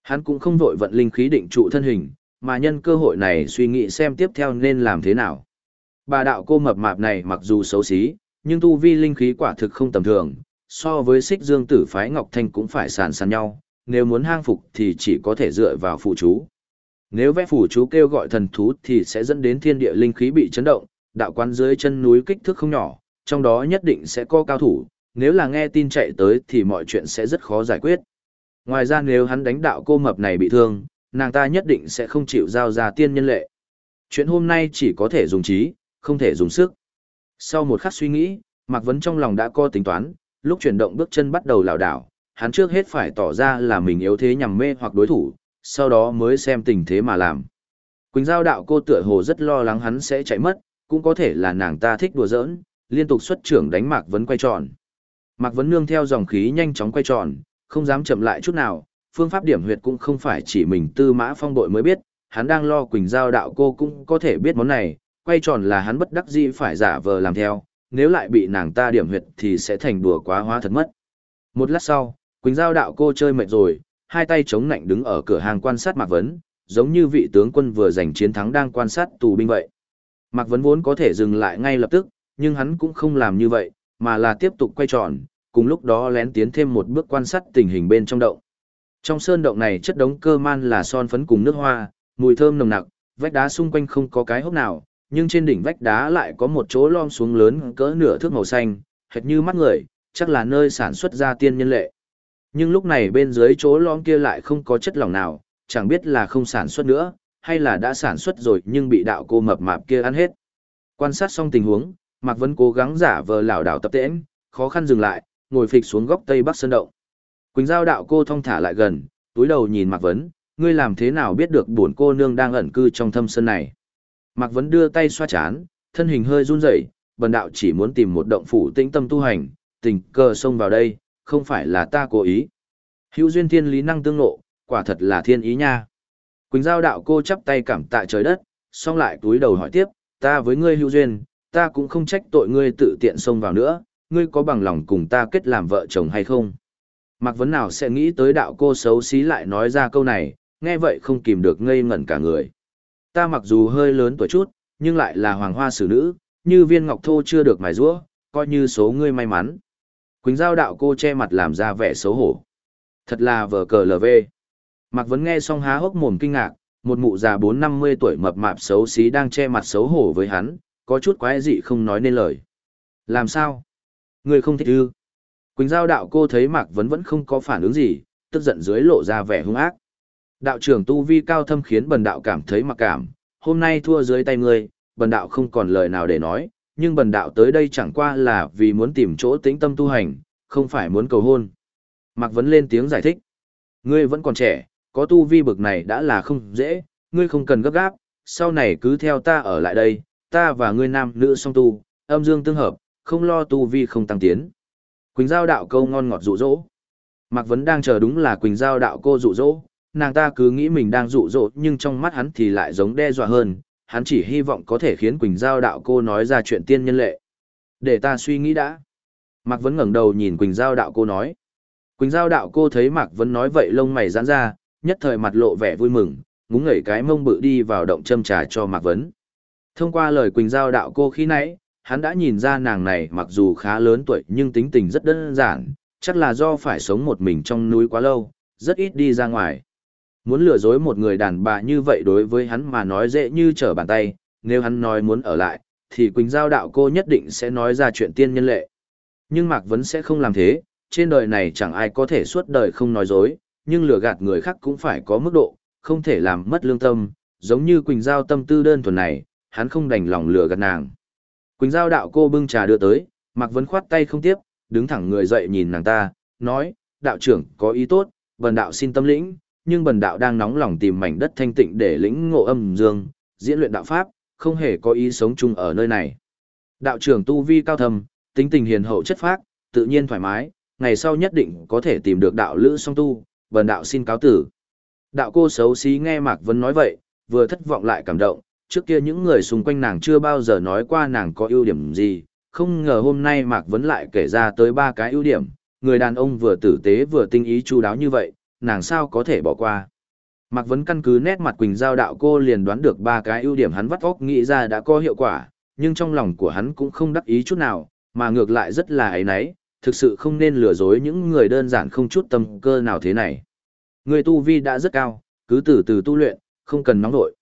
Hắn cũng không vội vận linh khí định trụ thân hình, mà nhân cơ hội này suy nghĩ xem tiếp theo nên làm thế nào. Bà đạo cô mập mạp này mặc dù xấu xí, nhưng tu vi linh khí quả thực không tầm thường, so với xích dương tử phái Ngọc Thanh cũng phải sàn sàn nhau, nếu muốn hang phục thì chỉ có thể dựa vào phụ chú. Nếu vẽ phủ chú kêu gọi thần thú thì sẽ dẫn đến thiên địa linh khí bị chấn động, đạo quán dưới chân núi kích thước không nhỏ, trong đó nhất định sẽ có cao thủ, nếu là nghe tin chạy tới thì mọi chuyện sẽ rất khó giải quyết. Ngoài ra nếu hắn đánh đạo cô mập này bị thương, nàng ta nhất định sẽ không chịu giao ra tiên nhân lệ. Chuyện hôm nay chỉ có thể dùng trí, không thể dùng sức. Sau một khắc suy nghĩ, Mạc Vấn trong lòng đã có tính toán, lúc chuyển động bước chân bắt đầu lảo đảo, hắn trước hết phải tỏ ra là mình yếu thế nhằm mê hoặc đối thủ, sau đó mới xem tình thế mà làm. Quỳnh Giao đạo cô tựa hồ rất lo lắng hắn sẽ chạy mất, cũng có thể là nàng ta thích đùa giỡn, liên tục xuất trưởng đánh Mạc Vấn quay tròn. Mạc Vấn nương theo dòng khí nhanh chóng quay tròn, không dám chậm lại chút nào, phương pháp điểm huyệt cũng không phải chỉ mình tư mã phong bội mới biết, hắn đang lo Quỳnh Giao đạo cô cũng có thể biết món này, quay tròn là hắn bất đắc dĩ phải giả vờ làm theo, nếu lại bị nàng ta điểm huyệt thì sẽ thành đùa quá hóa thật mất. Một lát sau, Quỳnh Giao đạo cô chơi mệt rồi, hai tay chống nạnh đứng ở cửa hàng quan sát Mạc Vấn, giống như vị tướng quân vừa giành chiến thắng đang quan sát tù binh vậy. Mạc Vấn vốn có thể dừng lại ngay lập tức, nhưng hắn cũng không làm như vậy, mà là tiếp tục quay tròn, cùng lúc đó lén tiến thêm một bước quan sát tình hình bên trong động. Trong sơn động này chất đống cơ man là son phấn cùng nước hoa, mùi thơm nồng nặc, vách đá xung quanh không có cái hốc nào, nhưng trên đỉnh vách đá lại có một chỗ lom xuống lớn cỡ nửa thước màu xanh, hệt như mắt người, chắc là nơi sản xuất ra tiên nhân lệ. Nhưng lúc này bên dưới chỗ lom kia lại không có chất lỏng nào, chẳng biết là không sản xuất nữa, hay là đã sản xuất rồi nhưng bị đạo cô mập mạp kia ăn hết. Quan sát xong tình huống, Mạc Vân cố gắng giả vờ lảo đảo tập tễnh, khó khăn dừng lại, ngồi phịch xuống góc tây bắc sơn động. Quỳnh Giao đạo cô thong thả lại gần, túi đầu nhìn Mạc Vấn, ngươi làm thế nào biết được buồn cô nương đang ẩn cư trong thâm sơn này? Mạc Vấn đưa tay xoa chán, thân hình hơi run rẩy, bần đạo chỉ muốn tìm một động phủ tĩnh tâm tu hành, tình cờ xông vào đây, không phải là ta cố ý. Hữu duyên thiên lý năng tương nộ, quả thật là thiên ý nha. Quỳnh Giao đạo cô chắp tay cảm tạ trời đất, xong lại túi đầu hỏi tiếp, ta với ngươi hữu duyên, ta cũng không trách tội ngươi tự tiện xông vào nữa, ngươi có bằng lòng cùng ta kết làm vợ chồng hay không? Mạc Vấn nào sẽ nghĩ tới đạo cô xấu xí lại nói ra câu này, nghe vậy không kìm được ngây ngẩn cả người. Ta mặc dù hơi lớn tuổi chút, nhưng lại là hoàng hoa xử nữ, như viên ngọc thô chưa được mài rũa, coi như số ngươi may mắn. Quỳnh Giao đạo cô che mặt làm ra vẻ xấu hổ. Thật là vờ cờ lờ vê. Mạc Vấn nghe xong há hốc mồm kinh ngạc, một mụ già bốn năm mươi tuổi mập mạp xấu xí đang che mặt xấu hổ với hắn, có chút quái dị không nói nên lời. Làm sao? Người không thích ư? Quỳnh Giao đạo cô thấy Mạc Vấn vẫn không có phản ứng gì, tức giận dưới lộ ra vẻ hung ác. Đạo trưởng tu vi cao thâm khiến bần đạo cảm thấy mặc cảm, hôm nay thua dưới tay ngươi, bần đạo không còn lời nào để nói, nhưng bần đạo tới đây chẳng qua là vì muốn tìm chỗ tĩnh tâm tu hành, không phải muốn cầu hôn. Mạc Vấn lên tiếng giải thích. Ngươi vẫn còn trẻ, có tu vi bực này đã là không dễ, ngươi không cần gấp gáp, sau này cứ theo ta ở lại đây, ta và ngươi nam nữ song tu, âm dương tương hợp, không lo tu vi không tăng tiến. Quỳnh Giao đạo câu ngon ngọt dụ dỗ. Mạc Vấn đang chờ đúng là Quỳnh Giao đạo cô dụ dỗ, nàng ta cứ nghĩ mình đang dụ dỗ nhưng trong mắt hắn thì lại giống đe dọa hơn, hắn chỉ hy vọng có thể khiến Quỳnh Giao đạo cô nói ra chuyện tiên nhân lệ. Để ta suy nghĩ đã. Mạc Vấn ngẩng đầu nhìn Quỳnh Giao đạo cô nói. Quỳnh Giao đạo cô thấy Mạc Vấn nói vậy lông mày giãn ra, nhất thời mặt lộ vẻ vui mừng, ngúng ngẩy cái mông bự đi vào động châm trà cho Mạc Vấn. Thông qua lời Quỳnh Giao đạo cô khi nãy, hắn đã nhìn ra nàng này mặc dù khá lớn tuổi nhưng tính tình rất đơn giản, chắc là do phải sống một mình trong núi quá lâu, rất ít đi ra ngoài. Muốn lừa dối một người đàn bà như vậy đối với hắn mà nói dễ như trở bàn tay, nếu hắn nói muốn ở lại, thì Quỳnh Giao đạo cô nhất định sẽ nói ra chuyện tiên nhân lệ. Nhưng Mạc Vấn sẽ không làm thế, trên đời này chẳng ai có thể suốt đời không nói dối, nhưng lừa gạt người khác cũng phải có mức độ, không thể làm mất lương tâm, giống như Quỳnh Giao tâm tư đơn thuần này, hắn không đành lòng lừa gạt nàng. Quỳnh Giao đạo cô bưng trà đưa tới, Mạc Vấn khoát tay không tiếp, đứng thẳng người dậy nhìn nàng ta, nói, đạo trưởng có ý tốt, bần đạo xin tâm lĩnh, nhưng bần đạo đang nóng lòng tìm mảnh đất thanh tịnh để lĩnh ngộ âm dương, diễn luyện đạo pháp, không hề có ý sống chung ở nơi này. Đạo trưởng tu vi cao thầm, tính tình hiền hậu chất phác, tự nhiên thoải mái, ngày sau nhất định có thể tìm được đạo lữ song tu, bần đạo xin cáo tử. Đạo cô xấu xí nghe Mạc Vân nói vậy, vừa thất vọng lại cảm động, trước kia những người xung quanh nàng chưa bao giờ nói qua nàng có ưu điểm gì, không ngờ hôm nay Mạc Vân lại kể ra tới ba cái ưu điểm, người đàn ông vừa tử tế vừa tinh ý chu đáo như vậy, nàng sao có thể bỏ qua. Mạc Vấn căn cứ nét mặt Quỳnh Giao đạo cô liền đoán được ba cái ưu điểm hắn vắt óc nghĩ ra đã có hiệu quả, nhưng trong lòng của hắn cũng không đắc ý chút nào, mà ngược lại rất là ấy náy, thực sự không nên lừa dối những người đơn giản không chút tâm cơ nào thế này. Người tu vi đã rất cao, cứ từ từ tu luyện, không cần nóng nổi.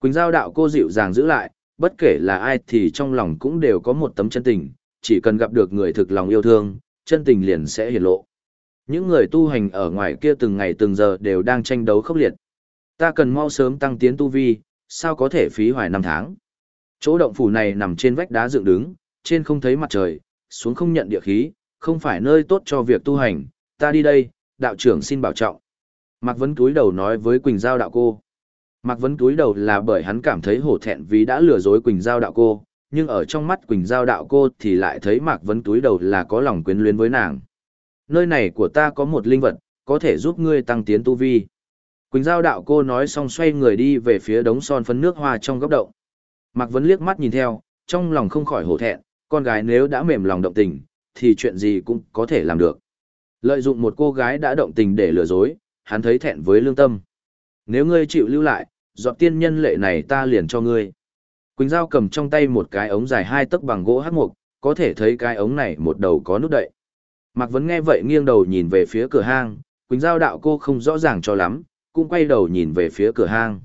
Quỳnh Giao đạo cô dịu dàng giữ lại, bất kể là ai thì trong lòng cũng đều có một tấm chân tình, chỉ cần gặp được người thực lòng yêu thương, chân tình liền sẽ hiển lộ. Những người tu hành ở ngoài kia từng ngày từng giờ đều đang tranh đấu khốc liệt. Ta cần mau sớm tăng tiến tu vi, sao có thể phí hoài năm tháng. Chỗ động phủ này nằm trên vách đá dựng đứng, trên không thấy mặt trời, xuống không nhận địa khí, không phải nơi tốt cho việc tu hành, ta đi đây, đạo trưởng xin bảo trọng. Mạc Vấn túi đầu nói với Quỳnh Giao đạo cô. Mạc Vấn túi đầu là bởi hắn cảm thấy hổ thẹn vì đã lừa dối Quỳnh Giao đạo cô, nhưng ở trong mắt Quỳnh Giao đạo cô thì lại thấy Mạc Vấn túi đầu là có lòng quyến luyến với nàng. Nơi này của ta có một linh vật, có thể giúp ngươi tăng tiến tu vi. Quỳnh Giao đạo cô nói xong xoay người đi về phía đống son phấn nước hoa trong góc động. Mạc Vấn liếc mắt nhìn theo, trong lòng không khỏi hổ thẹn, con gái nếu đã mềm lòng động tình, thì chuyện gì cũng có thể làm được. Lợi dụng một cô gái đã động tình để lừa dối, hắn thấy thẹn với lương tâm. Nếu ngươi chịu lưu lại, dọn tiên nhân lệ này ta liền cho ngươi. Quỳnh Giao cầm trong tay một cái ống dài hai tấc bằng gỗ hát mục, có thể thấy cái ống này một đầu có nút đậy. Mạc Vấn nghe vậy nghiêng đầu nhìn về phía cửa hang, Quỳnh Giao đạo cô không rõ ràng cho lắm, cũng quay đầu nhìn về phía cửa hang.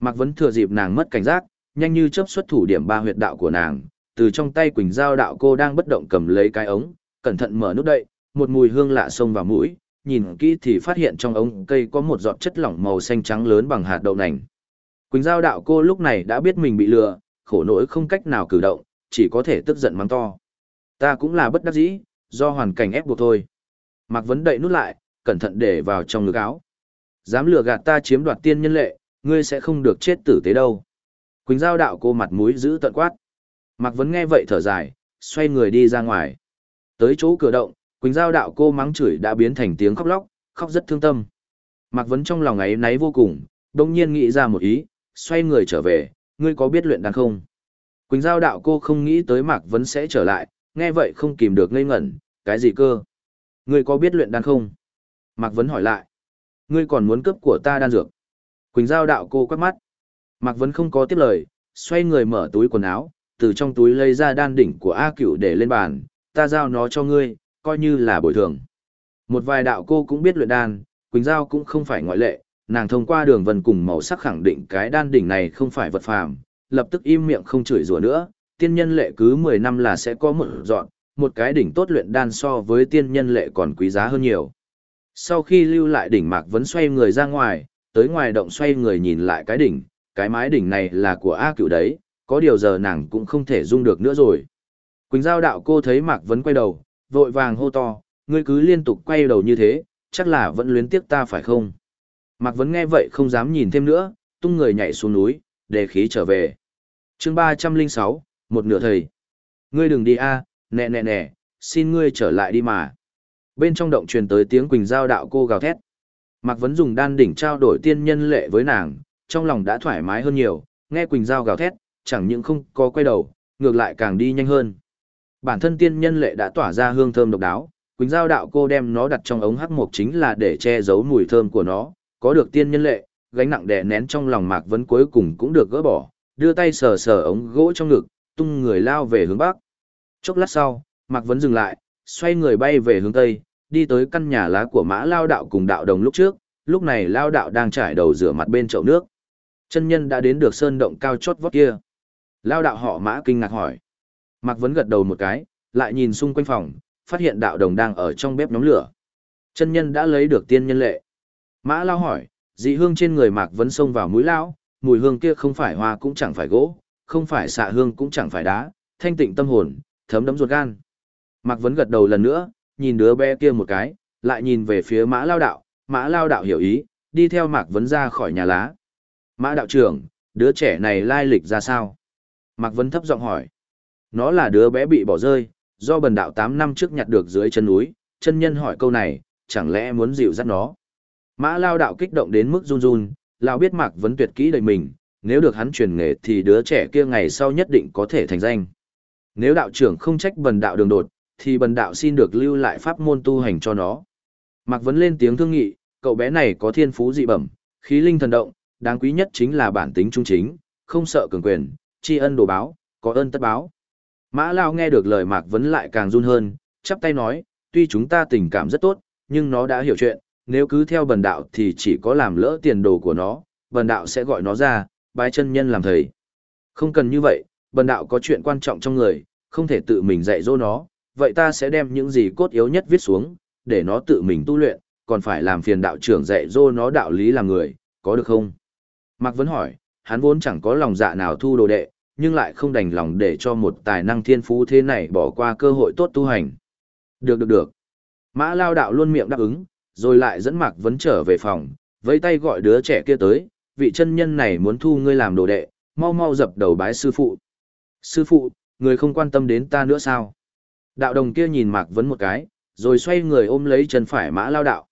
Mạc Vấn thừa dịp nàng mất cảnh giác, nhanh như chớp xuất thủ điểm ba huyệt đạo của nàng, từ trong tay Quỳnh Giao đạo cô đang bất động cầm lấy cái ống, cẩn thận mở nút đậy, một mùi hương lạ xông vào mũi, nhìn kỹ thì phát hiện trong ống cây có một giọt chất lỏng màu xanh trắng lớn bằng hạt đậu nành. Quỳnh Giao đạo cô lúc này đã biết mình bị lừa, khổ nỗi không cách nào cử động, chỉ có thể tức giận mắng to. Ta cũng là bất đắc dĩ, do hoàn cảnh ép buộc thôi. Mạc Vấn đậy nút lại, cẩn thận để vào trong ngực áo. Dám lừa gạt ta chiếm đoạt tiên nhân lệ, ngươi sẽ không được chết tử tế đâu. Quỳnh Giao đạo cô mặt mũi giữ tận quát. Mạc Vấn nghe vậy thở dài, xoay người đi ra ngoài. Tới chỗ cửa động, Quỳnh Giao đạo cô mắng chửi đã biến thành tiếng khóc lóc, khóc rất thương tâm. Mạc Vấn trong lòng ấy náy vô cùng, đồng nhiên nghĩ ra một ý, xoay người trở về, ngươi có biết luyện đàn không? Quỳnh Giao đạo cô không nghĩ tới Mạc Vấn sẽ trở lại, nghe vậy không kìm được ngây ngẩn, cái gì cơ? Ngươi có biết luyện đan không? Mạc Vấn hỏi lại. Ngươi còn muốn cướp của ta đan dược. Quỳnh Giao đạo cô quát mắt. Mạc Vấn không có tiếp lời, xoay người mở túi quần áo, từ trong túi lấy ra đan đỉnh của A Cửu để lên bàn, ta giao nó cho ngươi, coi như là bồi thường. Một vài đạo cô cũng biết luyện đan, Quỳnh Giao cũng không phải ngoại lệ, nàng thông qua đường vân cùng màu sắc khẳng định cái đan đỉnh này không phải vật phàm, lập tức im miệng không chửi rủa nữa, tiên nhân lệ cứ 10 năm là sẽ có một dọn, một cái đỉnh tốt luyện đan so với tiên nhân lệ còn quý giá hơn nhiều. Sau khi lưu lại đỉnh Mạc Vấn xoay người ra ngoài, tới ngoài động xoay người nhìn lại cái đỉnh, cái mái đỉnh này là của A cựu đấy, có điều giờ nàng cũng không thể dung được nữa rồi. Quỳnh Giao đạo cô thấy Mạc Vấn quay đầu, vội vàng hô to, ngươi cứ liên tục quay đầu như thế, chắc là vẫn luyến tiếc ta phải không? Mạc Vấn nghe vậy không dám nhìn thêm nữa, tung người nhảy xuống núi, để khí trở về. chương 306, một nửa thầy. Ngươi đừng đi a nè nè nè, xin ngươi trở lại đi mà. Bên trong động truyền tới tiếng Quỳnh Giao đạo cô gào thét. Mạc Vấn dùng đan đỉnh trao đổi tiên nhân lệ với nàng, trong lòng đã thoải mái hơn nhiều, nghe Quỳnh Giao gào thét, chẳng những không có quay đầu, ngược lại càng đi nhanh hơn. Bản thân tiên nhân lệ đã tỏa ra hương thơm độc đáo, Quỳnh Giao đạo cô đem nó đặt trong ống hắc mộc chính là để che giấu mùi thơm của nó, có được tiên nhân lệ, gánh nặng đè nén trong lòng Mạc Vấn cuối cùng cũng được gỡ bỏ, đưa tay sờ sờ ống gỗ trong ngực, tung người lao về hướng bắc. Chốc lát sau, Mạc Vấn dừng lại, xoay người bay về hướng tây, đi tới căn nhà lá của mã lao đạo cùng đạo đồng lúc trước, lúc này lao đạo đang trải đầu rửa mặt bên chậu nước. Chân nhân đã đến được sơn động cao chót vót kia. Lao đạo họ mã kinh ngạc hỏi. Mạc Vấn gật đầu một cái, lại nhìn xung quanh phòng, phát hiện đạo đồng đang ở trong bếp nhóm lửa. Chân nhân đã lấy được tiên nhân lệ. Mã lao hỏi, dị hương trên người Mạc Vấn xông vào mũi lão, mùi hương kia không phải hoa cũng chẳng phải gỗ, không phải xạ hương cũng chẳng phải đá, thanh tịnh tâm hồn, thấm đấm ruột gan. Mạc Vấn gật đầu lần nữa, nhìn đứa bé kia một cái, lại nhìn về phía mã lao đạo, mã lao đạo hiểu ý, đi theo Mạc Vấn ra khỏi nhà lá. Mã đạo trưởng, đứa trẻ này lai lịch ra sao? Mạc Vấn thấp giọng hỏi. Nó là đứa bé bị bỏ rơi, do bần đạo 8 năm trước nhặt được dưới chân núi, chân nhân hỏi câu này, chẳng lẽ muốn dịu dắt nó? Mã lao đạo kích động đến mức run run, lao biết Mạc Vấn tuyệt kỹ đời mình, nếu được hắn truyền nghề thì đứa trẻ kia ngày sau nhất định có thể thành danh. Nếu đạo trưởng không trách bần đạo đường đột, thì bần đạo xin được lưu lại pháp môn tu hành cho nó. Mạc Vấn lên tiếng thương nghị, cậu bé này có thiên phú dị bẩm, khí linh thần động, đáng quý nhất chính là bản tính trung chính, không sợ cường quyền, tri ân đồ báo, có ơn tất báo. Mã Lao nghe được lời Mạc Vấn lại càng run hơn, chắp tay nói, tuy chúng ta tình cảm rất tốt, nhưng nó đã hiểu chuyện, nếu cứ theo bần đạo thì chỉ có làm lỡ tiền đồ của nó, bần đạo sẽ gọi nó ra, bái chân nhân làm thầy. Không cần như vậy, bần đạo có chuyện quan trọng trong người, không thể tự mình dạy dỗ nó, vậy ta sẽ đem những gì cốt yếu nhất viết xuống, để nó tự mình tu luyện, còn phải làm phiền đạo trưởng dạy dỗ nó đạo lý làm người, có được không? Mạc Vấn hỏi, hắn vốn chẳng có lòng dạ nào thu đồ đệ, nhưng lại không đành lòng để cho một tài năng thiên phú thế này bỏ qua cơ hội tốt tu hành. Được được được. Mã lao đạo luôn miệng đáp ứng, rồi lại dẫn Mạc Vấn trở về phòng, với tay gọi đứa trẻ kia tới, vị chân nhân này muốn thu ngươi làm đồ đệ, mau mau dập đầu bái sư phụ. Sư phụ, người không quan tâm đến ta nữa sao? Đạo đồng kia nhìn Mạc Vấn một cái, rồi xoay người ôm lấy chân phải mã lao đạo.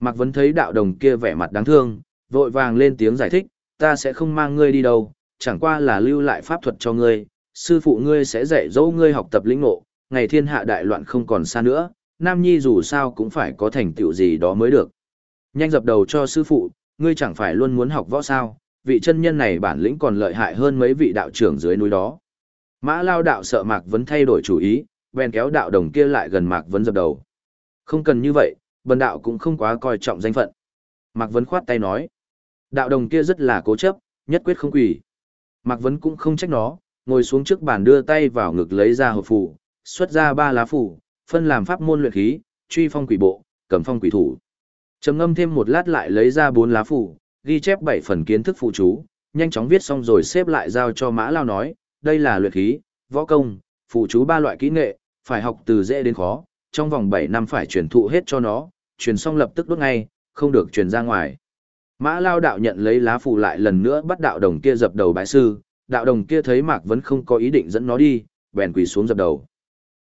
Mạc Vấn thấy đạo đồng kia vẻ mặt đáng thương, vội vàng lên tiếng giải thích, ta sẽ không mang ngươi đi đâu, chẳng qua là lưu lại pháp thuật cho ngươi, sư phụ ngươi sẽ dạy dỗ ngươi học tập lĩnh ngộ, ngày thiên hạ đại loạn không còn xa nữa, Nam Nhi dù sao cũng phải có thành tựu gì đó mới được. Nhanh dập đầu cho sư phụ, ngươi chẳng phải luôn muốn học võ sao, vị chân nhân này bản lĩnh còn lợi hại hơn mấy vị đạo trưởng dưới núi đó. Mã lao đạo sợ Mạc Vấn thay đổi chủ ý, bèn kéo đạo đồng kia lại gần Mạc Vấn dập đầu. Không cần như vậy, bần đạo cũng không quá coi trọng danh phận. Mạc Vấn khoát tay nói. Đạo đồng kia rất là cố chấp, nhất quyết không quỳ. Mạc Vấn cũng không trách nó, ngồi xuống trước bàn đưa tay vào ngực lấy ra hộp phủ, xuất ra ba lá phủ, phân làm pháp môn luyện khí, truy phong quỷ bộ, cầm phong quỷ thủ. Trầm ngâm thêm một lát lại lấy ra bốn lá phủ, ghi chép bảy phần kiến thức phụ chú, nhanh chóng viết xong rồi xếp lại giao cho Mã Lao nói, đây là luyện khí, võ công, phụ chú ba loại kỹ nghệ, phải học từ dễ đến khó, trong vòng bảy năm phải truyền thụ hết cho nó, truyền xong lập tức đốt ngay, không được truyền ra ngoài. Mã lao đạo nhận lấy lá phủ lại lần nữa bắt đạo đồng kia dập đầu bái sư, đạo đồng kia thấy Mạc vẫn không có ý định dẫn nó đi, bèn quỳ xuống dập đầu.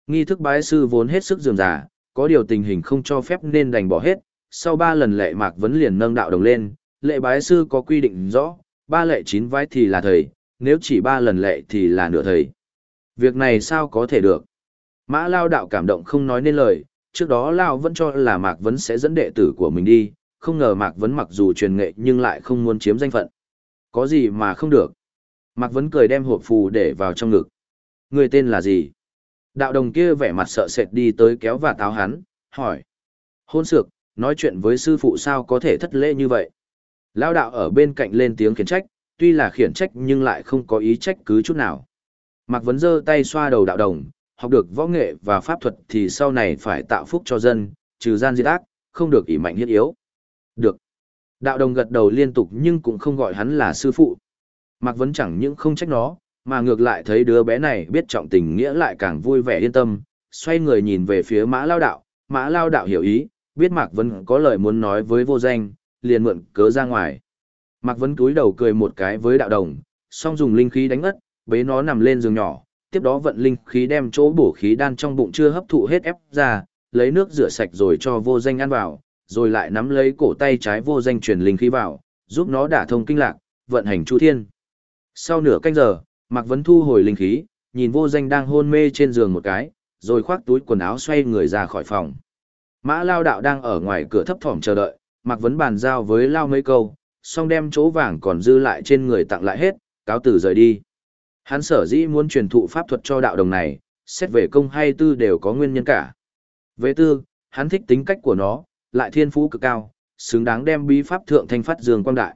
Nghi thức bái sư vốn hết sức dườm già, có điều tình hình không cho phép nên đành bỏ hết, sau ba lần lệ Mạc Vấn liền nâng đạo đồng lên, lệ bái sư có quy định rõ, ba lệ chín vái thì là thầy, nếu chỉ ba lần lệ thì là nửa thầy. Việc này sao có thể được? Mã Lao đạo cảm động không nói nên lời, trước đó Lao vẫn cho là Mạc Vấn sẽ dẫn đệ tử của mình đi, không ngờ Mạc Vấn mặc dù truyền nghệ nhưng lại không muốn chiếm danh phận. Có gì mà không được? Mạc Vấn cười đem hộp phù để vào trong ngực. Người tên là gì? Đạo đồng kia vẻ mặt sợ sệt đi tới kéo và táo hắn, hỏi. Hôn sược, nói chuyện với sư phụ sao có thể thất lễ như vậy? Lao đạo ở bên cạnh lên tiếng khiển trách, tuy là khiển trách nhưng lại không có ý trách cứ chút nào. Mạc Vấn giơ tay xoa đầu đạo đồng, học được võ nghệ và pháp thuật thì sau này phải tạo phúc cho dân, trừ gian diệt ác, không được ỷ mạnh hiết yếu. Được. Đạo đồng gật đầu liên tục nhưng cũng không gọi hắn là sư phụ. Mạc Vấn chẳng những không trách nó, mà ngược lại thấy đứa bé này biết trọng tình nghĩa lại càng vui vẻ yên tâm, xoay người nhìn về phía mã lao đạo, mã lao đạo hiểu ý, biết Mạc Vân có lời muốn nói với vô danh, liền mượn cớ ra ngoài. Mạc Vân cúi đầu cười một cái với đạo đồng, xong dùng linh khí đánh ngất, bế nó nằm lên giường nhỏ, tiếp đó vận linh khí đem chỗ bổ khí đan trong bụng chưa hấp thụ hết ép ra, lấy nước rửa sạch rồi cho vô danh ăn vào, rồi lại nắm lấy cổ tay trái vô danh truyền linh khí vào, giúp nó đả thông kinh lạc, vận hành chu thiên. Sau nửa canh giờ, Mạc Vấn thu hồi linh khí, nhìn vô danh đang hôn mê trên giường một cái, rồi khoác túi quần áo xoay người ra khỏi phòng. Mã Lao Đạo đang ở ngoài cửa thấp thỏm chờ đợi, Mạc Vấn bàn giao với Lao mấy câu, xong đem chỗ vàng còn dư lại trên người tặng lại hết, cáo tử rời đi. Hắn sở dĩ muốn truyền thụ pháp thuật cho đạo đồng này, xét về công hay tư đều có nguyên nhân cả. Về tư, hắn thích tính cách của nó, lại thiên phú cực cao, xứng đáng đem bí pháp thượng thanh phát dương quang đại.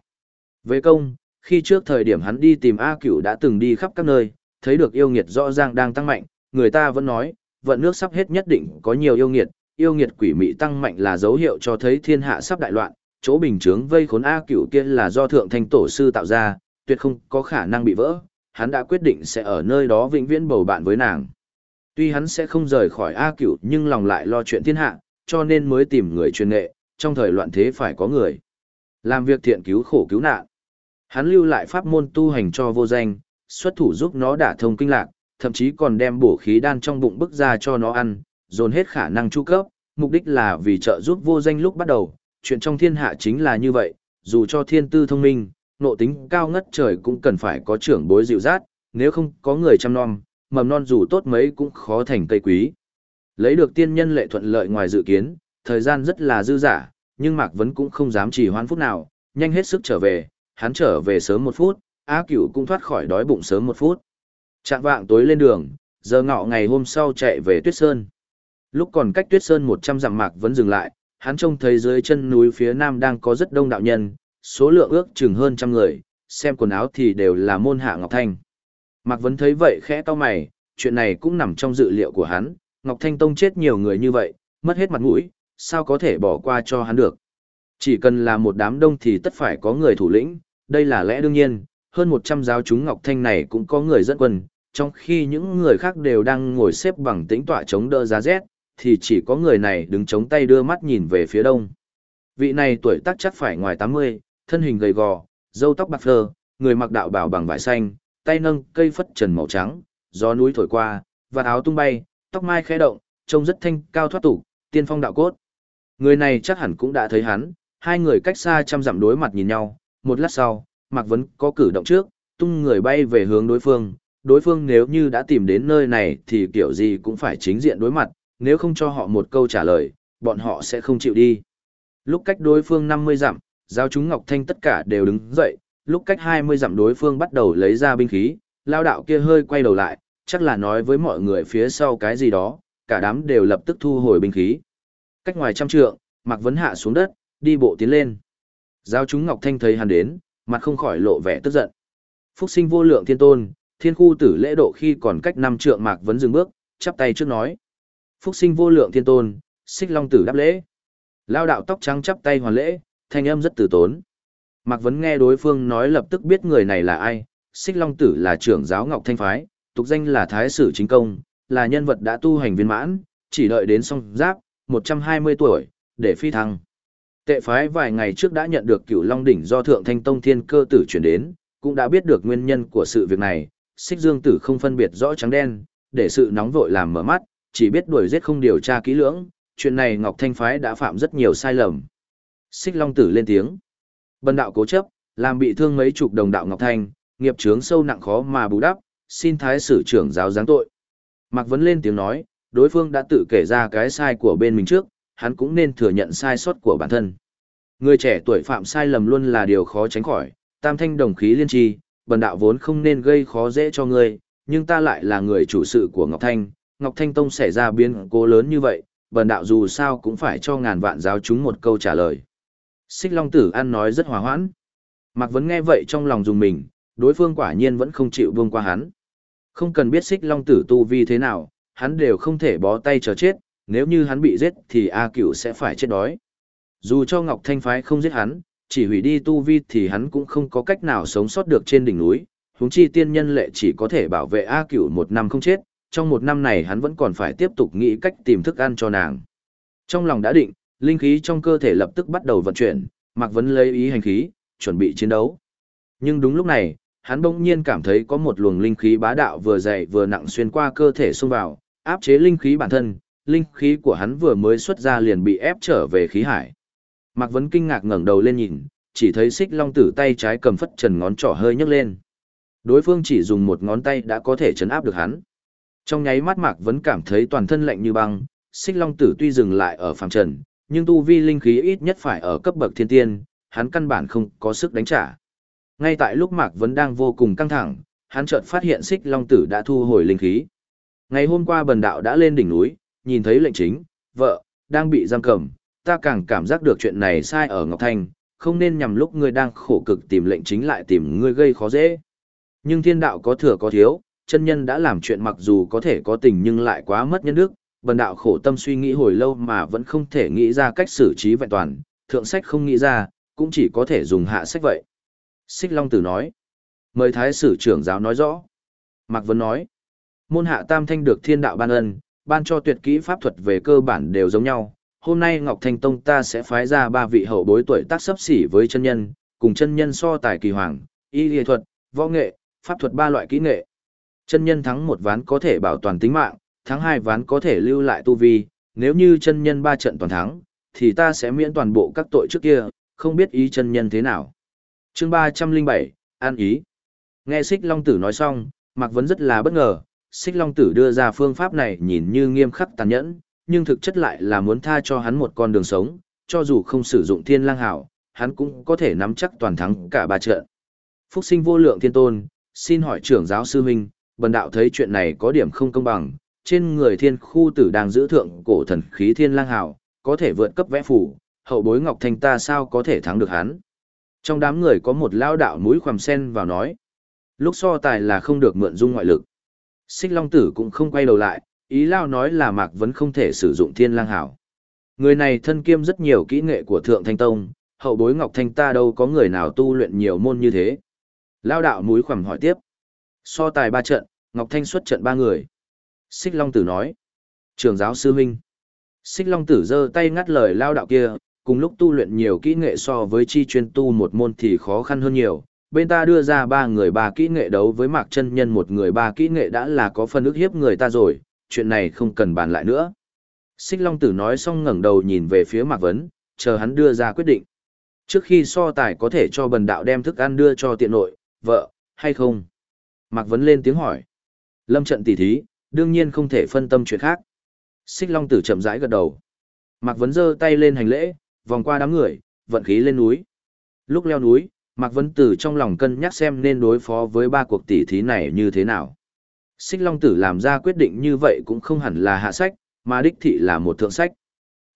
Về công, khi trước thời điểm hắn đi tìm A Cửu đã từng đi khắp các nơi, thấy được yêu nghiệt rõ ràng đang tăng mạnh, người ta vẫn nói, vận nước sắp hết nhất định có nhiều yêu nghiệt, yêu nghiệt quỷ mị tăng mạnh là dấu hiệu cho thấy thiên hạ sắp đại loạn, chỗ bình chướng vây khốn A Cửu kia là do thượng thanh tổ sư tạo ra, tuyệt không có khả năng bị vỡ, hắn đã quyết định sẽ ở nơi đó vĩnh viễn bầu bạn với nàng. Tuy hắn sẽ không rời khỏi A Cửu nhưng lòng lại lo chuyện thiên hạ, cho nên mới tìm người chuyên nghệ, trong thời loạn thế phải có người. Làm việc thiện cứu khổ cứu nạn. Hắn lưu lại pháp môn tu hành cho vô danh, xuất thủ giúp nó đả thông kinh lạc, thậm chí còn đem bổ khí đan trong bụng bức ra cho nó ăn, dồn hết khả năng chu cấp, mục đích là vì trợ giúp vô danh lúc bắt đầu, chuyện trong thiên hạ chính là như vậy, dù cho thiên tư thông minh, nộ tính cao ngất trời cũng cần phải có trưởng bối dịu dát, nếu không có người chăm nom, mầm non dù tốt mấy cũng khó thành cây quý. Lấy được tiên nhân lệ thuận lợi ngoài dự kiến, thời gian rất là dư dả, nhưng Mạc Vấn cũng không dám trì hoãn phút nào, nhanh hết sức trở về, hắn trở về sớm một phút, Á Cửu cũng thoát khỏi đói bụng sớm một phút. Trạng vạng tối lên đường, giờ ngọ ngày hôm sau chạy về Tuyết Sơn. Lúc còn cách Tuyết Sơn 100 dặm Mạc vẫn dừng lại, hắn trông thấy dưới chân núi phía nam đang có rất đông đạo nhân, số lượng ước chừng hơn trăm người, xem quần áo thì đều là môn hạ Ngọc Thanh. Mạc Vấn thấy vậy khẽ to mày, chuyện này cũng nằm trong dự liệu của hắn, Ngọc Thanh Tông chết nhiều người như vậy, mất hết mặt mũi, sao có thể bỏ qua cho hắn được. Chỉ cần là một đám đông thì tất phải có người thủ lĩnh, đây là lẽ đương nhiên, hơn 100 giáo chúng Ngọc Thanh này cũng có người dẫn quân, trong khi những người khác đều đang ngồi xếp bằng tĩnh tọa chống đỡ giá rét, thì chỉ có người này đứng chống tay đưa mắt nhìn về phía đông. Vị này tuổi tác chắc phải ngoài 80, thân hình gầy gò, râu tóc bạc phơ, người mặc đạo bào bằng vải xanh, tay nâng cây phất trần màu trắng, gió núi thổi qua, và áo tung bay, tóc mai khẽ động, trông rất thanh cao thoát tục, tiên phong đạo cốt. Người này chắc hẳn cũng đã thấy hắn, hai người cách xa trăm dặm đối mặt nhìn nhau, một lát sau, Mạc Vấn có cử động trước, tung người bay về hướng đối phương, đối phương nếu như đã tìm đến nơi này thì kiểu gì cũng phải chính diện đối mặt, nếu không cho họ một câu trả lời, bọn họ sẽ không chịu đi. Lúc cách đối phương 50 dặm, giao chúng Ngọc Thanh tất cả đều đứng dậy, lúc cách 20 dặm đối phương bắt đầu lấy ra binh khí, lao đạo kia hơi quay đầu lại, chắc là nói với mọi người phía sau cái gì đó, cả đám đều lập tức thu hồi binh khí. Cách ngoài trăm trượng, Mạc Vấn hạ xuống đất, đi bộ tiến lên. Giao chúng Ngọc Thanh thấy hắn đến, mặt không khỏi lộ vẻ tức giận. Phúc sinh vô lượng thiên tôn, thiên khu tử lễ độ khi còn cách năm trượng Mạc Vấn dừng bước, chắp tay trước nói. Phúc sinh vô lượng thiên tôn, xích long tử đáp lễ. Lao đạo tóc trắng chắp tay hoàn lễ, thanh âm rất tử tốn. Mạc Vấn nghe đối phương nói lập tức biết người này là ai, xích long tử là trưởng giáo Ngọc Thanh Phái, tục danh là Thái Sử Chính Công, là nhân vật đã tu hành viên mãn, chỉ đợi đến song giáp, 120 tuổi, để phi thăng. Tệ phái vài ngày trước đã nhận được cửu Long Đỉnh do Thượng Thanh Tông Thiên Cơ Tử chuyển đến, cũng đã biết được nguyên nhân của sự việc này, xích dương tử không phân biệt rõ trắng đen, để sự nóng vội làm mở mắt, chỉ biết đuổi giết không điều tra kỹ lưỡng, chuyện này Ngọc Thanh phái đã phạm rất nhiều sai lầm. Xích Long tử lên tiếng. Bần đạo cố chấp, làm bị thương mấy chục đồng đạo Ngọc Thanh, nghiệp chướng sâu nặng khó mà bù đắp, xin thái sử trưởng giáo giáng tội. Mạc Vấn lên tiếng nói, đối phương đã tự kể ra cái sai của bên mình trước, hắn cũng nên thừa nhận sai sót của bản thân. Người trẻ tuổi phạm sai lầm luôn là điều khó tránh khỏi, tam thanh đồng khí liên tri, bần đạo vốn không nên gây khó dễ cho ngươi, nhưng ta lại là người chủ sự của Ngọc Thanh, Ngọc Thanh Tông xảy ra biến cố lớn như vậy, bần đạo dù sao cũng phải cho ngàn vạn giáo chúng một câu trả lời. Xích Long Tử An nói rất hòa hoãn. Mạc Vấn nghe vậy trong lòng dùng mình, đối phương quả nhiên vẫn không chịu buông qua hắn. Không cần biết Xích Long Tử tu vi thế nào, hắn đều không thể bó tay chờ chết, nếu như hắn bị giết thì A Cửu sẽ phải chết đói. Dù cho Ngọc Thanh Phái không giết hắn, chỉ hủy đi tu vi thì hắn cũng không có cách nào sống sót được trên đỉnh núi, huống chi tiên nhân lệ chỉ có thể bảo vệ A Cửu một năm không chết, trong một năm này hắn vẫn còn phải tiếp tục nghĩ cách tìm thức ăn cho nàng. Trong lòng đã định, linh khí trong cơ thể lập tức bắt đầu vận chuyển, Mạc Vấn lấy ý hành khí, chuẩn bị chiến đấu. Nhưng đúng lúc này, hắn bỗng nhiên cảm thấy có một luồng linh khí bá đạo vừa dày vừa nặng xuyên qua cơ thể xông vào, áp chế linh khí bản thân, linh khí của hắn vừa mới xuất ra liền bị ép trở về khí hải. Mạc Vấn kinh ngạc ngẩng đầu lên nhìn, chỉ thấy xích long tử tay trái cầm phất trần ngón trỏ hơi nhấc lên. Đối phương chỉ dùng một ngón tay đã có thể chấn áp được hắn. Trong nháy mắt Mạc Vấn cảm thấy toàn thân lạnh như băng, xích long tử tuy dừng lại ở phàm trần, nhưng tu vi linh khí ít nhất phải ở cấp bậc thiên tiên, hắn căn bản không có sức đánh trả. Ngay tại lúc Mạc Vấn đang vô cùng căng thẳng, hắn chợt phát hiện xích long tử đã thu hồi linh khí. Ngày hôm qua bần đạo đã lên đỉnh núi, nhìn thấy lệnh chính, vợ, đang bị giam cầm, ta càng cảm giác được chuyện này sai ở Ngọc Thanh, không nên nhằm lúc ngươi đang khổ cực tìm lệnh chính lại tìm ngươi gây khó dễ. Nhưng thiên đạo có thừa có thiếu, chân nhân đã làm chuyện mặc dù có thể có tình nhưng lại quá mất nhân đức, bần đạo khổ tâm suy nghĩ hồi lâu mà vẫn không thể nghĩ ra cách xử trí vẹn toàn, thượng sách không nghĩ ra, cũng chỉ có thể dùng hạ sách vậy. Xích Long Tử nói, mời Thái sử trưởng giáo nói rõ. Mạc Vân nói, môn hạ tam thanh được thiên đạo ban ân, ban cho tuyệt kỹ pháp thuật về cơ bản đều giống nhau. Hôm nay Ngọc Thanh Tông ta sẽ phái ra ba vị hậu bối tuổi tác sấp xỉ với chân nhân, cùng chân nhân so tài kỳ hoàng, y lý thuật, võ nghệ, pháp thuật ba loại kỹ nghệ. Chân nhân thắng một ván có thể bảo toàn tính mạng, thắng hai ván có thể lưu lại tu vi, nếu như chân nhân ba trận toàn thắng, thì ta sẽ miễn toàn bộ các tội trước kia, không biết ý chân nhân thế nào. chương ba trăm linh bảy An ý. Nghe Xích Long Tử nói xong, Mạc Vấn rất là bất ngờ, Xích Long Tử đưa ra phương pháp này nhìn như nghiêm khắc tàn nhẫn, nhưng thực chất lại là muốn tha cho hắn một con đường sống, cho dù không sử dụng thiên lang hảo, hắn cũng có thể nắm chắc toàn thắng cả ba trận. Phúc sinh vô lượng thiên tôn, xin hỏi trưởng giáo sư huynh, bần đạo thấy chuyện này có điểm không công bằng, trên người thiên khu tử đang giữ thượng cổ thần khí thiên lang hảo, có thể vượt cấp vẽ phủ, hậu bối ngọc thanh ta sao có thể thắng được hắn. Trong đám người có một lao đạo mũi khoằm sen vào nói, lúc so tài là không được mượn dung ngoại lực. Xích Long Tử cũng không quay đầu lại, ý lao nói là Mạc Vấn không thể sử dụng thiên lang hảo. Người này thân kiêm rất nhiều kỹ nghệ của Thượng Thanh Tông, hậu bối Ngọc Thanh ta đâu có người nào tu luyện nhiều môn như thế. Lao đạo mũi khoằm hỏi tiếp. So tài ba trận, Ngọc Thanh xuất trận ba người. Xích Long Tử nói. Trường giáo sư huynh. Xích Long Tử giơ tay ngắt lời lao đạo kia, cùng lúc tu luyện nhiều kỹ nghệ so với chi chuyên tu một môn thì khó khăn hơn nhiều. Bên ta đưa ra ba người ba kỹ nghệ đấu với mạc chân nhân một người ba kỹ nghệ đã là có phần ức hiếp người ta rồi, chuyện này không cần bàn lại nữa. Xích Long Tử nói xong ngẩng đầu nhìn về phía Mạc Vấn, chờ hắn đưa ra quyết định. Trước khi so tài có thể cho bần đạo đem thức ăn đưa cho tiện nội, vợ, hay không? Mạc Vấn lên tiếng hỏi. Lâm trận tỉ thí, đương nhiên không thể phân tâm chuyện khác. Xích Long Tử chậm rãi gật đầu. Mạc Vấn giơ tay lên hành lễ, vòng qua đám người, vận khí lên núi. Lúc leo núi, Mạc Vấn Tử trong lòng cân nhắc xem nên đối phó với ba cuộc tỉ thí này như thế nào. Xích Long Tử làm ra quyết định như vậy cũng không hẳn là hạ sách, mà đích thị là một thượng sách.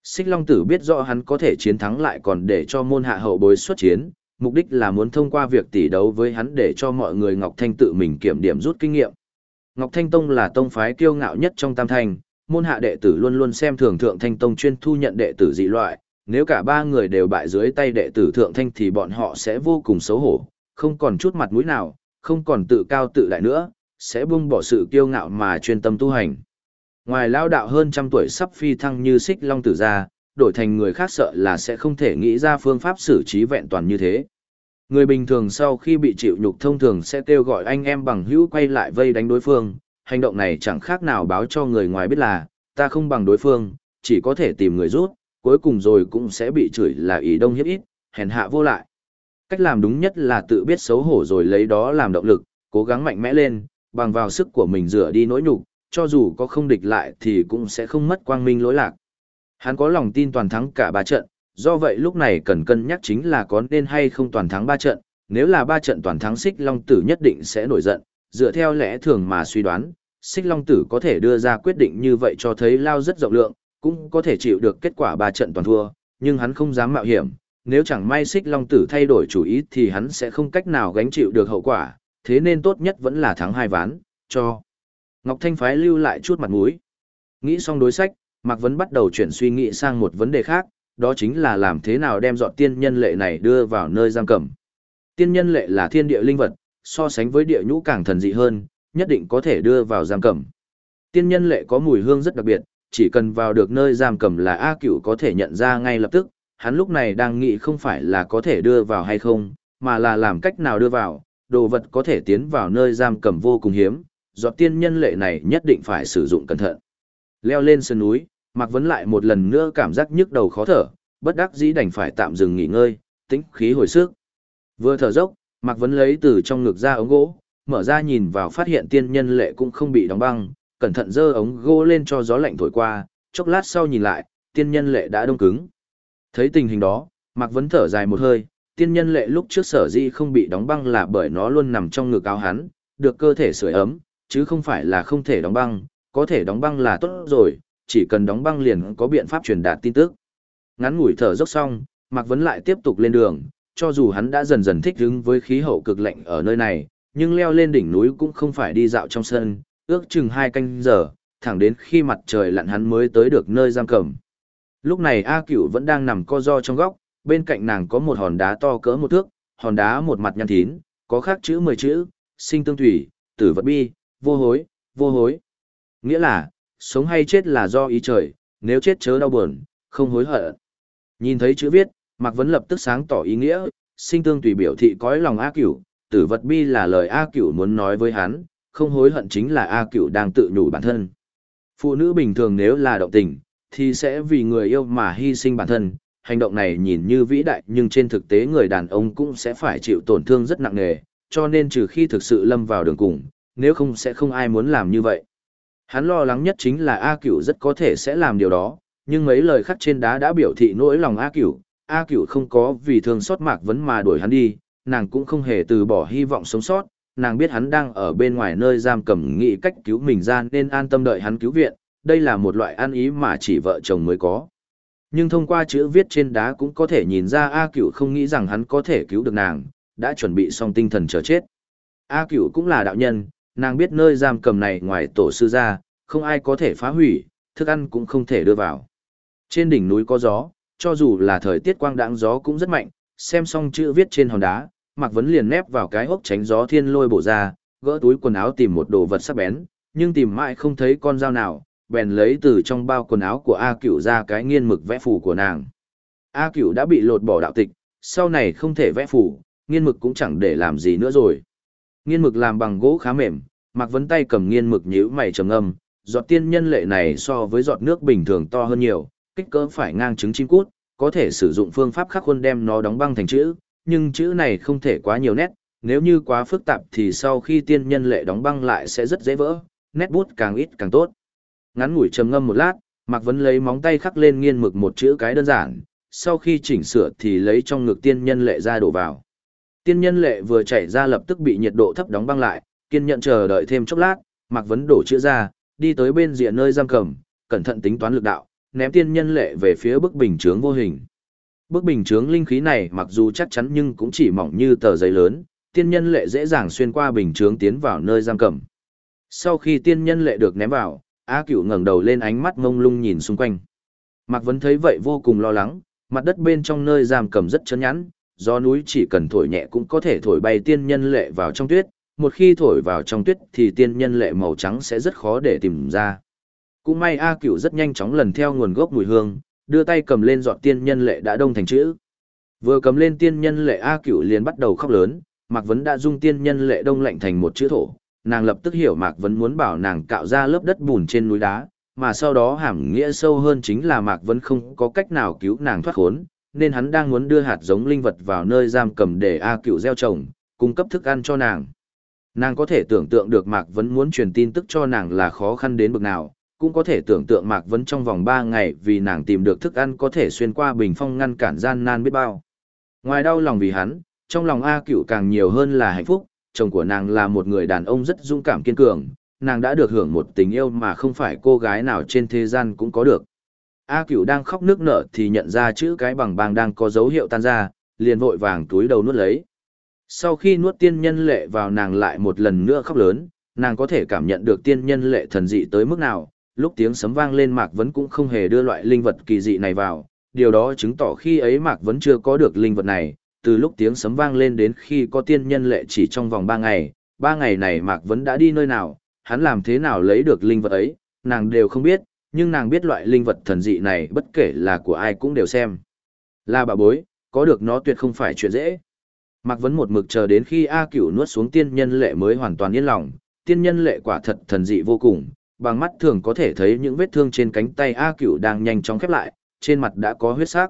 Xích Long Tử biết rõ hắn có thể chiến thắng lại còn để cho môn hạ hậu bối xuất chiến, mục đích là muốn thông qua việc tỷ đấu với hắn để cho mọi người Ngọc Thanh tự mình kiểm điểm rút kinh nghiệm. Ngọc Thanh Tông là tông phái kiêu ngạo nhất trong tam thanh, môn hạ đệ tử luôn luôn xem thường thượng thanh tông chuyên thu nhận đệ tử dị loại, nếu cả ba người đều bại dưới tay đệ tử thượng thanh thì bọn họ sẽ vô cùng xấu hổ, không còn chút mặt mũi nào, không còn tự cao tự đại nữa, sẽ buông bỏ sự kiêu ngạo mà chuyên tâm tu hành. Ngoài lao đạo hơn trăm tuổi sắp phi thăng như xích long tử ra, đổi thành người khác sợ là sẽ không thể nghĩ ra phương pháp xử trí vẹn toàn như thế. Người bình thường sau khi bị chịu nhục thông thường sẽ kêu gọi anh em bằng hữu quay lại vây đánh đối phương, hành động này chẳng khác nào báo cho người ngoài biết là, ta không bằng đối phương, chỉ có thể tìm người rút, cuối cùng rồi cũng sẽ bị chửi là ý đông hiếp ít, hèn hạ vô lại. Cách làm đúng nhất là tự biết xấu hổ rồi lấy đó làm động lực, cố gắng mạnh mẽ lên, bằng vào sức của mình rửa đi nỗi nhục, cho dù có không địch lại thì cũng sẽ không mất quang minh lỗi lạc. Hắn có lòng tin toàn thắng cả ba trận, do vậy lúc này cần cân nhắc chính là có nên hay không toàn thắng ba trận, nếu là ba trận toàn thắng xích long tử nhất định sẽ nổi giận, dựa theo lẽ thường mà suy đoán, xích long tử có thể đưa ra quyết định như vậy cho thấy lao rất rộng lượng, cũng có thể chịu được kết quả ba trận toàn thua, nhưng hắn không dám mạo hiểm, nếu chẳng may xích long tử thay đổi chủ ý thì hắn sẽ không cách nào gánh chịu được hậu quả, thế nên tốt nhất vẫn là thắng hai ván, cho. Ngọc Thanh phái lưu lại chút mặt mũi. Nghĩ xong đối sách, Mạc Vấn bắt đầu chuyển suy nghĩ sang một vấn đề khác, đó chính là làm thế nào đem dọn tiên nhân lệ này đưa vào nơi giam cầm. Tiên nhân lệ là thiên địa linh vật, so sánh với địa nhũ càng thần dị hơn, nhất định có thể đưa vào giam cầm. Tiên nhân lệ có mùi hương rất đặc biệt, chỉ cần vào được nơi giam cầm là A cửu có thể nhận ra ngay lập tức, hắn lúc này đang nghĩ không phải là có thể đưa vào hay không, mà là làm cách nào đưa vào, đồ vật có thể tiến vào nơi giam cầm vô cùng hiếm, giọt tiên nhân lệ này nhất định phải sử dụng cẩn thận. Leo lên sân núi, Mạc Vấn lại một lần nữa cảm giác nhức đầu khó thở, bất đắc dĩ đành phải tạm dừng nghỉ ngơi, tĩnh khí hồi sức. Vừa thở dốc, Mạc Vấn lấy từ trong ngực ra ống gỗ, mở ra nhìn vào phát hiện tiên nhân lệ cũng không bị đóng băng, cẩn thận dơ ống gỗ lên cho gió lạnh thổi qua, chốc lát sau nhìn lại, tiên nhân lệ đã đông cứng. Thấy tình hình đó, Mạc Vấn thở dài một hơi, tiên nhân lệ lúc trước sở di không bị đóng băng là bởi nó luôn nằm trong ngực áo hắn, được cơ thể sưởi ấm, chứ không phải là không thể đóng băng, có thể đóng băng là tốt rồi, chỉ cần đóng băng liền có biện pháp truyền đạt tin tức. Ngắn ngủi thở dốc xong, Mạc Vấn lại tiếp tục lên đường, cho dù hắn đã dần dần thích ứng với khí hậu cực lạnh ở nơi này, nhưng leo lên đỉnh núi cũng không phải đi dạo trong sân, ước chừng hai canh giờ, thẳng đến khi mặt trời lặn hắn mới tới được nơi giam cầm. Lúc này A Cửu vẫn đang nằm co ro trong góc, bên cạnh nàng có một hòn đá to cỡ một thước, hòn đá một mặt nhăn thín, có khắc chữ mười chữ, sinh tương thủy, tử vật bi, vô hối, vô hối. Nghĩa là, sống hay chết là do ý trời, nếu chết chớ đau buồn, không hối hận. Nhìn thấy chữ viết, Mạc Vấn lập tức sáng tỏ ý nghĩa, sinh tương tùy biểu thị cõi lòng A Cửu, tử vật bi là lời A Cửu muốn nói với hắn, không hối hận chính là A Cửu đang tự nhủ bản thân. Phụ nữ bình thường nếu là động tình, thì sẽ vì người yêu mà hy sinh bản thân, hành động này nhìn như vĩ đại nhưng trên thực tế người đàn ông cũng sẽ phải chịu tổn thương rất nặng nề, cho nên trừ khi thực sự lâm vào đường cùng, nếu không sẽ không ai muốn làm như vậy. Hắn lo lắng nhất chính là A Cửu rất có thể sẽ làm điều đó, nhưng mấy lời khắc trên đá đã biểu thị nỗi lòng A Cửu, A Cửu không có vì thương xót Mạc Vấn mà đuổi hắn đi, nàng cũng không hề từ bỏ hy vọng sống sót, nàng biết hắn đang ở bên ngoài nơi giam cầm nghĩ cách cứu mình ra nên an tâm đợi hắn cứu viện, đây là một loại an ý mà chỉ vợ chồng mới có. Nhưng thông qua chữ viết trên đá cũng có thể nhìn ra A Cửu không nghĩ rằng hắn có thể cứu được nàng, đã chuẩn bị xong tinh thần chờ chết. A Cửu cũng là đạo nhân, nàng biết nơi giam cầm này ngoài tổ sư ra, không ai có thể phá hủy, thức ăn cũng không thể đưa vào. Trên đỉnh núi có gió, cho dù là thời tiết quang đãng gió cũng rất mạnh, xem xong chữ viết trên hòn đá, Mạc Vấn liền nép vào cái hốc tránh gió thiên lôi bổ ra, gỡ túi quần áo tìm một đồ vật sắc bén, nhưng tìm mãi không thấy con dao nào, bèn lấy từ trong bao quần áo của A Cửu ra cái nghiên mực vẽ phù của nàng. A Cửu đã bị lột bỏ đạo tịch, sau này không thể vẽ phù, nghiên mực cũng chẳng để làm gì nữa rồi. Nghiên mực làm bằng gỗ khá mềm, Mạc Vấn tay cầm nghiên mực nhíu mày trầm ngâm, giọt tiên nhân lệ này so với giọt nước bình thường to hơn nhiều, kích cỡ phải ngang trứng chim cút, có thể sử dụng phương pháp khắc khuôn đem nó đóng băng thành chữ, nhưng chữ này không thể quá nhiều nét, nếu như quá phức tạp thì sau khi tiên nhân lệ đóng băng lại sẽ rất dễ vỡ, nét bút càng ít càng tốt. Ngắn ngủi trầm ngâm một lát, Mạc Vấn lấy móng tay khắc lên nghiên mực một chữ cái đơn giản, sau khi chỉnh sửa thì lấy trong ngực tiên nhân lệ ra đổ vào. Tiên nhân lệ vừa chảy ra lập tức bị nhiệt độ thấp đóng băng lại, kiên nhận chờ đợi thêm chốc lát, Mạc Vấn đổ chữ ra, đi tới bên diện nơi giam cầm, cẩn thận tính toán lực đạo, ném tiên nhân lệ về phía bức bình chướng vô hình. Bức bình chướng linh khí này mặc dù chắc chắn nhưng cũng chỉ mỏng như tờ giấy lớn, tiên nhân lệ dễ dàng xuyên qua bình chướng tiến vào nơi giam cầm. Sau khi tiên nhân lệ được ném vào, A Cửu ngẩng đầu lên ánh mắt ngông lung nhìn xung quanh. Mạc Vấn thấy vậy vô cùng lo lắng, mặt đất bên trong nơi giam cầm rất chấn nhẵn, do núi chỉ cần thổi nhẹ cũng có thể thổi bay tiên nhân lệ vào trong tuyết, một khi thổi vào trong tuyết thì tiên nhân lệ màu trắng sẽ rất khó để tìm ra. Cũng may A Cửu rất nhanh chóng lần theo nguồn gốc mùi hương, đưa tay cầm lên giọt tiên nhân lệ đã đông thành chữ. Vừa cầm lên tiên nhân lệ A Cửu liền bắt đầu khóc lớn, Mạc Vấn đã dung tiên nhân lệ đông lạnh thành một chữ thổ, nàng lập tức hiểu Mạc Vấn muốn bảo nàng cạo ra lớp đất bùn trên núi đá, mà sau đó hàm nghĩa sâu hơn chính là Mạc Vấn không có cách nào cứu nàng thoát khốn, nên hắn đang muốn đưa hạt giống linh vật vào nơi giam cầm để A Cựu gieo trồng, cung cấp thức ăn cho nàng. Nàng có thể tưởng tượng được Mạc Vấn muốn truyền tin tức cho nàng là khó khăn đến bực nào, cũng có thể tưởng tượng Mạc Vấn trong vòng 3 ngày vì nàng tìm được thức ăn có thể xuyên qua bình phong ngăn cản gian nan biết bao. Ngoài đau lòng vì hắn, trong lòng A Cựu càng nhiều hơn là hạnh phúc, chồng của nàng là một người đàn ông rất dũng cảm kiên cường, nàng đã được hưởng một tình yêu mà không phải cô gái nào trên thế gian cũng có được. A Cửu đang khóc nước nở thì nhận ra chữ cái bằng bàng đang có dấu hiệu tan ra, liền vội vàng túi đầu nuốt lấy. Sau khi nuốt tiên nhân lệ vào nàng lại một lần nữa khóc lớn, nàng có thể cảm nhận được tiên nhân lệ thần dị tới mức nào, lúc tiếng sấm vang lên Mạc Vấn cũng không hề đưa loại linh vật kỳ dị này vào, điều đó chứng tỏ khi ấy Mạc Vấn chưa có được linh vật này, từ lúc tiếng sấm vang lên đến khi có tiên nhân lệ chỉ trong vòng 3 ngày, 3 ngày này Mạc Vấn đã đi nơi nào, hắn làm thế nào lấy được linh vật ấy, nàng đều không biết, nhưng nàng biết loại linh vật thần dị này bất kể là của ai cũng đều xem. Là bà bối, có được nó tuyệt không phải chuyện dễ. Mạc Vấn một mực chờ đến khi A Cửu nuốt xuống tiên nhân lệ mới hoàn toàn yên lòng, tiên nhân lệ quả thật thần dị vô cùng, bằng mắt thường có thể thấy những vết thương trên cánh tay A Cửu đang nhanh chóng khép lại, trên mặt đã có huyết sắc.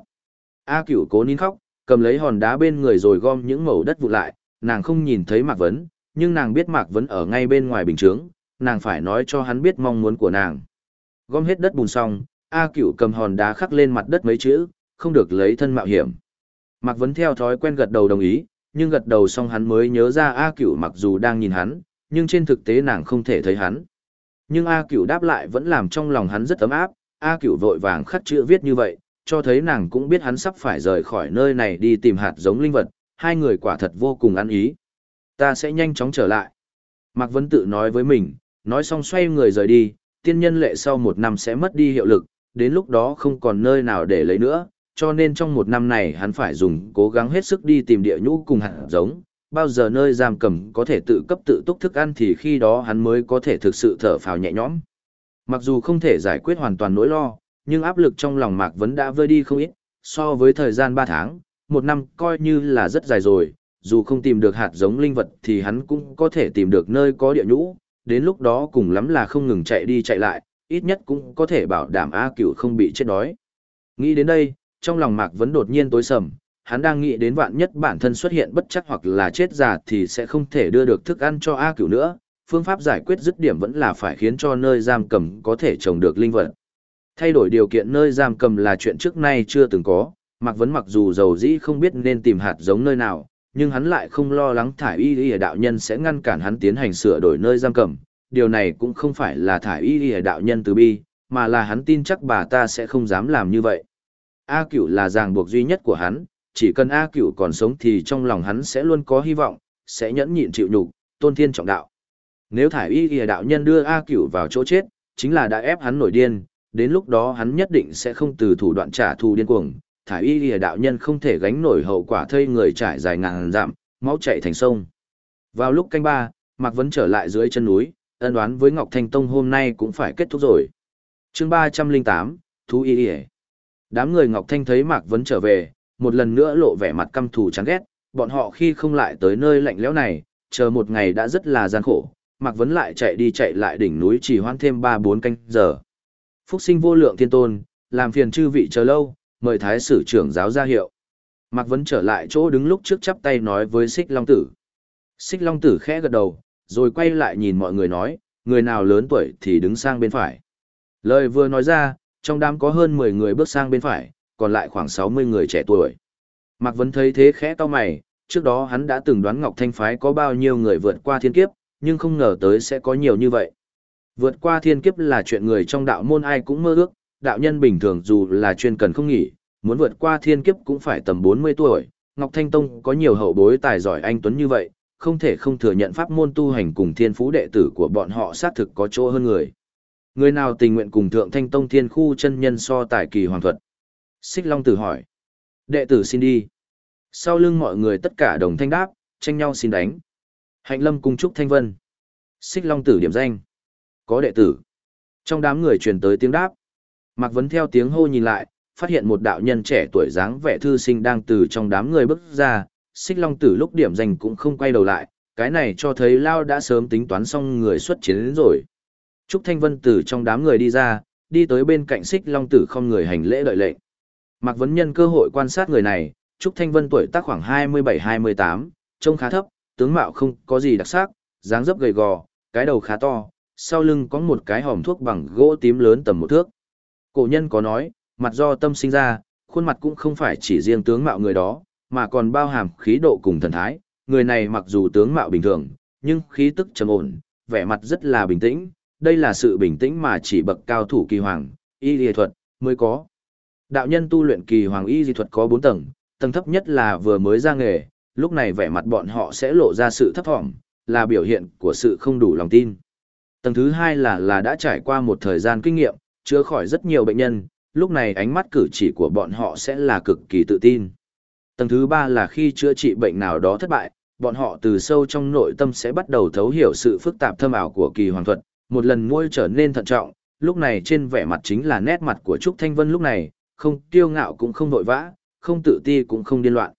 A Cửu cố nín khóc, cầm lấy hòn đá bên người rồi gom những mẩu đất vụ lại, nàng không nhìn thấy Mạc Vấn, nhưng nàng biết Mạc Vấn ở ngay bên ngoài bình chướng, nàng phải nói cho hắn biết mong muốn của nàng. Gom hết đất bùn xong, A Cửu cầm hòn đá khắc lên mặt đất mấy chữ, không được lấy thân mạo hiểm. Mạc Vấn theo thói quen gật đầu đồng ý, nhưng gật đầu xong hắn mới nhớ ra A Cửu mặc dù đang nhìn hắn, nhưng trên thực tế nàng không thể thấy hắn. Nhưng A Cửu đáp lại vẫn làm trong lòng hắn rất ấm áp, A Cửu vội vàng khắc chữ viết như vậy, cho thấy nàng cũng biết hắn sắp phải rời khỏi nơi này đi tìm hạt giống linh vật, hai người quả thật vô cùng ăn ý. Ta sẽ nhanh chóng trở lại. Mạc Vấn tự nói với mình, nói xong xoay người rời đi, tiên nhân lệ sau một năm sẽ mất đi hiệu lực, đến lúc đó không còn nơi nào để lấy nữa, cho nên trong một năm này hắn phải dùng cố gắng hết sức đi tìm địa nhũ cùng hạt giống, bao giờ nơi giam cầm có thể tự cấp tự túc thức ăn thì khi đó hắn mới có thể thực sự thở phào nhẹ nhõm. Mặc dù không thể giải quyết hoàn toàn nỗi lo, nhưng áp lực trong lòng Mạc vẫn đã vơi đi không ít, so với thời gian 3 tháng, một năm coi như là rất dài rồi, dù không tìm được hạt giống linh vật thì hắn cũng có thể tìm được nơi có địa nhũ, đến lúc đó cùng lắm là không ngừng chạy đi chạy lại, ít nhất cũng có thể bảo đảm A cửu không bị chết đói. Nghĩ đến đây, trong lòng Mạc Vấn đột nhiên tối sầm, hắn đang nghĩ đến vạn nhất bản thân xuất hiện bất chắc hoặc là chết già thì sẽ không thể đưa được thức ăn cho A cửu nữa, phương pháp giải quyết dứt điểm vẫn là phải khiến cho nơi giam cầm có thể trồng được linh vật. Thay đổi điều kiện nơi giam cầm là chuyện trước nay chưa từng có, Mạc Vấn mặc dù giàu dĩ không biết nên tìm hạt giống nơi nào, nhưng hắn lại không lo lắng thải y y đạo nhân sẽ ngăn cản hắn tiến hành sửa đổi nơi giam cầm. Điều này cũng không phải là thải y y đạo nhân từ bi, mà là hắn tin chắc bà ta sẽ không dám làm như vậy. A cửu là ràng buộc duy nhất của hắn, chỉ cần A cửu còn sống thì trong lòng hắn sẽ luôn có hy vọng, sẽ nhẫn nhịn chịu nhục, tôn thiên trọng đạo. Nếu thải y y đạo nhân đưa A cửu vào chỗ chết, chính là đã ép hắn nổi điên, đến lúc đó hắn nhất định sẽ không từ thủ đoạn trả thù điên cuồng. Thải y lìa đạo nhân không thể gánh nổi hậu quả thây người trải dài ngàn dặm, máu chảy thành sông. Vào lúc canh ba, Mạc Vấn trở lại dưới chân núi, ân đoán với Ngọc Thanh Tông hôm nay cũng phải kết thúc rồi. chương ba trăm linh tám, Thú y lìa. Đám người Ngọc Thanh thấy Mạc Vấn trở về, một lần nữa lộ vẻ mặt căm thù chán ghét, bọn họ khi không lại tới nơi lạnh lẽo này, chờ một ngày đã rất là gian khổ, Mạc Vấn lại chạy đi chạy lại đỉnh núi chỉ hoãn thêm ba bốn canh giờ. Phúc sinh vô lượng thiên tôn, làm phiền chư vị chờ lâu, mời thái sử trưởng giáo ra hiệu. Mạc Vấn trở lại chỗ đứng lúc trước chắp tay nói với Xích Long Tử. Xích Long Tử khẽ gật đầu, rồi quay lại nhìn mọi người nói, người nào lớn tuổi thì đứng sang bên phải. Lời vừa nói ra, trong đám có hơn 10 người bước sang bên phải, còn lại khoảng 60 người trẻ tuổi. Mạc Vấn thấy thế khẽ to mày, trước đó hắn đã từng đoán Ngọc Thanh Phái có bao nhiêu người vượt qua thiên kiếp, nhưng không ngờ tới sẽ có nhiều như vậy. Vượt qua thiên kiếp là chuyện người trong đạo môn ai cũng mơ ước, đạo nhân bình thường dù là chuyên cần không nghỉ, muốn vượt qua thiên kiếp cũng phải tầm 40 tuổi. Ngọc Thanh Tông có nhiều hậu bối tài giỏi anh Tuấn như vậy, không thể không thừa nhận pháp môn tu hành cùng thiên phú đệ tử của bọn họ xác thực có chỗ hơn người. Người nào tình nguyện cùng Thượng Thanh Tông thiên khu chân nhân so tài kỳ hoàng thuật? Xích Long tử hỏi. Đệ tử xin đi. Sau lưng mọi người tất cả đồng thanh đáp, tranh nhau xin đánh. Hạnh Lâm cung Trúc Thanh Vân. Xích Long tử điểm danh. Có đệ tử. Trong đám người truyền tới tiếng đáp. Mạc Vấn theo tiếng hô nhìn lại, phát hiện một đạo nhân trẻ tuổi dáng vẻ thư sinh đang từ trong đám người bước ra, xích long tử lúc điểm danh cũng không quay đầu lại, cái này cho thấy Lao đã sớm tính toán xong người xuất chiến đến rồi. Trúc Thanh Vân từ trong đám người đi ra, đi tới bên cạnh xích long tử không người hành lễ đợi lệnh. Mạc Vấn Nhân cơ hội quan sát người này, Trúc Thanh Vân tuổi tác khoảng 27-28, trông khá thấp, tướng mạo không có gì đặc sắc, dáng dấp gầy gò, cái đầu khá to, sau lưng có một cái hòm thuốc bằng gỗ tím lớn tầm một thước. Cổ nhân có nói, mặt do tâm sinh ra, khuôn mặt cũng không phải chỉ riêng tướng mạo người đó, mà còn bao hàm khí độ cùng thần thái. Người này mặc dù tướng mạo bình thường, nhưng khí tức trầm ổn, vẻ mặt rất là bình tĩnh, đây là sự bình tĩnh mà chỉ bậc cao thủ kỳ hoàng, y lý thuật, mới có. Đạo nhân tu luyện kỳ hoàng y lý thuật có 4 tầng, tầng thấp nhất là vừa mới ra nghề, lúc này vẻ mặt bọn họ sẽ lộ ra sự thấp thỏm, là biểu hiện của sự không đủ lòng tin. Tầng thứ hai là là đã trải qua một thời gian kinh nghiệm, chữa khỏi rất nhiều bệnh nhân, lúc này ánh mắt cử chỉ của bọn họ sẽ là cực kỳ tự tin. Tầng thứ ba là khi chữa trị bệnh nào đó thất bại, bọn họ từ sâu trong nội tâm sẽ bắt đầu thấu hiểu sự phức tạp thâm ảo của kỳ hoàng thuật, một lần môi trở nên thận trọng, lúc này trên vẻ mặt chính là nét mặt của Trúc Thanh Vân lúc này, không kiêu ngạo cũng không vội vã, không tự ti cũng không điên loạn.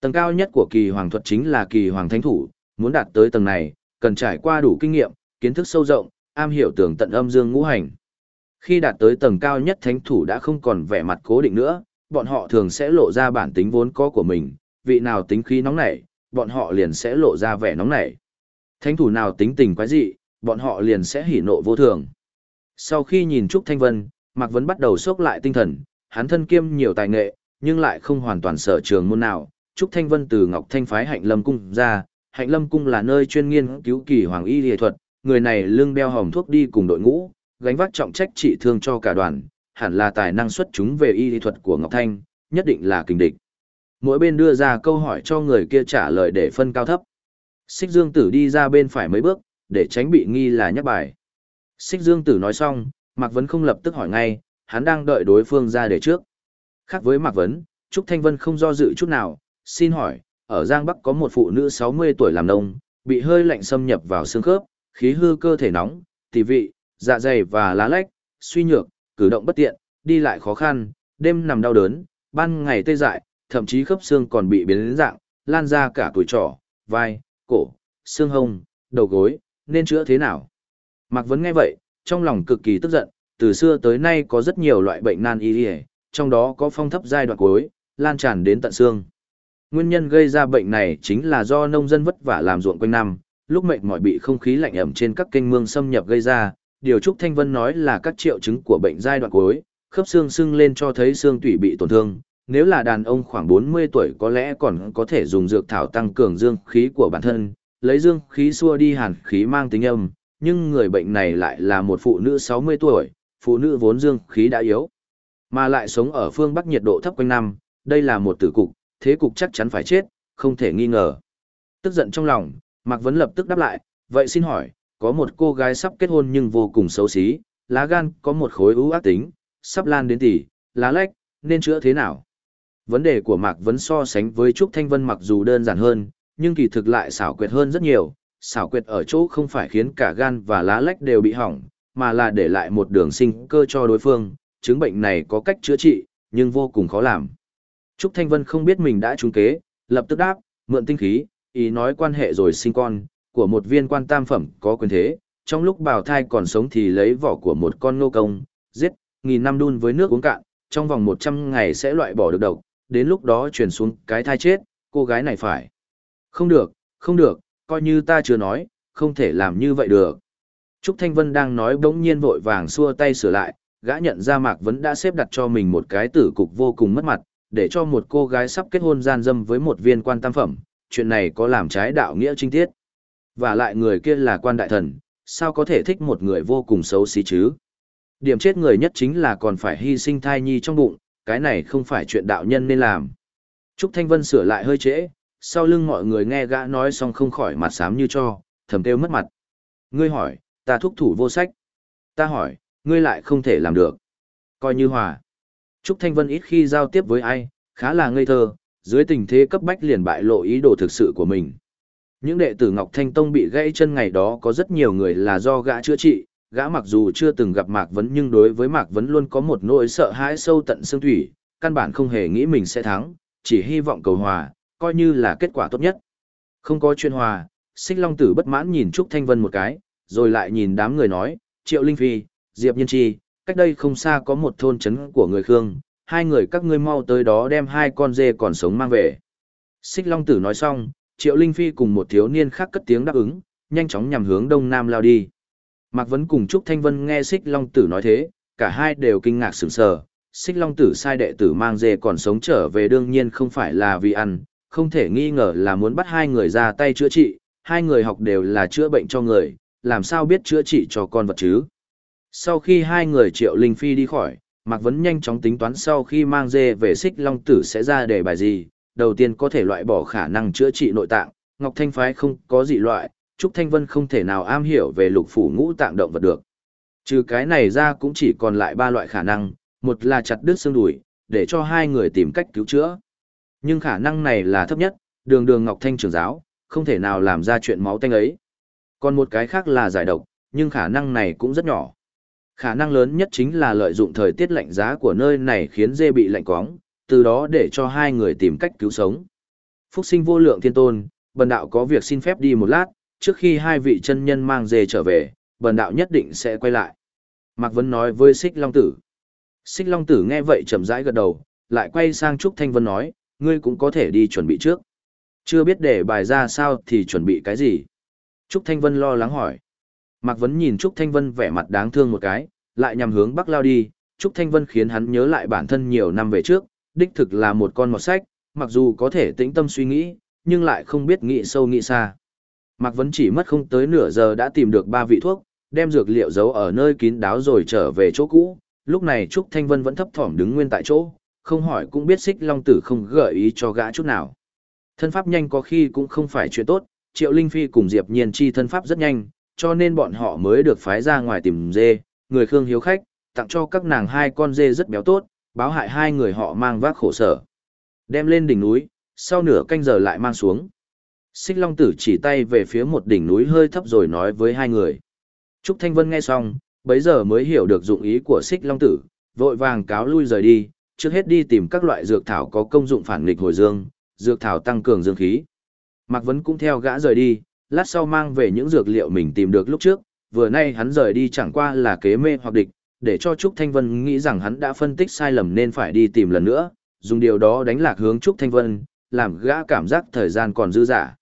Tầng cao nhất của kỳ hoàng thuật chính là kỳ hoàng thánh thủ, muốn đạt tới tầng này, cần trải qua đủ kinh nghiệm, kiến thức sâu rộng, am hiểu tường tận âm dương ngũ hành. Khi đạt tới tầng cao nhất thánh thủ đã không còn vẻ mặt cố định nữa, bọn họ thường sẽ lộ ra bản tính vốn có của mình, vị nào tính khí nóng nảy, bọn họ liền sẽ lộ ra vẻ nóng nảy. Thánh thủ nào tính tình quái dị, bọn họ liền sẽ hỉ nộ vô thường. Sau khi nhìn Trúc Thanh Vân, Mạc Vấn bắt đầu sốc lại tinh thần, hắn thân kiêm nhiều tài nghệ, nhưng lại không hoàn toàn sở trường môn nào. Trúc Thanh Vân từ Ngọc Thanh phái Hạnh Lâm Cung ra, Hạnh Lâm Cung là nơi chuyên nghiên cứu kỳ hoàng y y thuật, người này lưng đeo hồng thuốc đi cùng đội ngũ, gánh vác trọng trách trị thương cho cả đoàn, hẳn là tài năng xuất chúng về y lý thuật của Ngọc Thanh, nhất định là kình địch. Mỗi bên đưa ra câu hỏi cho người kia trả lời để phân cao thấp. Xích Dương Tử đi ra bên phải mấy bước, để tránh bị nghi là nhắc bài. Xích Dương Tử nói xong, Mạc Vấn không lập tức hỏi ngay, hắn đang đợi đối phương ra để trước. Khác với Mạc Vấn, Trúc Thanh Vân không do dự chút nào, xin hỏi, ở Giang Bắc có một phụ nữ 60 tuổi làm nông, bị hơi lạnh xâm nhập vào xương khớp, khí hư cơ thể nóng, tỷ vị, dạ dày và lá lách, suy nhược, cử động bất tiện, đi lại khó khăn, đêm nằm đau đớn, ban ngày tê dại, thậm chí khớp xương còn bị biến đến dạng, lan ra cả tuổi trỏ, vai, cổ, xương hông, đầu gối, nên chữa thế nào? Mạc Vấn nghe vậy, trong lòng cực kỳ tức giận, từ xưa tới nay có rất nhiều loại bệnh nan y trong đó có phong thấp giai đoạn cuối, lan tràn đến tận xương. Nguyên nhân gây ra bệnh này chính là do nông dân vất vả làm ruộng quanh năm, lúc mệt mỏi bị không khí lạnh ẩm trên các kênh mương xâm nhập gây ra, điều Trúc Thanh Vân nói là các triệu chứng của bệnh giai đoạn cuối, khớp xương sưng lên cho thấy xương tủy bị tổn thương. Nếu là đàn ông khoảng 40 tuổi có lẽ còn có thể dùng dược thảo tăng cường dương khí của bản thân, lấy dương khí xua đi hàn khí mang tính âm, nhưng người bệnh này lại là một phụ nữ 60 tuổi, phụ nữ vốn dương khí đã yếu, mà lại sống ở phương Bắc nhiệt độ thấp quanh năm, đây là một tử cục, thế cục chắc chắn phải chết, không thể nghi ngờ. Tức giận trong lòng, Mạc Vấn lập tức đáp lại, vậy xin hỏi, có một cô gái sắp kết hôn nhưng vô cùng xấu xí, lá gan có một khối ưu ác tính, sắp lan đến tỷ, lá lách, nên chữa thế nào? Vấn đề của Mạc Vấn so sánh với Trúc Thanh Vân mặc dù đơn giản hơn, nhưng kỳ thực lại xảo quyệt hơn rất nhiều, xảo quyệt ở chỗ không phải khiến cả gan và lá lách đều bị hỏng, mà là để lại một đường sinh cơ cho đối phương, chứng bệnh này có cách chữa trị, nhưng vô cùng khó làm. Trúc Thanh Vân không biết mình đã trúng kế, lập tức đáp, mượn tinh khí, ý nói quan hệ rồi sinh con, của một viên quan tam phẩm có quyền thế, trong lúc bào thai còn sống thì lấy vỏ của một con nô công, giết, nghìn năm đun với nước uống cạn, trong vòng 100 ngày sẽ loại bỏ được độc, đến lúc đó truyền xuống cái thai chết, cô gái này phải. Không được, không được, coi như ta chưa nói, không thể làm như vậy được. Trúc Thanh Vân đang nói bỗng nhiên vội vàng xua tay sửa lại, gã nhận ra Mạc Vấn đã xếp đặt cho mình một cái tử cục vô cùng mất mặt, để cho một cô gái sắp kết hôn gian dâm với một viên quan tam phẩm, chuyện này có làm trái đạo nghĩa trinh tiết. Và lại người kia là quan đại thần, sao có thể thích một người vô cùng xấu xí chứ? Điểm chết người nhất chính là còn phải hy sinh thai nhi trong bụng, cái này không phải chuyện đạo nhân nên làm. Trúc Thanh Vân sửa lại hơi trễ, sau lưng mọi người nghe gã nói xong không khỏi mặt xám như cho, thầm kêu mất mặt. Ngươi hỏi, ta thúc thủ vô sách. Ta hỏi, ngươi lại không thể làm được. Coi như hòa. Trúc Thanh Vân ít khi giao tiếp với ai, khá là ngây thơ, dưới tình thế cấp bách liền bại lộ ý đồ thực sự của mình. Những đệ tử Ngọc Thanh Tông bị gãy chân ngày đó có rất nhiều người là do gã chữa trị, gã mặc dù chưa từng gặp Mạc Vấn nhưng đối với Mạc Vấn luôn có một nỗi sợ hãi sâu tận xương thủy, căn bản không hề nghĩ mình sẽ thắng, chỉ hy vọng cầu hòa, coi như là kết quả tốt nhất. Không có chuyên hòa, Xích Long Tử bất mãn nhìn Trúc Thanh Vân một cái, rồi lại nhìn đám người nói, Triệu Linh Phi, Diệp Nhân Chi, cách đây không xa có một thôn trấn của người Khương, hai người các ngươi mau tới đó đem hai con dê còn sống mang về. Xích Long Tử nói xong, Triệu Linh Phi cùng một thiếu niên khác cất tiếng đáp ứng, nhanh chóng nhằm hướng đông nam lao đi. Mạc Vấn cùng Trúc Thanh Vân nghe Xích Long Tử nói thế, cả hai đều kinh ngạc sửng sờ. Xích Long Tử sai đệ tử mang dê còn sống trở về đương nhiên không phải là vì ăn, không thể nghi ngờ là muốn bắt hai người ra tay chữa trị, hai người học đều là chữa bệnh cho người, làm sao biết chữa trị cho con vật chứ. Sau khi hai người Triệu Linh Phi đi khỏi, Mạc Vấn nhanh chóng tính toán sau khi mang dê về Xích Long Tử sẽ ra để bài gì, đầu tiên có thể loại bỏ khả năng chữa trị nội tạng, Ngọc Thanh Phái không có gì loại, Trúc Thanh Vân không thể nào am hiểu về lục phủ ngũ tạng động vật được. Trừ cái này ra cũng chỉ còn lại ba loại khả năng, một là chặt đứt xương đùi, để cho hai người tìm cách cứu chữa. Nhưng khả năng này là thấp nhất, đường đường Ngọc Thanh trưởng giáo, không thể nào làm ra chuyện máu tanh ấy. Còn một cái khác là giải độc, nhưng khả năng này cũng rất nhỏ. Khả năng lớn nhất chính là lợi dụng thời tiết lạnh giá của nơi này khiến dê bị lạnh quóng, từ đó để cho hai người tìm cách cứu sống. Phúc sinh vô lượng thiên tôn, bần đạo có việc xin phép đi một lát, trước khi hai vị chân nhân mang dê trở về, bần đạo nhất định sẽ quay lại. Mạc Vân nói với Xích Long Tử. Xích Long Tử nghe vậy chậm rãi gật đầu, lại quay sang Trúc Thanh Vân nói, ngươi cũng có thể đi chuẩn bị trước. Chưa biết để bài ra sao thì chuẩn bị cái gì. Trúc Thanh Vân lo lắng hỏi. Mạc Vấn nhìn Trúc Thanh Vân vẻ mặt đáng thương một cái, lại nhằm hướng Bắc lao đi. Trúc Thanh Vân khiến hắn nhớ lại bản thân nhiều năm về trước, đích thực là một con mọt sách, mặc dù có thể tĩnh tâm suy nghĩ, nhưng lại không biết nghĩ sâu nghĩ xa. Mạc Vấn chỉ mất không tới nửa giờ đã tìm được ba vị thuốc, đem dược liệu giấu ở nơi kín đáo rồi trở về chỗ cũ. Lúc này Trúc Thanh Vân vẫn thấp thỏm đứng nguyên tại chỗ, không hỏi cũng biết xích long tử không gợi ý cho gã chút nào. Thân pháp nhanh có khi cũng không phải chuyện tốt, Triệu Linh Phi cùng Diệp Nhiên chi thân pháp rất nhanh, cho nên bọn họ mới được phái ra ngoài tìm dê, người Khương hiếu khách, tặng cho các nàng hai con dê rất béo tốt, báo hại hai người họ mang vác khổ sở. Đem lên đỉnh núi, sau nửa canh giờ lại mang xuống. Xích Long Tử chỉ tay về phía một đỉnh núi hơi thấp rồi nói với hai người. Trúc Thanh Vân nghe xong, bấy giờ mới hiểu được dụng ý của Xích Long Tử, vội vàng cáo lui rời đi, trước hết đi tìm các loại dược thảo có công dụng phản nghịch hồi dương, dược thảo tăng cường dương khí. Mạc Vấn cũng theo gã rời đi, lát sau mang về những dược liệu mình tìm được lúc trước, vừa nay hắn rời đi chẳng qua là kế mê hoặc địch, để cho Trúc Thanh Vân nghĩ rằng hắn đã phân tích sai lầm nên phải đi tìm lần nữa, dùng điều đó đánh lạc hướng Trúc Thanh Vân, làm gã cảm giác thời gian còn dư dả.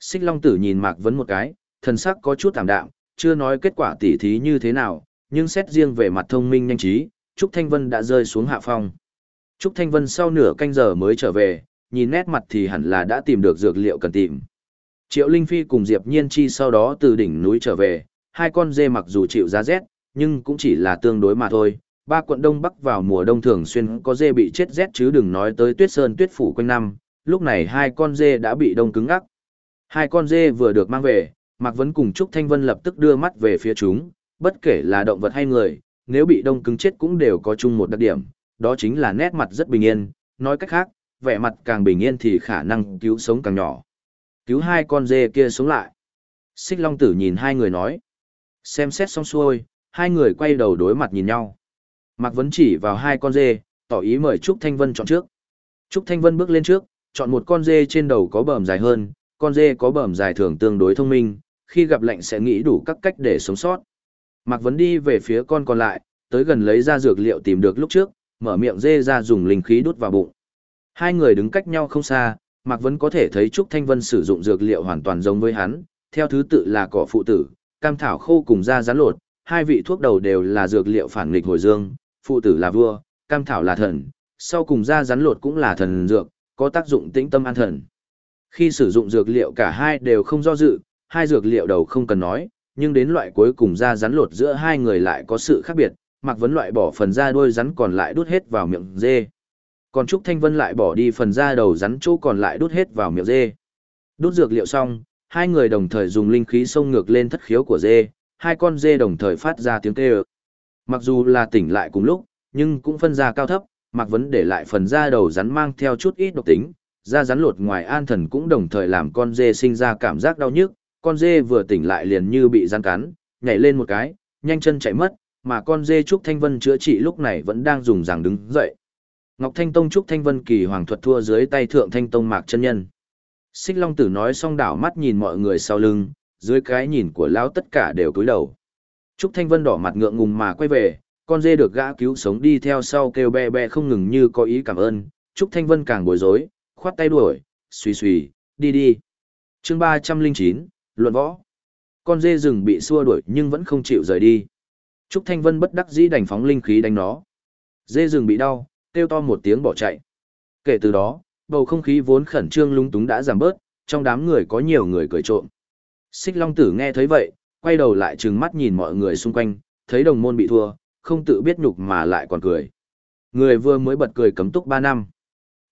Xích Long Tử nhìn Mạc Vấn một cái, thần sắc có chút tạm đạm, chưa nói kết quả tỉ thí như thế nào, nhưng xét riêng về mặt thông minh nhanh trí, Trúc Thanh Vân đã rơi xuống hạ phong. Trúc Thanh Vân sau nửa canh giờ mới trở về, nhìn nét mặt thì hẳn là đã tìm được dược liệu cần tìm. Triệu Linh Phi cùng Diệp Nhiên Chi sau đó từ đỉnh núi trở về, hai con dê mặc dù chịu giá rét, nhưng cũng chỉ là tương đối mà thôi. Ba quận Đông Bắc vào mùa đông thường xuyên có dê bị chết rét chứ đừng nói tới tuyết sơn tuyết phủ quanh năm, lúc này hai con dê đã bị đông cứng ngắc. Hai con dê vừa được mang về, Mạc Vấn cùng Trúc Thanh Vân lập tức đưa mắt về phía chúng, bất kể là động vật hay người, nếu bị đông cứng chết cũng đều có chung một đặc điểm, đó chính là nét mặt rất bình yên, nói cách khác, vẻ mặt càng bình yên thì khả năng cứu sống càng nhỏ. Cứu hai con dê kia sống lại. Xích Long Tử nhìn hai người nói. Xem xét xong xuôi, hai người quay đầu đối mặt nhìn nhau. Mạc Vấn chỉ vào hai con dê, tỏ ý mời Trúc Thanh Vân chọn trước. Trúc Thanh Vân bước lên trước, chọn một con dê trên đầu có bờm dài hơn, con dê có bờm dài thường tương đối thông minh, khi gặp lạnh sẽ nghĩ đủ các cách để sống sót. Mạc Vấn đi về phía con còn lại, tới gần lấy ra dược liệu tìm được lúc trước, mở miệng dê ra dùng linh khí đút vào bụng. Hai người đứng cách nhau không xa, Mạc Vấn có thể thấy Trúc Thanh Vân sử dụng dược liệu hoàn toàn giống với hắn, theo thứ tự là cỏ phụ tử, cam thảo khô cùng da rán lột, hai vị thuốc đầu đều là dược liệu phản nghịch hồi dương, phụ tử là vua, cam thảo là thần, sau cùng da rắn lột cũng là thần dược, có tác dụng tĩnh tâm an thần. Khi sử dụng dược liệu cả hai đều không do dự, hai dược liệu đầu không cần nói, nhưng đến loại cuối cùng da rắn lột giữa hai người lại có sự khác biệt, Mạc Vấn loại bỏ phần da đôi rắn còn lại đút hết vào miệng dê. Còn Trúc Thanh Vân lại bỏ đi phần da đầu rắn chỗ còn lại đút hết vào miệng dê. Đút dược liệu xong, hai người đồng thời dùng linh khí xông ngược lên thất khiếu của dê, hai con dê đồng thời phát ra tiếng kêu. Mặc dù là tỉnh lại cùng lúc, nhưng cũng phân ra cao thấp, Mạc Vấn để lại phần da đầu rắn mang theo chút ít độc tính, da rắn lột ngoài an thần cũng đồng thời làm con dê sinh ra cảm giác đau nhức, con dê vừa tỉnh lại liền như bị rắn cắn, nhảy lên một cái, nhanh chân chạy mất, mà con dê Trúc Thanh Vân chữa trị lúc này vẫn đang dùng rằng đứng dậy. Ngọc Thanh Tông Trúc Thanh Vân kỳ hoàng thuật thua dưới tay Thượng Thanh Tông Mạc chân nhân. Xích Long Tử nói xong đảo mắt nhìn mọi người sau lưng, dưới cái nhìn của lão tất cả đều cúi đầu. Trúc Thanh Vân đỏ mặt ngượng ngùng mà quay về, con dê được gã cứu sống đi theo sau kêu be be không ngừng như có ý cảm ơn. Trúc Thanh Vân càng bối rối, khoát tay đuổi, suy suy, đi đi. chương 309, Luận Võ. Con dê rừng bị xua đuổi nhưng vẫn không chịu rời đi. Trúc Thanh Vân bất đắc dĩ đành phóng linh khí đánh nó. Dê rừng bị đau, kêu to một tiếng bỏ chạy. Kể từ đó, bầu không khí vốn khẩn trương lung túng đã giảm bớt, trong đám người có nhiều người cười trộm. Xích Long Tử nghe thấy vậy, quay đầu lại trừng mắt nhìn mọi người xung quanh, thấy đồng môn bị thua, không tự biết nhục mà lại còn cười. Người vừa mới bật cười cấm túc 3 năm.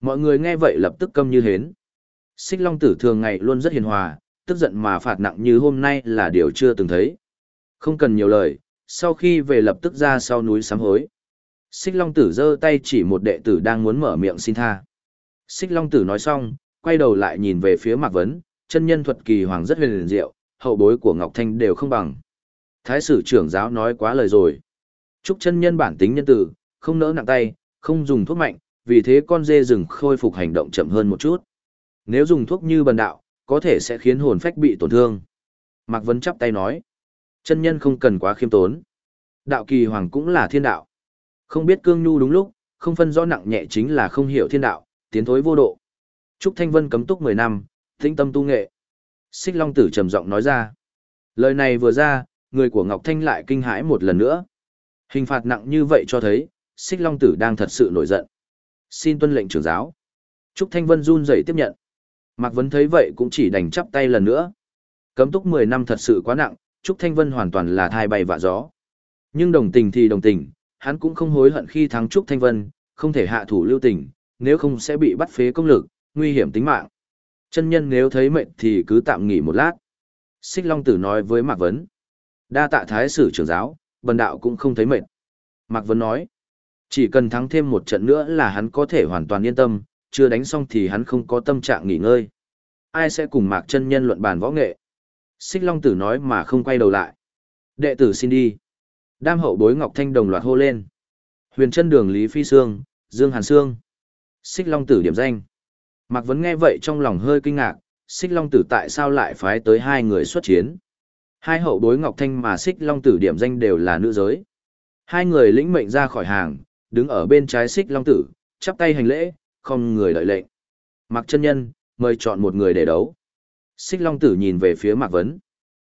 Mọi người nghe vậy lập tức câm như hến. Xích Long Tử thường ngày luôn rất hiền hòa, tức giận mà phạt nặng như hôm nay là điều chưa từng thấy. Không cần nhiều lời, sau khi về lập tức ra sau núi sám hối. Xích Long Tử giơ tay chỉ một đệ tử đang muốn mở miệng xin tha. Xích Long Tử nói xong, quay đầu lại nhìn về phía Mạc Vấn, chân nhân thuật kỳ hoàng rất huyền diệu, hậu bối của Ngọc Thanh đều không bằng. Thái sử trưởng giáo nói quá lời rồi. Trúc chân nhân bản tính nhân tử, không nỡ nặng tay, không dùng thuốc mạnh, vì thế con dê rừng khôi phục hành động chậm hơn một chút. Nếu dùng thuốc như bần đạo, có thể sẽ khiến hồn phách bị tổn thương. Mạc Vân chắp tay nói, chân nhân không cần quá khiêm tốn. Đạo kỳ hoàng cũng là thiên đạo. Không biết cương nhu đúng lúc, không phân rõ nặng nhẹ chính là không hiểu thiên đạo, tiến thối vô độ. Trúc Thanh Vân cấm túc 10 năm, thinh tâm tu nghệ. Xích Long Tử trầm giọng nói ra. Lời này vừa ra, người của Ngọc Thanh lại kinh hãi một lần nữa. Hình phạt nặng như vậy cho thấy, Xích Long Tử đang thật sự nổi giận. Xin tuân lệnh trưởng giáo. Trúc Thanh Vân run rẩy tiếp nhận. Mạc Vấn thấy vậy cũng chỉ đành chắp tay lần nữa. Cấm túc 10 năm thật sự quá nặng, Trúc Thanh Vân hoàn toàn là thai bay vạ gió. Nhưng đồng tình thì đồng tình, hắn cũng không hối hận khi thắng Trúc Thanh Vân, không thể hạ thủ lưu tình, nếu không sẽ bị bắt phế công lực, nguy hiểm tính mạng. Chân nhân nếu thấy mệnh thì cứ tạm nghỉ một lát. Xích Long Tử nói với Mạc Vấn. Đa tạ thái sử trưởng giáo, bần đạo cũng không thấy mệt. Mạc Vấn nói. Chỉ cần thắng thêm một trận nữa là hắn có thể hoàn toàn yên tâm, chưa đánh xong thì hắn không có tâm trạng nghỉ ngơi. Ai sẽ cùng Mạc chân nhân luận bàn võ nghệ? Xích Long Tử nói mà không quay đầu lại. Đệ tử xin đi. Đam hậu bối Ngọc Thanh đồng loạt hô lên. Huyền chân đường Lý Phi Sương, Dương Hàn Sương. Xích Long Tử điểm danh. Mạc Vấn nghe vậy trong lòng hơi kinh ngạc, Xích Long Tử tại sao lại phái tới hai người xuất chiến. Hai hậu bối Ngọc Thanh mà Xích Long Tử điểm danh đều là nữ giới. Hai người lĩnh mệnh ra khỏi hàng, đứng ở bên trái Xích Long Tử, chắp tay hành lễ, không người đợi lệnh. Mạc chân nhân, mời chọn một người để đấu. Xích Long Tử nhìn về phía Mạc Vấn.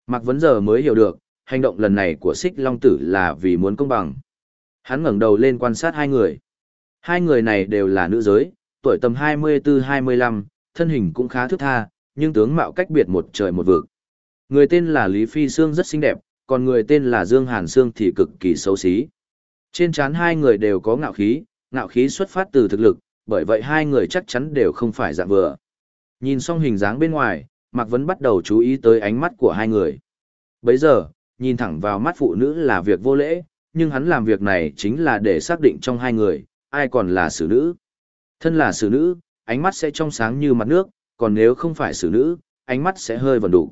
Mạc Vấn giờ mới hiểu được, hành động lần này của Xích Long Tử là vì muốn công bằng. Hắn ngẩng đầu lên quan sát hai người. Hai người này đều là nữ giới, tuổi tầm 24-25, thân hình cũng khá thước tha, nhưng tướng mạo cách biệt một trời một vực. Người tên là Lý Phi Sương rất xinh đẹp, còn người tên là Dương Hàn Sương thì cực kỳ xấu xí. Trên trán hai người đều có ngạo khí, ngạo khí xuất phát từ thực lực, bởi vậy hai người chắc chắn đều không phải dạng vừa. Nhìn xong hình dáng bên ngoài, Mạc Vấn bắt đầu chú ý tới ánh mắt của hai người. bây giờ, nhìn thẳng vào mắt phụ nữ là việc vô lễ, nhưng hắn làm việc này chính là để xác định trong hai người, ai còn là xử nữ. Thân là xử nữ, ánh mắt sẽ trong sáng như mặt nước, còn nếu không phải xử nữ, ánh mắt sẽ hơi vần đủ.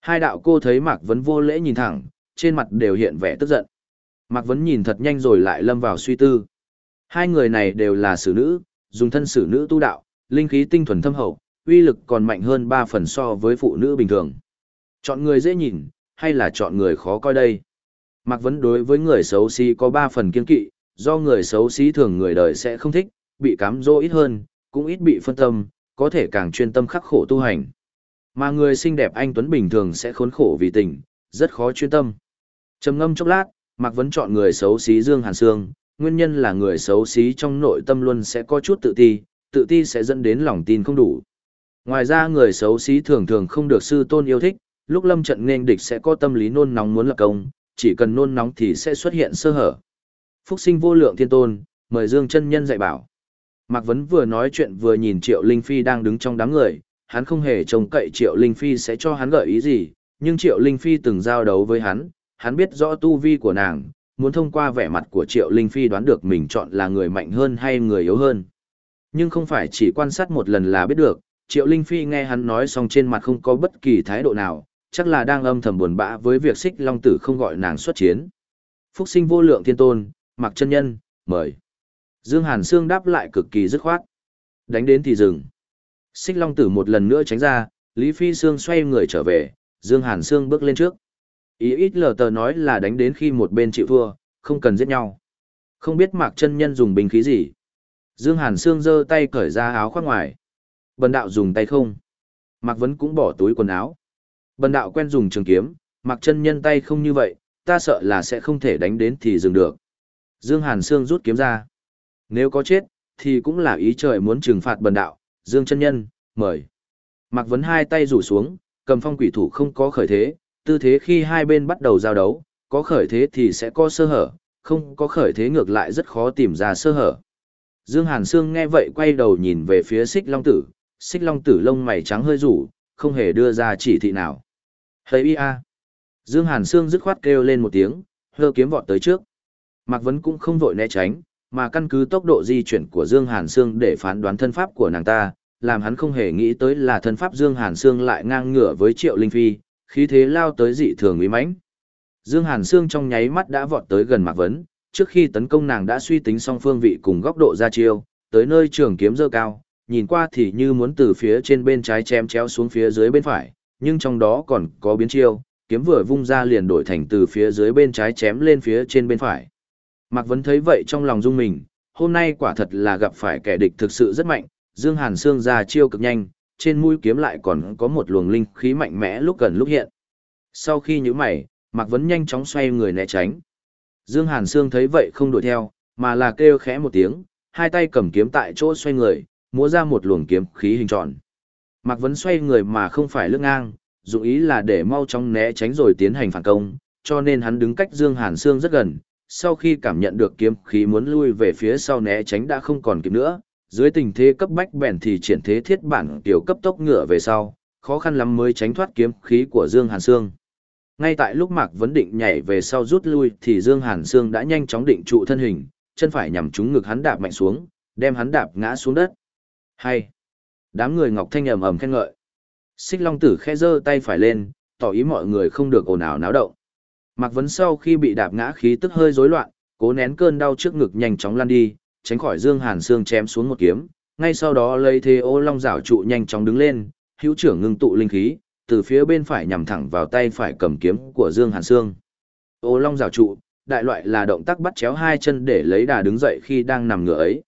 Hai đạo cô thấy Mạc Vấn vô lễ nhìn thẳng, trên mặt đều hiện vẻ tức giận. Mạc Vấn nhìn thật nhanh rồi lại lâm vào suy tư. Hai người này đều là xử nữ, dùng thân xử nữ tu đạo, linh khí tinh thuần thâm hậu, uy lực còn mạnh hơn ba phần so với phụ nữ bình thường. Chọn người dễ nhìn, hay là chọn người khó coi đây? Mạc Vấn đối với người xấu xí có ba phần kiên kỵ, do người xấu xí thường người đời sẽ không thích, bị cám dỗ ít hơn, cũng ít bị phân tâm, có thể càng chuyên tâm khắc khổ tu hành. Mà người xinh đẹp anh Tuấn bình thường sẽ khốn khổ vì tình, rất khó chuyên tâm. trầm ngâm chốc lát, Mạc Vấn chọn người xấu xí Dương Hàn Sương, nguyên nhân là người xấu xí trong nội tâm luôn sẽ có chút tự ti, tự ti sẽ dẫn đến lòng tin không đủ. Ngoài ra người xấu xí thường thường không được sư tôn yêu thích, lúc lâm trận nên địch sẽ có tâm lý nôn nóng muốn lập công, chỉ cần nôn nóng thì sẽ xuất hiện sơ hở. Phúc sinh vô lượng thiên tôn, mời Dương chân nhân dạy bảo. Mạc Vấn vừa nói chuyện vừa nhìn Triệu Linh Phi đang đứng trong đám người, hắn không hề trông cậy Triệu Linh Phi sẽ cho hắn gợi ý gì, nhưng Triệu Linh Phi từng giao đấu với hắn, hắn biết rõ tu vi của nàng, muốn thông qua vẻ mặt của Triệu Linh Phi đoán được mình chọn là người mạnh hơn hay người yếu hơn. Nhưng không phải chỉ quan sát một lần là biết được, Triệu Linh Phi nghe hắn nói xong trên mặt không có bất kỳ thái độ nào, chắc là đang âm thầm buồn bã với việc xích long tử không gọi nàng xuất chiến. Phúc sinh vô lượng thiên tôn, mặc chân nhân, mời. Dương Hàn Sương đáp lại cực kỳ dứt khoát. Đánh đến thì dừng. Xích long tử một lần nữa tránh ra, Lý Phi Sương xoay người trở về, Dương Hàn Sương bước lên trước. Ý ít lờ tờ nói là đánh đến khi một bên chịu thua, không cần giết nhau. Không biết mạc chân nhân dùng binh khí gì. Dương Hàn Sương giơ tay cởi ra áo khoác ngoài. Bần đạo dùng tay không. Mạc Vấn cũng bỏ túi quần áo. Bần đạo quen dùng trường kiếm, Mạc chân nhân tay không như vậy, ta sợ là sẽ không thể đánh đến thì dừng được. Dương Hàn Sương rút kiếm ra. Nếu có chết, thì cũng là ý trời muốn trừng phạt bần đạo. Dương chân nhân, mời. Mạc Vấn hai tay rủ xuống, cầm phong quỷ thủ không có khởi thế, tư thế khi hai bên bắt đầu giao đấu, có khởi thế thì sẽ có sơ hở, không có khởi thế ngược lại rất khó tìm ra sơ hở. Dương Hàn Sương nghe vậy quay đầu nhìn về phía xích long tử, xích long tử lông mày trắng hơi rủ, không hề đưa ra chỉ thị nào. Hây y a. Dương Hàn Sương dứt khoát kêu lên một tiếng, hơ kiếm vọt tới trước. Mạc Vấn cũng không vội né tránh, mà căn cứ tốc độ di chuyển của Dương Hàn Sương để phán đoán thân pháp của nàng ta, làm hắn không hề nghĩ tới là thân pháp Dương Hàn Sương lại ngang ngửa với Triệu Linh Phi, khí thế lao tới dị thường uy mãnh. Dương Hàn Sương trong nháy mắt đã vọt tới gần Mạc Vấn, trước khi tấn công nàng đã suy tính xong phương vị cùng góc độ ra chiêu, tới nơi trường kiếm dơ cao, nhìn qua thì như muốn từ phía trên bên trái chém chéo xuống phía dưới bên phải, nhưng trong đó còn có biến chiêu, kiếm vừa vung ra liền đổi thành từ phía dưới bên trái chém lên phía trên bên phải. Mạc Vấn thấy vậy trong lòng rung mình, hôm nay quả thật là gặp phải kẻ địch thực sự rất mạnh, Dương Hàn Sương ra chiêu cực nhanh, trên mũi kiếm lại còn có một luồng linh khí mạnh mẽ lúc gần lúc hiện. Sau khi nhíu mày, Mạc Vấn nhanh chóng xoay người né tránh. Dương Hàn Sương thấy vậy không đuổi theo, mà là kêu khẽ một tiếng, hai tay cầm kiếm tại chỗ xoay người, múa ra một luồng kiếm khí hình tròn. Mạc Vấn xoay người mà không phải lưng ngang, dụng ý là để mau chóng né tránh rồi tiến hành phản công, cho nên hắn đứng cách Dương Hàn Sương rất gần. Sau khi cảm nhận được kiếm khí muốn lui về phía sau né tránh đã không còn kịp nữa, dưới tình thế cấp bách bèn thì triển thế thiết bản tiểu cấp tốc ngựa về sau, khó khăn lắm mới tránh thoát kiếm khí của Dương Hàn Sương. Ngay tại lúc Mạc Vấn định nhảy về sau rút lui thì Dương Hàn Sương đã nhanh chóng định trụ thân hình, chân phải nhằm trúng ngực hắn đạp mạnh xuống, đem hắn đạp ngã xuống đất. Hay! Đám người Ngọc Thanh ầm ầm khen ngợi. Xích Long Tử khẽ giơ tay phải lên, tỏ ý mọi người không được ồn ào náo động. Mạc Vấn sau khi bị đạp ngã khí tức hơi rối loạn, cố nén cơn đau trước ngực nhanh chóng lăn đi, tránh khỏi Dương Hàn Sương chém xuống một kiếm, ngay sau đó lấy thế ô long rảo trụ nhanh chóng đứng lên, hữu trưởng ngưng tụ linh khí, từ phía bên phải nhằm thẳng vào tay phải cầm kiếm của Dương Hàn Sương. Ô long rào trụ, đại loại là động tác bắt chéo hai chân để lấy đà đứng dậy khi đang nằm ngửa ấy.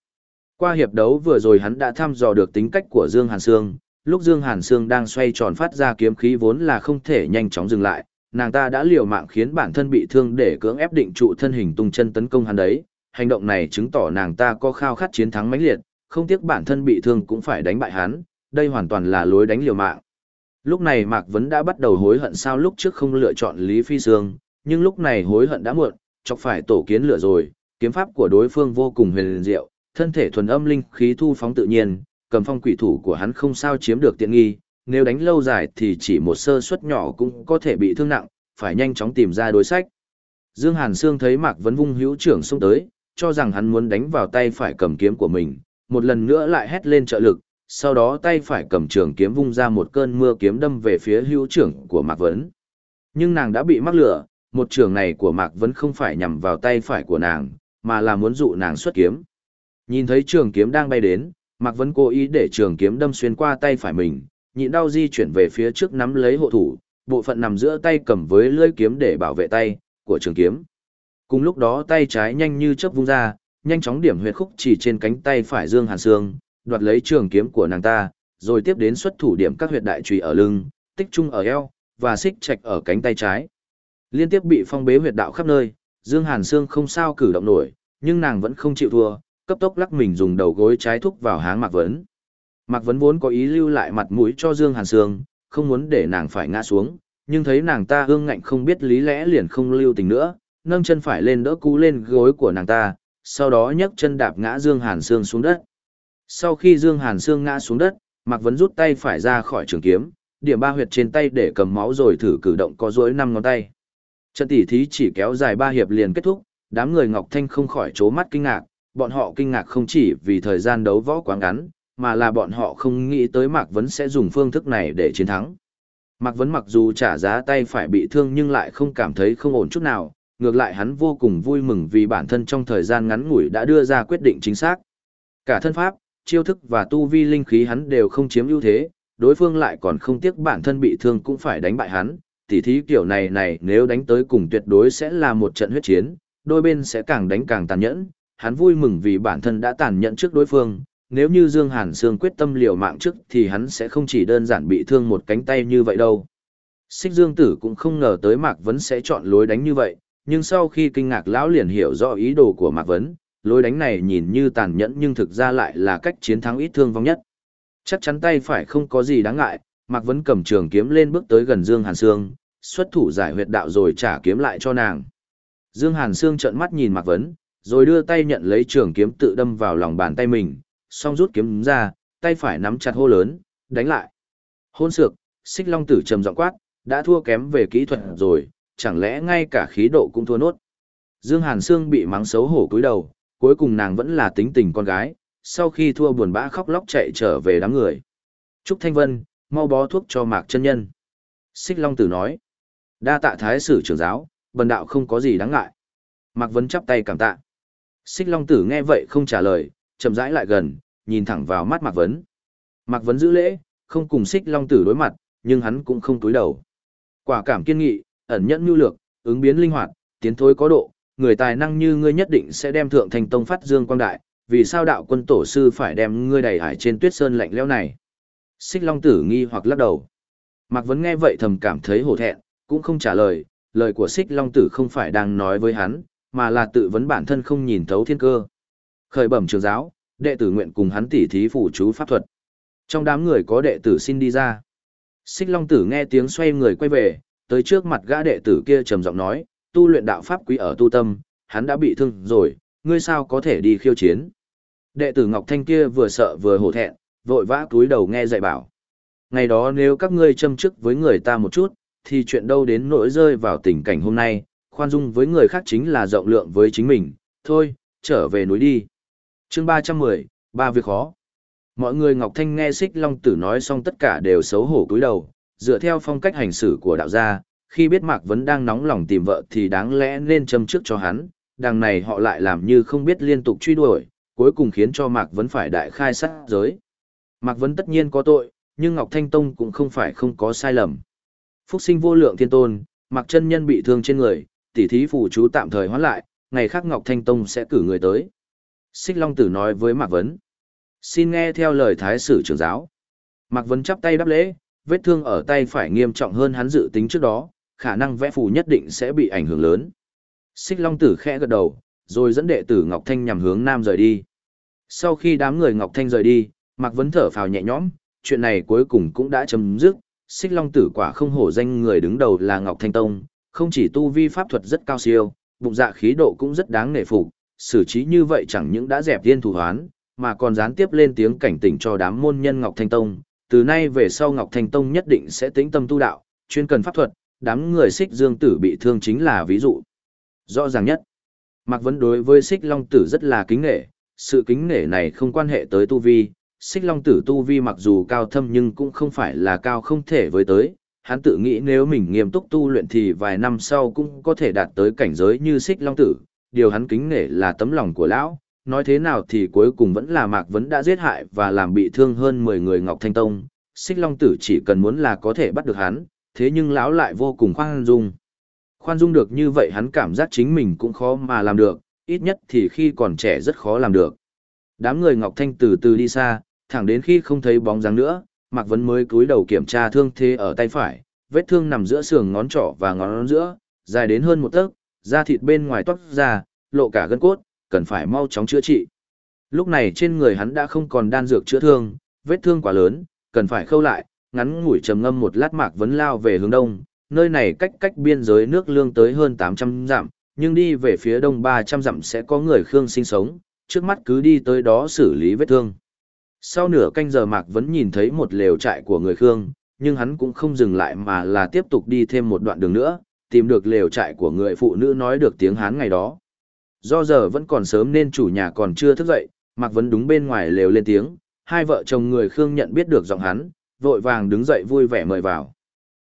Qua hiệp đấu vừa rồi hắn đã thăm dò được tính cách của Dương Hàn Sương, lúc Dương Hàn Sương đang xoay tròn phát ra kiếm khí vốn là không thể nhanh chóng dừng lại, nàng ta đã liều mạng khiến bản thân bị thương để cưỡng ép định trụ thân hình tung chân tấn công hắn đấy. Hành động này chứng tỏ nàng ta có khao khát chiến thắng mãnh liệt, không tiếc bản thân bị thương cũng phải đánh bại hắn, đây hoàn toàn là lối đánh liều mạng. Lúc này Mạc Vấn đã bắt đầu hối hận sao lúc trước không lựa chọn Lý Phi Dương, nhưng lúc này hối hận đã muộn, chọc phải tổ kiến lửa rồi, kiếm pháp của đối phương vô cùng huyền diệu, thân thể thuần âm linh khí thu phóng tự nhiên, cầm phong quỷ thủ của hắn không sao chiếm được tiện nghi, nếu đánh lâu dài thì chỉ một sơ suất nhỏ cũng có thể bị thương nặng, phải nhanh chóng tìm ra đối sách. Dương Hàn Sương thấy Mạc Vấn vung hữu trưởng xông tới, cho rằng hắn muốn đánh vào tay phải cầm kiếm của mình, một lần nữa lại hét lên trợ lực, sau đó tay phải cầm trường kiếm vung ra một cơn mưa kiếm đâm về phía hữu trưởng của Mạc Vấn. Nhưng nàng đã bị mắc lửa, một trường này của Mạc Vấn không phải nhằm vào tay phải của nàng, mà là muốn dụ nàng xuất kiếm. Nhìn thấy trường kiếm đang bay đến, Mạc Vấn cố ý để trường kiếm đâm xuyên qua tay phải mình, nhịn đau di chuyển về phía trước nắm lấy hộ thủ, bộ phận nằm giữa tay cầm với lưỡi kiếm để bảo vệ tay của trường kiếm. Cùng lúc đó tay trái nhanh như chớp vung ra, nhanh chóng điểm huyệt khúc chỉ trên cánh tay phải Dương Hàn Sương, đoạt lấy trường kiếm của nàng ta, rồi tiếp đến xuất thủ điểm các huyệt đại chùy ở lưng, tích trung ở eo, và xích trạch ở cánh tay trái. Liên tiếp bị phong bế huyệt đạo khắp nơi, Dương Hàn Sương không sao cử động nổi, nhưng nàng vẫn không chịu thua, cấp tốc lắc mình dùng đầu gối trái thúc vào háng Mạc Vấn. Mạc Vấn vốn có ý lưu lại mặt mũi cho Dương Hàn Sương, không muốn để nàng phải ngã xuống, nhưng thấy nàng ta hương ngạnh không biết lý lẽ liền không lưu tình nữa, nâng chân phải lên đỡ cú lên gối của nàng ta, sau đó nhấc chân đạp ngã Dương Hàn Sương xuống đất. Sau khi Dương Hàn Sương ngã xuống đất, Mạc Vấn rút tay phải ra khỏi trường kiếm, điểm ba huyệt trên tay để cầm máu rồi thử cử động có dối năm ngón tay. Trận tỉ thí chỉ kéo dài ba hiệp liền kết thúc, đám người Ngọc Thanh không khỏi chố mắt kinh ngạc, bọn họ kinh ngạc không chỉ vì thời gian đấu võ quá ngắn, mà là bọn họ không nghĩ tới Mạc Vấn sẽ dùng phương thức này để chiến thắng. Mạc Vấn mặc dù trả giá tay phải bị thương nhưng lại không cảm thấy không ổn chút nào, ngược lại hắn vô cùng vui mừng vì bản thân trong thời gian ngắn ngủi đã đưa ra quyết định chính xác. Cả thân pháp, chiêu thức và tu vi linh khí hắn đều không chiếm ưu thế, đối phương lại còn không tiếc bản thân bị thương cũng phải đánh bại hắn, tỉ thí kiểu này này nếu đánh tới cùng tuyệt đối sẽ là một trận huyết chiến, đôi bên sẽ càng đánh càng tàn nhẫn, hắn vui mừng vì bản thân đã tàn nhẫn trước đối phương, nếu như Dương Hàn Sương quyết tâm liều mạng trước thì hắn sẽ không chỉ đơn giản bị thương một cánh tay như vậy đâu. Xích Dương Tử cũng không ngờ tới Mạc Vấn sẽ chọn lối đánh như vậy, nhưng sau khi kinh ngạc lão liền hiểu rõ ý đồ của Mạc Vấn, lối đánh này nhìn như tàn nhẫn nhưng thực ra lại là cách chiến thắng ít thương vong nhất. Chắc chắn tay phải không có gì đáng ngại, Mạc Vấn cầm trường kiếm lên bước tới gần Dương Hàn Sương, xuất thủ giải huyệt đạo rồi trả kiếm lại cho nàng. Dương Hàn Sương trợn mắt nhìn Mạc Vấn, rồi đưa tay nhận lấy trường kiếm tự đâm vào lòng bàn tay mình, song rút kiếm ra, tay phải nắm chặt hô lớn, đánh lại. Hôn sược, xích long tử trầm giọng quát, đã thua kém về kỹ thuật rồi, chẳng lẽ ngay cả khí độ cũng thua nốt. Dương Hàn Sương bị mắng xấu hổ cúi đầu, cuối cùng nàng vẫn là tính tình con gái, sau khi thua buồn bã khóc lóc chạy trở về đám người. Trúc Thanh Vân, mau bó thuốc cho Mạc chân nhân. Xích Long Tử nói, đa tạ thái sử trưởng giáo, bần đạo không có gì đáng ngại. Mạc Vấn chắp tay cảm tạ. Xích Long Tử nghe vậy không trả lời, chậm rãi lại gần, nhìn thẳng vào mắt Mạc Vấn. Mạc Vấn giữ lễ, không cùng Xích Long Tử đối mặt, nhưng hắn cũng không túi đầu. Quả cảm kiên nghị, ẩn nhẫn nhu lược, ứng biến linh hoạt, tiến thối có độ, người tài năng như ngươi nhất định sẽ đem thượng thành tông phát dương quang đại, vì sao đạo quân tổ sư phải đem ngươi đầy hải trên tuyết sơn lạnh lẽo này? Xích Long Tử nghi hoặc lắc đầu. Mạc Vấn nghe vậy thầm cảm thấy hổ thẹn, cũng không trả lời, lời của Xích Long Tử không phải đang nói với hắn, mà là tự vấn bản thân không nhìn thấu thiên cơ. Khởi bẩm trường giáo, đệ tử nguyện cùng hắn tỉ thí phủ chú pháp thuật. Trong đám người có đệ tử xin đi ra. Xích Long Tử nghe tiếng xoay người quay về, tới trước mặt gã đệ tử kia trầm giọng nói, tu luyện đạo pháp quý ở tu tâm, hắn đã bị thương rồi, ngươi sao có thể đi khiêu chiến. Đệ tử Ngọc Thanh kia vừa sợ vừa hổ thẹn, vội vã túi đầu nghe dạy bảo. Ngày đó nếu các ngươi châm chức với người ta một chút, thì chuyện đâu đến nỗi rơi vào tình cảnh hôm nay, khoan dung với người khác chính là rộng lượng với chính mình, thôi, trở về núi đi chương 310, ba việc khó. Mọi người Ngọc Thanh nghe Xích Long Tử nói xong tất cả đều xấu hổ cúi đầu, dựa theo phong cách hành xử của đạo gia, khi biết Mạc Vấn đang nóng lòng tìm vợ thì đáng lẽ nên châm trước cho hắn, đằng này họ lại làm như không biết liên tục truy đuổi, cuối cùng khiến cho Mạc Vấn phải đại khai sát giới. Mạc Vấn tất nhiên có tội, nhưng Ngọc Thanh Tông cũng không phải không có sai lầm. Phúc sinh vô lượng thiên tôn, Mạc chân nhân bị thương trên người, tỷ thí phù chú tạm thời hoãn lại, ngày khác Ngọc Thanh Tông sẽ cử người tới. Xích Long Tử nói với Mạc Vấn. Xin nghe theo lời thái sử trưởng giáo. Mạc Vấn chắp tay đáp lễ, vết thương ở tay phải nghiêm trọng hơn hắn dự tính trước đó, khả năng vẽ phù nhất định sẽ bị ảnh hưởng lớn. Xích Long Tử khẽ gật đầu, rồi dẫn đệ tử Ngọc Thanh nhằm hướng nam rời đi. Sau khi đám người Ngọc Thanh rời đi, Mạc Vấn thở phào nhẹ nhõm, chuyện này cuối cùng cũng đã chấm dứt. Xích Long Tử quả không hổ danh người đứng đầu là Ngọc Thanh Tông, không chỉ tu vi pháp thuật rất cao siêu, bụng dạ khí độ cũng rất đáng nể phục, xử trí như vậy chẳng những đã dẹp tiên thủ hoán, mà còn gián tiếp lên tiếng cảnh tỉnh cho đám môn nhân Ngọc Thanh Tông. Từ nay về sau Ngọc Thanh Tông nhất định sẽ tĩnh tâm tu đạo, chuyên cần pháp thuật, đám người xích dương tử bị thương chính là ví dụ. Rõ ràng nhất, Mạc Vấn đối với xích long tử rất là kính nghệ, sự kính nể này không quan hệ tới tu vi, xích long tử tu vi mặc dù cao thâm nhưng cũng không phải là cao không thể với tới. Hắn tự nghĩ nếu mình nghiêm túc tu luyện thì vài năm sau cũng có thể đạt tới cảnh giới như xích long tử. Điều hắn kính nể là tấm lòng của lão, nói thế nào thì cuối cùng vẫn là Mạc Vấn đã giết hại và làm bị thương hơn 10 người Ngọc Thanh Tông. Xích long tử chỉ cần muốn là có thể bắt được hắn, thế nhưng lão lại vô cùng khoan dung. Khoan dung được như vậy hắn cảm giác chính mình cũng khó mà làm được, ít nhất thì khi còn trẻ rất khó làm được. Đám người Ngọc Thanh từ từ đi xa, thẳng đến khi không thấy bóng dáng nữa, Mạc Vấn mới cúi đầu kiểm tra thương thế ở tay phải, vết thương nằm giữa sườn ngón trỏ và ngón giữa, dài đến hơn một tấc, da thịt bên ngoài toát ra, lộ cả gân cốt, cần phải mau chóng chữa trị. Lúc này trên người hắn đã không còn đan dược chữa thương, vết thương quá lớn, cần phải khâu lại, ngắn ngủi trầm ngâm một lát Mạc Vấn lao về hướng đông, nơi này cách cách biên giới nước lương tới hơn 800 dặm, nhưng đi về phía đông 300 dặm sẽ có người Khương sinh sống, trước mắt cứ đi tới đó xử lý vết thương. Sau nửa canh giờ Mạc vẫn nhìn thấy một lều trại của người Khương, nhưng hắn cũng không dừng lại mà là tiếp tục đi thêm một đoạn đường nữa, tìm được lều trại của người phụ nữ nói được tiếng Hán ngày đó. Do giờ vẫn còn sớm nên chủ nhà còn chưa thức dậy, Mạc vẫn đúng bên ngoài lều lên tiếng, hai vợ chồng người Khương nhận biết được giọng hắn, vội vàng đứng dậy vui vẻ mời vào.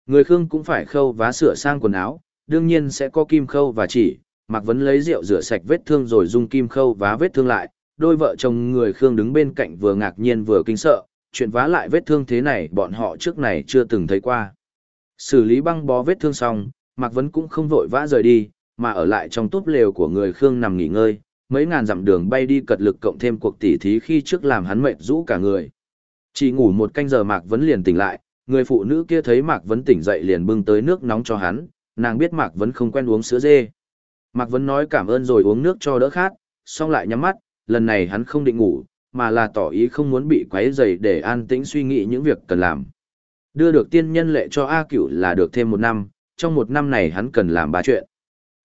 Người Khương cũng phải khâu vá sửa sang quần áo, đương nhiên sẽ có kim khâu và chỉ, Mạc Vấn lấy rượu rửa sạch vết thương rồi dùng kim khâu vá vết thương lại, đôi vợ chồng người Khương đứng bên cạnh vừa ngạc nhiên vừa kinh sợ, chuyện vá lại vết thương thế này bọn họ trước này chưa từng thấy qua. Xử lý băng bó vết thương xong, Mạc Vấn cũng không vội vã rời đi, mà ở lại trong túp lều của người Khương nằm nghỉ ngơi, mấy ngàn dặm đường bay đi cật lực cộng thêm cuộc tỉ thí khi trước làm hắn mệt rũ cả người. Chỉ ngủ một canh giờ Mạc Vấn liền tỉnh lại, người phụ nữ kia thấy Mạc Vấn tỉnh dậy liền bưng tới nước nóng cho hắn, nàng biết Mạc Vấn không quen uống sữa dê. Mạc Vấn nói cảm ơn rồi uống nước cho đỡ khát, xong lại nhắm mắt, lần này hắn không định ngủ, mà là tỏ ý không muốn bị quấy rầy để an tĩnh suy nghĩ những việc cần làm. Đưa được tiên nhân lệ cho A Cửu là được thêm một năm, trong một năm này hắn cần làm ba chuyện.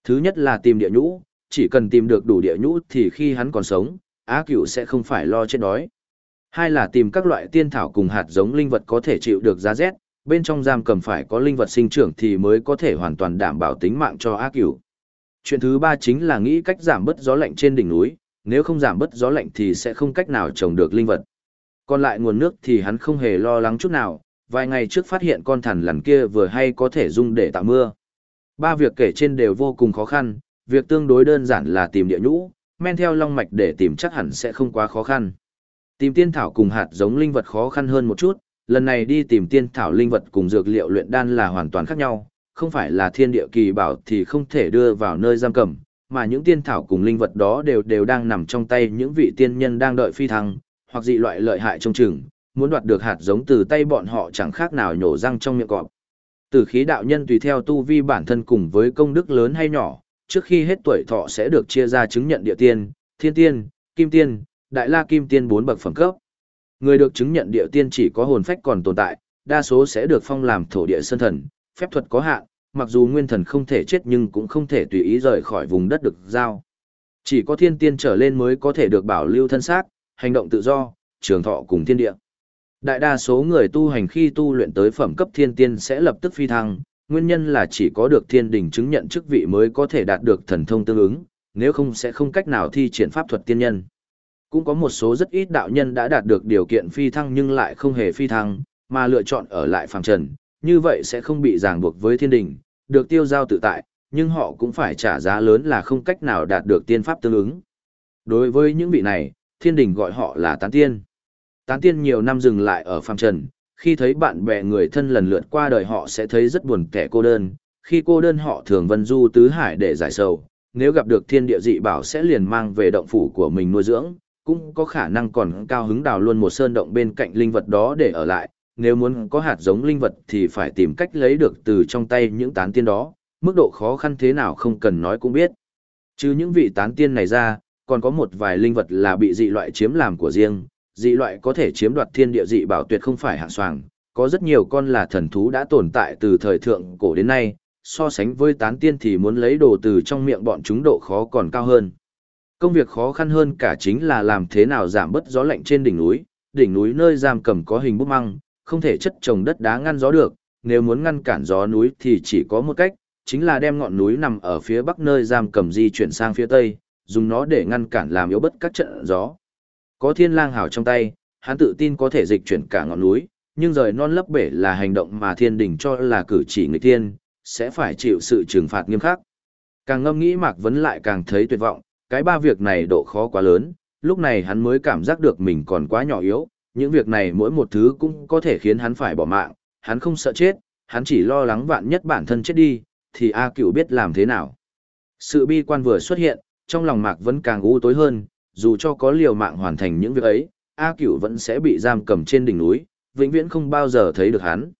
Thứ nhất là tìm địa nhũ, chỉ cần tìm được đủ địa nhũ thì khi hắn còn sống, Á Cửu sẽ không phải lo chết đói. Hai là tìm các loại tiên thảo cùng hạt giống linh vật có thể chịu được giá rét, bên trong giam cầm phải có linh vật sinh trưởng thì mới có thể hoàn toàn đảm bảo tính mạng cho Á Cửu. Chuyện thứ ba chính là nghĩ cách giảm bớt gió lạnh trên đỉnh núi, nếu không giảm bớt gió lạnh thì sẽ không cách nào trồng được linh vật. Còn lại nguồn nước thì hắn không hề lo lắng chút nào, vài ngày trước phát hiện con thằn lằn kia vừa hay có thể dùng để tạo mưa. Ba việc kể trên đều vô cùng khó khăn, việc tương đối đơn giản là tìm địa nhũ, men theo long mạch để tìm chắc hẳn sẽ không quá khó khăn. Tìm tiên thảo cùng hạt giống linh vật khó khăn hơn một chút, lần này đi tìm tiên thảo linh vật cùng dược liệu luyện đan là hoàn toàn khác nhau, không phải là thiên địa kỳ bảo thì không thể đưa vào nơi giam cầm, mà những tiên thảo cùng linh vật đó đều đều đang nằm trong tay những vị tiên nhân đang đợi phi thăng, hoặc dị loại lợi hại trong chừng, muốn đoạt được hạt giống từ tay bọn họ chẳng khác nào nhổ răng trong miệng cọp. Tử khí đạo nhân tùy theo tu vi bản thân cùng với công đức lớn hay nhỏ, trước khi hết tuổi thọ sẽ được chia ra chứng nhận địa tiên, thiên tiên, kim tiên, đại la kim tiên bốn bậc phẩm cấp. Người được chứng nhận địa tiên chỉ có hồn phách còn tồn tại, đa số sẽ được phong làm thổ địa sơn thần, phép thuật có hạn, mặc dù nguyên thần không thể chết nhưng cũng không thể tùy ý rời khỏi vùng đất được giao. Chỉ có thiên tiên trở lên mới có thể được bảo lưu thân xác, hành động tự do, trường thọ cùng thiên địa. Đại đa số người tu hành khi tu luyện tới phẩm cấp thiên tiên sẽ lập tức phi thăng, nguyên nhân là chỉ có được thiên đình chứng nhận chức vị mới có thể đạt được thần thông tương ứng, nếu không sẽ không cách nào thi triển pháp thuật tiên nhân. Cũng có một số rất ít đạo nhân đã đạt được điều kiện phi thăng nhưng lại không hề phi thăng, mà lựa chọn ở lại phàm trần, như vậy sẽ không bị ràng buộc với thiên đình, được tiêu giao tự tại, nhưng họ cũng phải trả giá lớn là không cách nào đạt được tiên pháp tương ứng. Đối với những vị này, thiên đình gọi họ là tán tiên. Tán tiên nhiều năm dừng lại ở phàm trần, khi thấy bạn bè người thân lần lượt qua đời họ sẽ thấy rất buồn kẻ cô đơn, khi cô đơn họ thường vân du tứ hải để giải sầu, nếu gặp được thiên địa dị bảo sẽ liền mang về động phủ của mình nuôi dưỡng, cũng có khả năng còn cao hứng đào luôn một sơn động bên cạnh linh vật đó để ở lại, nếu muốn có hạt giống linh vật thì phải tìm cách lấy được từ trong tay những tán tiên đó, mức độ khó khăn thế nào không cần nói cũng biết. Chứ những vị tán tiên này ra, còn có một vài linh vật là bị dị loại chiếm làm của riêng, dị loại có thể chiếm đoạt thiên địa dị bảo tuyệt không phải hạng soàng, có rất nhiều con là thần thú đã tồn tại từ thời thượng cổ đến nay, so sánh với tán tiên thì muốn lấy đồ từ trong miệng bọn chúng độ khó còn cao hơn. Công việc khó khăn hơn cả chính là làm thế nào giảm bớt gió lạnh trên đỉnh núi, đỉnh núi nơi giam cầm có hình bút măng, không thể chất trồng đất đá ngăn gió được, nếu muốn ngăn cản gió núi thì chỉ có một cách, chính là đem ngọn núi nằm ở phía bắc nơi giam cầm di chuyển sang phía tây, dùng nó để ngăn cản làm yếu bất các trận gió. Có thiên lang hảo trong tay, hắn tự tin có thể dịch chuyển cả ngọn núi, nhưng rời non lấp bể là hành động mà thiên đình cho là cử chỉ người thiên, sẽ phải chịu sự trừng phạt nghiêm khắc. Càng ngâm nghĩ Mạc Vấn lại càng thấy tuyệt vọng, cái ba việc này độ khó quá lớn, lúc này hắn mới cảm giác được mình còn quá nhỏ yếu, những việc này mỗi một thứ cũng có thể khiến hắn phải bỏ mạng, hắn không sợ chết, hắn chỉ lo lắng vạn nhất bản thân chết đi, thì A Cửu biết làm thế nào. Sự bi quan vừa xuất hiện, trong lòng Mạc vẫn càng u tối hơn, dù cho có liều mạng hoàn thành những việc ấy, A Cửu vẫn sẽ bị giam cầm trên đỉnh núi, vĩnh viễn không bao giờ thấy được hắn.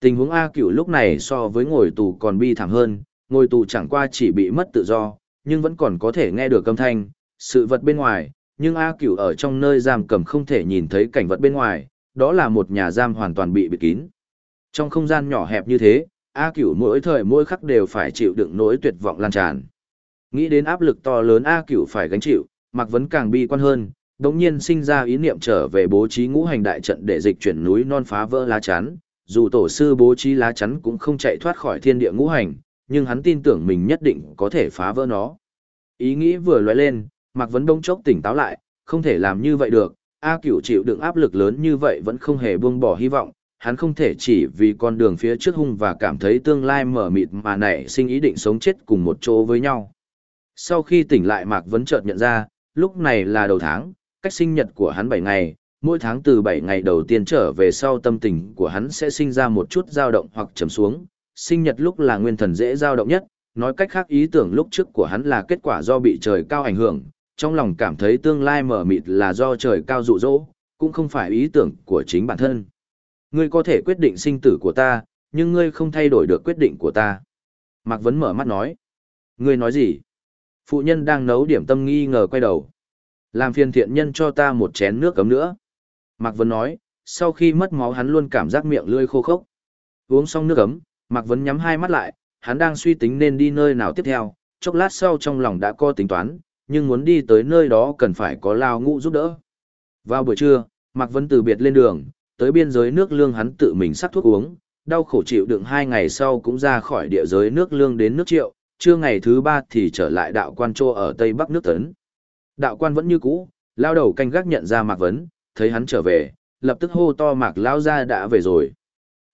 Tình huống A Cửu lúc này so với ngồi tù còn bi thảm hơn, ngồi tù chẳng qua chỉ bị mất tự do, nhưng vẫn còn có thể nghe được âm thanh, sự vật bên ngoài, nhưng A Cửu ở trong nơi giam cầm không thể nhìn thấy cảnh vật bên ngoài, đó là một nhà giam hoàn toàn bị bịt kín. Trong không gian nhỏ hẹp như thế, A Cửu mỗi thời mỗi khắc đều phải chịu đựng nỗi tuyệt vọng lan tràn. Nghĩ đến áp lực to lớn A Cửu phải gánh chịu, Mạc Vấn càng bi quan hơn, đống nhiên sinh ra ý niệm trở về bố trí ngũ hành đại trận để dịch chuyển núi non phá vỡ lá chắn, dù tổ sư bố trí lá chắn cũng không chạy thoát khỏi thiên địa ngũ hành, nhưng hắn tin tưởng mình nhất định có thể phá vỡ nó. Ý nghĩ vừa lóe lên, Mạc Vấn đông chốc tỉnh táo lại, không thể làm như vậy được, A Cửu chịu đựng áp lực lớn như vậy vẫn không hề buông bỏ hy vọng, hắn không thể chỉ vì con đường phía trước hung và cảm thấy tương lai mở mịt mà nảy sinh ý định sống chết cùng một chỗ với nhau. Sau khi tỉnh lại Mạc Vấn chợt nhận ra, lúc này là đầu tháng, cách sinh nhật của hắn 7 ngày, mỗi tháng từ 7 ngày đầu tiên trở về sau tâm tình của hắn sẽ sinh ra một chút dao động hoặc trầm xuống. Sinh nhật lúc là nguyên thần dễ dao động nhất, nói cách khác ý tưởng lúc trước của hắn là kết quả do bị trời cao ảnh hưởng, trong lòng cảm thấy tương lai mở mịt là do trời cao dụ dỗ, cũng không phải ý tưởng của chính bản thân. Ngươi có thể quyết định sinh tử của ta, nhưng ngươi không thay đổi được quyết định của ta. Mạc Vấn mở mắt nói. Ngươi nói gì? Phụ nhân đang nấu điểm tâm nghi ngờ quay đầu. Làm phiền thiện nhân cho ta một chén nước cấm nữa. Mạc Vấn nói, sau khi mất máu hắn luôn cảm giác miệng lươi khô khốc. Uống xong nước ấm, Mạc Vấn nhắm hai mắt lại, hắn đang suy tính nên đi nơi nào tiếp theo, chốc lát sau trong lòng đã có tính toán, nhưng muốn đi tới nơi đó cần phải có lao ngũ giúp đỡ. Vào buổi trưa, Mạc Vấn từ biệt lên đường, tới biên giới nước lương hắn tự mình sắc thuốc uống, đau khổ chịu đựng hai ngày sau cũng ra khỏi địa giới nước lương đến nước triệu, trưa ngày thứ ba thì trở lại đạo quan trô ở tây bắc nước tấn. Đạo quan vẫn như cũ, lao đầu canh gác nhận ra Mạc Vấn, thấy hắn trở về, lập tức hô to Mạc lao ra đã về rồi.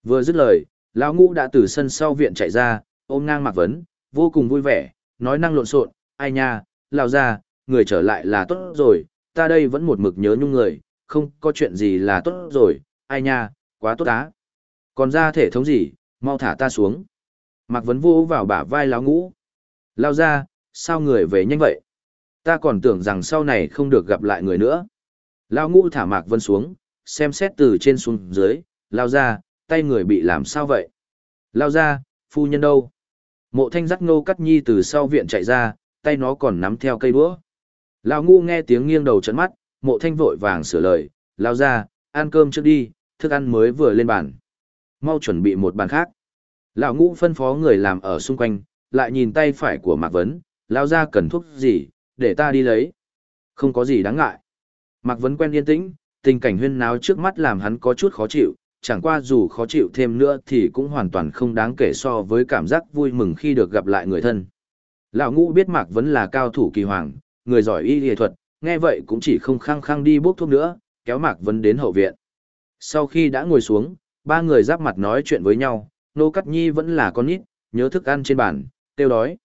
Vừa dứt lời, lão ngũ đã từ sân sau viện chạy ra, ôm ngang Mạc Vấn, vô cùng vui vẻ, nói năng lộn xộn, ai nha, lao ra, người trở lại là tốt rồi, ta đây vẫn một mực nhớ nhung người, không có chuyện gì là tốt rồi, ai nha, quá tốt á. Còn ra thể thống gì, mau thả ta xuống. Mạc Vấn vô vào bả vai lão ngũ. Lao ra, sao người về nhanh vậy? Ta còn tưởng rằng sau này không được gặp lại người nữa. Lao ngũ thả Mạc Vân xuống, xem xét từ trên xuống dưới, lao ra, tay người bị làm sao vậy? Lao ra, phu nhân đâu? Mộ thanh dắt ngô cắt nhi từ sau viện chạy ra, tay nó còn nắm theo cây đũa. Lao ngũ nghe tiếng nghiêng đầu trận mắt, mộ thanh vội vàng sửa lời, lao ra, ăn cơm trước đi, thức ăn mới vừa lên bàn. Mau chuẩn bị một bàn khác. Lão ngũ phân phó người làm ở xung quanh, lại nhìn tay phải của Mạc Vấn, lao ra cần thuốc gì, để ta đi lấy. Không có gì đáng ngại. Mạc Vấn quen yên tĩnh, tình cảnh huyên náo trước mắt làm hắn có chút khó chịu, chẳng qua dù khó chịu thêm nữa thì cũng hoàn toàn không đáng kể so với cảm giác vui mừng khi được gặp lại người thân. Lão ngũ biết Mạc Vấn là cao thủ kỳ hoàng, người giỏi y y thuật, nghe vậy cũng chỉ không khăng khăng đi bốc thuốc nữa, kéo Mạc Vấn đến hậu viện. Sau khi đã ngồi xuống, ba người giáp mặt nói chuyện với nhau, Nô Cắt Nhi vẫn là con nít, nhớ thức ăn trên bàn, tiêu đói.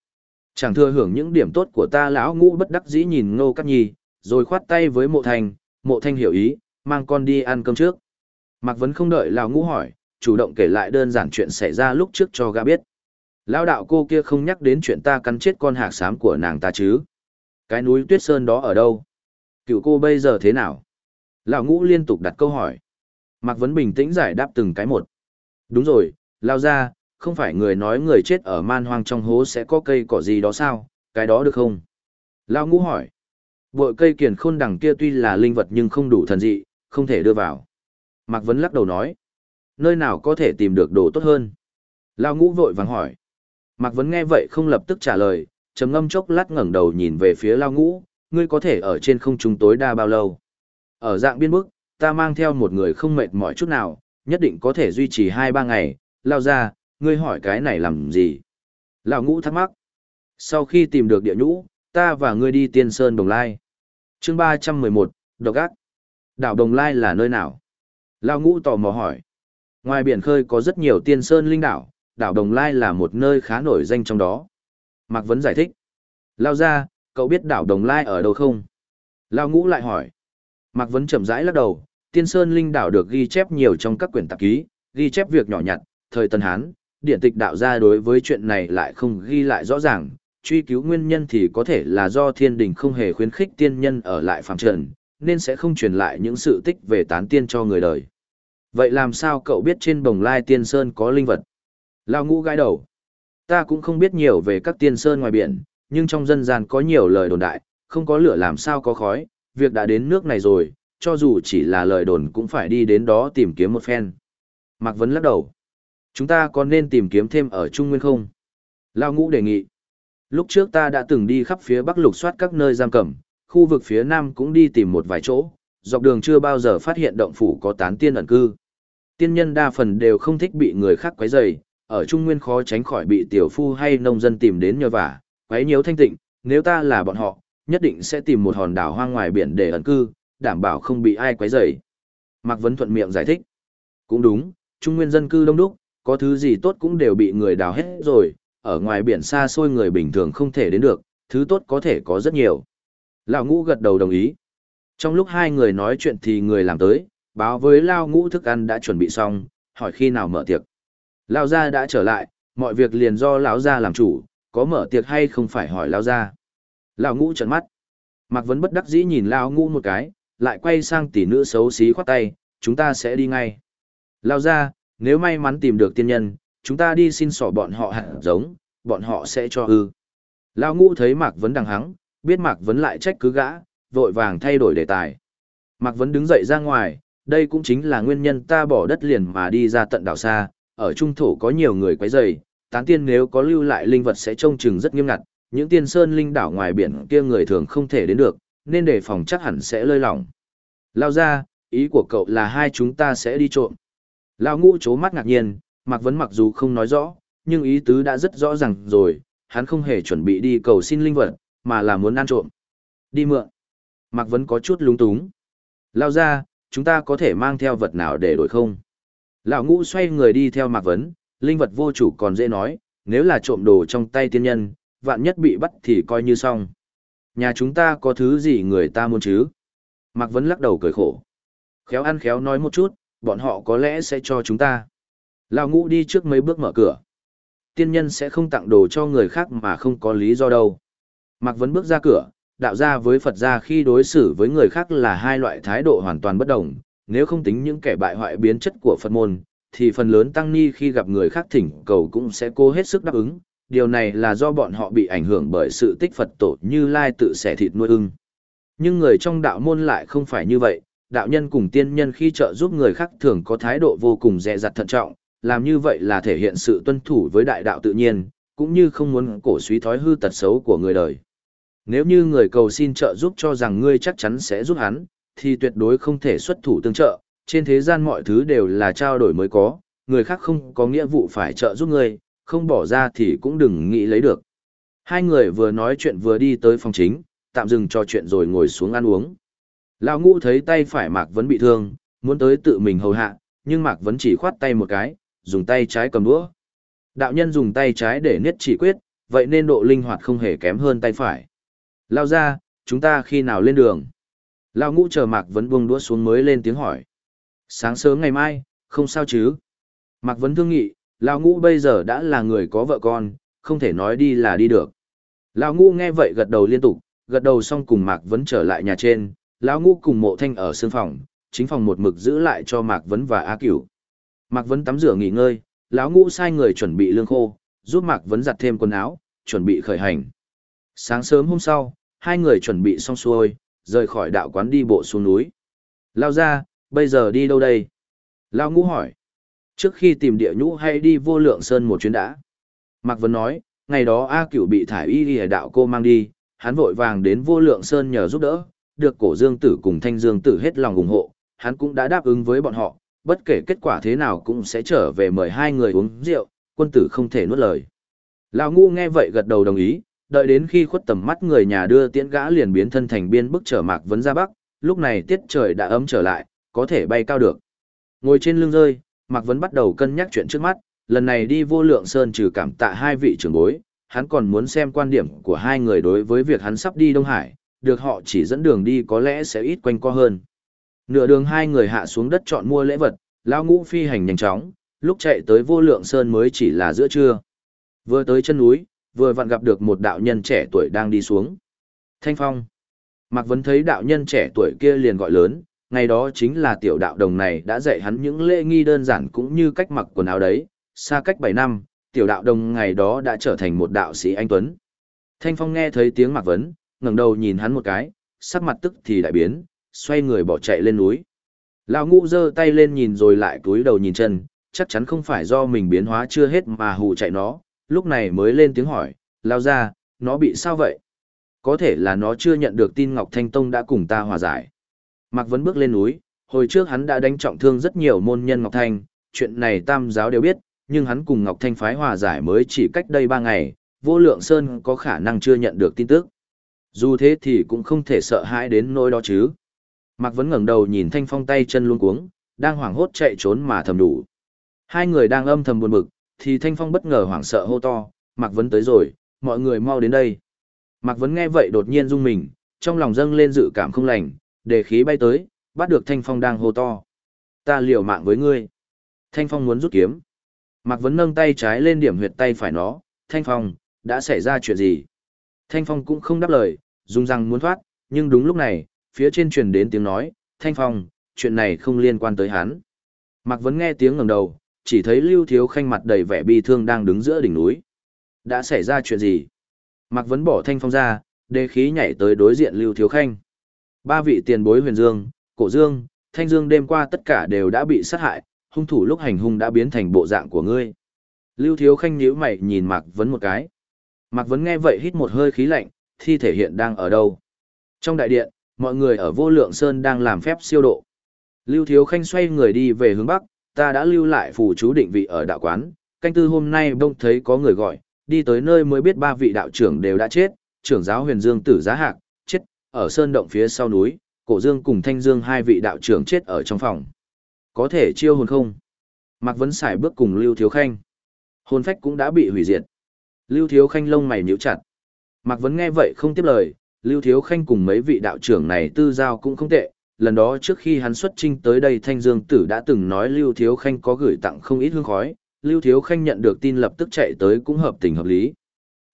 Chẳng thừa hưởng những điểm tốt của ta lão ngũ bất đắc dĩ nhìn Nô Cắt Nhi, rồi khoát tay với mộ Thanh, mộ thanh hiểu ý, mang con đi ăn cơm trước. Mạc Vấn không đợi lão ngũ hỏi, chủ động kể lại đơn giản chuyện xảy ra lúc trước cho gã biết. Lão đạo cô kia không nhắc đến chuyện ta cắn chết con hạc xám của nàng ta chứ. Cái núi tuyết sơn đó ở đâu? Cựu cô bây giờ thế nào? Lão ngũ liên tục đặt câu hỏi. Mạc Vấn bình tĩnh giải đáp từng cái một. Đúng rồi, lao ra, không phải người nói người chết ở man hoang trong hố sẽ có cây cỏ gì đó sao, cái đó được không? Lao ngũ hỏi. Bội cây kiền khôn đằng kia tuy là linh vật nhưng không đủ thần dị, không thể đưa vào. Mạc Vấn lắc đầu nói. Nơi nào có thể tìm được đồ tốt hơn? Lao ngũ vội vàng hỏi. Mạc Vấn nghe vậy không lập tức trả lời, trầm ngâm chốc lát ngẩng đầu nhìn về phía Lao ngũ, ngươi có thể ở trên không trung tối đa bao lâu? Ở dạng biên bức, ta mang theo một người không mệt mỏi chút nào, nhất định có thể duy trì 2-3 ngày, lao ra, ngươi hỏi cái này làm gì? Lão ngũ thắc mắc. Sau khi tìm được địa nhũ, ta và ngươi đi tiên sơn đồng lai. chương 311, độc ác. Đảo đồng lai là nơi nào? Lão ngũ tò mò hỏi. Ngoài biển khơi có rất nhiều tiên sơn linh đảo, đảo đồng lai là một nơi khá nổi danh trong đó. Mạc Vấn giải thích. Lao ra, cậu biết đảo đồng lai ở đâu không? Lao ngũ lại hỏi. Mạc Vấn chậm rãi lắc đầu, Tiên Sơn Linh đảo được ghi chép nhiều trong các quyển tạp ký, ghi chép việc nhỏ nhặt, thời Tân Hán, điển tịch đạo gia đối với chuyện này lại không ghi lại rõ ràng, truy cứu nguyên nhân thì có thể là do thiên đình không hề khuyến khích tiên nhân ở lại phàm trần, nên sẽ không truyền lại những sự tích về tán tiên cho người đời. Vậy làm sao cậu biết trên bồng lai tiên sơn có linh vật? Lao ngũ gái đầu. Ta cũng không biết nhiều về các tiên sơn ngoài biển, nhưng trong dân gian có nhiều lời đồn đại, không có lửa làm sao có khói, việc đã đến nước này rồi, cho dù chỉ là lời đồn cũng phải đi đến đó tìm kiếm một phen. Mạc Vấn lắc đầu. Chúng ta có nên tìm kiếm thêm ở Trung Nguyên không? Lao Ngũ đề nghị. Lúc trước ta đã từng đi khắp phía Bắc lục soát các nơi giam cầm, khu vực phía Nam cũng đi tìm một vài chỗ, dọc đường chưa bao giờ phát hiện động phủ có tán tiên ẩn cư. Tiên nhân đa phần đều không thích bị người khác quấy rầy, ở Trung Nguyên khó tránh khỏi bị tiểu phu hay nông dân tìm đến nhờ vả, quấy nhiễu thanh tịnh, nếu ta là bọn họ, nhất định sẽ tìm một hòn đảo hoang ngoài biển để ẩn cư, đảm bảo không bị ai quấy rầy. Mạc Vấn thuận miệng giải thích. Cũng đúng, Trung nguyên dân cư đông đúc, có thứ gì tốt cũng đều bị người đào hết rồi, ở ngoài biển xa xôi người bình thường không thể đến được, thứ tốt có thể có rất nhiều. Lão ngũ gật đầu đồng ý. Trong lúc hai người nói chuyện thì người làm tới, báo với Lao ngũ thức ăn đã chuẩn bị xong, hỏi khi nào mở tiệc. Lao gia đã trở lại, mọi việc liền do lão gia làm chủ, có mở tiệc hay không phải hỏi Lao gia. Lão ngũ trợn mắt. Mạc Vấn bất đắc dĩ nhìn Lao ngũ một cái, lại quay sang tỷ nữ xấu xí khoát tay, chúng ta sẽ đi ngay. Lao gia, nếu may mắn tìm được tiên nhân, chúng ta đi xin sỏ bọn họ hạt giống, bọn họ sẽ cho ư. Lao ngũ thấy Mạc Vấn đằng hắng, biết Mạc Vấn lại trách cứ gã, vội vàng thay đổi đề tài. Mạc Vấn đứng dậy ra ngoài, đây cũng chính là nguyên nhân ta bỏ đất liền mà đi ra tận đảo xa, ở trung thổ có nhiều người quấy rầy, tán tiên nếu có lưu lại linh vật sẽ trông chừng rất nghiêm ngặt, những tiên sơn linh đảo ngoài biển kia người thường không thể đến được, nên đề phòng chắc hẳn sẽ lơi lỏng. Lao ra, ý của cậu là hai chúng ta sẽ đi trộm. Lão ngũ chố mắt ngạc nhiên, Mạc Vấn mặc dù không nói rõ, nhưng ý tứ đã rất rõ ràng rồi, hắn không hề chuẩn bị đi cầu xin linh vật, mà là muốn ăn trộm. Đi mượn. Mạc Vấn có chút lúng túng. Lao ra, chúng ta có thể mang theo vật nào để đổi không? Lão ngũ xoay người đi theo Mạc Vấn, linh vật vô chủ còn dễ nói, nếu là trộm đồ trong tay tiên nhân, vạn nhất bị bắt thì coi như xong. Nhà chúng ta có thứ gì người ta muốn chứ? Mạc Vấn lắc đầu cười khổ. Khéo ăn khéo nói một chút, bọn họ có lẽ sẽ cho chúng ta. Lão ngũ đi trước mấy bước mở cửa. Tiên nhân sẽ không tặng đồ cho người khác mà không có lý do đâu. Mạc Vấn bước ra cửa, đạo gia với Phật gia khi đối xử với người khác là hai loại thái độ hoàn toàn bất đồng, nếu không tính những kẻ bại hoại biến chất của Phật môn, thì phần lớn tăng ni khi gặp người khác thỉnh cầu cũng sẽ cố hết sức đáp ứng, điều này là do bọn họ bị ảnh hưởng bởi sự tích Phật tổ như Lai tự xẻ thịt nuôi ưng. Nhưng người trong đạo môn lại không phải như vậy, đạo nhân cùng tiên nhân khi trợ giúp người khác thường có thái độ vô cùng dè dặt thận trọng, làm như vậy là thể hiện sự tuân thủ với đại đạo tự nhiên, cũng như không muốn cổ suý thói hư tật xấu của người đời. Nếu như người cầu xin trợ giúp cho rằng ngươi chắc chắn sẽ giúp hắn, thì tuyệt đối không thể xuất thủ tương trợ, trên thế gian mọi thứ đều là trao đổi mới có, người khác không có nghĩa vụ phải trợ giúp ngươi, không bỏ ra thì cũng đừng nghĩ lấy được. Hai người vừa nói chuyện vừa đi tới phòng chính, tạm dừng trò chuyện rồi ngồi xuống ăn uống. Lão ngũ thấy tay phải Mạc Vấn bị thương, muốn tới tự mình hầu hạ, nhưng Mạc Vấn chỉ khoát tay một cái, dùng tay trái cầm đũa. Đạo nhân dùng tay trái để niết chỉ quyết, vậy nên độ linh hoạt không hề kém hơn tay phải. Lao ra, chúng ta khi nào lên đường? Lao ngũ chờ Mạc Vấn buông đũa xuống mới lên tiếng hỏi. Sáng sớm ngày mai, không sao chứ? Mạc Vấn thương nghị, Lao ngũ bây giờ đã là người có vợ con, không thể nói đi là đi được. Lao ngũ nghe vậy gật đầu liên tục, gật đầu xong cùng Mạc Vấn trở lại nhà trên, Lão ngũ cùng mộ thanh ở sương phòng, chính phòng một mực giữ lại cho Mạc Vấn và A Cửu. Mạc Vấn tắm rửa nghỉ ngơi, lão ngũ sai người chuẩn bị lương khô, giúp Mạc Vấn giặt thêm quần áo, chuẩn bị khởi hành. Sáng sớm hôm sau, hai người chuẩn bị xong xuôi, rời khỏi đạo quán đi bộ xuống núi. Lao ra, bây giờ đi đâu đây? Lao ngũ hỏi. Trước khi tìm địa nhũ hay đi vô lượng sơn một chuyến đã? Mạc Vấn nói, ngày đó A cửu bị thải y đi đạo cô mang đi, hắn vội vàng đến vô lượng sơn nhờ giúp đỡ, được cổ dương tử cùng thanh dương tử hết lòng ủng hộ, hắn cũng đã đáp ứng với bọn họ, bất kể kết quả thế nào cũng sẽ trở về mời hai người uống rượu, quân tử không thể nuốt lời. Lão ngu nghe vậy gật đầu đồng ý, đợi đến khi khuất tầm mắt người nhà đưa tiễn gã liền biến thân thành biên bức trở mạc vấn ra bắc, lúc này tiết trời đã ấm trở lại, có thể bay cao được. Ngồi trên lưng rơi, mạc vấn bắt đầu cân nhắc chuyện trước mắt, lần này đi vô lượng sơn trừ cảm tạ hai vị trưởng bối, hắn còn muốn xem quan điểm của hai người đối với việc hắn sắp đi Đông Hải, được họ chỉ dẫn đường đi có lẽ sẽ ít quanh co hơn. Nửa đường hai người hạ xuống đất chọn mua lễ vật, lão ngũ phi hành nhanh chóng, lúc chạy tới vô lượng sơn mới chỉ là giữa trưa. Vừa tới chân núi, vừa vặn gặp được một đạo nhân trẻ tuổi đang đi xuống. Thanh Phong. Mạc Vấn thấy đạo nhân trẻ tuổi kia liền gọi lớn, ngày đó chính là tiểu đạo đồng này đã dạy hắn những lễ nghi đơn giản cũng như cách mặc quần áo đấy, xa cách 7 năm, tiểu đạo đồng ngày đó đã trở thành một đạo sĩ anh Tuấn. Thanh Phong nghe thấy tiếng Mạc Vấn, ngẩng đầu nhìn hắn một cái, sắc mặt tức thì đại biến, xoay người bỏ chạy lên núi. Lão ngũ giơ tay lên nhìn rồi lại cúi đầu nhìn chân, chắc chắn không phải do mình biến hóa chưa hết mà hù chạy nó, lúc này mới lên tiếng hỏi, lao ra, nó bị sao vậy? Có thể là nó chưa nhận được tin Ngọc Thanh Tông đã cùng ta hòa giải. Mạc Vấn bước lên núi, hồi trước hắn đã đánh trọng thương rất nhiều môn nhân Ngọc Thanh, chuyện này tam giáo đều biết, nhưng hắn cùng Ngọc Thanh phái hòa giải mới chỉ cách đây ba ngày, vô lượng sơn có khả năng chưa nhận được tin tức. Dù thế thì cũng không thể sợ hãi đến nỗi đó chứ. Mạc Vấn ngẩng đầu nhìn Thanh Phong tay chân luôn cuống, đang hoảng hốt chạy trốn mà thầm đủ. Hai người đang âm thầm buồn bực, thì Thanh Phong bất ngờ hoảng sợ hô to, Mạc Vấn tới rồi, mọi người mau đến đây. Mạc Vấn nghe vậy đột nhiên rung mình, trong lòng dâng lên dự cảm không lành, để khí bay tới, bắt được Thanh Phong đang hô to. Ta liều mạng với ngươi. Thanh Phong muốn rút kiếm. Mạc Vấn nâng tay trái lên điểm huyệt tay phải nó, Thanh Phong, đã xảy ra chuyện gì? Thanh Phong cũng không đáp lời, dùng răng muốn thoát, nhưng đúng lúc này, phía trên truyền đến tiếng nói, Thanh Phong, chuyện này không liên quan tới hắn. Mạc Vấn nghe tiếng ngẩng đầu, chỉ thấy Lưu Thiếu Khanh mặt đầy vẻ bi thương đang đứng giữa đỉnh núi. Đã xảy ra chuyện gì? Mạc Vấn bỏ Thanh Phong ra, đề khí nhảy tới đối diện Lưu Thiếu Khanh. Ba vị tiền bối huyền dương, cổ dương, thanh dương đêm qua tất cả đều đã bị sát hại, hung thủ lúc hành hung đã biến thành bộ dạng của ngươi. Lưu Thiếu Khanh nhíu mày nhìn Mạc Vấn một cái. Mạc Vấn nghe vậy hít một hơi khí lạnh, thi thể hiện đang ở đâu? Trong đại điện, mọi người ở vô lượng sơn đang làm phép siêu độ. Lưu Thiếu Khanh xoay người đi về hướng Bắc, ta đã lưu lại phù chú định vị ở đạo quán, canh tư hôm nay bông thấy có người gọi, đi tới nơi mới biết ba vị đạo trưởng đều đã chết, trưởng giáo huyền dương tử giá hạc, chết, ở sơn động phía sau núi, cổ dương cùng thanh dương hai vị đạo trưởng chết ở trong phòng. Có thể chiêu hồn không? Mạc Vấn Sải bước cùng Lưu Thiếu Khanh. Hồn phách cũng đã bị hủy diệt. Lưu Thiếu Khanh lông mày nhíu chặt. Mạc Vấn nghe vậy không tiếp lời, Lưu Thiếu Khanh cùng mấy vị đạo trưởng này tư giao cũng không tệ. Lần đó trước khi hắn xuất trinh tới đây Thanh Dương Tử đã từng nói Lưu Thiếu Khanh có gửi tặng không ít hương khói, Lưu Thiếu Khanh nhận được tin lập tức chạy tới cũng hợp tình hợp lý.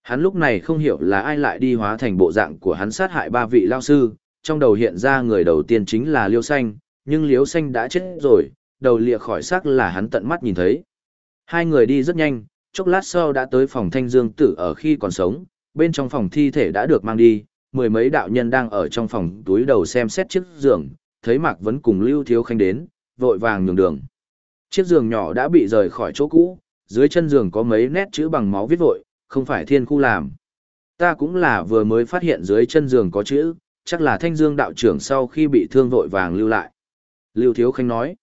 Hắn lúc này không hiểu là ai lại đi hóa thành bộ dạng của hắn sát hại ba vị lao sư, trong đầu hiện ra người đầu tiên chính là Liêu Xanh, nhưng Liêu Xanh đã chết rồi, đầu lìa khỏi xác là hắn tận mắt nhìn thấy. Hai người đi rất nhanh, chốc lát sau đã tới phòng Thanh Dương Tử ở khi còn sống, bên trong phòng thi thể đã được mang đi, mười mấy đạo nhân đang ở trong phòng túi đầu xem xét chiếc giường, thấy Mạc Vấn cùng Lưu Thiếu Khanh đến, vội vàng nhường đường. Chiếc giường nhỏ đã bị rời khỏi chỗ cũ, dưới chân giường có mấy nét chữ bằng máu viết vội, không phải thiên khu làm. Ta cũng là vừa mới phát hiện dưới chân giường có chữ, chắc là thanh dương đạo trưởng sau khi bị thương vội vàng lưu lại. Lưu Thiếu Khanh nói,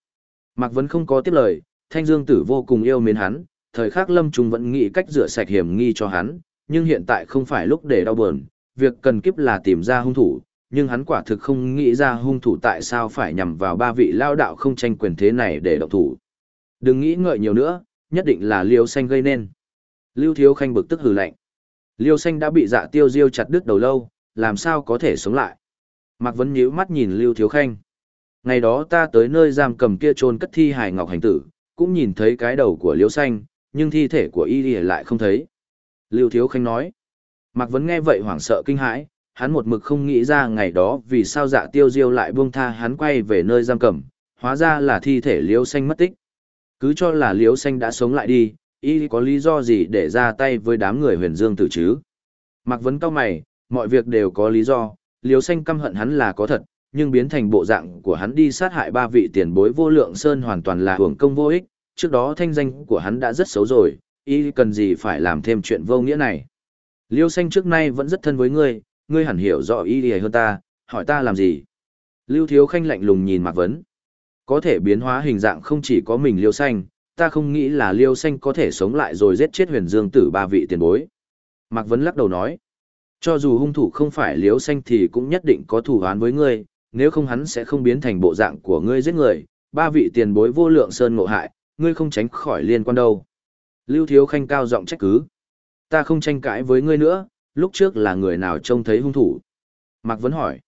Mạc Vấn không có tiếp lời, thanh dương tử vô cùng yêu mến hắn, thời khắc lâm trùng vẫn nghĩ cách rửa sạch hiểm nghi cho hắn, nhưng hiện tại không phải lúc để đau buồn, việc cần kiếp là tìm ra hung thủ, nhưng hắn quả thực không nghĩ ra hung thủ tại sao phải nhằm vào ba vị lao đạo không tranh quyền thế này để động thủ. Đừng nghĩ ngợi nhiều nữa, nhất định là Liêu Xanh gây nên. Lưu Thiếu Khanh bực tức hừ lạnh. Liêu Xanh đã bị dạ tiêu diêu chặt đứt đầu lâu, làm sao có thể sống lại. Mạc Vấn nhíu mắt nhìn Lưu Thiếu Khanh. Ngày đó ta tới nơi giam cầm kia trôn cất thi hài ngọc hành tử, cũng nhìn thấy cái đầu của Liêu Xanh, nhưng thi thể của y lại không thấy. Lưu Thiếu Khanh nói. Mạc Vấn nghe vậy hoảng sợ kinh hãi, hắn một mực không nghĩ ra ngày đó vì sao dạ tiêu diêu lại buông tha hắn quay về nơi giam cầm, hóa ra là thi thể Liêu Xanh mất tích. Cứ cho là Liêu Xanh đã sống lại đi, y có lý do gì để ra tay với đám người huyền dương tử chứ? Mạc Vấn cao mày, mọi việc đều có lý do, Liêu Xanh căm hận hắn là có thật, nhưng biến thành bộ dạng của hắn đi sát hại ba vị tiền bối vô lượng sơn hoàn toàn là hưởng công vô ích, trước đó thanh danh của hắn đã rất xấu rồi, y cần gì phải làm thêm chuyện vô nghĩa này. Liêu xanh trước nay vẫn rất thân với ngươi, ngươi hẳn hiểu rõ y hơn ta, hỏi ta làm gì. Lưu Thiếu Khanh lạnh lùng nhìn Mạc Vấn. Có thể biến hóa hình dạng không chỉ có mình Liêu xanh, ta không nghĩ là Liêu xanh có thể sống lại rồi giết chết huyền dương tử ba vị tiền bối. Mạc Vấn lắc đầu nói. Cho dù hung thủ không phải Liêu xanh thì cũng nhất định có thủ án với ngươi, nếu không hắn sẽ không biến thành bộ dạng của ngươi giết người, ba vị tiền bối vô lượng sơn ngộ hại, ngươi không tránh khỏi liên quan đâu. Lưu Thiếu Khanh cao giọng trách cứ. Ta không tranh cãi với ngươi nữa, lúc trước là người nào trông thấy hung thủ. Mạc Vấn hỏi.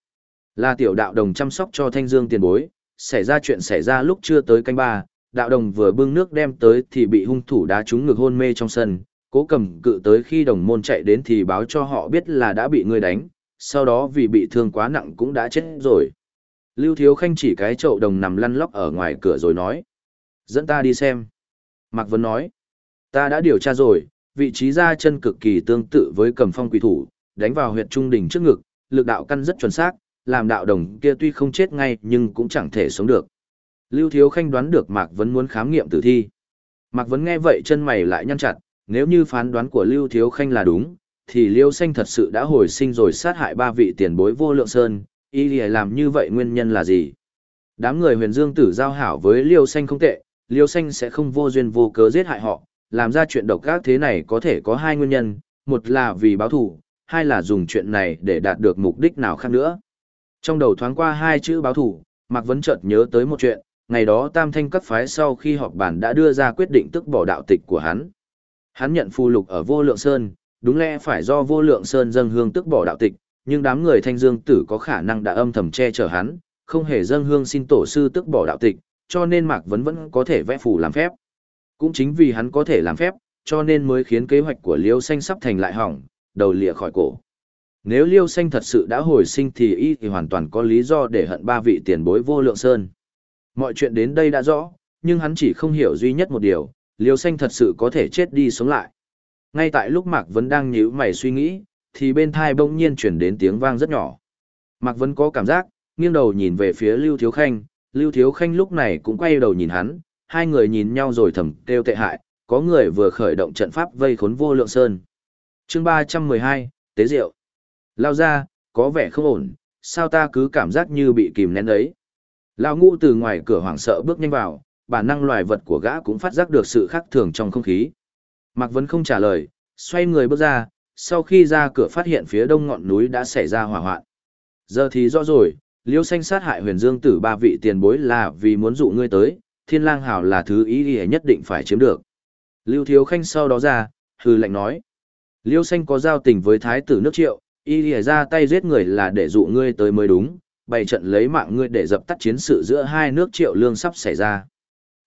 Là tiểu đạo đồng chăm sóc cho thanh dương tiền bối, xảy ra chuyện xảy ra lúc chưa tới canh ba, đạo đồng vừa bưng nước đem tới thì bị hung thủ đá trúng ngực hôn mê trong sân, cố cầm cự tới khi đồng môn chạy đến thì báo cho họ biết là đã bị ngươi đánh, sau đó vì bị thương quá nặng cũng đã chết rồi. Lưu Thiếu Khanh chỉ cái chậu đồng nằm lăn lóc ở ngoài cửa rồi nói. Dẫn ta đi xem. Mạc Vấn nói. Ta đã điều tra rồi, vị trí ra chân cực kỳ tương tự với cầm phong quỷ thủ, đánh vào huyệt trung đỉnh trước ngực, lực đạo căn rất chuẩn xác, làm đạo đồng kia tuy không chết ngay nhưng cũng chẳng thể sống được. Lưu Thiếu Khanh đoán được Mạc Vấn muốn khám nghiệm tử thi. Mạc Vấn nghe vậy chân mày lại nhăn chặt, nếu như phán đoán của Lưu Thiếu Khanh là đúng, thì Liêu Xanh thật sự đã hồi sinh rồi sát hại ba vị tiền bối vô lượng sơn, y lìa làm như vậy nguyên nhân là gì? Đám người huyền dương tử giao hảo với Liêu Xanh không tệ, Liêu Xanh sẽ không vô duyên vô cớ giết hại họ, làm ra chuyện độc ác thế này có thể có hai nguyên nhân, một là vì báo thù, hai là dùng chuyện này để đạt được mục đích nào khác nữa. Trong đầu thoáng qua hai chữ báo thù, Mạc Vấn chợt nhớ tới một chuyện, ngày đó tam thanh các phái sau khi họp bàn đã đưa ra quyết định tức bỏ đạo tịch của hắn. Hắn nhận phù lục ở vô lượng sơn, đúng lẽ phải do vô lượng sơn dâng hương tức bỏ đạo tịch, nhưng đám người thanh dương tử có khả năng đã âm thầm che chở hắn, không hề dâng hương xin tổ sư tức bỏ đạo tịch, cho nên Mạc Vấn vẫn có thể vẽ phù làm phép. Cũng chính vì hắn có thể làm phép, cho nên mới khiến kế hoạch của Liêu Xanh sắp thành lại hỏng, đầu lìa khỏi cổ. Nếu Liêu Xanh thật sự đã hồi sinh thì y thì hoàn toàn có lý do để hận ba vị tiền bối vô lượng sơn. Mọi chuyện đến đây đã rõ, nhưng hắn chỉ không hiểu duy nhất một điều, Liêu Xanh thật sự có thể chết đi sống lại. Ngay tại lúc Mạc Vấn đang nhíu mày suy nghĩ, thì bên thai bỗng nhiên chuyển đến tiếng vang rất nhỏ. Mạc Vấn có cảm giác, nghiêng đầu nhìn về phía Lưu Thiếu Khanh, Lưu Thiếu Khanh lúc này cũng quay đầu nhìn hắn, hai người nhìn nhau rồi thầm kêu tệ hại, có người vừa khởi động trận pháp vây khốn vô lượng sơn. chương 312, Tế Diệu. Lao ra, có vẻ không ổn, sao ta cứ cảm giác như bị kìm nén ấy. Lao ngũ từ ngoài cửa hoảng sợ bước nhanh vào, bản năng loài vật của gã cũng phát giác được sự khác thường trong không khí. Mạc Vấn không trả lời, xoay người bước ra, sau khi ra cửa phát hiện phía đông ngọn núi đã xảy ra hỏa hoạn. Giờ thì rõ rồi, liêu xanh sát hại huyền dương tử ba vị tiền bối là vì muốn dụ ngươi tới, thiên lang hảo là thứ ý ý nhất định phải chiếm được. Lưu Thiếu Khanh sau đó ra, hư lệnh nói. Liêu xanh có giao tình với thái tử nước triệu, ý lìa ra tay giết người là để dụ ngươi tới mới đúng, bày trận lấy mạng ngươi để dập tắt chiến sự giữa hai nước triệu lương sắp xảy ra.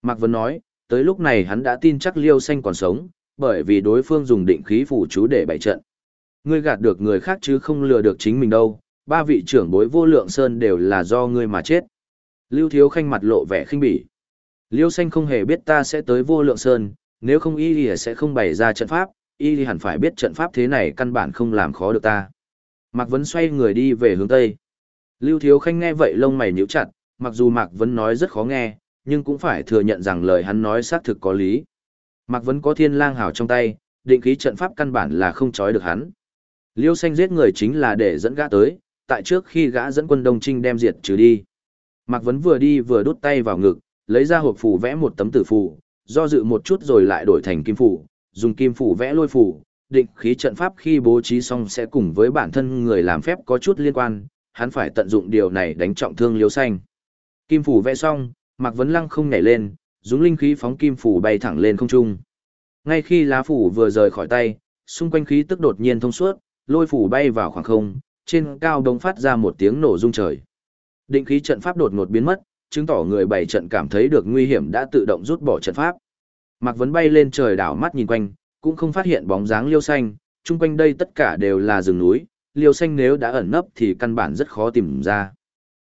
Mạc Vân nói, tới lúc này hắn đã tin chắc Liêu xanh còn sống, bởi vì đối phương dùng định khí phủ chú để bày trận. Ngươi gạt được người khác chứ không lừa được chính mình đâu, ba vị trưởng bối vô lượng sơn đều là do ngươi mà chết. Lưu Thiếu Khanh mặt lộ vẻ khinh bỉ. Liêu xanh không hề biết ta sẽ tới vô lượng sơn, nếu không y thì sẽ không bày ra trận pháp, y thì hẳn phải biết trận pháp thế này căn bản không làm khó được ta. Mạc Vấn xoay người đi về hướng Tây. Lưu Thiếu Khanh nghe vậy lông mày nhíu chặt, mặc dù Mạc Vấn nói rất khó nghe, nhưng cũng phải thừa nhận rằng lời hắn nói xác thực có lý. Mạc Vấn có thiên lang hào trong tay, định khí trận pháp căn bản là không chói được hắn. Liêu xanh giết người chính là để dẫn gã tới, tại trước khi gã dẫn quân Đông Trinh đem diệt trừ đi. Mạc Vấn vừa đi vừa đút tay vào ngực, lấy ra hộp phù vẽ một tấm tử phù, do dự một chút rồi lại đổi thành kim phù, dùng kim phù vẽ lôi phù, định khí trận pháp khi bố trí xong sẽ cùng với bản thân người làm phép có chút liên quan, hắn phải tận dụng điều này đánh trọng thương liêu xanh. Kim phù vẽ xong, Mạc Vấn Lăng không nhảy lên, dùng linh khí phóng kim phù bay thẳng lên không trung. Ngay khi lá phủ vừa rời khỏi tay, xung quanh khí tức đột nhiên thông suốt, lôi phủ bay vào khoảng không, trên cao đông phát ra một tiếng nổ rung trời. Định khí trận pháp đột ngột biến mất, chứng tỏ người bày trận cảm thấy được nguy hiểm đã tự động rút bỏ trận pháp. Mạc Vấn bay lên trời đảo mắt nhìn quanh, cũng không phát hiện bóng dáng liêu xanh, chung quanh đây tất cả đều là rừng núi, liêu xanh nếu đã ẩn nấp thì căn bản rất khó tìm ra.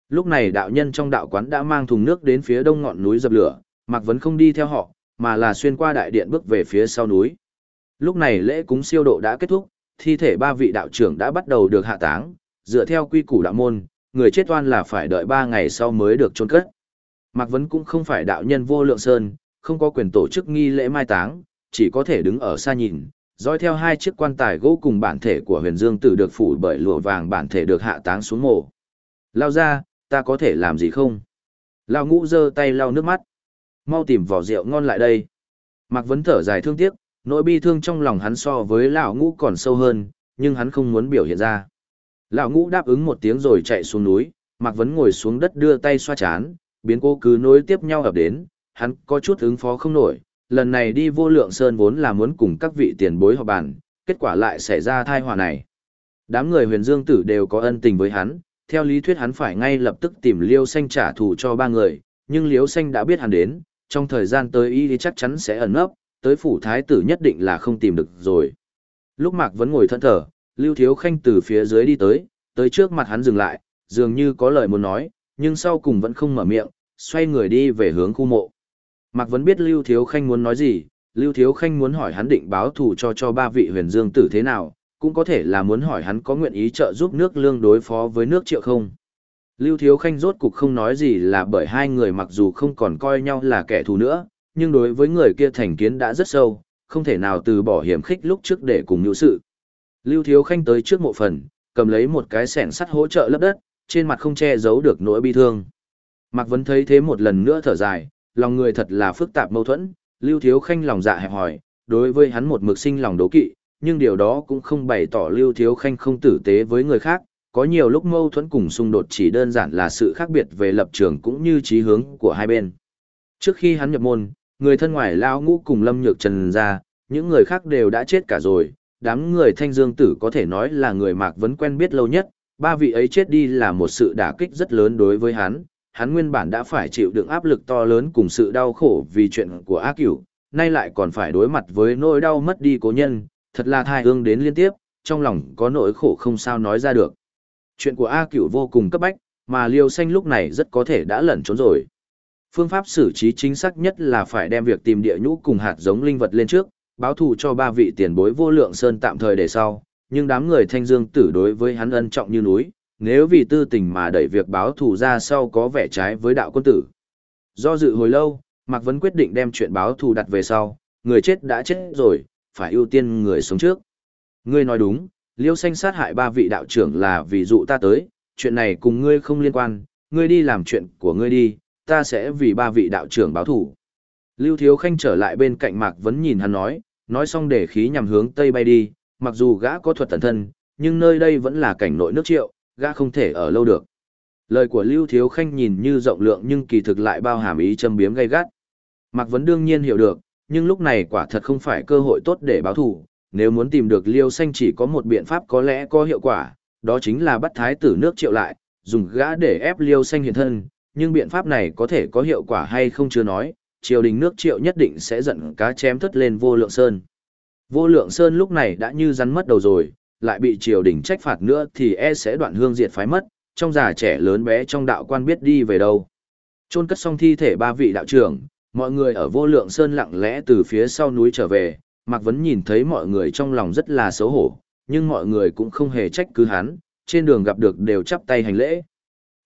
Lúc này đạo nhân trong đạo quán đã mang thùng nước đến phía đông ngọn núi dập lửa, Mạc Vấn không đi theo họ, mà là xuyên qua đại điện bước về phía sau núi. Lúc này lễ cúng siêu độ đã kết thúc, thi thể ba vị đạo trưởng đã bắt đầu được hạ táng, dựa theo quy củ đạo môn, người chết oan là phải đợi ba ngày sau mới được chôn cất. Mạc Vấn cũng không phải đạo nhân vô lượng sơn, không có quyền tổ chức nghi lễ mai táng, chỉ có thể đứng ở xa nhìn, dõi theo hai chiếc quan tài gỗ cùng bản thể của huyền dương tử được phủ bởi lụa vàng bản thể được hạ táng xuống mộ. Lao ra, ta có thể làm gì không? Lao ngũ giơ tay lau nước mắt. Mau tìm vỏ rượu ngon lại đây. Mạc Vấn thở dài thương tiếc, nỗi bi thương trong lòng hắn so với lão ngũ còn sâu hơn, nhưng hắn không muốn biểu hiện ra. Lão ngũ đáp ứng một tiếng rồi chạy xuống núi, Mạc Vấn ngồi xuống đất đưa tay xoa chán, biến cô cứ nối tiếp nhau ập đến, hắn có chút ứng phó không nổi, lần này đi vô lượng sơn vốn là muốn cùng các vị tiền bối họp bàn, kết quả lại xảy ra thai họa này. Đám người huyền dương tử đều có ân tình với hắn, theo lý thuyết hắn phải ngay lập tức tìm liêu xanh trả thù cho ba người, nhưng liêu xanh đã biết hắn đến, trong thời gian tới y thì chắc chắn sẽ ẩn nấp, tới phủ thái tử nhất định là không tìm được rồi. Lúc Mạc vẫn ngồi thẫn thờ, Lưu Thiếu Khanh từ phía dưới đi tới, tới trước mặt hắn dừng lại, dường như có lời muốn nói, nhưng sau cùng vẫn không mở miệng, xoay người đi về hướng khu mộ. Mạc vẫn biết Lưu Thiếu Khanh muốn nói gì, Lưu Thiếu Khanh muốn hỏi hắn định báo thù cho cho ba vị huyền dương tử thế nào, cũng có thể là muốn hỏi hắn có nguyện ý trợ giúp nước lương đối phó với nước triệu không. Lưu Thiếu Khanh rốt cục không nói gì là bởi hai người mặc dù không còn coi nhau là kẻ thù nữa, nhưng đối với người kia thành kiến đã rất sâu, không thể nào từ bỏ hiểm khích lúc trước để cùng nhũ sự. Lưu Thiếu Khanh tới trước mộ phần, cầm lấy một cái sẻng sắt hỗ trợ lấp đất, trên mặt không che giấu được nỗi bi thương. Mạc Vấn thấy thế một lần nữa thở dài, lòng người thật là phức tạp mâu thuẫn, Lưu Thiếu Khanh lòng dạ hẹp hỏi, đối với hắn một mực sinh lòng đố kỵ, nhưng điều đó cũng không bày tỏ Lưu Thiếu Khanh không tử tế với người khác, có nhiều lúc mâu thuẫn cùng xung đột chỉ đơn giản là sự khác biệt về lập trường cũng như trí hướng của hai bên. Trước khi hắn nhập môn, người thân ngoài lao ngũ cùng Lâm Nhược Trần ra, những người khác đều đã chết cả rồi, đám người thanh dương tử có thể nói là người Mạc Vấn quen biết lâu nhất, ba vị ấy chết đi là một sự đả kích rất lớn đối với hắn, hắn nguyên bản đã phải chịu đựng áp lực to lớn cùng sự đau khổ vì chuyện của A Cửu, nay lại còn phải đối mặt với nỗi đau mất đi cố nhân, thật là thai hương đến liên tiếp, trong lòng có nỗi khổ không sao nói ra được. Chuyện của A Cửu vô cùng cấp bách, mà Liêu Xanh lúc này rất có thể đã lẩn trốn rồi. Phương pháp xử trí chính xác nhất là phải đem việc tìm địa nhũ cùng hạt giống linh vật lên trước, báo thù cho ba vị tiền bối vô lượng sơn tạm thời để sau, nhưng đám người thanh dương tử đối với hắn ân trọng như núi, nếu vì tư tình mà đẩy việc báo thù ra sau có vẻ trái với đạo quân tử. Do dự hồi lâu, Mạc Vấn quyết định đem chuyện báo thù đặt về sau, người chết đã chết rồi, phải ưu tiên người sống trước. Ngươi nói đúng, Liêu Xanh sát hại ba vị đạo trưởng là vì dụ ta tới, chuyện này cùng ngươi không liên quan, ngươi đi làm chuyện của ngươi đi, ta sẽ vì ba vị đạo trưởng báo thù. Lưu Thiếu Khanh trở lại bên cạnh Mạc Vấn nhìn hắn nói, nói xong để khí nhằm hướng tây bay đi, mặc dù gã có thuật tần thân, nhưng nơi đây vẫn là cảnh nội nước triệu, gã không thể ở lâu được. Lời của Lưu Thiếu Khanh nhìn như rộng lượng nhưng kỳ thực lại bao hàm ý châm biếm gay gắt. Mạc Vấn đương nhiên hiểu được, nhưng lúc này quả thật không phải cơ hội tốt để báo thù, nếu muốn tìm được Liêu Xanh chỉ có một biện pháp có lẽ có hiệu quả, đó chính là bắt thái tử nước triệu lại, dùng gã để ép Liêu Xanh hiện thân, nhưng biện pháp này có thể có hiệu quả hay không chưa nói, triều đình nước triệu nhất định sẽ giận cá chém thất lên vô lượng sơn. Vô lượng sơn lúc này đã như rắn mất đầu rồi, lại bị triều đình trách phạt nữa thì e sẽ đoạn hương diệt phái mất, trong già trẻ lớn bé trong đạo quan biết đi về đâu. Chôn cất xong thi thể ba vị đạo trưởng, mọi người ở vô lượng sơn lặng lẽ từ phía sau núi trở về, Mạc Vấn nhìn thấy mọi người trong lòng rất là xấu hổ, nhưng mọi người cũng không hề trách cứ hắn, trên đường gặp được đều chắp tay hành lễ.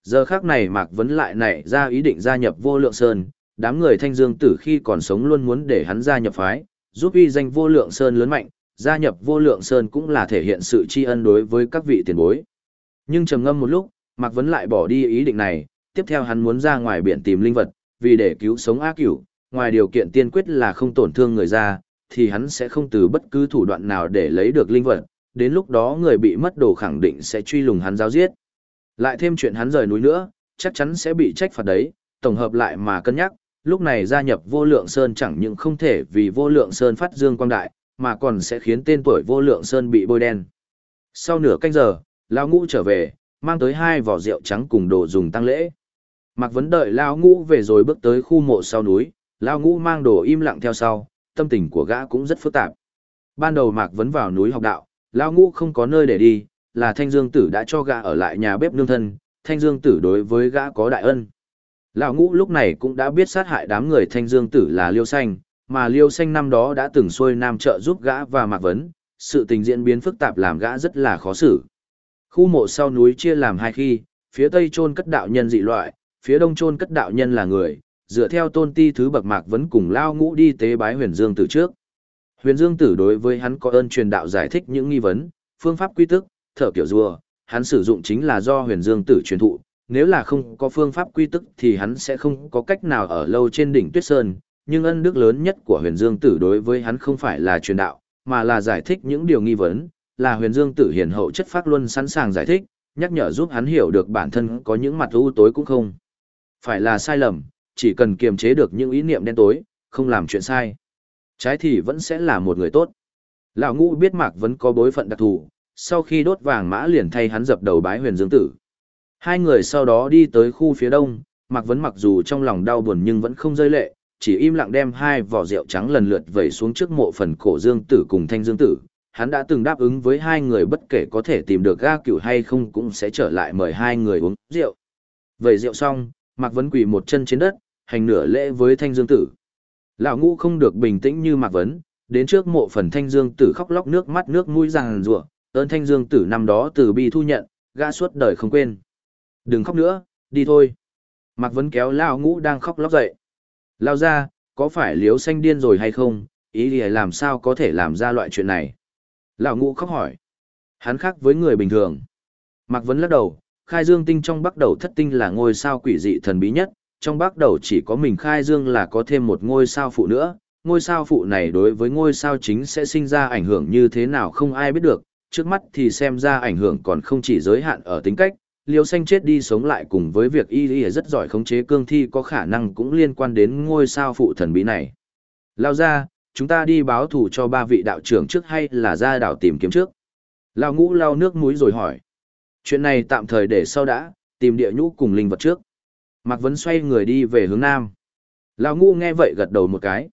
Giờ khác này Mạc Vấn lại nảy ra ý định gia nhập vô lượng sơn, đám người thanh dương tử khi còn sống luôn muốn để hắn gia nhập phái, giúp uy danh vô lượng sơn lớn mạnh, gia nhập vô lượng sơn cũng là thể hiện sự tri ân đối với các vị tiền bối. Nhưng trầm ngâm một lúc, Mạc Vấn lại bỏ đi ý định này, tiếp theo hắn muốn ra ngoài biển tìm linh vật, vì để cứu sống ác cửu, ngoài điều kiện tiên quyết là không tổn thương người ra, thì hắn sẽ không từ bất cứ thủ đoạn nào để lấy được linh vật, đến lúc đó người bị mất đồ khẳng định sẽ truy lùng hắn giáo giết. Lại thêm chuyện hắn rời núi nữa, chắc chắn sẽ bị trách phạt đấy, tổng hợp lại mà cân nhắc, lúc này gia nhập vô lượng sơn chẳng những không thể vì vô lượng sơn phát dương quang đại, mà còn sẽ khiến tên tuổi vô lượng sơn bị bôi đen. Sau nửa canh giờ, lão Ngũ trở về, mang tới hai vỏ rượu trắng cùng đồ dùng tăng lễ. Mạc Vấn đợi lão Ngũ về rồi bước tới khu mộ sau núi, lão Ngũ mang đồ im lặng theo sau, tâm tình của gã cũng rất phức tạp. Ban đầu Mạc Vấn vào núi học đạo, lão Ngũ không có nơi để đi, là Thanh Dương Tử đã cho gã ở lại nhà bếp nương thân, Thanh Dương Tử đối với gã có đại ân. Lão Ngũ lúc này cũng đã biết sát hại đám người Thanh Dương Tử là Liêu Xanh, mà Liêu Xanh năm đó đã từng xuôi nam trợ giúp gã và Mạc Vấn, sự tình diễn biến phức tạp làm gã rất là khó xử. Khu mộ sau núi chia làm hai khi, phía tây chôn cất đạo nhân dị loại, phía đông chôn cất đạo nhân là người, dựa theo tôn ti thứ bậc Mạc Vấn cùng Lao Ngũ đi tế bái Huyền Dương Tử trước. Huyền Dương Tử đối với hắn có ơn truyền đạo giải thích những nghi vấn, phương pháp quy tức, thở kiểu rùa, hắn sử dụng chính là do Huyền Dương Tử truyền thụ, nếu là không có phương pháp quy tức thì hắn sẽ không có cách nào ở lâu trên đỉnh Tuyết Sơn, nhưng ân đức lớn nhất của huyền dương tử đối với hắn không phải là truyền đạo, mà là giải thích những điều nghi vấn, là huyền dương tử hiền hậu chất phát luôn sẵn sàng giải thích, nhắc nhở giúp hắn hiểu được bản thân có những mặt ưu tối cũng không. Phải là sai lầm, chỉ cần kiềm chế được những ý niệm đen tối, không làm chuyện sai. Trái thì vẫn sẽ là một người tốt. Lão ngũ biết Mạc vẫn có bối phận đặc thù, sau khi đốt vàng mã liền thay hắn dập đầu bái huyền dương tử. Hai người sau đó đi tới khu phía đông, Mạc Vấn mặc dù trong lòng đau buồn nhưng vẫn không rơi lệ, chỉ im lặng đem hai vỏ rượu trắng lần lượt vẩy xuống trước mộ phần cổ Dương Tử cùng Thanh Dương Tử. Hắn đã từng đáp ứng với hai người bất kể có thể tìm được ga cửu hay không cũng sẽ trở lại mời hai người uống rượu. Vẩy rượu xong, Mạc Vấn quỳ một chân trên đất, hành nửa lễ với Thanh Dương Tử. Lão ngũ không được bình tĩnh như Mạc Vấn, đến trước mộ phần Thanh Dương Tử khóc lóc nước mắt nước mũi ràng rủa ơn Thanh Dương Tử năm đó từ bi thu nhận, gã suốt đời không quên. Đừng khóc nữa, đi thôi. Mạc Vấn kéo Lão ngũ đang khóc lóc dậy. Lao ra, có phải liếu xanh điên rồi hay không, ý thì làm sao có thể làm ra loại chuyện này? Lão ngũ khóc hỏi. Hắn khác với người bình thường. Mạc Vấn lắc đầu, khai dương tinh trong bắt đầu thất tinh là ngôi sao quỷ dị thần bí nhất, trong bắt đầu chỉ có mình khai dương là có thêm một ngôi sao phụ nữa. Ngôi sao phụ này đối với ngôi sao chính sẽ sinh ra ảnh hưởng như thế nào không ai biết được, trước mắt thì xem ra ảnh hưởng còn không chỉ giới hạn ở tính cách, liêu xanh chết đi sống lại cùng với việc y y rất giỏi khống chế cương thi có khả năng cũng liên quan đến ngôi sao phụ thần bí này. Lao ra, chúng ta đi báo thù cho ba vị đạo trưởng trước hay là ra đảo tìm kiếm trước? Lao ngũ lao nước mũi rồi hỏi. Chuyện này tạm thời để sau đã, tìm địa nhũ cùng linh vật trước. Mạc Vấn xoay người đi về hướng nam. Lão ngũ nghe vậy gật đầu một cái.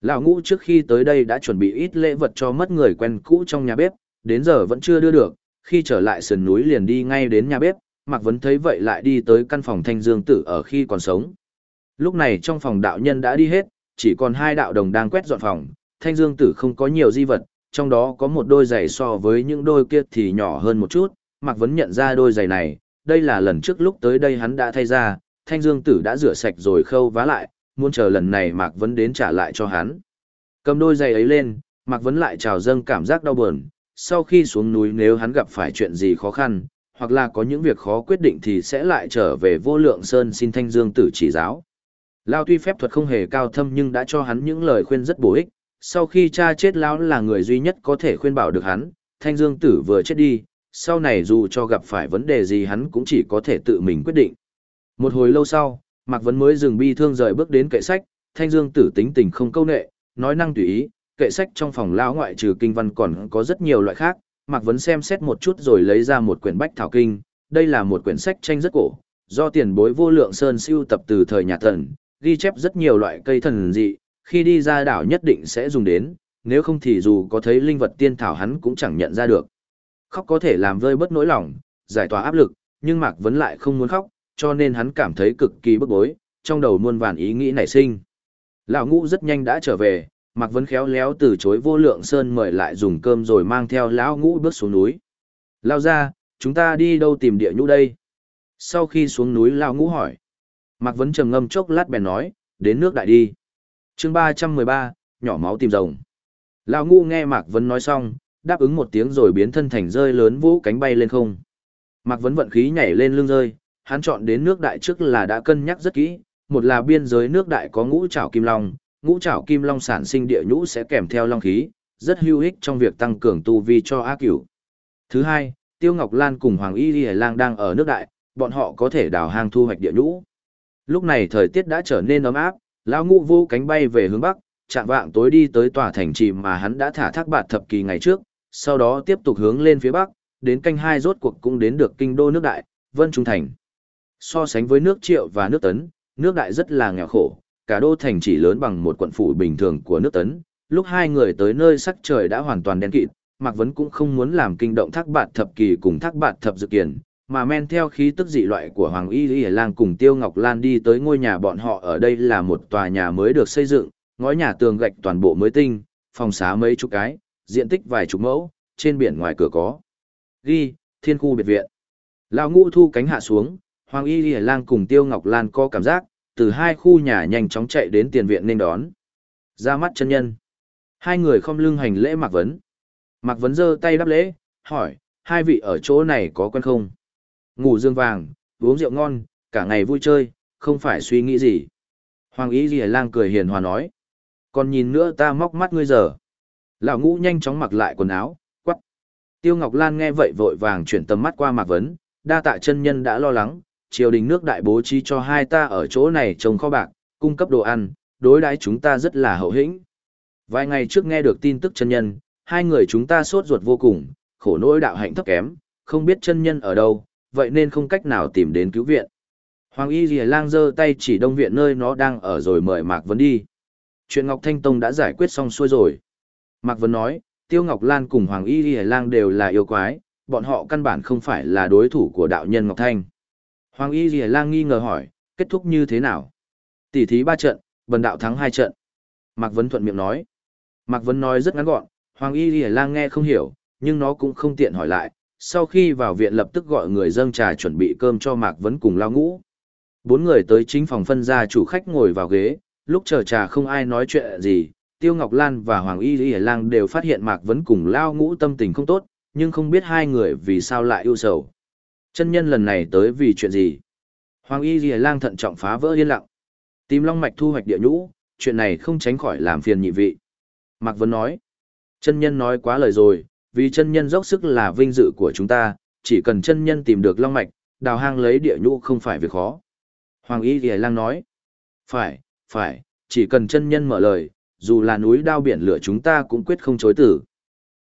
Lão ngũ trước khi tới đây đã chuẩn bị ít lễ vật cho mất người quen cũ trong nhà bếp, đến giờ vẫn chưa đưa được, khi trở lại sườn núi liền đi ngay đến nhà bếp, Mạc Vấn thấy vậy lại đi tới căn phòng thanh dương tử ở khi còn sống. Lúc này trong phòng đạo nhân đã đi hết, chỉ còn hai đạo đồng đang quét dọn phòng, thanh dương tử không có nhiều di vật, trong đó có một đôi giày so với những đôi kia thì nhỏ hơn một chút, Mạc Vấn nhận ra đôi giày này, đây là lần trước lúc tới đây hắn đã thay ra, thanh dương tử đã rửa sạch rồi khâu vá lại, muốn chờ lần này Mạc Vấn đến trả lại cho hắn. Cầm đôi giày ấy lên, Mạc Vấn lại trào dâng cảm giác đau buồn, sau khi xuống núi nếu hắn gặp phải chuyện gì khó khăn, hoặc là có những việc khó quyết định thì sẽ lại trở về vô lượng sơn xin thanh dương tử chỉ giáo. Lao tuy phép thuật không hề cao thâm nhưng đã cho hắn những lời khuyên rất bổ ích, sau khi cha chết lão là người duy nhất có thể khuyên bảo được hắn, thanh dương tử vừa chết đi, sau này dù cho gặp phải vấn đề gì hắn cũng chỉ có thể tự mình quyết định. Một hồi lâu sau, Mạc Vấn mới dừng bi thương rời bước đến kệ sách, thanh dương tử tính tình không câu nệ, nói năng tùy ý, kệ sách trong phòng lão ngoại trừ kinh văn còn có rất nhiều loại khác, Mạc Vấn xem xét một chút rồi lấy ra một quyển bách thảo kinh, đây là một quyển sách tranh rất cổ, do tiền bối vô lượng sơn siêu tập từ thời nhà thần, ghi chép rất nhiều loại cây thần dị, khi đi ra đảo nhất định sẽ dùng đến, nếu không thì dù có thấy linh vật tiên thảo hắn cũng chẳng nhận ra được. Khóc có thể làm vơi bớt nỗi lòng, giải tỏa áp lực, nhưng Mạc Vấn lại không muốn khóc, cho nên hắn cảm thấy cực kỳ bức bối, trong đầu muôn vàn ý nghĩ nảy sinh. Lão ngũ rất nhanh đã trở về, Mạc Vấn khéo léo từ chối vô lượng sơn mời lại dùng cơm rồi mang theo lão ngũ bước xuống núi. Lao ra, chúng ta đi đâu tìm địa nhũ đây? Sau khi xuống núi lão ngũ hỏi. Mạc Vấn trầm ngâm chốc lát bèn nói, đến nước đại đi. chương ba trăm mười ba, nhỏ máu tìm rồng. Lão ngũ nghe Mạc Vấn nói xong, đáp ứng một tiếng rồi biến thân thành rơi lớn vũ cánh bay lên không. Mạc Vấn vận khí nhảy lên lưng rơi, hắn chọn đến nước đại trước là đã cân nhắc rất kỹ, một là biên giới nước đại có ngũ trảo kim long, ngũ trảo kim long sản sinh địa nhũ sẽ kèm theo long khí, rất hữu ích trong việc tăng cường tu vi cho ác cửu. Thứ hai, Tiêu Ngọc Lan cùng Hoàng Y Lì Lang đang ở nước đại, bọn họ có thể đào hang thu hoạch địa nhũ. Lúc này thời tiết đã trở nên ấm áp, lão ngũ vô cánh bay về hướng bắc, chạm vạng tối đi tới tòa thành trì mà hắn đã thả thác bạt thập kỳ ngày trước, sau đó tiếp tục hướng lên phía bắc, đến canh hai rốt cuộc cũng đến được kinh đô nước đại, Vân Trung Thành. So sánh với nước Triệu và nước Tấn, nước đại rất là nghèo khổ, cả đô thành chỉ lớn bằng một quận phủ bình thường của nước Tấn. Lúc hai người tới nơi sắc trời đã hoàn toàn đen kịt, Mạc Vấn cũng không muốn làm kinh động thác bạt thập kỳ cùng thác bạt thập dự kiển mà men theo khí tức dị loại của Hoàng Y Lý Lang cùng Tiêu Ngọc Lan đi tới ngôi nhà bọn họ ở đây là một tòa nhà mới được xây dựng, ngói nhà tường gạch toàn bộ mới tinh, phòng xá mấy chục cái, diện tích vài chục mẫu, trên biển ngoài cửa có. Ghi, thiên khu biệt viện. Lão ngũ thu cánh hạ xuống, Hoàng Y Lì Lang cùng Tiêu Ngọc Lan có cảm giác, từ hai khu nhà nhanh chóng chạy đến tiền viện nên đón. Ra mắt chân nhân. Hai người không lưng hành lễ Mạc Vấn. Mạc Vấn giơ tay đáp lễ, hỏi, hai vị ở chỗ này có quen không? Ngủ dương vàng, uống rượu ngon, cả ngày vui chơi, không phải suy nghĩ gì. Hoàng ý gì Lang cười hiền hòa nói. Còn nhìn nữa ta móc mắt ngươi giờ. Lão ngũ nhanh chóng mặc lại quần áo, quắc. Tiêu Ngọc Lan nghe vậy vội vàng chuyển tầm mắt qua Mạc Vấn, đa tạ chân nhân đã lo lắng, triều đình nước đại bố trí cho hai ta ở chỗ này trồng kho bạc, cung cấp đồ ăn, đối đãi chúng ta rất là hậu hĩnh. Vài ngày trước nghe được tin tức chân nhân, hai người chúng ta sốt ruột vô cùng, khổ nỗi đạo hạnh thấp kém, không biết chân nhân ở đâu, vậy nên không cách nào tìm đến cứu viện. Hoàng Y Lìa Lang giơ tay chỉ đông viện nơi nó đang ở rồi mời Mạc Vấn đi. Chuyện Ngọc Thanh Tông đã giải quyết xong xuôi rồi. Mạc Vấn nói, Tiêu Ngọc Lan cùng Hoàng Y Lìa Lang đều là yêu quái, bọn họ căn bản không phải là đối thủ của đạo nhân Ngọc Thanh. Hoàng Y Lìa Lang nghi ngờ hỏi, kết thúc như thế nào? Tỷ thí ba trận, bần đạo thắng hai trận. Mạc Vấn thuận miệng nói. Mạc Vấn nói rất ngắn gọn, Hoàng Y Lìa Lang nghe không hiểu, nhưng nó cũng không tiện hỏi lại. Sau khi vào viện lập tức gọi người dâng trà chuẩn bị cơm cho Mạc Vấn cùng lao ngũ. Bốn người tới chính phòng phân ra chủ khách ngồi vào ghế, lúc chờ trà không ai nói chuyện gì, Tiêu Ngọc Lan và Hoàng Y Lìa Lang đều phát hiện Mạc Vấn cùng lao ngũ tâm tình không tốt, nhưng không biết hai người vì sao lại ưu sầu. Chân nhân lần này tới vì chuyện gì? Hoàng Y Lìa Lang thận trọng phá vỡ yên lặng. Tìm Long Mạch thu hoạch địa nhũ, chuyện này không tránh khỏi làm phiền nhị vị. Mạc Vấn nói. Chân nhân nói quá lời rồi, vì chân nhân dốc sức là vinh dự của chúng ta, chỉ cần chân nhân tìm được Long Mạch, đào hang lấy địa nhũ không phải việc khó. Hoàng Y Ghi Lang nói, phải, phải, chỉ cần chân nhân mở lời, dù là núi đao biển lửa chúng ta cũng quyết không chối tử.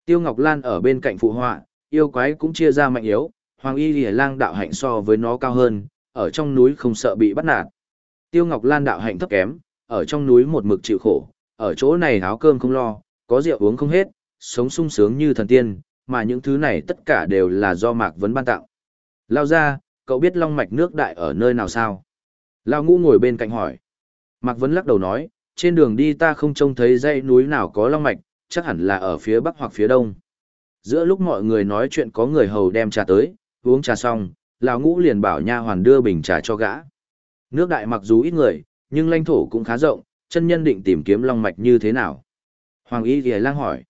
Tiêu Ngọc Lan ở bên cạnh phụ họa, yêu quái cũng chia ra mạnh yếu, Hoàng Y Lìa Lang đạo hạnh so với nó cao hơn, ở trong núi không sợ bị bắt nạt. Tiêu Ngọc Lan đạo hạnh thấp kém, ở trong núi một mực chịu khổ, ở chỗ này áo cơm không lo, có rượu uống không hết, sống sung sướng như thần tiên, mà những thứ này tất cả đều là do Mạc Vấn ban tặng. Lao ra, cậu biết long mạch nước đại ở nơi nào sao? Lao ngũ ngồi bên cạnh hỏi. Mạc Vấn lắc đầu nói, trên đường đi ta không trông thấy dãy núi nào có long mạch, chắc hẳn là ở phía bắc hoặc phía đông. Giữa lúc mọi người nói chuyện có người hầu đem trà tới, uống trà xong, lão ngũ liền bảo nha hoàn đưa bình trà cho gã. Nước đại mặc dù ít người, nhưng lãnh thổ cũng khá rộng, chân nhân định tìm kiếm long mạch như thế nào? Hoàng Y Ghi lang hỏi.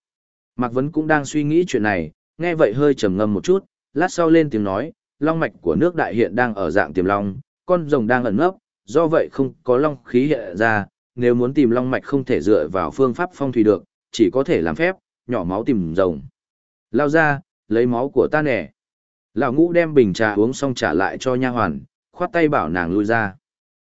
Mạc Vấn cũng đang suy nghĩ chuyện này, nghe vậy hơi trầm ngâm một chút, lát sau lên tiếng nói, long mạch của nước đại hiện đang ở dạng tiềm long, con rồng đang ẩn nấp, do vậy không có long khí hiện ra, nếu muốn tìm long mạch không thể dựa vào phương pháp phong thủy được, chỉ có thể làm phép, nhỏ máu tìm rồng. Lao ra, lấy máu của ta nẻ. Lão ngũ đem bình trà uống xong trả lại cho nha hoàn, khoát tay bảo nàng lui ra.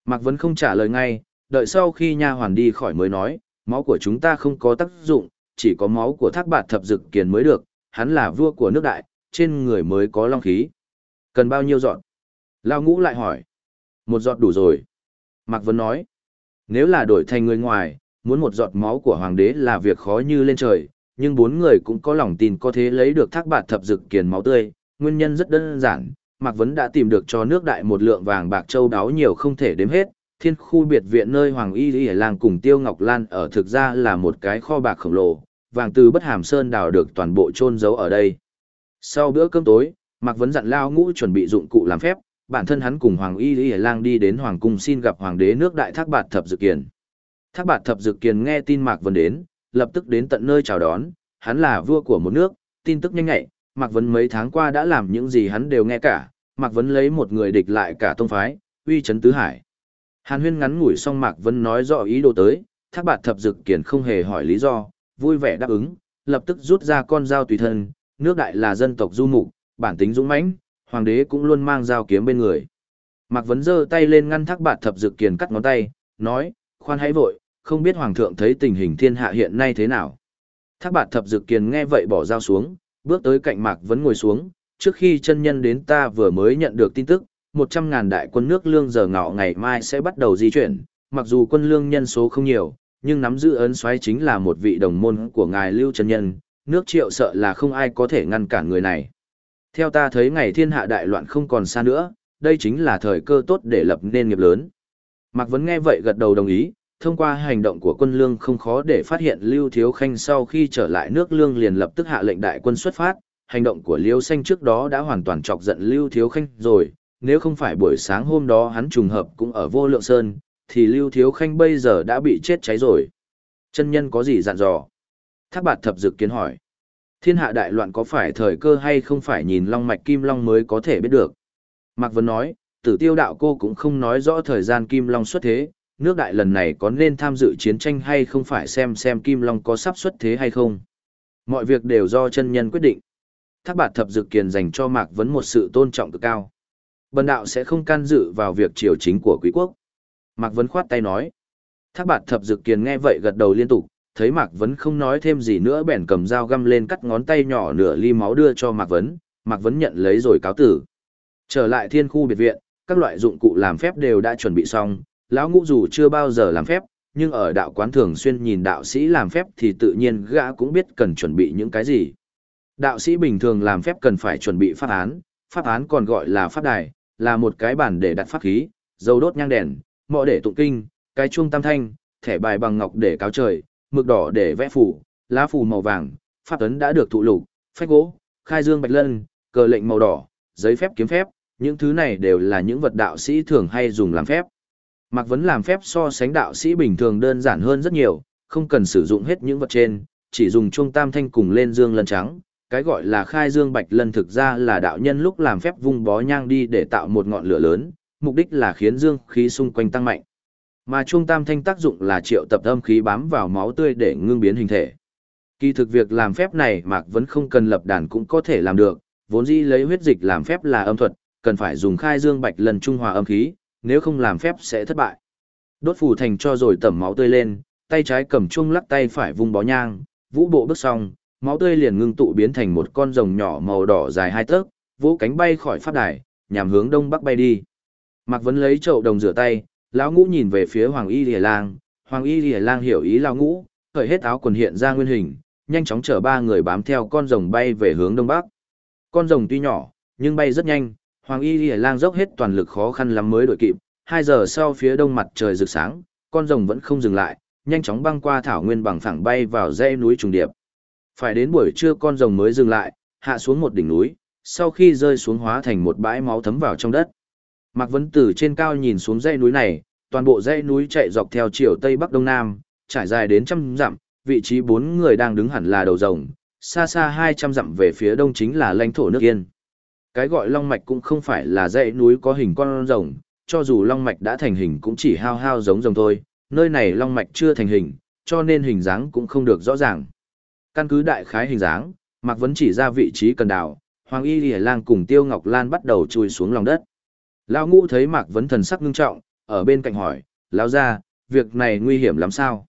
Mạc Vấn không trả lời ngay, đợi sau khi nha hoàn đi khỏi mới nói, máu của chúng ta không có tác dụng, chỉ có máu của thác bạt thập dực kiền mới được, hắn là vua của nước đại, trên người mới có long khí. Cần bao nhiêu giọt? Lao ngũ lại hỏi. Một giọt đủ rồi. Mạc Vấn nói. Nếu là đổi thành người ngoài, muốn một giọt máu của hoàng đế là việc khó như lên trời, nhưng bốn người cũng có lòng tin có thể lấy được thác bạt thập dực kiền máu tươi. Nguyên nhân rất đơn giản, Mạc Vấn đã tìm được cho nước đại một lượng vàng bạc châu đáo nhiều không thể đếm hết. Thiên khu biệt viện nơi Hoàng Y Lý Lang cùng Tiêu Ngọc Lan ở thực ra là một cái kho bạc khổng lồ, vàng từ bất hàm sơn đào được toàn bộ chôn giấu ở đây. Sau bữa cơm tối, Mạc Vấn dặn Lao Ngũ chuẩn bị dụng cụ làm phép, bản thân hắn cùng Hoàng Y Lý Lang đi đến Hoàng Cung xin gặp Hoàng đế nước Đại Thác Bạt Thập Dự Kiền. Thác Bạt Thập Dự Kiền nghe tin Mạc Vấn đến, lập tức đến tận nơi chào đón, hắn là vua của một nước, tin tức nhanh nhạy, Mạc Vấn mấy tháng qua đã làm những gì hắn đều nghe cả, Mạc Vấn lấy một người địch lại cả tông phái, uy chấn tứ hải. Hàn huyên ngắn ngủi xong Mạc Vấn nói rõ ý đồ tới, Thác Bạt Thập Dực Kiền không hề hỏi lý do, vui vẻ đáp ứng, lập tức rút ra con dao tùy thân, nước đại là dân tộc du mục, bản tính dũng mãnh, hoàng đế cũng luôn mang dao kiếm bên người. Mạc Vấn giơ tay lên ngăn thác bạt thập dực kiền cắt ngón tay, nói, khoan hãy vội, không biết hoàng thượng thấy tình hình thiên hạ hiện nay thế nào. Thác bạt thập dực kiền nghe vậy bỏ dao xuống, bước tới cạnh Mạc Vấn ngồi xuống, trước khi chân nhân đến ta vừa mới nhận được tin tức, một trăm ngàn đại quân nước lương giờ ngọ ngày mai sẽ bắt đầu di chuyển, mặc dù quân lương nhân số không nhiều, nhưng nắm giữ ấn xoáy chính là một vị đồng môn của ngài Lưu Trần Nhân, nước triệu sợ là không ai có thể ngăn cản người này. Theo ta thấy ngày thiên hạ đại loạn không còn xa nữa, đây chính là thời cơ tốt để lập nên nghiệp lớn. Mạc Vấn nghe vậy gật đầu đồng ý, thông qua hành động của quân lương không khó để phát hiện Lưu Thiếu Khanh sau khi trở lại nước lương liền lập tức hạ lệnh đại quân xuất phát, hành động của Liêu Xanh trước đó đã hoàn toàn chọc giận Lưu Thiếu Khanh rồi, nếu không phải buổi sáng hôm đó hắn trùng hợp cũng ở vô lượng sơn, thì Lưu Thiếu Khanh bây giờ đã bị chết cháy rồi. Chân nhân có gì dặn dò? Thác bạt thập dực kiến hỏi. Thiên hạ đại loạn có phải thời cơ hay không phải nhìn long mạch kim long mới có thể biết được? Mạc Vân nói, tử tiêu đạo cô cũng không nói rõ thời gian kim long xuất thế, nước đại lần này có nên tham dự chiến tranh hay không phải xem xem kim long có sắp xuất thế hay không. Mọi việc đều do chân nhân quyết định. Thác bạt thập dực kiền dành cho Mạc Vấn một sự tôn trọng cực cao. Bần đạo sẽ không can dự vào việc triều chính của quý quốc. Mạc Vấn khoát tay nói. Thác bạt thập dực kiền nghe vậy gật đầu liên tục, thấy Mạc Vấn không nói thêm gì nữa bèn cầm dao găm lên cắt ngón tay nhỏ nửa ly máu đưa cho Mạc Vấn, Mạc Vấn nhận lấy rồi cáo tử. Trở lại thiên khu biệt viện, các loại dụng cụ làm phép đều đã chuẩn bị xong, lão ngũ dù chưa bao giờ làm phép, nhưng ở đạo quán thường xuyên nhìn đạo sĩ làm phép thì tự nhiên gã cũng biết cần chuẩn bị những cái gì. Đạo sĩ bình thường làm phép cần phải chuẩn bị pháp án, pháp án còn gọi là pháp đài, là một cái bản để đặt pháp khí, dầu đốt nhang đèn, mọ để tụng kinh, cái chuông tam thanh, thẻ bài bằng ngọc để cáo trời, mực đỏ để vẽ phủ, lá phủ màu vàng, pháp ấn đã được thụ lục, phách gỗ, khai dương bạch lân, cờ lệnh màu đỏ, giấy phép kiếm phép, những thứ này đều là những vật đạo sĩ thường hay dùng làm phép. Mạc Vấn làm phép so sánh đạo sĩ bình thường đơn giản hơn rất nhiều, không cần sử dụng hết những vật trên, chỉ dùng chuông tam thanh cùng lên dương lân trắng. Cái gọi là khai dương bạch lân thực ra là đạo nhân lúc làm phép vung bó nhang đi để tạo một ngọn lửa lớn, mục đích là khiến dương khí xung quanh tăng mạnh. Mà trung tam thanh tác dụng là triệu tập âm khí bám vào máu tươi để ngưng biến hình thể. Kỳ thực việc làm phép này Mạc Vấn không cần lập đàn cũng có thể làm được, vốn dĩ lấy huyết dịch làm phép là âm thuật, cần phải dùng khai dương bạch lần trung hòa âm khí, nếu không làm phép sẽ thất bại. Đốt phù thành cho rồi tẩm máu tươi lên, tay trái cầm chuông lắc tay phải vung bó nhang, vũ bộ bước xong, máu tươi liền ngưng tụ biến thành một con rồng nhỏ màu đỏ dài hai tấc, vỗ cánh bay khỏi pháp đài, nhằm hướng đông bắc bay đi. Mạc Vấn lấy chậu đồng rửa tay, lão ngũ nhìn về phía Hoàng Y Lìa Lang, Hoàng Y Lìa Lang hiểu ý lão ngũ, cởi hết áo quần hiện ra nguyên hình, nhanh chóng chở ba người bám theo con rồng bay về hướng đông bắc. Con rồng tuy nhỏ, nhưng bay rất nhanh, Hoàng Y Lìa Lang dốc hết toàn lực khó khăn lắm mới đuổi kịp, Hai giờ sau phía đông mặt trời rực sáng, con rồng vẫn không dừng lại, nhanh chóng băng qua thảo nguyên bằng phẳng bay vào dãy núi trùng điệp. Phải đến buổi trưa con rồng mới dừng lại, hạ xuống một đỉnh núi, sau khi rơi xuống hóa thành một bãi máu thấm vào trong đất. Mạc Vấn Tử trên cao nhìn xuống dãy núi này, toàn bộ dãy núi chạy dọc theo chiều tây bắc đông nam, trải dài đến trăm dặm, vị trí bốn người đang đứng hẳn là đầu rồng, xa xa hai trăm dặm về phía đông chính là lãnh thổ nước Yên. Cái gọi long mạch cũng không phải là dãy núi có hình con rồng, cho dù long mạch đã thành hình cũng chỉ hao hao giống rồng thôi, nơi này long mạch chưa thành hình, cho nên hình dáng cũng không được rõ ràng. Căn cứ đại khái hình dáng, Mạc Vấn chỉ ra vị trí cần đào, Hoàng Y Lì Lang cùng Tiêu Ngọc Lan bắt đầu chui xuống lòng đất. Lão ngũ thấy Mạc Vấn thần sắc ngưng trọng, ở bên cạnh hỏi, Lão ra, việc này nguy hiểm lắm sao?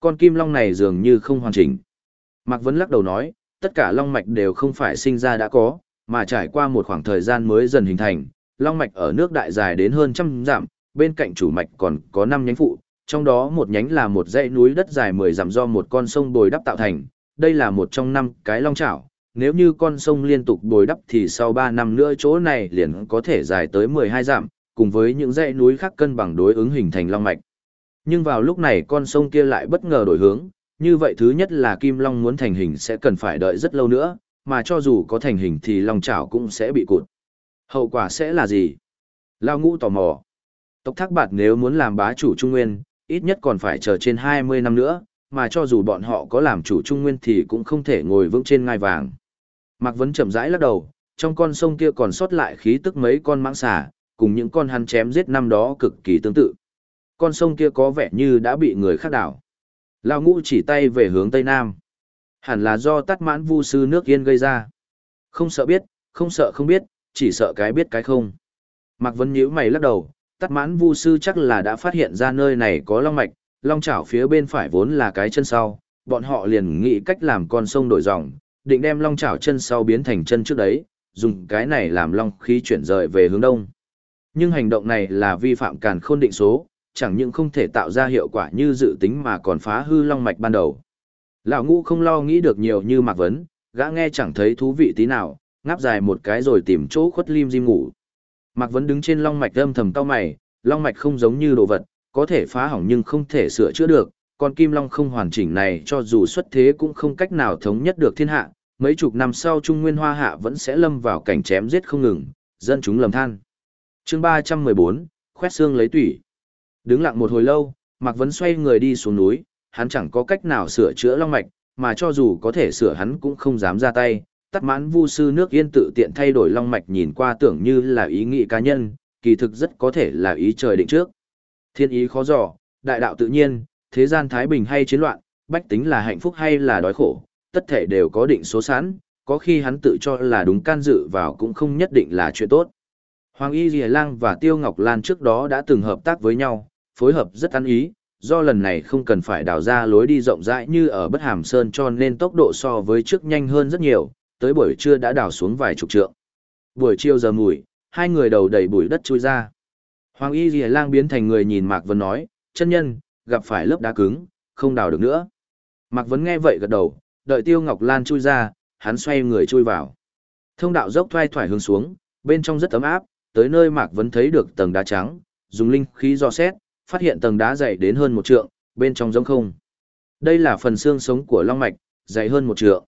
Con kim long này dường như không hoàn chỉnh. Mạc Vấn lắc đầu nói, tất cả long mạch đều không phải sinh ra đã có, mà trải qua một khoảng thời gian mới dần hình thành. Long mạch ở nước đại dài đến hơn trăm dặm, bên cạnh chủ mạch còn có 5 nhánh phụ, trong đó một nhánh là một dãy núi đất dài 10 dặm do một con sông bồi đắp tạo thành. Đây là một trong năm cái long chảo, nếu như con sông liên tục bồi đắp thì sau 3 năm nữa chỗ này liền có thể dài tới 12 dặm, cùng với những dãy núi khác cân bằng đối ứng hình thành long mạch. Nhưng vào lúc này con sông kia lại bất ngờ đổi hướng, như vậy thứ nhất là kim long muốn thành hình sẽ cần phải đợi rất lâu nữa, mà cho dù có thành hình thì lòng chảo cũng sẽ bị cụt. Hậu quả sẽ là gì? Lao ngũ tò mò. Tộc Thác Bạt nếu muốn làm bá chủ Trung Nguyên, ít nhất còn phải chờ trên 20 năm nữa, mà cho dù bọn họ có làm chủ Trung Nguyên thì cũng không thể ngồi vững trên ngai vàng. Mạc Vấn chậm rãi lắc đầu, trong con sông kia còn sót lại khí tức mấy con mãng xà, cùng những con hắn chém giết năm đó cực kỳ tương tự. Con sông kia có vẻ như đã bị người khác đảo. Lão ngũ chỉ tay về hướng tây nam. Hẳn là do tắt mãn vu sư nước yên gây ra. Không sợ biết, không sợ không biết, chỉ sợ cái biết cái không. Mạc Vấn nhíu mày lắc đầu, tắt mãn vu sư chắc là đã phát hiện ra nơi này có long mạch, long chảo phía bên phải vốn là cái chân sau, bọn họ liền nghĩ cách làm con sông đổi dòng, định đem long chảo chân sau biến thành chân trước đấy, dùng cái này làm long khí chuyển rời về hướng đông. Nhưng hành động này là vi phạm càn khôn định số, chẳng những không thể tạo ra hiệu quả như dự tính mà còn phá hư long mạch ban đầu. Lão ngũ không lo nghĩ được nhiều như Mạc Vấn, gã nghe chẳng thấy thú vị tí nào, ngáp dài một cái rồi tìm chỗ khuất lim di ngủ. Mạc Vấn đứng trên long mạch âm thầm cao mày, long mạch không giống như đồ vật, có thể phá hỏng nhưng không thể sửa chữa được, còn kim long không hoàn chỉnh này cho dù xuất thế cũng không cách nào thống nhất được thiên hạ, mấy chục năm sau Trung Nguyên Hoa Hạ vẫn sẽ lâm vào cảnh chém giết không ngừng, dân chúng lầm than. chương 314, khoét xương lấy tủy. Đứng lặng một hồi lâu, Mạc Vấn xoay người đi xuống núi, hắn chẳng có cách nào sửa chữa long mạch, mà cho dù có thể sửa hắn cũng không dám ra tay. Tắt mãn vu sư nước yên tự tiện thay đổi long mạch nhìn qua tưởng như là ý nghĩ cá nhân, kỳ thực rất có thể là ý trời định trước. Thiên ý khó dò, đại đạo tự nhiên, thế gian thái bình hay chiến loạn, bách tính là hạnh phúc hay là đói khổ, tất thể đều có định số sẵn, có khi hắn tự cho là đúng can dự vào cũng không nhất định là chuyện tốt. Hoàng Y Dì Lang và Tiêu Ngọc Lan trước đó đã từng hợp tác với nhau, phối hợp rất ăn ý, do lần này không cần phải đào ra lối đi rộng rãi như ở Bất Hàm Sơn cho nên tốc độ so với trước nhanh hơn rất nhiều, tới buổi trưa đã đào xuống vài chục trượng. Buổi chiều giờ mùi, hai người đầu đầy bụi đất chui ra. Hoàng Y Dì Lang biến thành người nhìn Mạc Vân nói, chân nhân, gặp phải lớp đá cứng, không đào được nữa. Mạc Vân nghe vậy gật đầu, đợi Tiêu Ngọc Lan chui ra, hắn xoay người chui vào. Thông đạo dốc thoai thoải hướng xuống, bên trong rất ấm áp, tới nơi Mạc Vấn thấy được tầng đá trắng, dùng linh khí dò xét, phát hiện tầng đá dày đến hơn một trượng, bên trong giống không. Đây là phần xương sống của long mạch, dày hơn một trượng.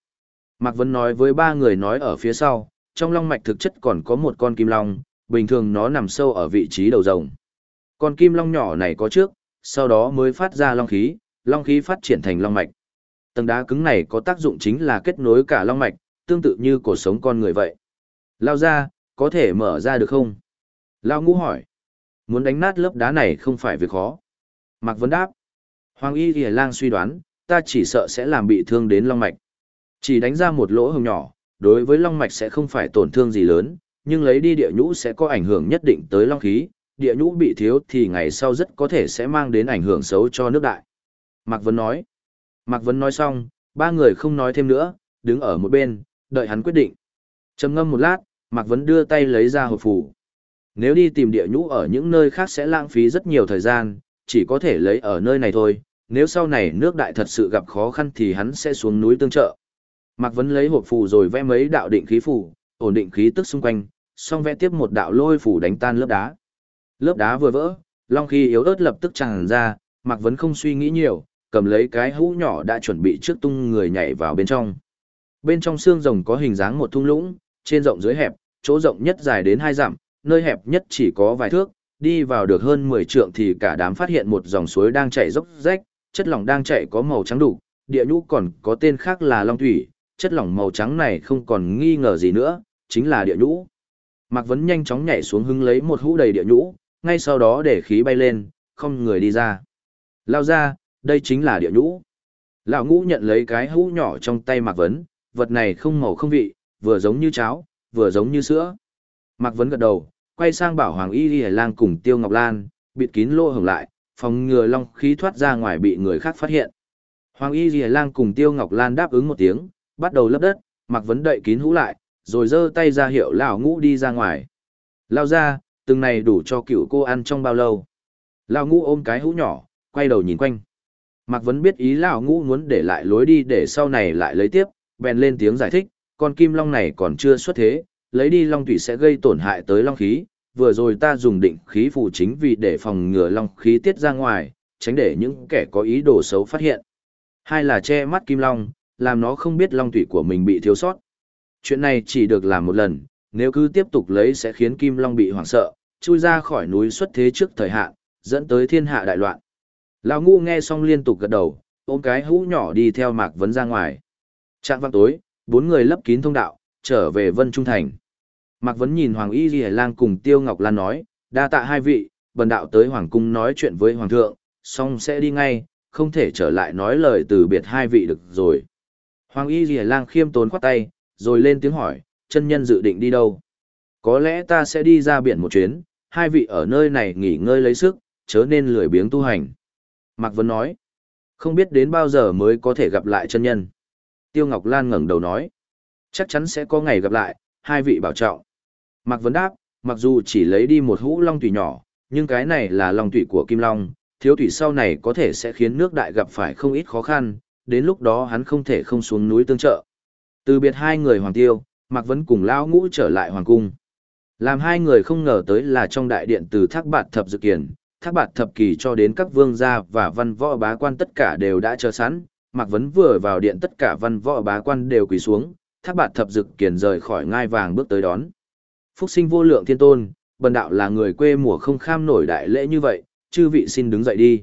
Mạc Vân nói với ba người nói ở phía sau, trong long mạch thực chất còn có một con kim long, bình thường nó nằm sâu ở vị trí đầu rồng. Con kim long nhỏ này có trước, sau đó mới phát ra long khí, long khí phát triển thành long mạch. Tầng đá cứng này có tác dụng chính là kết nối cả long mạch, tương tự như cổ sống con người vậy. Lao ra, có thể mở ra được không? Lao ngũ hỏi. Muốn đánh nát lớp đá này không phải việc khó. Mạc Vấn đáp. Hoàng Y Ghi Lang suy đoán, ta chỉ sợ sẽ làm bị thương đến long mạch. Chỉ đánh ra một lỗ hồng nhỏ, đối với long mạch sẽ không phải tổn thương gì lớn, nhưng lấy đi địa nhũ sẽ có ảnh hưởng nhất định tới long khí, địa nhũ bị thiếu thì ngày sau rất có thể sẽ mang đến ảnh hưởng xấu cho nước đại. Mạc Vấn nói. Mạc Vấn nói xong, ba người không nói thêm nữa, đứng ở một bên, đợi hắn quyết định. trầm ngâm một lát, Mạc Vấn đưa tay lấy ra hộp phủ. Nếu đi tìm địa nhũ ở những nơi khác sẽ lãng phí rất nhiều thời gian, chỉ có thể lấy ở nơi này thôi. Nếu sau này nước đại thật sự gặp khó khăn thì hắn sẽ xuống núi tương trợ. Mạc Vấn lấy hộp phù rồi vẽ mấy đạo định khí phù, ổn định khí tức xung quanh, xong vẽ tiếp một đạo lôi phù đánh tan lớp đá. Lớp đá vừa vỡ, long khí yếu ớt lập tức tràn ra, Mạc Vấn không suy nghĩ nhiều, cầm lấy cái hũ nhỏ đã chuẩn bị trước tung người nhảy vào bên trong. Bên trong xương rồng có hình dáng một thung lũng, trên rộng dưới hẹp, chỗ rộng nhất dài đến hai dặm, nơi hẹp nhất chỉ có vài thước, đi vào được hơn 10 trượng thì cả đám phát hiện một dòng suối đang chảy dốc rách, chất lỏng đang chảy có màu trắng đủ, địa nhũ còn có tên khác là long thủy, chất lỏng màu trắng này không còn nghi ngờ gì nữa, chính là địa nhũ. Mạc Vấn nhanh chóng nhảy xuống hứng lấy một hũ đầy địa nhũ, ngay sau đó để khí bay lên, không người đi ra. Lao ra, đây chính là địa nhũ. Lão ngũ nhận lấy cái hũ nhỏ trong tay Mạc Vấn, vật này không màu không vị, vừa giống như cháo, vừa giống như sữa. Mạc Vấn gật đầu, quay sang bảo Hoàng Y Y Lang cùng Tiêu Ngọc Lan, bịt kín lỗ hồng lại, phòng ngừa long khí thoát ra ngoài bị người khác phát hiện. Hoàng Y Y Lang cùng Tiêu Ngọc Lan đáp ứng một tiếng, bắt đầu lấp đất, Mạc Vấn đậy kín hũ lại, rồi giơ tay ra hiệu lão ngũ đi ra ngoài. Lao ra, từng này đủ cho cựu cô ăn trong bao lâu. Lão ngũ ôm cái hũ nhỏ, quay đầu nhìn quanh. Mạc Vấn biết ý lão ngũ muốn để lại lối đi để sau này lại lấy tiếp, bèn lên tiếng giải thích, con kim long này còn chưa xuất thế, lấy đi long thủy sẽ gây tổn hại tới long khí, vừa rồi ta dùng định khí phù chính vì để phòng ngừa long khí tiết ra ngoài, tránh để những kẻ có ý đồ xấu phát hiện. Hai là che mắt kim long, làm nó không biết long thủy của mình bị thiếu sót. Chuyện này chỉ được làm một lần, nếu cứ tiếp tục lấy sẽ khiến kim long bị hoảng sợ, chui ra khỏi núi xuất thế trước thời hạn, dẫn tới thiên hạ đại loạn. Lão ngu nghe xong liên tục gật đầu, ôm cái hũ nhỏ đi theo Mạc Vấn ra ngoài. Trạng văn tối, bốn người lấp kín thông đạo, trở về Vân Trung Thành. Mạc Vấn nhìn Hoàng Y Ghi Lang cùng Tiêu Ngọc Lan nói, đa tạ hai vị, bần đạo tới Hoàng Cung nói chuyện với Hoàng thượng, xong sẽ đi ngay, không thể trở lại nói lời từ biệt hai vị được rồi. Hoàng Y Ghi Lang khiêm tốn khoát tay, rồi lên tiếng hỏi, chân nhân dự định đi đâu? Có lẽ ta sẽ đi ra biển một chuyến, hai vị ở nơi này nghỉ ngơi lấy sức, chớ nên lười biếng tu hành. Mạc Vấn nói, không biết đến bao giờ mới có thể gặp lại chân nhân. Tiêu Ngọc Lan ngẩng đầu nói, chắc chắn sẽ có ngày gặp lại, hai vị bảo trọng. Mạc Vấn đáp, mặc dù chỉ lấy đi một hũ long thủy nhỏ, nhưng cái này là long thủy của Kim Long, thiếu thủy sau này có thể sẽ khiến nước đại gặp phải không ít khó khăn, đến lúc đó hắn không thể không xuống núi tương trợ. Từ biệt hai người hoàng tiêu, Mạc Vấn cùng Lão Ngũ trở lại hoàng cung. Làm hai người không ngờ tới là trong đại điện từ thác bạt thập dự kiền, thác bạt thập kỳ cho đến các vương gia và văn võ bá quan tất cả đều đã chờ sẵn. Mạc Vấn vừa vào điện tất cả văn võ bá quan đều quỳ xuống, thác bạt thập dực kiền rời khỏi ngai vàng bước tới đón. Phúc sinh vô lượng thiên tôn, bần đạo là người quê mùa không kham nổi đại lễ như vậy, chư vị xin đứng dậy đi.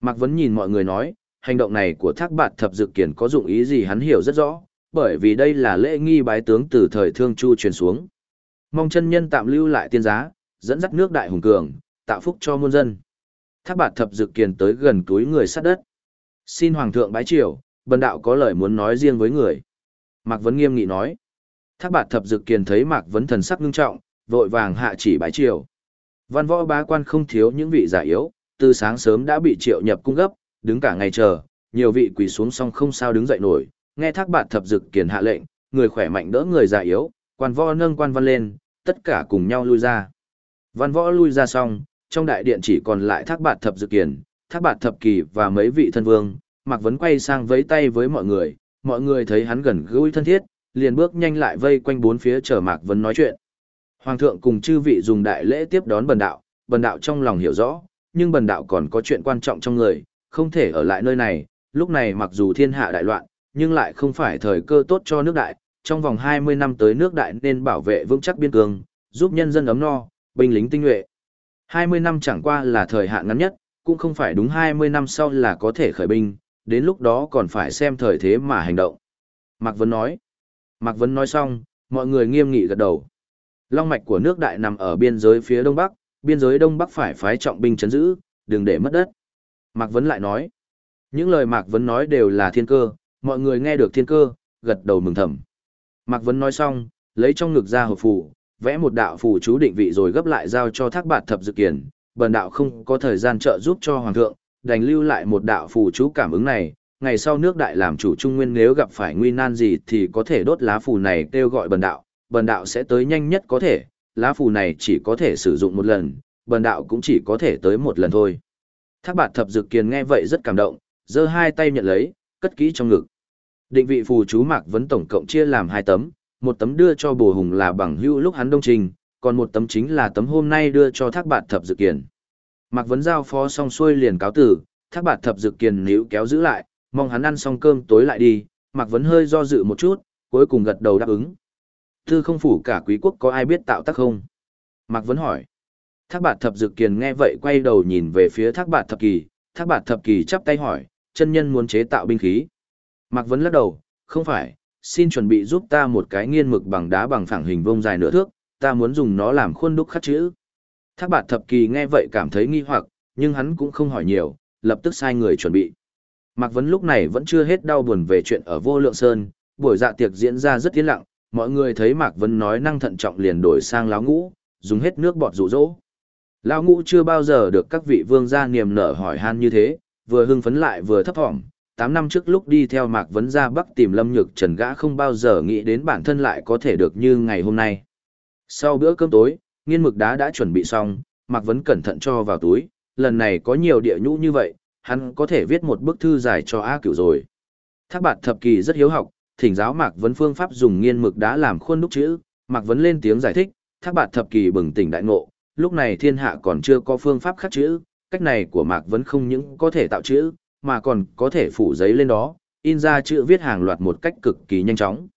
Mạc Vấn nhìn mọi người nói, hành động này của thác bạt thập dự kiền có dụng ý gì hắn hiểu rất rõ, bởi vì đây là lễ nghi bái tướng từ thời thương chu truyền xuống. Mong chân nhân tạm lưu lại tiên giá, dẫn dắt nước đại hùng cường, tạo phúc cho muôn dân. Thác bạt thập dự kiền tới gần túi người sát đất. Xin hoàng thượng bái triều, bần đạo có lời muốn nói riêng với người. Mạc Vấn nghiêm nghị nói. Thác bạt thập dực kiền thấy Mạc Vấn thần sắc ngưng trọng, vội vàng hạ chỉ bái triều. Văn võ bá quan không thiếu những vị giả yếu, từ sáng sớm đã bị triệu nhập cung gấp, đứng cả ngày chờ, nhiều vị quỳ xuống xong không sao đứng dậy nổi, nghe thác bạt thập dực kiền hạ lệnh, người khỏe mạnh đỡ người già yếu, quan võ nâng quan văn lên, tất cả cùng nhau lui ra. Văn võ lui ra xong, trong đại điện chỉ còn lại thác bạt thập dực kiền, thác bạt thập kỳ và mấy vị thân vương, Mạc Vấn quay sang vẫy tay với mọi người, mọi người thấy hắn gần gũi thân thiết, liền bước nhanh lại vây quanh bốn phía chờ Mạc Vấn nói chuyện. Hoàng thượng cùng chư vị dùng đại lễ tiếp đón bần đạo, bần đạo trong lòng hiểu rõ, nhưng bần đạo còn có chuyện quan trọng trong người, không thể ở lại nơi này, lúc này mặc dù thiên hạ đại loạn, nhưng lại không phải thời cơ tốt cho nước đại, trong vòng 20 năm tới nước đại nên bảo vệ vững chắc biên cương, giúp nhân dân ấm no, binh lính tinh nhuệ. 20 năm chẳng qua là thời hạn ngắn nhất, cũng không phải đúng 20 năm sau là có thể khởi binh, đến lúc đó còn phải xem thời thế mà hành động. Mạc Vân nói. Mạc Vấn nói xong, mọi người nghiêm nghị gật đầu. Long mạch của nước đại nằm ở biên giới phía đông bắc, biên giới đông bắc phải phái trọng binh chấn giữ, đừng để mất đất. Mạc Vấn lại nói. Những lời Mạc Vấn nói đều là thiên cơ, mọi người nghe được thiên cơ, gật đầu mừng thầm. Mạc Vấn nói xong, lấy trong ngực ra hộp phù, vẽ một đạo phù chú định vị rồi gấp lại giao cho thác bạt thập dự kiền, bần đạo không có thời gian trợ giúp cho hoàng thượng, đành lưu lại một đạo phù chú cảm ứng này, ngày sau nước đại làm chủ trung nguyên nếu gặp phải nguy nan gì thì có thể đốt lá phù này kêu gọi bần đạo, bần đạo sẽ tới nhanh nhất có thể, lá phù này chỉ có thể sử dụng một lần, bần đạo cũng chỉ có thể tới một lần thôi. Thác bạt thập dực kiền nghe vậy rất cảm động, giơ hai tay nhận lấy, cất kỹ trong ngực. Định vị phù chú Mạc Vấn tổng cộng chia làm hai tấm, một tấm đưa cho bồ hùng là bằng hữu lúc hắn đông trình, còn một tấm chính là tấm hôm nay đưa cho thác bạt thập dực kiền. Mạc Vấn giao phó xong xuôi liền cáo tử, thác bạt thập dực kiền níu kéo giữ lại, mong hắn ăn xong cơm tối lại đi, Mạc Vấn hơi do dự một chút, cuối cùng gật đầu đáp ứng. Thư không phủ cả quý quốc có ai biết tạo tác không? Mạc Vấn hỏi. Thác bạt thập dực kiền nghe vậy quay đầu nhìn về phía thác bạt thập kỳ, thác bạt thập kỳ chắp tay hỏi, chân nhân muốn chế tạo binh khí. Mạc Vấn lắc đầu, không phải, xin chuẩn bị giúp ta một cái nghiên mực bằng đá bằng phẳng hình vông dài nửa thước, ta muốn dùng nó làm khuôn đúc khắc chữ. Thác bạt thập kỳ nghe vậy cảm thấy nghi hoặc, nhưng hắn cũng không hỏi nhiều, lập tức sai người chuẩn bị. Mạc Vấn lúc này vẫn chưa hết đau buồn về chuyện ở vô lượng sơn, buổi dạ tiệc diễn ra rất yên lặng, mọi người thấy Mạc Vấn nói năng thận trọng liền đổi sang láo ngũ, dùng hết nước bọt rụ rỗ. Lão ngũ chưa bao giờ được các vị vương gia niềm nở hỏi han như thế, vừa hưng phấn lại vừa thấp thỏm. Tám năm trước lúc đi theo Mạc Vấn ra Bắc tìm Lâm Nhược Trần gã không bao giờ nghĩ đến bản thân lại có thể được như ngày hôm nay. Sau bữa cơm tối, nghiên mực đá đã chuẩn bị xong, Mạc Vấn cẩn thận cho vào túi, lần này có nhiều địa nhũ như vậy, hắn có thể viết một bức thư dài cho A cửu rồi. Thác bạt thập kỳ rất hiếu học, thỉnh giáo Mạc Vấn phương pháp dùng nghiên mực đá làm khuôn đúc chữ, Mạc Vấn lên tiếng giải thích, thác bạt thập kỳ bừng tỉnh đại ngộ, lúc này thiên hạ còn chưa có phương pháp khắc chữ, cách này của Mạc Vấn không những có thể tạo chữ, mà còn có thể phủ giấy lên đó, in ra chữ viết hàng loạt một cách cực kỳ nhanh chóng.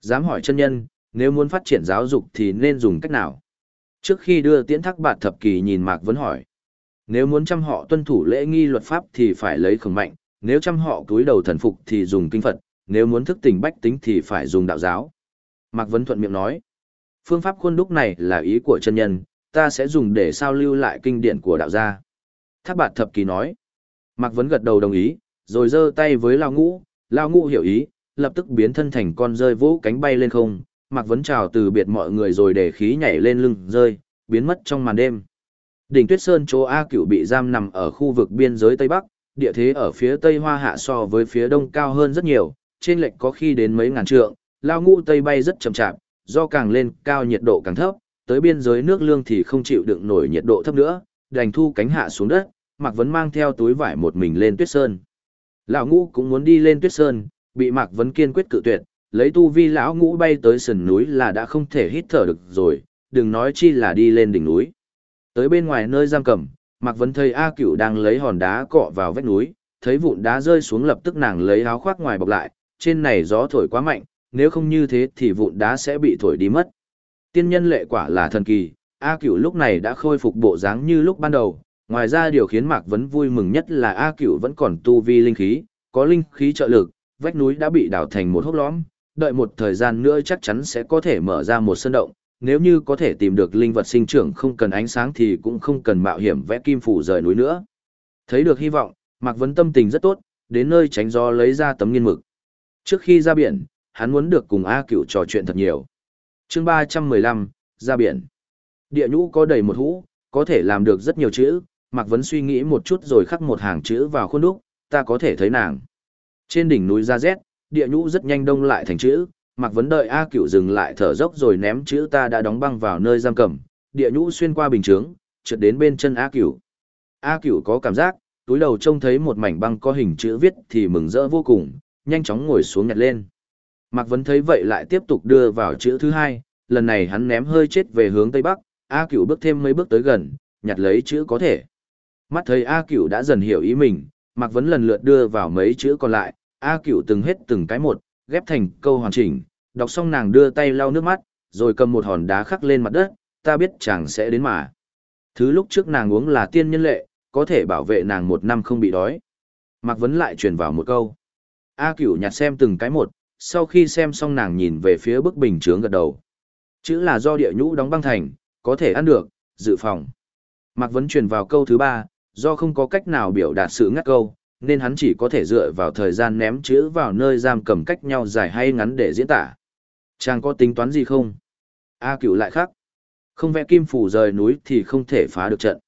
Dám hỏi chân nhân, nếu muốn phát triển giáo dục thì nên dùng cách nào? Trước khi đưa tiễn thác bạt thập kỳ nhìn Mạc Vấn hỏi. Nếu muốn chăm họ tuân thủ lễ nghi luật pháp thì phải lấy khổng mạnh, nếu chăm họ cúi đầu thần phục thì dùng kinh Phật, nếu muốn thức tỉnh bách tính thì phải dùng đạo giáo. Mạc Vấn thuận miệng nói. Phương pháp khuôn đúc này là ý của chân nhân, ta sẽ dùng để sao lưu lại kinh điển của đạo gia. Thác bạt thập kỳ nói. Mạc Vấn gật đầu đồng ý, rồi giơ tay với Lao Ngũ, Lao Ngũ hiểu ý, lập tức biến thân thành con rơi vỗ cánh bay lên không. Mạc Vấn chào từ biệt mọi người rồi để khí nhảy lên lưng, rơi, biến mất trong màn đêm. Đỉnh Tuyết Sơn chỗ A Cửu bị giam nằm ở khu vực biên giới Tây Bắc, địa thế ở phía Tây Hoa Hạ so với phía Đông cao hơn rất nhiều, trên lệch có khi đến mấy ngàn trượng, Lao Ngũ Tây bay rất chậm chạp, do càng lên cao nhiệt độ càng thấp, tới biên giới nước lương thì không chịu đựng nổi nhiệt độ thấp nữa, đành thu cánh hạ xuống đất, Mạc Vấn mang theo túi vải một mình lên tuyết sơn. Lão ngũ cũng muốn đi lên tuyết sơn, bị Mạc Vấn kiên quyết cự tuyệt, lấy tu vi lão ngũ bay tới sườn núi là đã không thể hít thở được rồi, đừng nói chi là đi lên đỉnh núi. Tới bên ngoài nơi giam cầm, Mạc Vấn thấy A Cửu đang lấy hòn đá cọ vào vách núi, thấy vụn đá rơi xuống lập tức nàng lấy áo khoác ngoài bọc lại, trên này gió thổi quá mạnh, nếu không như thế thì vụn đá sẽ bị thổi đi mất. Tiên nhân lệ quả là thần kỳ, A Cửu lúc này đã khôi phục bộ dáng như lúc ban đầu, ngoài ra điều khiến Mạc Vấn vui mừng nhất là A Cửu vẫn còn tu vi linh khí, có linh khí trợ lực, vách núi đã bị đào thành một hốc lõm, đợi một thời gian nữa chắc chắn sẽ có thể mở ra một sơn động, nếu như có thể tìm được linh vật sinh trưởng không cần ánh sáng thì cũng không cần mạo hiểm vẽ kim phủ rời núi nữa. Thấy được hy vọng, Mạc Vấn tâm tình rất tốt, đến nơi tránh gió lấy ra tấm nghiên mực. Trước khi ra biển, hắn muốn được cùng A Cửu trò chuyện thật nhiều chương ba trăm mười lăm ra biển địa nhũ có đầy một hũ có thể làm được rất nhiều chữ mạc vấn suy nghĩ một chút rồi khắc một hàng chữ vào khuôn đúc ta có thể thấy nàng trên đỉnh núi ra rét địa nhũ rất nhanh đông lại thành chữ mạc vấn đợi a cựu dừng lại thở dốc rồi ném chữ ta đã đóng băng vào nơi giam cầm địa nhũ xuyên qua bình chướng trượt đến bên chân a cựu a cựu có cảm giác túi đầu trông thấy một mảnh băng có hình chữ viết thì mừng rỡ vô cùng nhanh chóng ngồi xuống nhặt lên Mạc Vấn thấy vậy lại tiếp tục đưa vào chữ thứ hai, lần này hắn ném hơi chết về hướng tây bắc, A Cửu bước thêm mấy bước tới gần, nhặt lấy chữ có thể. Mắt thấy A Cửu đã dần hiểu ý mình, Mạc Vấn lần lượt đưa vào mấy chữ còn lại, A Cửu từng hết từng cái một, ghép thành câu hoàn chỉnh, đọc xong nàng đưa tay lau nước mắt, rồi cầm một hòn đá khắc lên mặt đất, ta biết chàng sẽ đến mà. Thứ lúc trước nàng uống là tiên nhân lệ, có thể bảo vệ nàng một năm không bị đói. Mạc Vấn lại truyền vào một câu. A Cửu nhặt xem từng cái một, sau khi xem xong nàng nhìn về phía bức bình chướng gật đầu. Chữ là do địa nhũ đóng băng thành, có thể ăn được, dự phòng. Mạc Vấn truyền vào câu thứ ba, do không có cách nào biểu đạt sự ngắt câu, nên hắn chỉ có thể dựa vào thời gian ném chữ vào nơi giam cầm cách nhau dài hay ngắn để diễn tả. Chàng có tính toán gì không? A cửu lại khắc. Không vẽ kim phủ rời núi thì không thể phá được trận.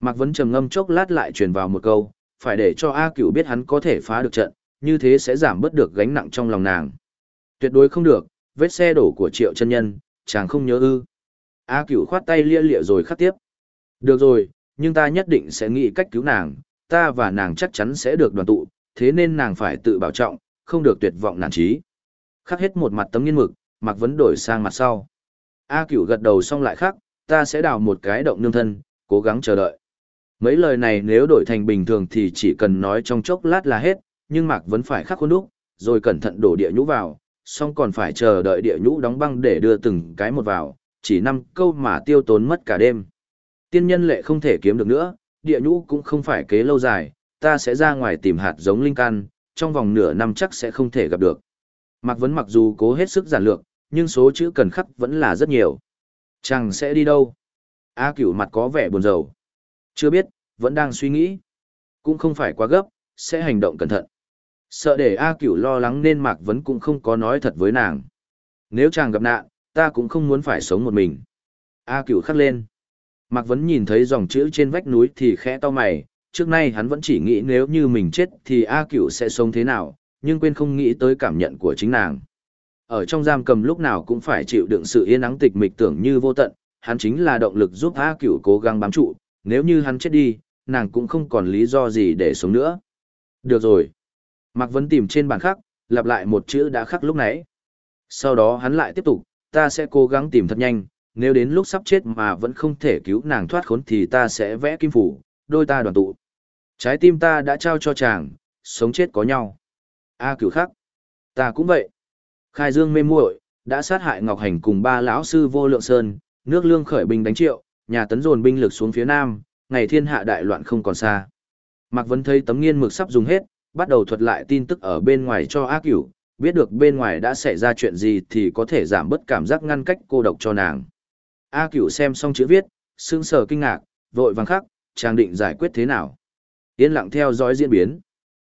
Mạc Vấn trầm ngâm chốc lát lại truyền vào một câu, phải để cho A cửu biết hắn có thể phá được trận, như thế sẽ giảm bớt được gánh nặng trong lòng nàng. Tuyệt đối không được, vết xe đổ của triệu chân nhân, chàng không nhớ ư. A cửu khoát tay lia lịa rồi khắc tiếp. Được rồi, nhưng ta nhất định sẽ nghĩ cách cứu nàng, ta và nàng chắc chắn sẽ được đoàn tụ, thế nên nàng phải tự bảo trọng, không được tuyệt vọng nản trí. Khắc hết một mặt tấm nghiên mực, Mạc Vấn đổi sang mặt sau. A cửu gật đầu xong lại khắc, ta sẽ đào một cái động nương thân, cố gắng chờ đợi. Mấy lời này nếu đổi thành bình thường thì chỉ cần nói trong chốc lát là hết, nhưng Mạc Vấn phải khắc khuôn đúc, rồi cẩn thận đổ địa nhũ vào, xong còn phải chờ đợi địa nhũ đóng băng để đưa từng cái một vào, chỉ năm câu mà tiêu tốn mất cả đêm. Tiên nhân lệ không thể kiếm được nữa, địa nhũ cũng không phải kế lâu dài, ta sẽ ra ngoài tìm hạt giống linh căn, trong vòng nửa năm chắc sẽ không thể gặp được. Mạc Vấn mặc dù cố hết sức giản lược, nhưng số chữ cần khắc vẫn là rất nhiều. Chàng sẽ đi đâu? A cửu mặt có vẻ buồn rầu. Chưa biết, vẫn đang suy nghĩ. Cũng không phải quá gấp, sẽ hành động cẩn thận. Sợ để A cửu lo lắng nên Mạc Vấn cũng không có nói thật với nàng. Nếu chàng gặp nạn, ta cũng không muốn phải sống một mình. A cửu khắc lên. Mạc Vấn nhìn thấy dòng chữ trên vách núi thì khẽ to mày, trước nay hắn vẫn chỉ nghĩ nếu như mình chết thì A cửu sẽ sống thế nào, nhưng quên không nghĩ tới cảm nhận của chính nàng. Ở trong giam cầm lúc nào cũng phải chịu đựng sự yên ắng tịch mịch tưởng như vô tận, hắn chính là động lực giúp A cửu cố gắng bám trụ, nếu như hắn chết đi, nàng cũng không còn lý do gì để sống nữa. Được rồi. Mạc Vấn tìm trên bàn khắc, lặp lại một chữ đã khắc lúc nãy. Sau đó hắn lại tiếp tục, ta sẽ cố gắng tìm thật nhanh, nếu đến lúc sắp chết mà vẫn không thể cứu nàng thoát khốn thì ta sẽ vẽ kim phủ, đôi ta đoàn tụ. Trái tim ta đã trao cho chàng, sống chết có nhau. A cửu khắc. Ta cũng vậy. Khai dương mê muội đã sát hại Ngọc Hành cùng ba lão sư vô lượng sơn, nước lương khởi binh đánh triệu, nhà tấn dồn binh lực xuống phía nam, ngày thiên hạ đại loạn không còn xa. Mạc Vân thấy tấm nghiên mực sắp dùng hết, bắt đầu thuật lại tin tức ở bên ngoài cho A Cửu, biết được bên ngoài đã xảy ra chuyện gì thì có thể giảm bớt cảm giác ngăn cách cô độc cho nàng. A Cửu xem xong chữ viết, sững sờ kinh ngạc, vội vàng khắc, chàng định giải quyết thế nào. Yên lặng theo dõi diễn biến.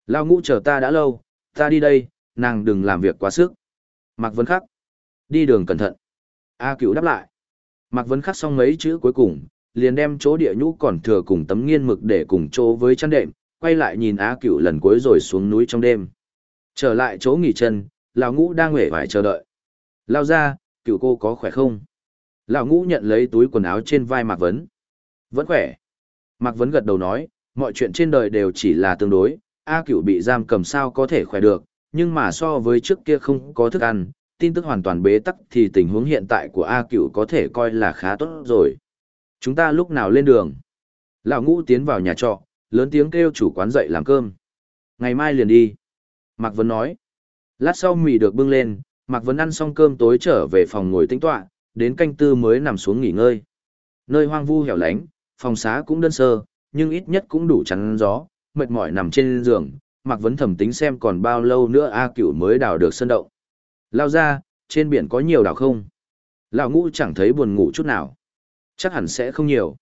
Lao ngũ chờ ta đã lâu, ta đi đây, nàng đừng làm việc quá sức. Mạc Vân khắc. Đi đường cẩn thận. A Cửu đáp lại. Mạc Vân khắc xong mấy chữ cuối cùng, liền đem chỗ địa nhũ còn thừa cùng tấm nghiên mực để cùng chỗ với chăn đệm, quay lại nhìn A Cửu lần cuối rồi xuống núi trong đêm. Trở lại chỗ nghỉ chân, lão ngũ đang nguệ vải chờ đợi. Lao ra, cửu cô có khỏe không? Lão ngũ nhận lấy túi quần áo trên vai Mạc Vấn. Vẫn khỏe. Mạc Vấn gật đầu nói, mọi chuyện trên đời đều chỉ là tương đối, A cửu bị giam cầm sao có thể khỏe được, nhưng mà so với trước kia không có thức ăn, tin tức hoàn toàn bế tắc thì tình huống hiện tại của A cửu có thể coi là khá tốt rồi. Chúng ta lúc nào lên đường? Lão ngũ tiến vào nhà trọ, lớn tiếng kêu chủ quán dậy làm cơm. Ngày mai liền đi. Mạc Vấn nói. Lát sau mì được bưng lên, Mạc Vấn ăn xong cơm tối trở về phòng ngồi tĩnh tọa, đến canh tư mới nằm xuống nghỉ ngơi. Nơi hoang vu hẻo lánh, phòng xá cũng đơn sơ, nhưng ít nhất cũng đủ chắn gió, mệt mỏi nằm trên giường, Mạc Vấn thẩm tính xem còn bao lâu nữa A Cửu mới đào được sân động. Lao ra, trên biển có nhiều đảo không? Lão ngũ chẳng thấy buồn ngủ chút nào. Chắc hẳn sẽ không nhiều.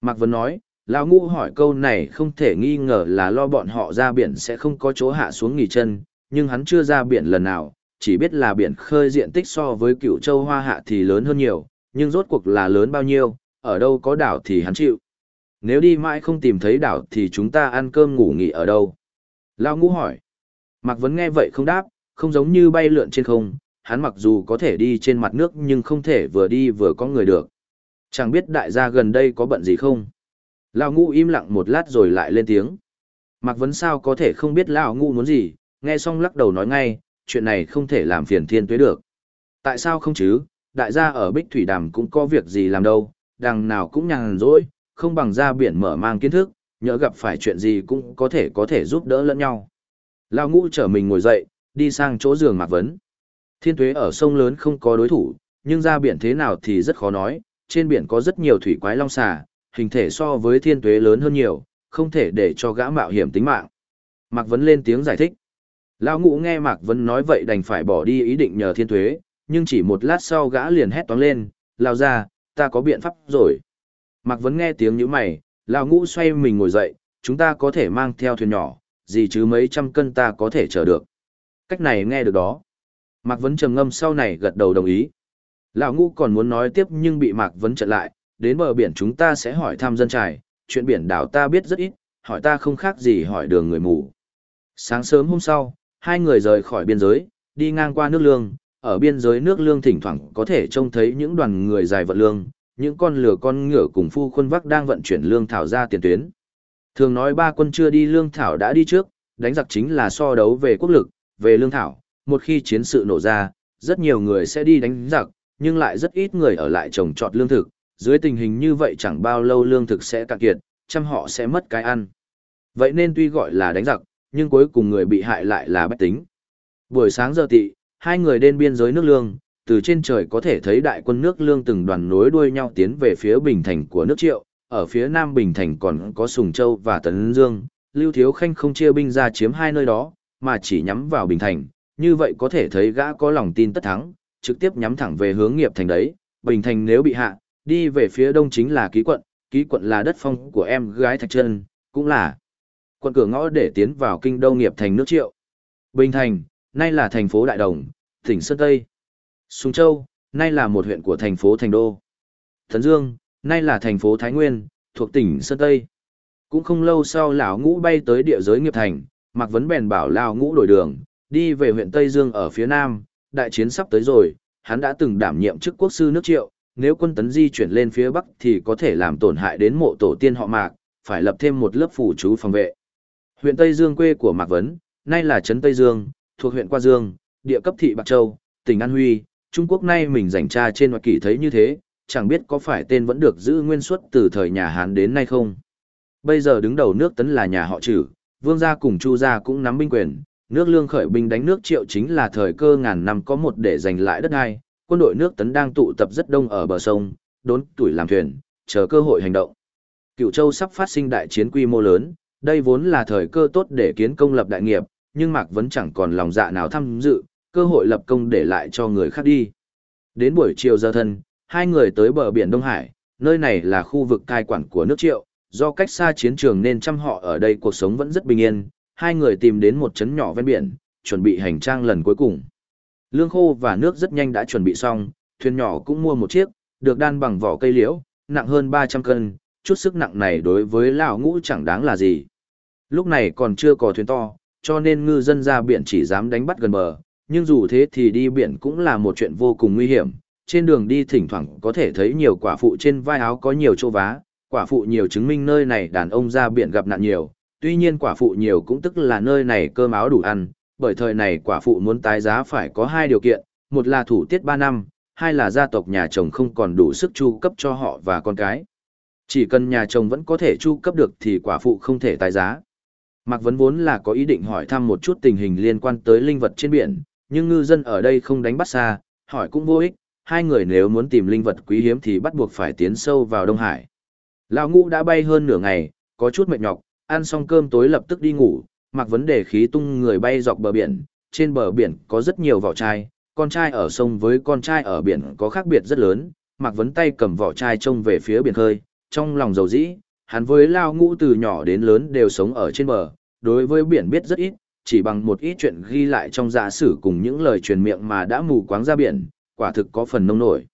Mạc Vấn nói, Lão ngũ hỏi câu này không thể nghi ngờ là lo bọn họ ra biển sẽ không có chỗ hạ xuống nghỉ chân, nhưng hắn chưa ra biển lần nào, chỉ biết là biển khơi diện tích so với cựu châu hoa hạ thì lớn hơn nhiều, nhưng rốt cuộc là lớn bao nhiêu, ở đâu có đảo thì hắn chịu. Nếu đi mãi không tìm thấy đảo thì chúng ta ăn cơm ngủ nghỉ ở đâu? Lao ngũ hỏi. Mạc Vấn nghe vậy không đáp, không giống như bay lượn trên không, hắn mặc dù có thể đi trên mặt nước nhưng không thể vừa đi vừa có người được. Chẳng biết đại gia gần đây có bận gì không? Lao ngũ im lặng một lát rồi lại lên tiếng. Mạc Vấn sao có thể không biết Lao ngũ muốn gì, nghe xong lắc đầu nói ngay, chuyện này không thể làm phiền thiên tuế được. Tại sao không chứ, đại gia ở Bích Thủy Đàm cũng có việc gì làm đâu, đằng nào cũng nhàn rỗi, không bằng ra biển mở mang kiến thức, nhỡ gặp phải chuyện gì cũng có thể có thể giúp đỡ lẫn nhau. Lao ngũ trở mình ngồi dậy, đi sang chỗ giường Mạc Vấn. Thiên tuế ở sông lớn không có đối thủ, nhưng ra biển thế nào thì rất khó nói, trên biển có rất nhiều thủy quái long xà, hình thể so với thiên tuế lớn hơn nhiều, không thể để cho gã mạo hiểm tính mạng. Mạc Vấn lên tiếng giải thích. Lão ngũ nghe Mạc Vân nói vậy đành phải bỏ đi ý định nhờ thiên thuế, nhưng chỉ một lát sau gã liền hét toán lên, lao ra, ta có biện pháp rồi. Mạc Vân nghe tiếng như mày, lão ngũ xoay mình ngồi dậy, chúng ta có thể mang theo thuyền nhỏ, gì chứ mấy trăm cân ta có thể chở được. Cách này nghe được đó. Mạc Vân trầm ngâm sau này gật đầu đồng ý. Lão ngũ còn muốn nói tiếp nhưng bị Mạc Vân chặn lại, đến bờ biển chúng ta sẽ hỏi thăm dân trải, chuyện biển đảo ta biết rất ít, hỏi ta không khác gì hỏi đường người mù. Sáng sớm hôm sau, hai người rời khỏi biên giới, đi ngang qua nước lương, ở biên giới nước lương thỉnh thoảng có thể trông thấy những đoàn người dài vận lương, những con lửa con ngựa cùng phu quân vác đang vận chuyển lương thảo ra tiền tuyến. Thường nói ba quân chưa đi lương thảo đã đi trước, đánh giặc chính là so đấu về quốc lực, về lương thảo, một khi chiến sự nổ ra, rất nhiều người sẽ đi đánh giặc, nhưng lại rất ít người ở lại trồng trọt lương thực, dưới tình hình như vậy chẳng bao lâu lương thực sẽ cạn kiệt, trăm họ sẽ mất cái ăn. Vậy nên tuy gọi là đánh giặc, nhưng cuối cùng người bị hại lại là bách tính. Buổi sáng giờ tị, hai người đến biên giới nước lương, từ trên trời có thể thấy đại quân nước lương từng đoàn nối đuôi nhau tiến về phía bình thành của nước triệu, ở phía nam bình thành còn có Sùng Châu và Tấn Dương, Lưu Thiếu Khanh không chia binh ra chiếm hai nơi đó, mà chỉ nhắm vào bình thành, như vậy có thể thấy gã có lòng tin tất thắng, trực tiếp nhắm thẳng về hướng nghiệp thành đấy, bình thành nếu bị hạ, đi về phía đông chính là ký quận, ký quận là đất phong của em gái Thạch Trân, cũng là quận cửa ngõ để tiến vào kinh đô nghiệp thành nước triệu. Bình thành, nay là thành phố Đại Đồng, tỉnh Sơn Tây. Sùng Châu, nay là một huyện của thành phố Thành Đô. Thần Dương, nay là thành phố Thái Nguyên, thuộc tỉnh Sơn Tây. Cũng không lâu sau lão ngũ bay tới địa giới nghiệp thành, Mạc Vấn bèn bảo lão ngũ đổi đường, đi về huyện Tây Dương ở phía nam, đại chiến sắp tới rồi, hắn đã từng đảm nhiệm chức quốc sư nước triệu, nếu quân tấn di chuyển lên phía bắc thì có thể làm tổn hại đến mộ tổ tiên họ Mạc, phải lập thêm một lớp phủ chú phòng vệ. Huyện Tây Dương quê của Mạc Vấn, nay là trấn Tây Dương, thuộc huyện Qua Dương, địa cấp thị Bạc Châu, tỉnh An Huy, Trung Quốc nay mình rảnh tra trên hoạt kỷ thấy như thế, chẳng biết có phải tên vẫn được giữ nguyên suất từ thời nhà Hán đến nay không. Bây giờ đứng đầu nước tấn là nhà họ trừ, vương gia cùng chu gia cũng nắm binh quyền, nước lương khởi binh đánh nước triệu chính là thời cơ ngàn năm có một để giành lại đất ai, quân đội nước tấn đang tụ tập rất đông ở bờ sông, đốn tuổi làm thuyền, chờ cơ hội hành động. Cựu châu sắp phát sinh đại chiến quy mô lớn, đây vốn là thời cơ tốt để kiến công lập đại nghiệp, nhưng Mạc vẫn chẳng còn lòng dạ nào tham dự, cơ hội lập công để lại cho người khác đi. Đến buổi chiều giờ thân, hai người tới bờ biển Đông Hải, nơi này là khu vực cai quản của nước triệu, do cách xa chiến trường nên trăm họ ở đây cuộc sống vẫn rất bình yên, hai người tìm đến một trấn nhỏ ven biển, chuẩn bị hành trang lần cuối cùng. Lương khô và nước rất nhanh đã chuẩn bị xong, thuyền nhỏ cũng mua một chiếc, được đan bằng vỏ cây liễu, nặng hơn 300 cân, chút sức nặng này đối với lão ngũ chẳng đáng là gì. Lúc này còn chưa có thuyền to, cho nên ngư dân ra biển chỉ dám đánh bắt gần bờ, nhưng dù thế thì đi biển cũng là một chuyện vô cùng nguy hiểm. Trên đường đi thỉnh thoảng có thể thấy nhiều quả phụ trên vai áo có nhiều chỗ vá, quả phụ nhiều chứng minh nơi này đàn ông ra biển gặp nạn nhiều, tuy nhiên quả phụ nhiều cũng tức là nơi này cơm áo đủ ăn, bởi thời này quả phụ muốn tái giá phải có hai điều kiện, một là thủ tiết 3 năm, hai là gia tộc nhà chồng không còn đủ sức chu cấp cho họ và con cái. Chỉ cần nhà chồng vẫn có thể chu cấp được thì quả phụ không thể tái giá. Mạc Vấn vốn là có ý định hỏi thăm một chút tình hình liên quan tới linh vật trên biển, nhưng ngư dân ở đây không đánh bắt xa, hỏi cũng vô ích, hai người nếu muốn tìm linh vật quý hiếm thì bắt buộc phải tiến sâu vào Đông Hải. Lão ngũ đã bay hơn nửa ngày, có chút mệt nhọc, ăn xong cơm tối lập tức đi ngủ, mặc vấn đề khí tung người bay dọc bờ biển, trên bờ biển có rất nhiều vỏ chai, con trai ở sông với con trai ở biển có khác biệt rất lớn, mặc vấn tay cầm vỏ chai trông về phía biển khơi, trong lòng dầu dĩ, hắn với Lao ngũ từ nhỏ đến lớn đều sống ở trên bờ, đối với biển biết rất ít, chỉ bằng một ít chuyện ghi lại trong giả sử cùng những lời truyền miệng mà đã mù quáng ra biển, quả thực có phần nông nổi.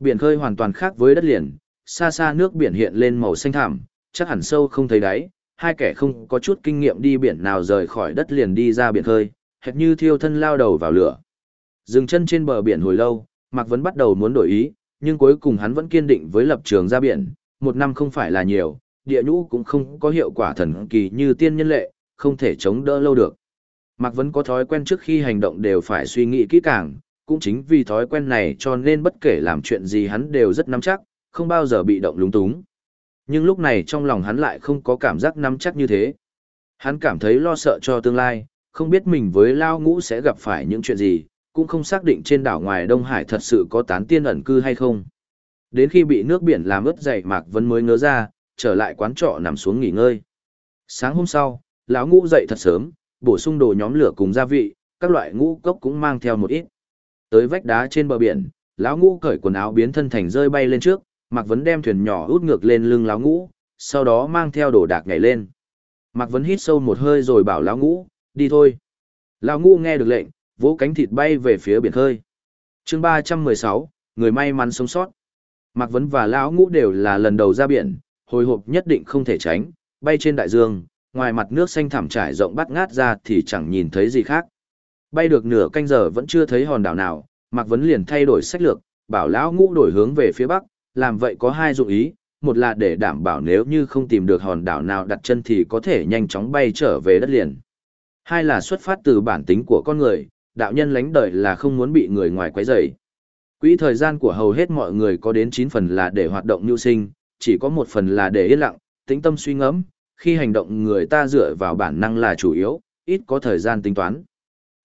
Biển khơi hoàn toàn khác với đất liền, xa xa nước biển hiện lên màu xanh thẳm, chắc hẳn sâu không thấy đáy, hai kẻ không có chút kinh nghiệm đi biển nào rời khỏi đất liền đi ra biển khơi, hệt như thiêu thân lao đầu vào lửa. Dừng chân trên bờ biển hồi lâu, Mạc Vấn bắt đầu muốn đổi ý, nhưng cuối cùng hắn vẫn kiên định với lập trường ra biển, một năm không phải là nhiều, địa nhũ cũng không có hiệu quả thần kỳ như tiên nhân lệ, không thể chống đỡ lâu được. Mạc Vấn có thói quen trước khi hành động đều phải suy nghĩ kỹ càng, cũng chính vì thói quen này cho nên bất kể làm chuyện gì hắn đều rất nắm chắc, không bao giờ bị động lúng túng. Nhưng lúc này trong lòng hắn lại không có cảm giác nắm chắc như thế. Hắn cảm thấy lo sợ cho tương lai, không biết mình với Lao Ngũ sẽ gặp phải những chuyện gì, cũng không xác định trên đảo ngoài Đông Hải thật sự có tán tiên ẩn cư hay không. Đến khi bị nước biển làm ướt dày Mạc Vân mới ngớ ra, trở lại quán trọ nằm xuống nghỉ ngơi. Sáng hôm sau, lão ngũ dậy thật sớm, bổ sung đồ nhóm lửa cùng gia vị, các loại ngũ cốc cũng mang theo một ít. Tới vách đá trên bờ biển, lão ngũ cởi quần áo biến thân thành rơi bay lên trước, Mạc Vân đem thuyền nhỏ út ngược lên lưng lão ngũ, sau đó mang theo đồ đạc nhảy lên. Mạc Vân hít sâu một hơi rồi bảo lão ngũ, đi thôi. Lão ngũ nghe được lệnh, vỗ cánh thịt bay về phía biển khơi. chương 316, người may mắn sống sót. Mạc Vấn và Lão Ngũ đều là lần đầu ra biển, hồi hộp nhất định không thể tránh, bay trên đại dương, ngoài mặt nước xanh thẳm trải rộng bắt ngát ra thì chẳng nhìn thấy gì khác. Bay được nửa canh giờ vẫn chưa thấy hòn đảo nào, Mạc Vấn liền thay đổi sách lược, bảo Lão Ngũ đổi hướng về phía bắc, làm vậy có hai dụng ý, một là để đảm bảo nếu như không tìm được hòn đảo nào đặt chân thì có thể nhanh chóng bay trở về đất liền. Hai là xuất phát từ bản tính của con người, đạo nhân lánh đời là không muốn bị người ngoài quấy rầy. Quỹ thời gian của hầu hết mọi người có đến 9 phần là để hoạt động nhu sinh, chỉ có một phần là để yên lặng, tĩnh tâm suy ngẫm, khi hành động người ta dựa vào bản năng là chủ yếu, ít có thời gian tính toán.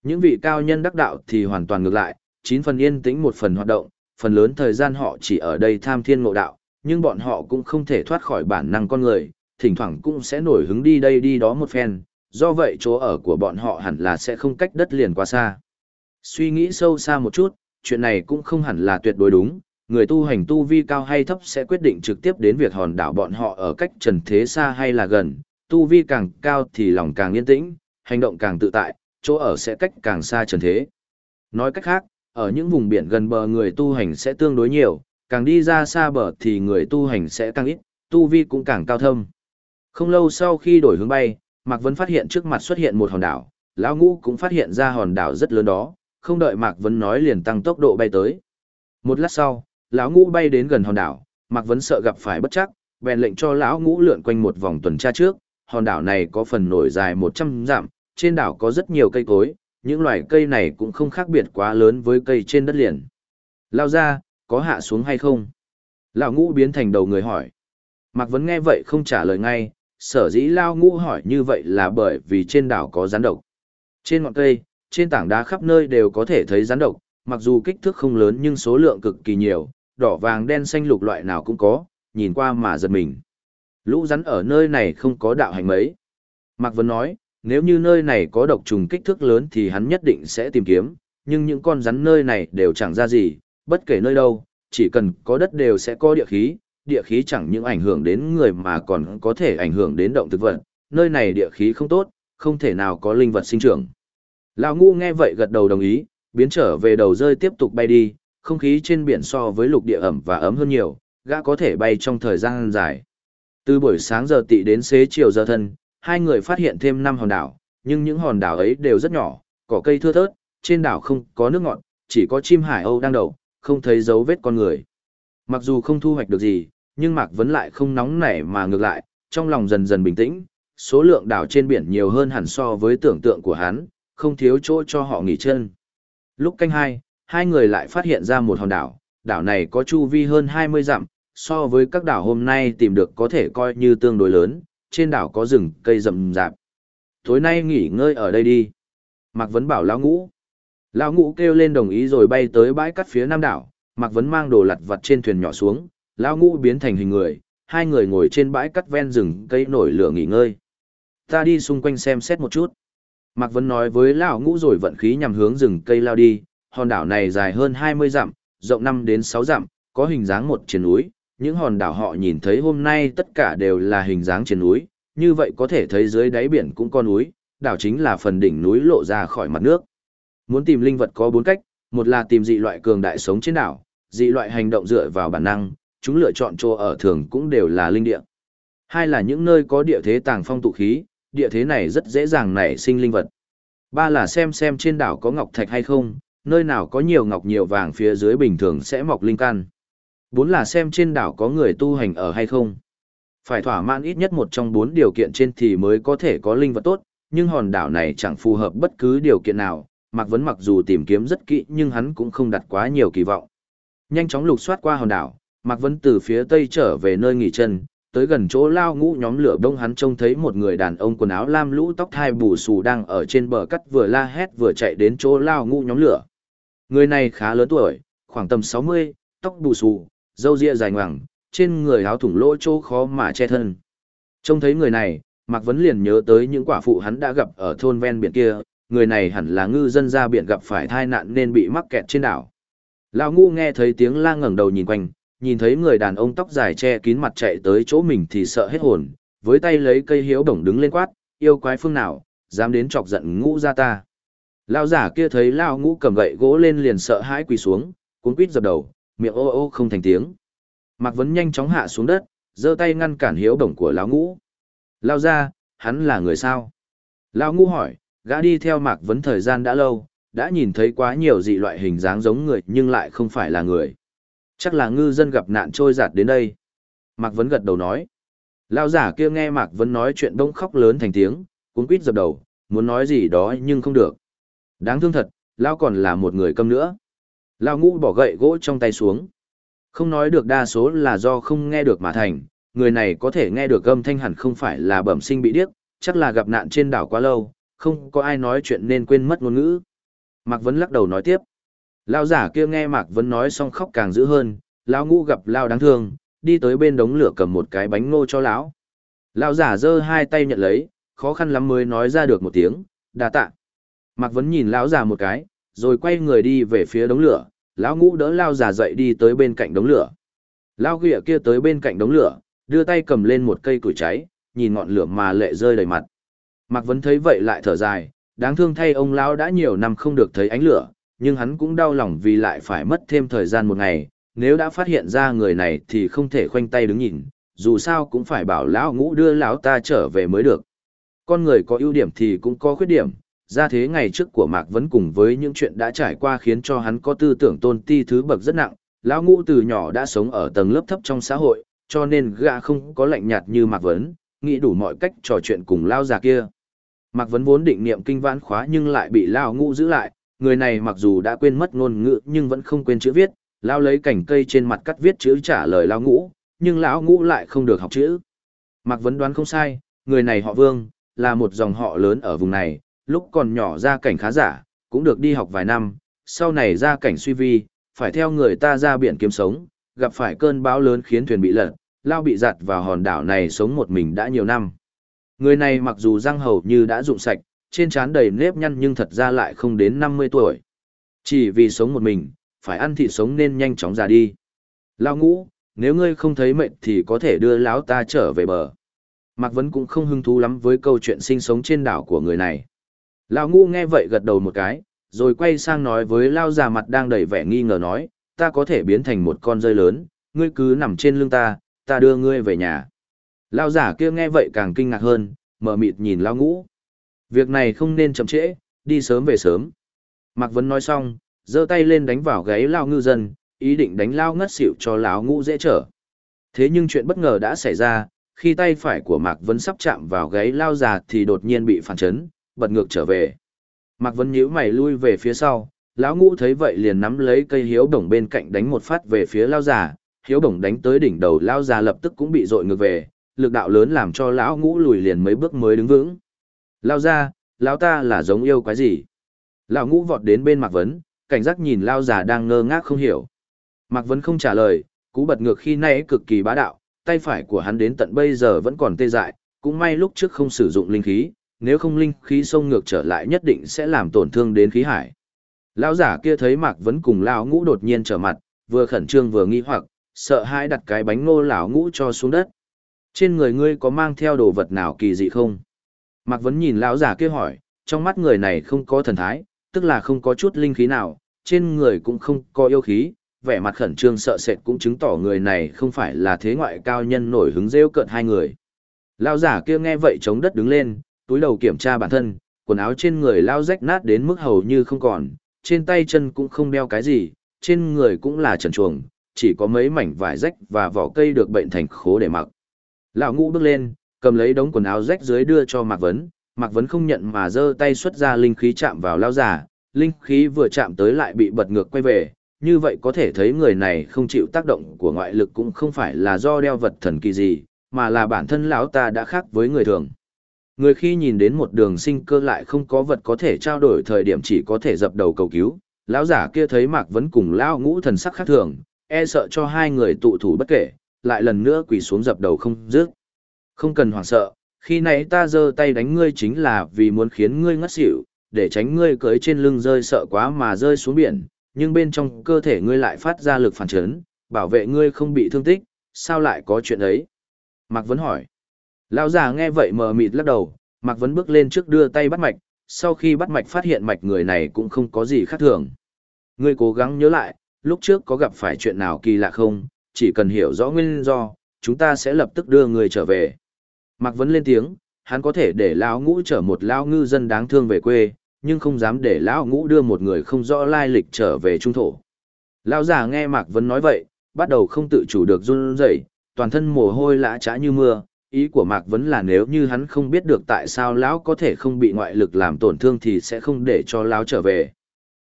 Những vị cao nhân đắc đạo thì hoàn toàn ngược lại, 9 phần yên tĩnh một phần hoạt động, phần lớn thời gian họ chỉ ở đây tham thiên ngộ đạo, nhưng bọn họ cũng không thể thoát khỏi bản năng con người, thỉnh thoảng cũng sẽ nổi hứng đi đây đi đó một phen, do vậy chỗ ở của bọn họ hẳn là sẽ không cách đất liền quá xa. Suy nghĩ sâu xa một chút, chuyện này cũng không hẳn là tuyệt đối đúng, người tu hành tu vi cao hay thấp sẽ quyết định trực tiếp đến việc hòn đảo bọn họ ở cách trần thế xa hay là gần, tu vi càng cao thì lòng càng yên tĩnh, hành động càng tự tại, chỗ ở sẽ cách càng xa trần thế. Nói cách khác, ở những vùng biển gần bờ người tu hành sẽ tương đối nhiều, càng đi ra xa bờ thì người tu hành sẽ càng ít, tu vi cũng càng cao thâm. Không lâu sau khi đổi hướng bay, Mạc Vân phát hiện trước mặt xuất hiện một hòn đảo, lão ngũ cũng phát hiện ra hòn đảo rất lớn đó, không đợi Mạc Vân nói liền tăng tốc độ bay tới. Một lát sau, lão ngũ bay đến gần hòn đảo, Mạc Vân sợ gặp phải bất chắc, bèn lệnh cho lão ngũ lượn quanh một vòng tuần tra trước, hòn đảo này có phần nổi dài 100 dặm, trên đảo có rất nhiều cây cối, những loài cây này cũng không khác biệt quá lớn với cây trên đất liền. Lao ra, có hạ xuống hay không? Lão ngũ biến thành đầu người hỏi. Mạc Vấn nghe vậy không trả lời ngay, sở dĩ Lao ngũ hỏi như vậy là bởi vì trên đảo có rắn độc. Trên ngọn cây, trên tảng đá khắp nơi đều có thể thấy rắn độc, mặc dù kích thước không lớn nhưng số lượng cực kỳ nhiều, đỏ vàng đen xanh lục loại nào cũng có, nhìn qua mà giật mình. Lũ rắn ở nơi này không có đạo hành mấy. Mạc Vân nói, nếu như nơi này có độc trùng kích thước lớn thì hắn nhất định sẽ tìm kiếm, nhưng những con rắn nơi này đều chẳng ra gì, bất kể nơi đâu, chỉ cần có đất đều sẽ có địa khí, địa khí chẳng những ảnh hưởng đến người mà còn có thể ảnh hưởng đến động thực vật, nơi này địa khí không tốt, không thể nào có linh vật sinh trưởng. Lão ngu nghe vậy gật đầu đồng ý, biến trở về đầu rơi tiếp tục bay đi, không khí trên biển so với lục địa ẩm và ấm hơn nhiều, gã có thể bay trong thời gian dài. Từ buổi sáng giờ tị đến xế chiều giờ thân, hai người phát hiện thêm năm hòn đảo, nhưng những hòn đảo ấy đều rất nhỏ, cỏ cây thưa thớt, trên đảo không có nước ngọt, chỉ có chim hải âu đang đậu, không thấy dấu vết con người. Mặc dù không thu hoạch được gì, nhưng Mạc Vấn lại không nóng nảy mà ngược lại, trong lòng dần dần bình tĩnh, số lượng đảo trên biển nhiều hơn hẳn so với tưởng tượng của hắn, không thiếu chỗ cho họ nghỉ chân. Lúc canh hai, hai người lại phát hiện ra một hòn đảo, đảo này có chu vi hơn 20 dặm, so với các đảo hôm nay tìm được có thể coi như tương đối lớn, trên đảo có rừng cây rậm rạp. Tối nay nghỉ ngơi ở đây đi. Mạc Vấn bảo Lão Ngũ. Lão Ngũ kêu lên đồng ý rồi bay tới bãi cắt phía nam đảo, Mạc Vấn mang đồ lặt vặt trên thuyền nhỏ xuống, Lão Ngũ biến thành hình người, hai người ngồi trên bãi cắt ven rừng cây nổi lửa nghỉ ngơi. Ta đi xung quanh xem xét một chút. Mạc Vân nói với Lão Ngũ rồi vận khí nhằm hướng rừng cây lao đi, hòn đảo này dài hơn 20 dặm, rộng 5 đến 6 dặm, có hình dáng một trên núi, những hòn đảo họ nhìn thấy hôm nay tất cả đều là hình dáng trên núi, như vậy có thể thấy dưới đáy biển cũng có núi, đảo chính là phần đỉnh núi lộ ra khỏi mặt nước. Muốn tìm linh vật có bốn cách, một là tìm dị loại cường đại sống trên đảo, dị loại hành động dựa vào bản năng, chúng lựa chọn chỗ ở thường cũng đều là linh địa. Hai là những nơi có địa thế tàng phong tụ khí, địa thế này rất dễ dàng nảy sinh linh vật. Ba là xem xem trên đảo có ngọc thạch hay không, nơi nào có nhiều ngọc nhiều vàng phía dưới bình thường sẽ mọc linh căn. Bốn là xem trên đảo có người tu hành ở hay không. Phải thỏa mãn ít nhất một trong bốn điều kiện trên thì mới có thể có linh vật tốt, nhưng hòn đảo này chẳng phù hợp bất cứ điều kiện nào, Mạc Vấn mặc dù tìm kiếm rất kỹ nhưng hắn cũng không đặt quá nhiều kỳ vọng. Nhanh chóng lục soát qua hòn đảo, Mạc Vấn từ phía tây trở về nơi nghỉ chân, tới gần chỗ lao ngũ nhóm lửa đông hắn trông thấy một người đàn ông quần áo lam lũ tóc thai bù xù đang ở trên bờ cắt vừa la hét vừa chạy đến chỗ lao ngũ nhóm lửa. Người này khá lớn tuổi, khoảng tầm 60, tóc bù xù, râu ria dài ngoằng, trên người áo thủng lỗ chỗ khó mà che thân. Trông thấy người này, Mạc Vấn liền nhớ tới những quả phụ hắn đã gặp ở thôn ven biển kia, người này hẳn là ngư dân ra biển gặp phải tai nạn nên bị mắc kẹt trên đảo. Lão ngu nghe thấy tiếng la ngẩng đầu nhìn quanh, nhìn thấy người đàn ông tóc dài che kín mặt chạy tới chỗ mình thì sợ hết hồn, với tay lấy cây hiếu đồng đứng lên quát, yêu quái phương nào, dám đến chọc giận ngũ ra ta. Lão giả kia thấy lão ngũ cầm gậy gỗ lên liền sợ hãi quỳ xuống, cuốn quýt dập đầu, miệng ô ô không thành tiếng. Mạc Vấn nhanh chóng hạ xuống đất, giơ tay ngăn cản hiếu đồng của lão ngũ. Lao ra, hắn là người sao? Lão ngũ hỏi, gã đi theo Mạc Vấn thời gian đã lâu, đã nhìn thấy quá nhiều dị loại hình dáng giống người nhưng lại không phải là người. Chắc là ngư dân gặp nạn trôi giạt đến đây. Mạc Vấn gật đầu nói. Lao giả kia nghe Mạc Vấn nói chuyện đông khóc lớn thành tiếng, cuốn quýt dập đầu, muốn nói gì đó nhưng không được. Đáng thương thật, Lao còn là một người câm nữa. Lao ngũ bỏ gậy gỗ trong tay xuống. Không nói được đa số là do không nghe được mà thành, người này có thể nghe được âm thanh hẳn không phải là bẩm sinh bị điếc, chắc là gặp nạn trên đảo quá lâu, không có ai nói chuyện nên quên mất ngôn ngữ. Mạc Vấn lắc đầu nói tiếp. Lao giả kia nghe Mạc Vấn nói xong khóc càng dữ hơn, Lao ngũ gặp Lao đáng thương, đi tới bên đống lửa cầm một cái bánh ngô cho lão. Lao giả giơ hai tay nhận lấy, khó khăn lắm mới nói ra được một tiếng, đa tạ. Mạc Vấn nhìn lão giả một cái, rồi quay người đi về phía đống lửa, lão ngũ đỡ Lao giả dậy đi tới bên cạnh đống lửa. Lao ghịa kia tới bên cạnh đống lửa, đưa tay cầm lên một cây củi cháy, nhìn ngọn lửa mà lệ rơi đầy mặt. Mạc Vấn thấy vậy lại thở dài, đáng thương thay ông lão đã nhiều năm không được thấy ánh lửa, nhưng hắn cũng đau lòng vì lại phải mất thêm thời gian một ngày, nếu đã phát hiện ra người này thì không thể khoanh tay đứng nhìn, dù sao cũng phải bảo lão ngũ đưa lão ta trở về mới được. Con người có ưu điểm thì cũng có khuyết điểm, ra thế ngày trước của Mạc Vấn cùng với những chuyện đã trải qua khiến cho hắn có tư tưởng tôn ti thứ bậc rất nặng, lão ngũ từ nhỏ đã sống ở tầng lớp thấp trong xã hội, cho nên gã không có lạnh nhạt như Mạc Vấn, nghĩ đủ mọi cách trò chuyện cùng lao già kia. Mạc Vấn vốn định niệm kinh vãn khóa nhưng lại bị Lao Ngũ giữ lại, người này mặc dù đã quên mất ngôn ngữ nhưng vẫn không quên chữ viết, Lao lấy cành cây trên mặt cắt viết chữ trả lời Lao Ngũ, nhưng Lão Ngũ lại không được học chữ. Mạc Vấn đoán không sai, người này họ Vương, là một dòng họ lớn ở vùng này, lúc còn nhỏ ra cảnh khá giả, cũng được đi học vài năm, sau này ra cảnh suy vi, phải theo người ta ra biển kiếm sống, gặp phải cơn bão lớn khiến thuyền bị lật, Lao bị giặt vào hòn đảo này sống một mình đã nhiều năm. Người này mặc dù răng hầu như đã rụng sạch, trên trán đầy nếp nhăn nhưng thật ra lại không đến 50 tuổi. Chỉ vì sống một mình, phải ăn thịt sống nên nhanh chóng già đi. Lao ngũ, nếu ngươi không thấy mệt thì có thể đưa lão ta trở về bờ. Mạc Vấn cũng không hứng thú lắm với câu chuyện sinh sống trên đảo của người này. Lao ngũ nghe vậy gật đầu một cái, rồi quay sang nói với Lao già mặt đang đầy vẻ nghi ngờ nói, ta có thể biến thành một con rơi lớn, ngươi cứ nằm trên lưng ta, ta đưa ngươi về nhà. Lao giả kia nghe vậy càng kinh ngạc hơn, mở mịt nhìn Lao ngũ. Việc này không nên chậm trễ, đi sớm về sớm. Mạc Vấn nói xong, giơ tay lên đánh vào gáy Lao ngư dân, ý định đánh Lao ngất xỉu cho Lão ngũ dễ trở. Thế nhưng chuyện bất ngờ đã xảy ra, khi tay phải của Mạc Vấn sắp chạm vào gáy Lao già thì đột nhiên bị phản chấn, bật ngược trở về. Mạc Vấn nhíu mày lui về phía sau, lão ngũ thấy vậy liền nắm lấy cây hiếu đồng bên cạnh đánh một phát về phía lao già hiếu đồng đánh tới đỉnh đầu lao già lập tức cũng bị dội ngược về lực đạo lớn làm cho lão ngũ lùi liền mấy bước mới đứng vững. Lao ra, lão ta là giống yêu quái gì? Lão ngũ vọt đến bên Mạc Vấn, cảnh giác nhìn lao già đang ngơ ngác không hiểu. Mạc Vấn không trả lời, cú bật ngược khi nãy cực kỳ bá đạo, tay phải của hắn đến tận bây giờ vẫn còn tê dại, cũng may lúc trước không sử dụng linh khí, nếu không linh khí xông ngược trở lại nhất định sẽ làm tổn thương đến khí hải. Lão giả kia thấy Mạc Vấn cùng lão ngũ đột nhiên trở mặt, vừa khẩn trương vừa nghi hoặc, sợ hãi đặt cái bánh ngô lão ngũ cho xuống đất. Trên người ngươi có mang theo đồ vật nào kỳ dị không? Mạc Vấn nhìn lão giả kia hỏi, trong mắt người này không có thần thái, tức là không có chút linh khí nào, trên người cũng không có yêu khí, vẻ mặt khẩn trương sợ sệt cũng chứng tỏ người này không phải là thế ngoại cao nhân nổi hứng rêu cợt hai người. Lão giả kia nghe vậy chống đất đứng lên, túi đầu kiểm tra bản thân, quần áo trên người lao rách nát đến mức hầu như không còn, trên tay chân cũng không đeo cái gì, trên người cũng là trần chuồng, chỉ có mấy mảnh vải rách và vỏ cây được bệnh thành khố để mặc. Lão ngũ bước lên, cầm lấy đống quần áo rách dưới đưa cho Mạc Vấn, Mạc Vấn không nhận mà giơ tay xuất ra linh khí chạm vào lao giả, linh khí vừa chạm tới lại bị bật ngược quay về, như vậy có thể thấy người này không chịu tác động của ngoại lực cũng không phải là do đeo vật thần kỳ gì, mà là bản thân lão ta đã khác với người thường. Người khi nhìn đến một đường sinh cơ lại không có vật có thể trao đổi thời điểm chỉ có thể dập đầu cầu cứu, lão giả kia thấy Mạc Vấn cùng lão ngũ thần sắc khác thường, e sợ cho hai người tụ thủ bất kể, lại lần nữa quỳ xuống dập đầu không dứt. Không cần hoảng sợ, khi nãy ta giơ tay đánh ngươi chính là vì muốn khiến ngươi ngất xỉu, để tránh ngươi cưới trên lưng rơi sợ quá mà rơi xuống biển, nhưng bên trong cơ thể ngươi lại phát ra lực phản chấn, bảo vệ ngươi không bị thương tích, sao lại có chuyện ấy? Mạc Vấn hỏi. Lão già nghe vậy mờ mịt lắc đầu, Mạc Vấn bước lên trước đưa tay bắt mạch, sau khi bắt mạch phát hiện mạch người này cũng không có gì khác thường. Ngươi cố gắng nhớ lại, lúc trước có gặp phải chuyện nào kỳ lạ không, chỉ cần hiểu rõ nguyên do, chúng ta sẽ lập tức đưa người trở về. Mạc Vấn lên tiếng, hắn có thể để lão ngũ chở một lão ngư dân đáng thương về quê, nhưng không dám để lão ngũ đưa một người không rõ lai lịch trở về trung thổ. Lão già nghe Mạc Vấn nói vậy, bắt đầu không tự chủ được run rẩy, toàn thân mồ hôi lã chã như mưa. Ý của Mạc Vấn là nếu như hắn không biết được tại sao lão có thể không bị ngoại lực làm tổn thương thì sẽ không để cho lão trở về.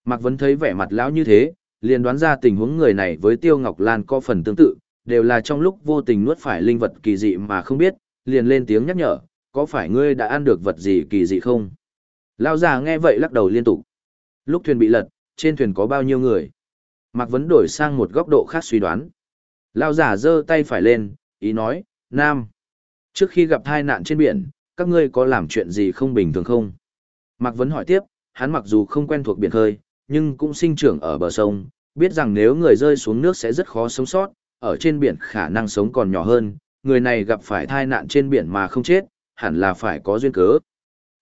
Mạc Vấn thấy vẻ mặt lão như thế, liền đoán ra tình huống người này với Tiêu Ngọc Lan có phần tương tự, đều là trong lúc vô tình nuốt phải linh vật kỳ dị mà không biết, liền lên tiếng nhắc nhở, có phải ngươi đã ăn được vật gì kỳ dị không? Lão già nghe vậy lắc đầu liên tục. Lúc thuyền bị lật, trên thuyền có bao nhiêu người? Mạc Vấn đổi sang một góc độ khác suy đoán. Lão già giơ tay phải lên, ý nói, Nam. Trước khi gặp tai nạn trên biển, các ngươi có làm chuyện gì không bình thường không? Mạc Vấn hỏi tiếp, hắn mặc dù không quen thuộc biển khơi, nhưng cũng sinh trưởng ở bờ sông, biết rằng nếu người rơi xuống nước sẽ rất khó sống sót, ở trên biển khả năng sống còn nhỏ hơn, người này gặp phải tai nạn trên biển mà không chết, hẳn là phải có duyên cớ.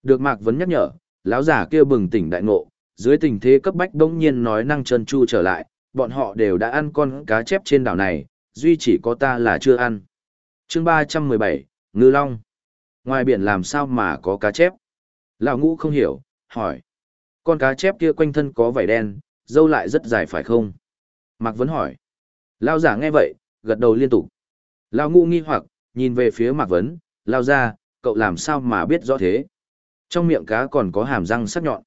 Được Mạc Vấn nhắc nhở, lão giả kia bừng tỉnh đại ngộ, dưới tình thế cấp bách đông nhiên nói năng chân chu trở lại, bọn họ đều đã ăn con cá chép trên đảo này, duy chỉ có ta là chưa ăn. chương 317, Ngư Long. Ngoài biển làm sao mà có cá chép? Lão ngũ không hiểu, hỏi. Con cá chép kia quanh thân có vảy đen, dâu lại rất dài phải không? Mạc Vấn hỏi. Lão giả nghe vậy, gật đầu liên tục. Lão ngũ nghi hoặc, nhìn về phía Mạc Vấn, lao ra, cậu làm sao mà biết rõ thế? Trong miệng cá còn có hàm răng sắc nhọn.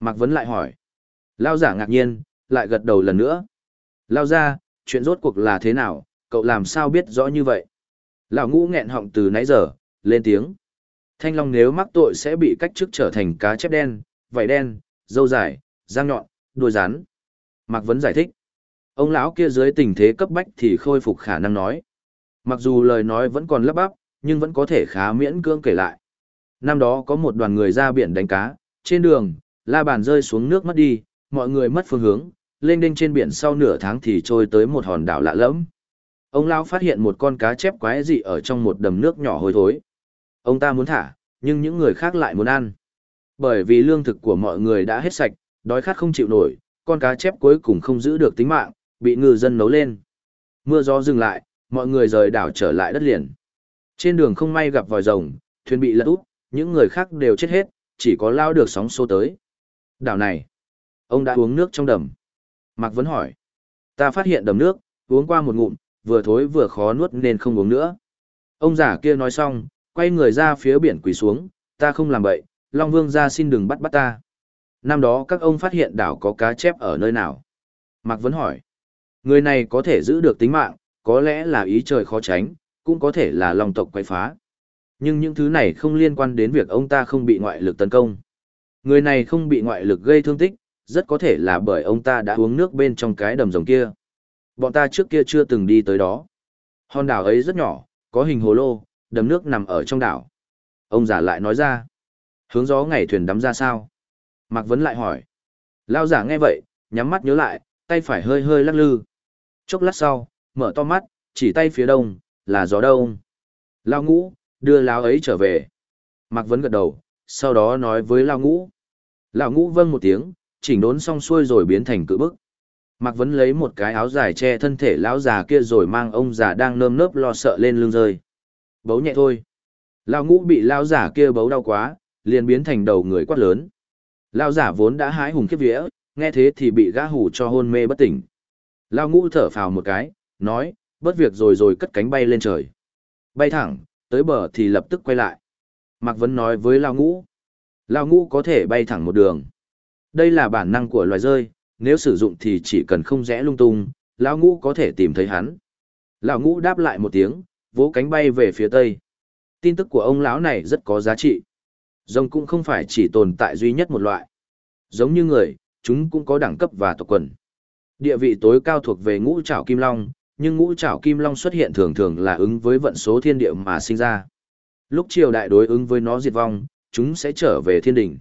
Mạc Vấn lại hỏi. Lao giả ngạc nhiên, lại gật đầu lần nữa. Lao ra, chuyện rốt cuộc là thế nào, cậu làm sao biết rõ như vậy? Lão ngũ nghẹn họng từ nãy giờ, lên tiếng. Thanh Long nếu mắc tội sẽ bị cách chức trở thành cá chép đen, vảy đen, dâu dài, răng nhọn, đuôi rắn. Mạc Vấn giải thích. Ông lão kia dưới tình thế cấp bách thì khôi phục khả năng nói. Mặc dù lời nói vẫn còn lấp bắp, nhưng vẫn có thể khá miễn cưỡng kể lại. Năm đó có một đoàn người ra biển đánh cá, trên đường, la bàn rơi xuống nước mất đi, mọi người mất phương hướng, lên đênh trên biển sau nửa tháng thì trôi tới một hòn đảo lạ lẫm. Ông lão phát hiện một con cá chép quái dị ở trong một đầm nước nhỏ hôi thối. Ông ta muốn thả, nhưng những người khác lại muốn ăn. Bởi vì lương thực của mọi người đã hết sạch, đói khát không chịu nổi, con cá chép cuối cùng không giữ được tính mạng, bị ngư dân nấu lên. Mưa gió dừng lại, mọi người rời đảo trở lại đất liền. Trên đường không may gặp vòi rồng, thuyền bị lật úp, những người khác đều chết hết, chỉ có lao được sóng xô tới. Đảo này, ông đã uống nước trong đầm. Mạc Vấn hỏi, ta phát hiện đầm nước, uống qua một ngụm, vừa thối vừa khó nuốt nên không uống nữa. Ông giả kia nói xong, quay người ra phía biển quỳ xuống, ta không làm bậy, Long Vương ra xin đừng bắt bắt ta. Năm đó các ông phát hiện đảo có cá chép ở nơi nào? Mạc Vấn hỏi, người này có thể giữ được tính mạng, có lẽ là ý trời khó tránh, cũng có thể là lòng tộc quay phá. Nhưng những thứ này không liên quan đến việc ông ta không bị ngoại lực tấn công. Người này không bị ngoại lực gây thương tích, rất có thể là bởi ông ta đã uống nước bên trong cái đầm rồng kia. Bọn ta trước kia chưa từng đi tới đó. Hòn đảo ấy rất nhỏ, có hình hồ lô, đầm nước nằm ở trong đảo. Ông giả lại nói ra. Hướng gió ngày thuyền đắm ra sao? Mạc Vấn lại hỏi. Lao giả nghe vậy, nhắm mắt nhớ lại, tay phải hơi hơi lắc lư. Chốc lát sau, mở to mắt, chỉ tay phía đông, là gió đông. Lao ngũ, đưa lão ấy trở về. Mạc Vấn gật đầu, sau đó nói với Lao ngũ. Lão ngũ vâng một tiếng, chỉnh đốn xong xuôi rồi biến thành cự bức. Mạc Vấn lấy một cái áo dài che thân thể lão già kia rồi mang ông già đang nơm nớp lo sợ lên lưng rơi. Bấu nhẹ thôi. Lão ngũ bị lão già kia bấu đau quá, liền biến thành đầu người quát lớn. Lão giả vốn đã hái hùng kiếp vía, nghe thế thì bị gã hủ cho hôn mê bất tỉnh. Lão ngũ thở phào một cái, nói, bớt việc rồi rồi cất cánh bay lên trời. Bay thẳng, tới bờ thì lập tức quay lại. Mạc Vấn nói với Lão ngũ. Lão ngũ có thể bay thẳng một đường. Đây là bản năng của loài rơi, nếu sử dụng thì chỉ cần không rẽ lung tung, Lão ngũ có thể tìm thấy hắn. Lão ngũ đáp lại một tiếng, vỗ cánh bay về phía tây. Tin tức của ông lão này rất có giá trị. Rồng cũng không phải chỉ tồn tại duy nhất một loại. Giống như người, chúng cũng có đẳng cấp và tộc quần. Địa vị tối cao thuộc về ngũ trảo kim long, nhưng ngũ trảo kim long xuất hiện thường thường là ứng với vận số thiên địa mà sinh ra. Lúc triều đại đối ứng với nó diệt vong, chúng sẽ trở về thiên đỉnh.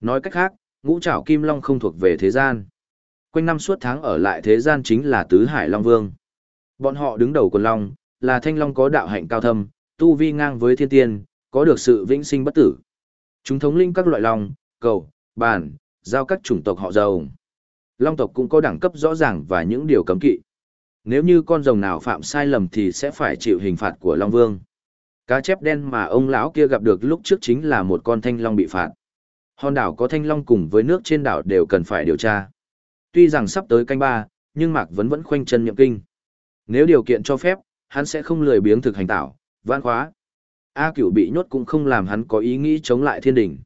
Nói cách khác, ngũ trảo kim long không thuộc về thế gian. Quanh năm suốt tháng ở lại thế gian chính là tứ hải long vương. Bọn họ đứng đầu quần long, là thanh long có đạo hạnh cao thâm, tu vi ngang với thiên tiên, có được sự vĩnh sinh bất tử. Chúng thống linh các loại long, cầu, bản, giao các chủng tộc họ giàu. long tộc cũng có đẳng cấp rõ ràng và những điều cấm kỵ. Nếu như con rồng nào phạm sai lầm thì sẽ phải chịu hình phạt của Long Vương. Cá chép đen mà ông lão kia gặp được lúc trước chính là một con thanh long bị phạt. Hòn đảo có thanh long cùng với nước trên đảo đều cần phải điều tra. Tuy rằng sắp tới canh ba, nhưng Mạc Vấn vẫn khoanh chân nhậm kinh. Nếu điều kiện cho phép, hắn sẽ không lười biếng thực hành tạo, vãn khóa. A cửu bị nhốt cũng không làm hắn có ý nghĩ chống lại thiên đình.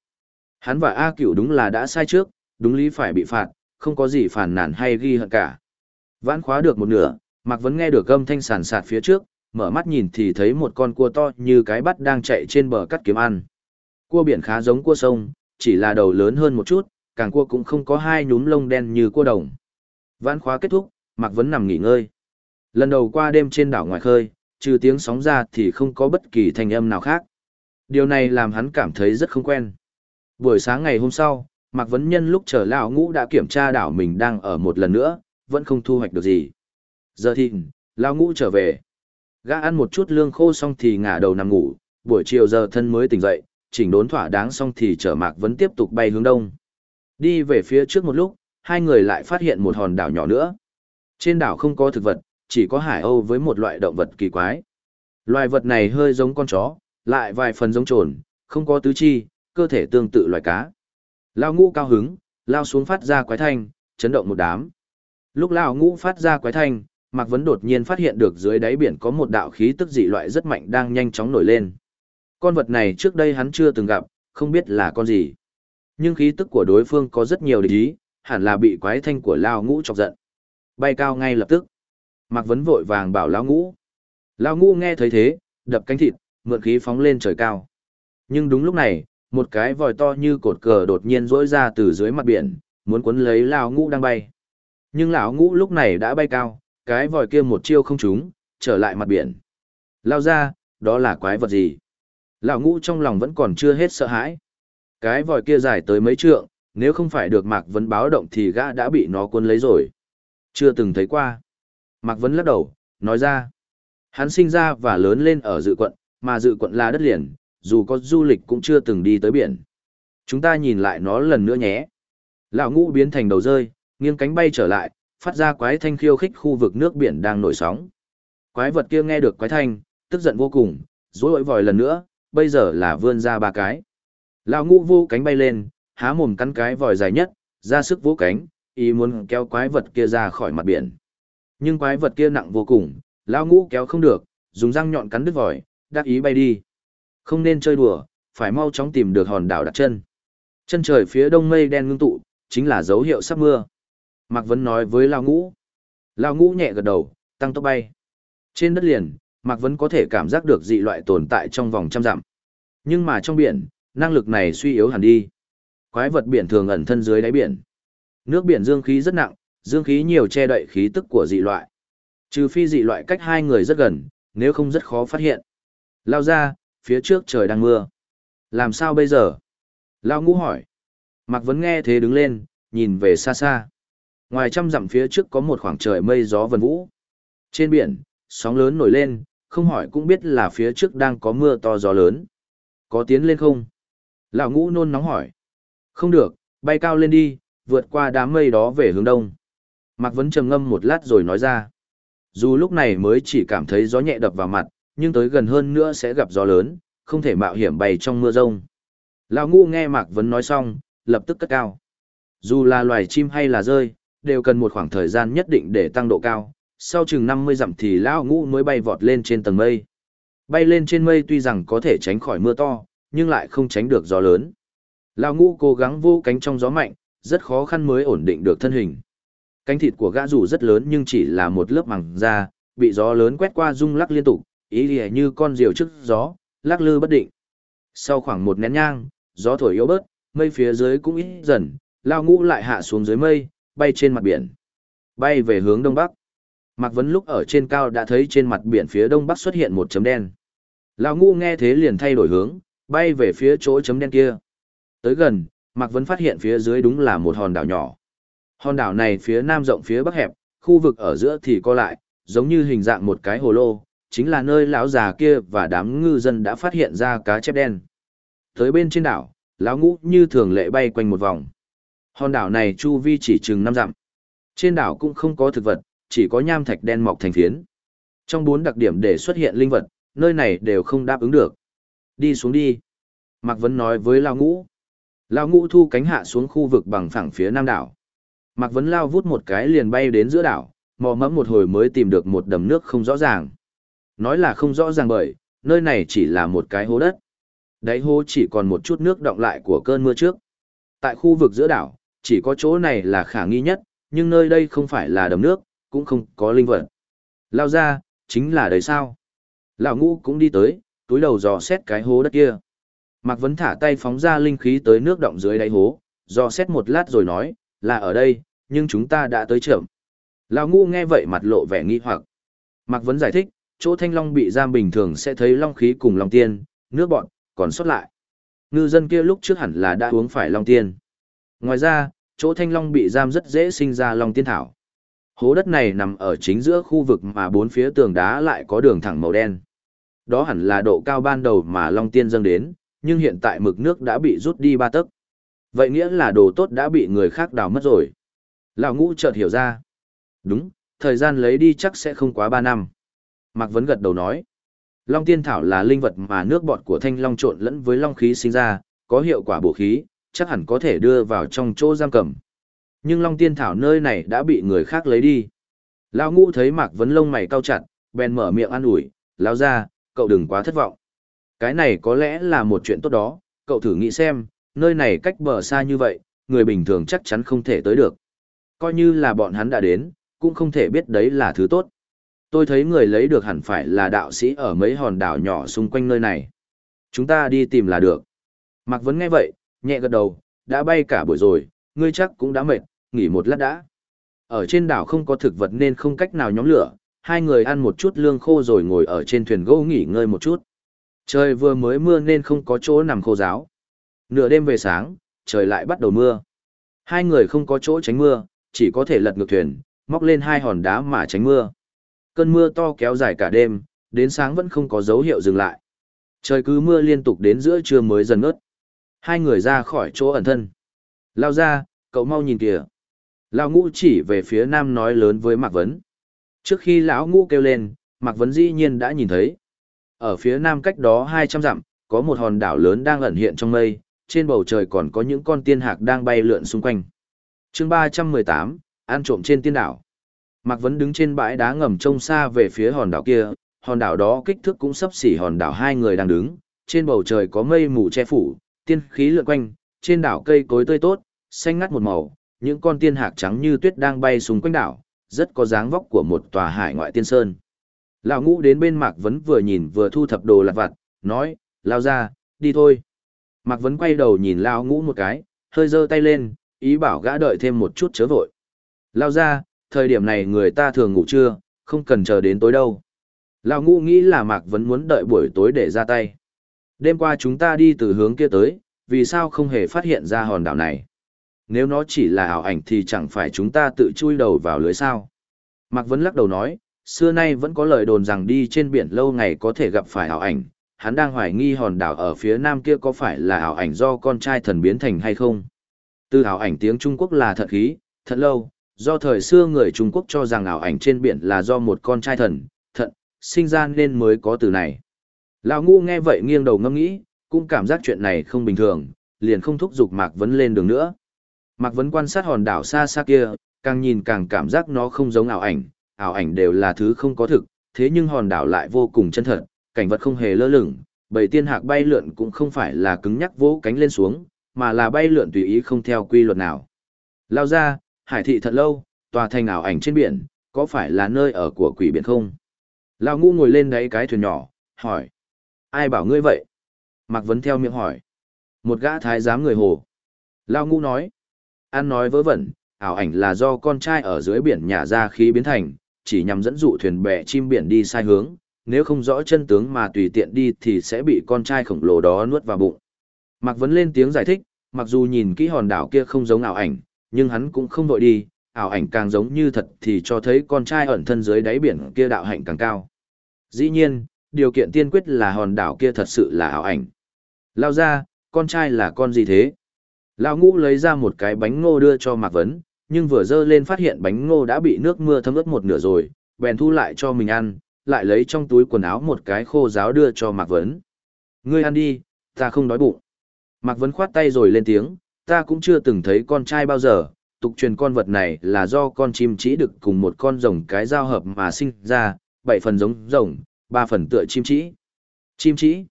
Hắn và A cửu đúng là đã sai trước, đúng lý phải bị phạt, không có gì phản nản hay ghi hận cả. Vãn khóa được một nửa, Mạc Vấn nghe được âm thanh sàn sạt phía trước, mở mắt nhìn thì thấy một con cua to như cái bắt đang chạy trên bờ cắt kiếm ăn. Cua biển khá giống cua sông, chỉ là đầu lớn hơn một chút, càng cua cũng không có hai nhúm lông đen như cua đồng. Vãn khóa kết thúc, Mạc Vấn nằm nghỉ ngơi. Lần đầu qua đêm trên đảo ngoài khơi, trừ tiếng sóng ra thì không có bất kỳ thanh âm nào khác. Điều này làm hắn cảm thấy rất không quen. Buổi sáng ngày hôm sau, Mạc Vấn Nhân lúc chờ lão ngũ đã kiểm tra đảo mình đang ở một lần nữa, vẫn không thu hoạch được gì. Giờ thì, lao ngũ trở về. Gã ăn một chút lương khô xong thì ngả đầu nằm ngủ, buổi chiều giờ thân mới tỉnh dậy, chỉnh đốn thỏa đáng xong thì chở Mạc vẫn tiếp tục bay hướng đông. Đi về phía trước một lúc, hai người lại phát hiện một hòn đảo nhỏ nữa. Trên đảo không có thực vật, chỉ có hải âu với một loại động vật kỳ quái. Loài vật này hơi giống con chó, lại vài phần giống trồn, không có tứ chi, cơ thể tương tự loài cá. Lao ngũ cao hứng, lao xuống phát ra quái thanh, chấn động một đám. Lúc lao ngũ phát ra quái thanh, Mạc Vấn đột nhiên phát hiện được dưới đáy biển có một đạo khí tức dị loại rất mạnh đang nhanh chóng nổi lên. Con vật này trước đây hắn chưa từng gặp, không biết là con gì. Nhưng khí tức của đối phương có rất nhiều địch ý, hẳn là bị quái thanh của lao ngũ chọc giận. Bay cao ngay lập tức. Mạc Vấn vội vàng bảo lao ngũ. Lao ngũ nghe thấy thế, đập cánh thịt, mượn khí phóng lên trời cao. Nhưng đúng lúc này, một cái vòi to như cột cờ đột nhiên rỗi ra từ dưới mặt biển, muốn cuốn lấy lao ngũ đang bay. Nhưng lão ngũ lúc này đã bay cao, cái vòi kia một chiêu không trúng, trở lại mặt biển. Lao ra, đó là quái vật gì? Lão ngũ trong lòng vẫn còn chưa hết sợ hãi. Cái vòi kia dài tới mấy trượng, nếu không phải được Mạc Vấn báo động thì gã đã bị nó cuốn lấy rồi. Chưa từng thấy qua. Mạc Vấn lắc đầu, nói ra. Hắn sinh ra và lớn lên ở dự quận, mà dự quận là đất liền, dù có du lịch cũng chưa từng đi tới biển. Chúng ta nhìn lại nó lần nữa nhé. Lão ngũ biến thành đầu rơi, nghiêng cánh bay trở lại, phát ra quái thanh khiêu khích khu vực nước biển đang nổi sóng. Quái vật kia nghe được quái thanh, tức giận vô cùng, rối vòi lần nữa, bây giờ là vươn ra ba cái. Lão ngũ vô cánh bay lên, há mồm cắn cái vòi dài nhất, ra sức vỗ cánh, ý muốn kéo quái vật kia ra khỏi mặt biển. Nhưng quái vật kia nặng vô cùng, lão ngũ kéo không được, dùng răng nhọn cắn đứt vòi, đắc ý bay đi. Không nên chơi đùa, phải mau chóng tìm được hòn đảo đặt chân. Chân trời phía đông mây đen ngưng tụ, chính là dấu hiệu sắp mưa. Mạc Vấn nói với Lao Ngũ. Lao Ngũ nhẹ gật đầu, tăng tốc bay. Trên đất liền, Mạc Vấn có thể cảm giác được dị loại tồn tại trong vòng trăm dặm. Nhưng mà trong biển, năng lực này suy yếu hẳn đi. Quái vật biển thường ẩn thân dưới đáy biển. Nước biển dương khí rất nặng, dương khí nhiều che đậy khí tức của dị loại. Trừ phi dị loại cách hai người rất gần, nếu không rất khó phát hiện. Lao ra, phía trước trời đang mưa. Làm sao bây giờ? Lao ngũ hỏi. Mạc Vấn nghe thế đứng lên, nhìn về xa xa. Ngoài trăm dặm phía trước có một khoảng trời mây gió vần vũ. Trên biển, sóng lớn nổi lên, không hỏi cũng biết là phía trước đang có mưa to gió lớn. Có tiến lên không? Lão ngũ nôn nóng hỏi. Không được, bay cao lên đi, vượt qua đám mây đó về hướng đông. Mạc Vấn trầm ngâm một lát rồi nói ra. Dù lúc này mới chỉ cảm thấy gió nhẹ đập vào mặt, nhưng tới gần hơn nữa sẽ gặp gió lớn, không thể mạo hiểm bay trong mưa rông. Lão ngũ nghe Mạc Vấn nói xong, lập tức cất cao. Dù là loài chim hay là rơi, đều cần một khoảng thời gian nhất định để tăng độ cao. Sau chừng 50 dặm thì lão ngũ mới bay vọt lên trên tầng mây. Bay lên trên mây tuy rằng có thể tránh khỏi mưa to, nhưng lại không tránh được gió lớn. Lão ngũ cố gắng vô cánh trong gió mạnh, rất khó khăn mới ổn định được thân hình. Cánh thịt của gã dù rất lớn nhưng chỉ là một lớp màng da, bị gió lớn quét qua rung lắc liên tục, ý lìa như con diều trước gió, lắc lư bất định. Sau khoảng một nén nhang, gió thổi yếu bớt, mây phía dưới cũng ít dần, lao ngũ lại hạ xuống dưới mây, bay trên mặt biển. Bay về hướng đông bắc. Mạc Vấn lúc ở trên cao đã thấy trên mặt biển phía đông bắc xuất hiện một chấm đen. Lão ngũ nghe thế liền thay đổi hướng, bay về phía chỗ chấm đen kia. Tới gần, Mạc Vấn phát hiện phía dưới đúng là một hòn đảo nhỏ. Hòn đảo này phía nam rộng phía bắc hẹp, khu vực ở giữa thì co lại, giống như hình dạng một cái hồ lô, chính là nơi lão già kia và đám ngư dân đã phát hiện ra cá chép đen. Tới bên trên đảo, lão ngũ như thường lệ bay quanh một vòng. Hòn đảo này chu vi chỉ chừng năm dặm. Trên đảo cũng không có thực vật, chỉ có nham thạch đen mọc thành phiến. Trong bốn đặc điểm để xuất hiện linh vật, nơi này đều không đáp ứng được. Đi xuống đi. Mạc Vấn nói với Lao Ngũ. Lao Ngũ thu cánh hạ xuống khu vực bằng phẳng phía nam đảo. Mạc Vấn Lao vút một cái liền bay đến giữa đảo, mò mẫm một hồi mới tìm được một đầm nước không rõ ràng. Nói là không rõ ràng bởi, nơi này chỉ là một cái hố đất. Đáy hố chỉ còn một chút nước đọng lại của cơn mưa trước. Tại khu vực giữa đảo, chỉ có chỗ này là khả nghi nhất, nhưng nơi đây không phải là đầm nước, cũng không có linh vật. Lao ra, chính là đấy sao? Lão ngũ cũng đi tới, túi đầu dò xét cái hố đất kia. Mạc Vấn thả tay phóng ra linh khí tới nước động dưới đáy hố, dò xét một lát rồi nói, là ở đây, nhưng chúng ta đã tới trưởng. Lão ngũ nghe vậy mặt lộ vẻ nghi hoặc. Mạc Vấn giải thích, chỗ thanh long bị giam bình thường sẽ thấy long khí cùng long tiên, nước bọn, còn xuất lại. Ngư dân kia lúc trước hẳn là đã uống phải long tiên. Ngoài ra, chỗ thanh long bị giam rất dễ sinh ra long tiên thảo. Hố đất này nằm ở chính giữa khu vực mà bốn phía tường đá lại có đường thẳng màu đen. Đó hẳn là độ cao ban đầu mà long tiên dâng đến, nhưng hiện tại mực nước đã bị rút đi ba tấc. Vậy nghĩa là đồ tốt đã bị người khác đào mất rồi. Lão ngũ chợt hiểu ra. Đúng, thời gian lấy đi chắc sẽ không quá ba năm. Mạc Vấn gật đầu nói. Long tiên thảo là linh vật mà nước bọt của thanh long trộn lẫn với long khí sinh ra, có hiệu quả bổ khí, chắc hẳn có thể đưa vào trong chỗ giam cầm. Nhưng long tiên thảo nơi này đã bị người khác lấy đi. Lão ngũ thấy Mạc Vấn lông mày cau chặt, bèn mở miệng an ủi, lão ra, cậu đừng quá thất vọng. Cái này có lẽ là một chuyện tốt đó, cậu thử nghĩ xem, nơi này cách bờ xa như vậy, người bình thường chắc chắn không thể tới được. Coi như là bọn hắn đã đến, cũng không thể biết đấy là thứ tốt. Tôi thấy người lấy được hẳn phải là đạo sĩ ở mấy hòn đảo nhỏ xung quanh nơi này. Chúng ta đi tìm là được. Mạc Vấn nghe vậy, nhẹ gật đầu, đã bay cả buổi rồi, ngươi chắc cũng đã mệt, nghỉ một lát đã. Ở trên đảo không có thực vật nên không cách nào nhóm lửa, hai người ăn một chút lương khô rồi ngồi ở trên thuyền gỗ nghỉ ngơi một chút. Trời vừa mới mưa nên không có chỗ nằm khô giáo. Nửa đêm về sáng, trời lại bắt đầu mưa. Hai người không có chỗ tránh mưa, chỉ có thể lật ngược thuyền, móc lên hai hòn đá mà tránh mưa. Cơn mưa to kéo dài cả đêm, đến sáng vẫn không có dấu hiệu dừng lại. Trời cứ mưa liên tục đến giữa trưa mới dần ngớt. Hai người ra khỏi chỗ ẩn thân. Lao ra, cậu mau nhìn kìa. Lao ngũ chỉ về phía nam nói lớn với Mạc Vấn. Trước khi lão ngũ kêu lên, Mạc Vấn dĩ nhiên đã nhìn thấy. Ở phía nam cách đó 200 dặm, có một hòn đảo lớn đang ẩn hiện trong mây, trên bầu trời còn có những con tiên hạc đang bay lượn xung quanh. chương 318, ăn trộm trên tiên đảo. Mạc Vấn đứng trên bãi đá ngầm trông xa về phía hòn đảo kia, hòn đảo đó kích thước cũng sấp xỉ hòn đảo hai người đang đứng, trên bầu trời có mây mù che phủ, tiên khí lượn quanh, trên đảo cây cối tươi tốt, xanh ngắt một màu, những con tiên hạc trắng như tuyết đang bay xung quanh đảo, rất có dáng vóc của một tòa hải ngoại tiên sơn. Lão ngũ đến bên Mạc Vấn vừa nhìn vừa thu thập đồ lặt vặt, nói, lao ra, đi thôi. Mạc Vấn quay đầu nhìn Lão ngũ một cái, hơi giơ tay lên, ý bảo gã đợi thêm một chút chớ vội. Lao ra, thời điểm này người ta thường ngủ trưa, không cần chờ đến tối đâu. Lão ngũ nghĩ là Mạc Vấn muốn đợi buổi tối để ra tay. Đêm qua chúng ta đi từ hướng kia tới, vì sao không hề phát hiện ra hòn đảo này? Nếu nó chỉ là ảo ảnh thì chẳng phải chúng ta tự chui đầu vào lưới sao? Mạc Vấn lắc đầu nói, xưa nay vẫn có lời đồn rằng đi trên biển lâu ngày có thể gặp phải ảo ảnh, hắn đang hoài nghi hòn đảo ở phía nam kia có phải là ảo ảnh do con trai thần biến thành hay không. Từ ảo ảnh tiếng Trung Quốc là thật khí, thật lâu, do thời xưa người Trung Quốc cho rằng ảo ảnh trên biển là do một con trai thần, thận, sinh ra nên mới có từ này. Lão ngu nghe vậy nghiêng đầu ngâm nghĩ, cũng cảm giác chuyện này không bình thường, liền không thúc giục Mạc Vấn lên đường nữa. Mạc Vấn quan sát hòn đảo xa xa kia, càng nhìn càng cảm giác nó không giống ảo ảnh, ảo ảnh đều là thứ không có thực, thế nhưng hòn đảo lại vô cùng chân thật, cảnh vật không hề lơ lửng, bầy tiên hạc bay lượn cũng không phải là cứng nhắc vỗ cánh lên xuống, mà là bay lượn tùy ý không theo quy luật nào. Lao ra, hải thị thật lâu, tòa thành ảo ảnh trên biển, có phải là nơi ở của quỷ biển không? Lao ngu ngồi lên đáy cái thuyền nhỏ, hỏi. Ai bảo ngươi vậy? Mạc Vấn theo miệng hỏi. Một gã thái giám người hồ. Lao ngu nói. An nói vớ vẩn, ảo ảnh là do con trai ở dưới biển nhả ra khí biến thành, chỉ nhằm dẫn dụ thuyền bè chim biển đi sai hướng, nếu không rõ chân tướng mà tùy tiện đi thì sẽ bị con trai khổng lồ đó nuốt vào bụng. Mạc Vấn lên tiếng giải thích, mặc dù nhìn kỹ hòn đảo kia không giống ảo ảnh, nhưng hắn cũng không vội đi, ảo ảnh càng giống như thật thì cho thấy con trai ẩn thân dưới đáy biển kia đạo hạnh càng cao. Dĩ nhiên, điều kiện tiên quyết là hòn đảo kia thật sự là ảo ảnh. Lao ra, con trai là con gì thế? Lão ngũ lấy ra một cái bánh ngô đưa cho Mạc Vấn, nhưng vừa dơ lên phát hiện bánh ngô đã bị nước mưa thấm ướt một nửa rồi, bèn thu lại cho mình ăn, lại lấy trong túi quần áo một cái khô giáo đưa cho Mạc Vấn. Ngươi ăn đi, ta không đói bụng. Mạc Vấn khoát tay rồi lên tiếng, ta cũng chưa từng thấy con trai bao giờ, tục truyền con vật này là do con chim chỉ được cùng một con rồng cái giao hợp mà sinh ra, bảy phần giống rồng, ba phần tựa chim chỉ. Chim chỉ.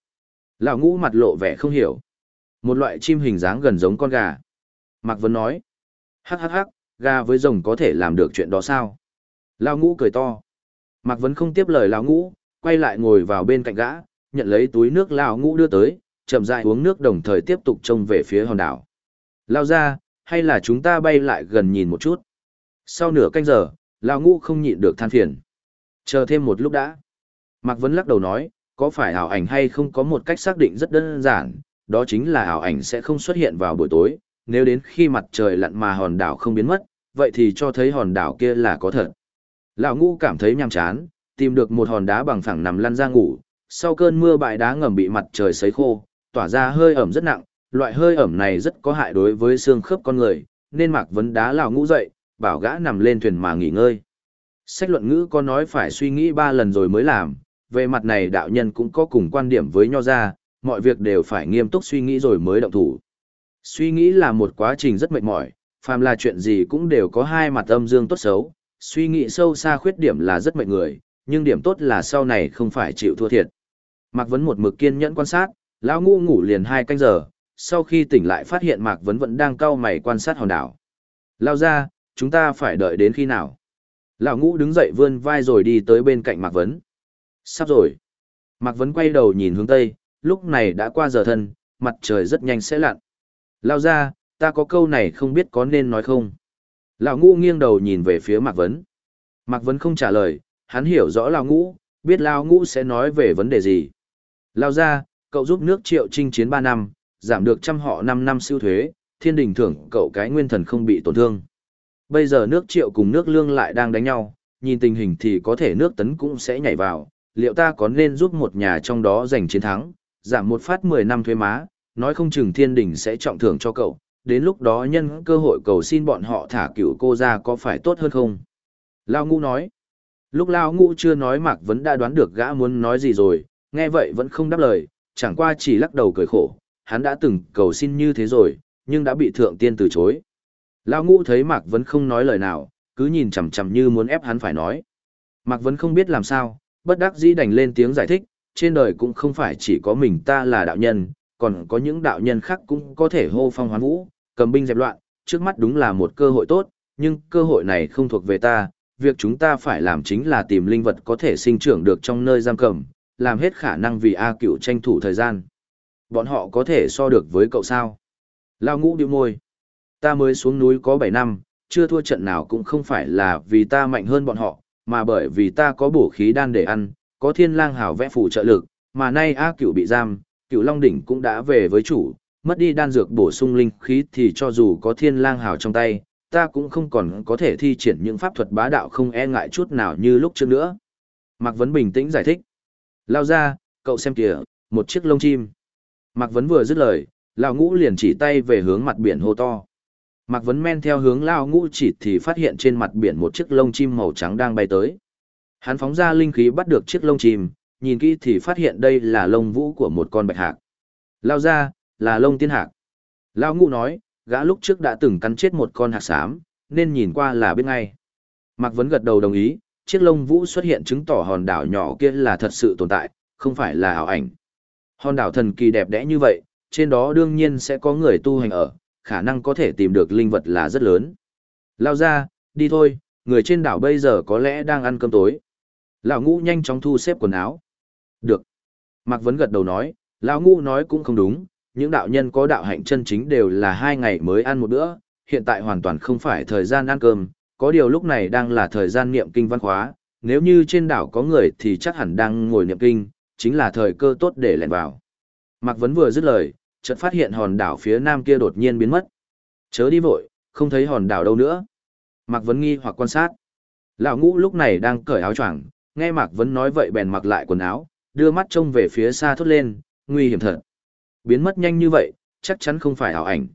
Lão ngũ mặt lộ vẻ không hiểu. Một loại chim hình dáng gần giống con gà. Mạc Vân nói. Hắc hắc hắc, gà với rồng có thể làm được chuyện đó sao? Lão ngũ cười to. Mạc Vân không tiếp lời lão ngũ, quay lại ngồi vào bên cạnh gã, nhận lấy túi nước lão ngũ đưa tới, chậm rãi uống nước đồng thời tiếp tục trông về phía hòn đảo. Lao ra, hay là chúng ta bay lại gần nhìn một chút. Sau nửa canh giờ, lão ngũ không nhịn được than phiền. Chờ thêm một lúc đã. Mạc Vấn lắc đầu nói, có phải ảo ảnh hay không có một cách xác định rất đơn giản, đó chính là ảo ảnh sẽ không xuất hiện vào buổi tối, nếu đến khi mặt trời lặn mà hòn đảo không biến mất, vậy thì cho thấy hòn đảo kia là có thật. Lão ngũ cảm thấy nhàm chán, tìm được một hòn đá bằng phẳng nằm lăn ra ngủ, sau cơn mưa bãi đá ngầm bị mặt trời sấy khô, tỏa ra hơi ẩm rất nặng, loại hơi ẩm này rất có hại đối với xương khớp con người, nên Mạc Vấn đá lão ngũ dậy, bảo gã nằm lên thuyền mà nghỉ ngơi. Sách luận ngữ có nói phải suy nghĩ ba lần rồi mới làm, về mặt này đạo nhân cũng có cùng quan điểm với nho gia, mọi việc đều phải nghiêm túc suy nghĩ rồi mới động thủ. Suy nghĩ là một quá trình rất mệt mỏi, phàm là chuyện gì cũng đều có hai mặt âm dương tốt xấu, suy nghĩ sâu xa khuyết điểm là rất mệt người, nhưng điểm tốt là sau này không phải chịu thua thiệt. Mạc Vấn một mực kiên nhẫn quan sát, lão ngu ngủ liền hai canh giờ, sau khi tỉnh lại phát hiện Mạc Vấn vẫn đang cau mày quan sát hòn đảo. Lao ra, chúng ta phải đợi đến khi nào? Lão ngũ đứng dậy vươn vai rồi đi tới bên cạnh Mạc Vấn. Sắp rồi. Mạc Vấn quay đầu nhìn hướng Tây, lúc này đã qua giờ thân, mặt trời rất nhanh sẽ lặn. Lao ra, ta có câu này không biết có nên nói không? Lão ngũ nghiêng đầu nhìn về phía Mạc Vấn. Mạc Vấn không trả lời, hắn hiểu rõ Lão ngũ, biết Lão ngũ sẽ nói về vấn đề gì. Lao ra, cậu giúp nước triệu trinh chiến 3 năm, giảm được trăm họ 5 năm siêu thuế, thiên đình thưởng cậu cái nguyên thần không bị tổn thương. Bây giờ nước triệu cùng nước lương lại đang đánh nhau, nhìn tình hình thì có thể nước tấn cũng sẽ nhảy vào, liệu ta có nên giúp một nhà trong đó giành chiến thắng, giảm một phát 10 năm thuế má, nói không chừng thiên đình sẽ trọng thưởng cho cậu, đến lúc đó nhân cơ hội cầu xin bọn họ thả cựu cô ra có phải tốt hơn không? Lao ngũ nói. Lúc Lao ngũ chưa nói Mạc Vấn đã đoán được gã muốn nói gì rồi, nghe vậy vẫn không đáp lời, chẳng qua chỉ lắc đầu cười khổ, hắn đã từng cầu xin như thế rồi, nhưng đã bị thượng tiên từ chối. Lao ngũ thấy Mạc Vấn không nói lời nào, cứ nhìn chằm chằm như muốn ép hắn phải nói. Mạc Vấn không biết làm sao, bất đắc dĩ đành lên tiếng giải thích, trên đời cũng không phải chỉ có mình ta là đạo nhân, còn có những đạo nhân khác cũng có thể hô phong hoán vũ, cầm binh dẹp loạn, trước mắt đúng là một cơ hội tốt, nhưng cơ hội này không thuộc về ta, việc chúng ta phải làm chính là tìm linh vật có thể sinh trưởng được trong nơi giam cầm, làm hết khả năng vì A cựu tranh thủ thời gian. Bọn họ có thể so được với cậu sao? Lao ngũ điệu môi. Ta mới xuống núi có 7 năm, chưa thua trận nào cũng không phải là vì ta mạnh hơn bọn họ, mà bởi vì ta có bổ khí đan để ăn, có thiên lang hảo vẽ phù trợ lực, mà nay A cửu bị giam, cửu long đỉnh cũng đã về với chủ, mất đi đan dược bổ sung linh khí thì cho dù có thiên lang hảo trong tay, ta cũng không còn có thể thi triển những pháp thuật bá đạo không e ngại chút nào như lúc trước nữa. Mạc Vấn bình tĩnh giải thích. Lao ra, cậu xem kìa, một chiếc lông chim. Mạc Vấn vừa dứt lời, Lão ngũ liền chỉ tay về hướng mặt biển hô to. Mạc Vấn men theo hướng Lao ngũ chỉ thì phát hiện trên mặt biển một chiếc lông chim màu trắng đang bay tới. Hắn phóng ra linh khí bắt được chiếc lông chim, nhìn kỹ thì phát hiện đây là lông vũ của một con bạch hạc. Lao ra, là lông tiên hạc. Lao ngũ nói, gã lúc trước đã từng cắn chết một con hạc xám, nên nhìn qua là biết ngay. Mạc Vấn gật đầu đồng ý, chiếc lông vũ xuất hiện chứng tỏ hòn đảo nhỏ kia là thật sự tồn tại, không phải là ảo ảnh. Hòn đảo thần kỳ đẹp đẽ như vậy, trên đó đương nhiên sẽ có người tu hành ở, khả năng có thể tìm được linh vật là rất lớn. Lao ra, đi thôi, người trên đảo bây giờ có lẽ đang ăn cơm tối. Lão ngũ nhanh chóng thu xếp quần áo. Được. Mạc Vấn gật đầu nói, lão ngũ nói cũng không đúng, những đạo nhân có đạo hạnh chân chính đều là hai ngày mới ăn một bữa, hiện tại hoàn toàn không phải thời gian ăn cơm, có điều lúc này đang là thời gian niệm kinh văn khóa, nếu như trên đảo có người thì chắc hẳn đang ngồi niệm kinh, chính là thời cơ tốt để lẻn vào. Mạc Vấn vừa dứt lời, chợt phát hiện hòn đảo phía nam kia đột nhiên biến mất. Chớ đi vội, không thấy hòn đảo đâu nữa. Mạc Vấn nghi hoặc quan sát. Lão ngũ lúc này đang cởi áo choàng, nghe Mạc Vấn nói vậy bèn mặc lại quần áo, đưa mắt trông về phía xa thốt lên, nguy hiểm thật. Biến mất nhanh như vậy, chắc chắn không phải ảo ảnh.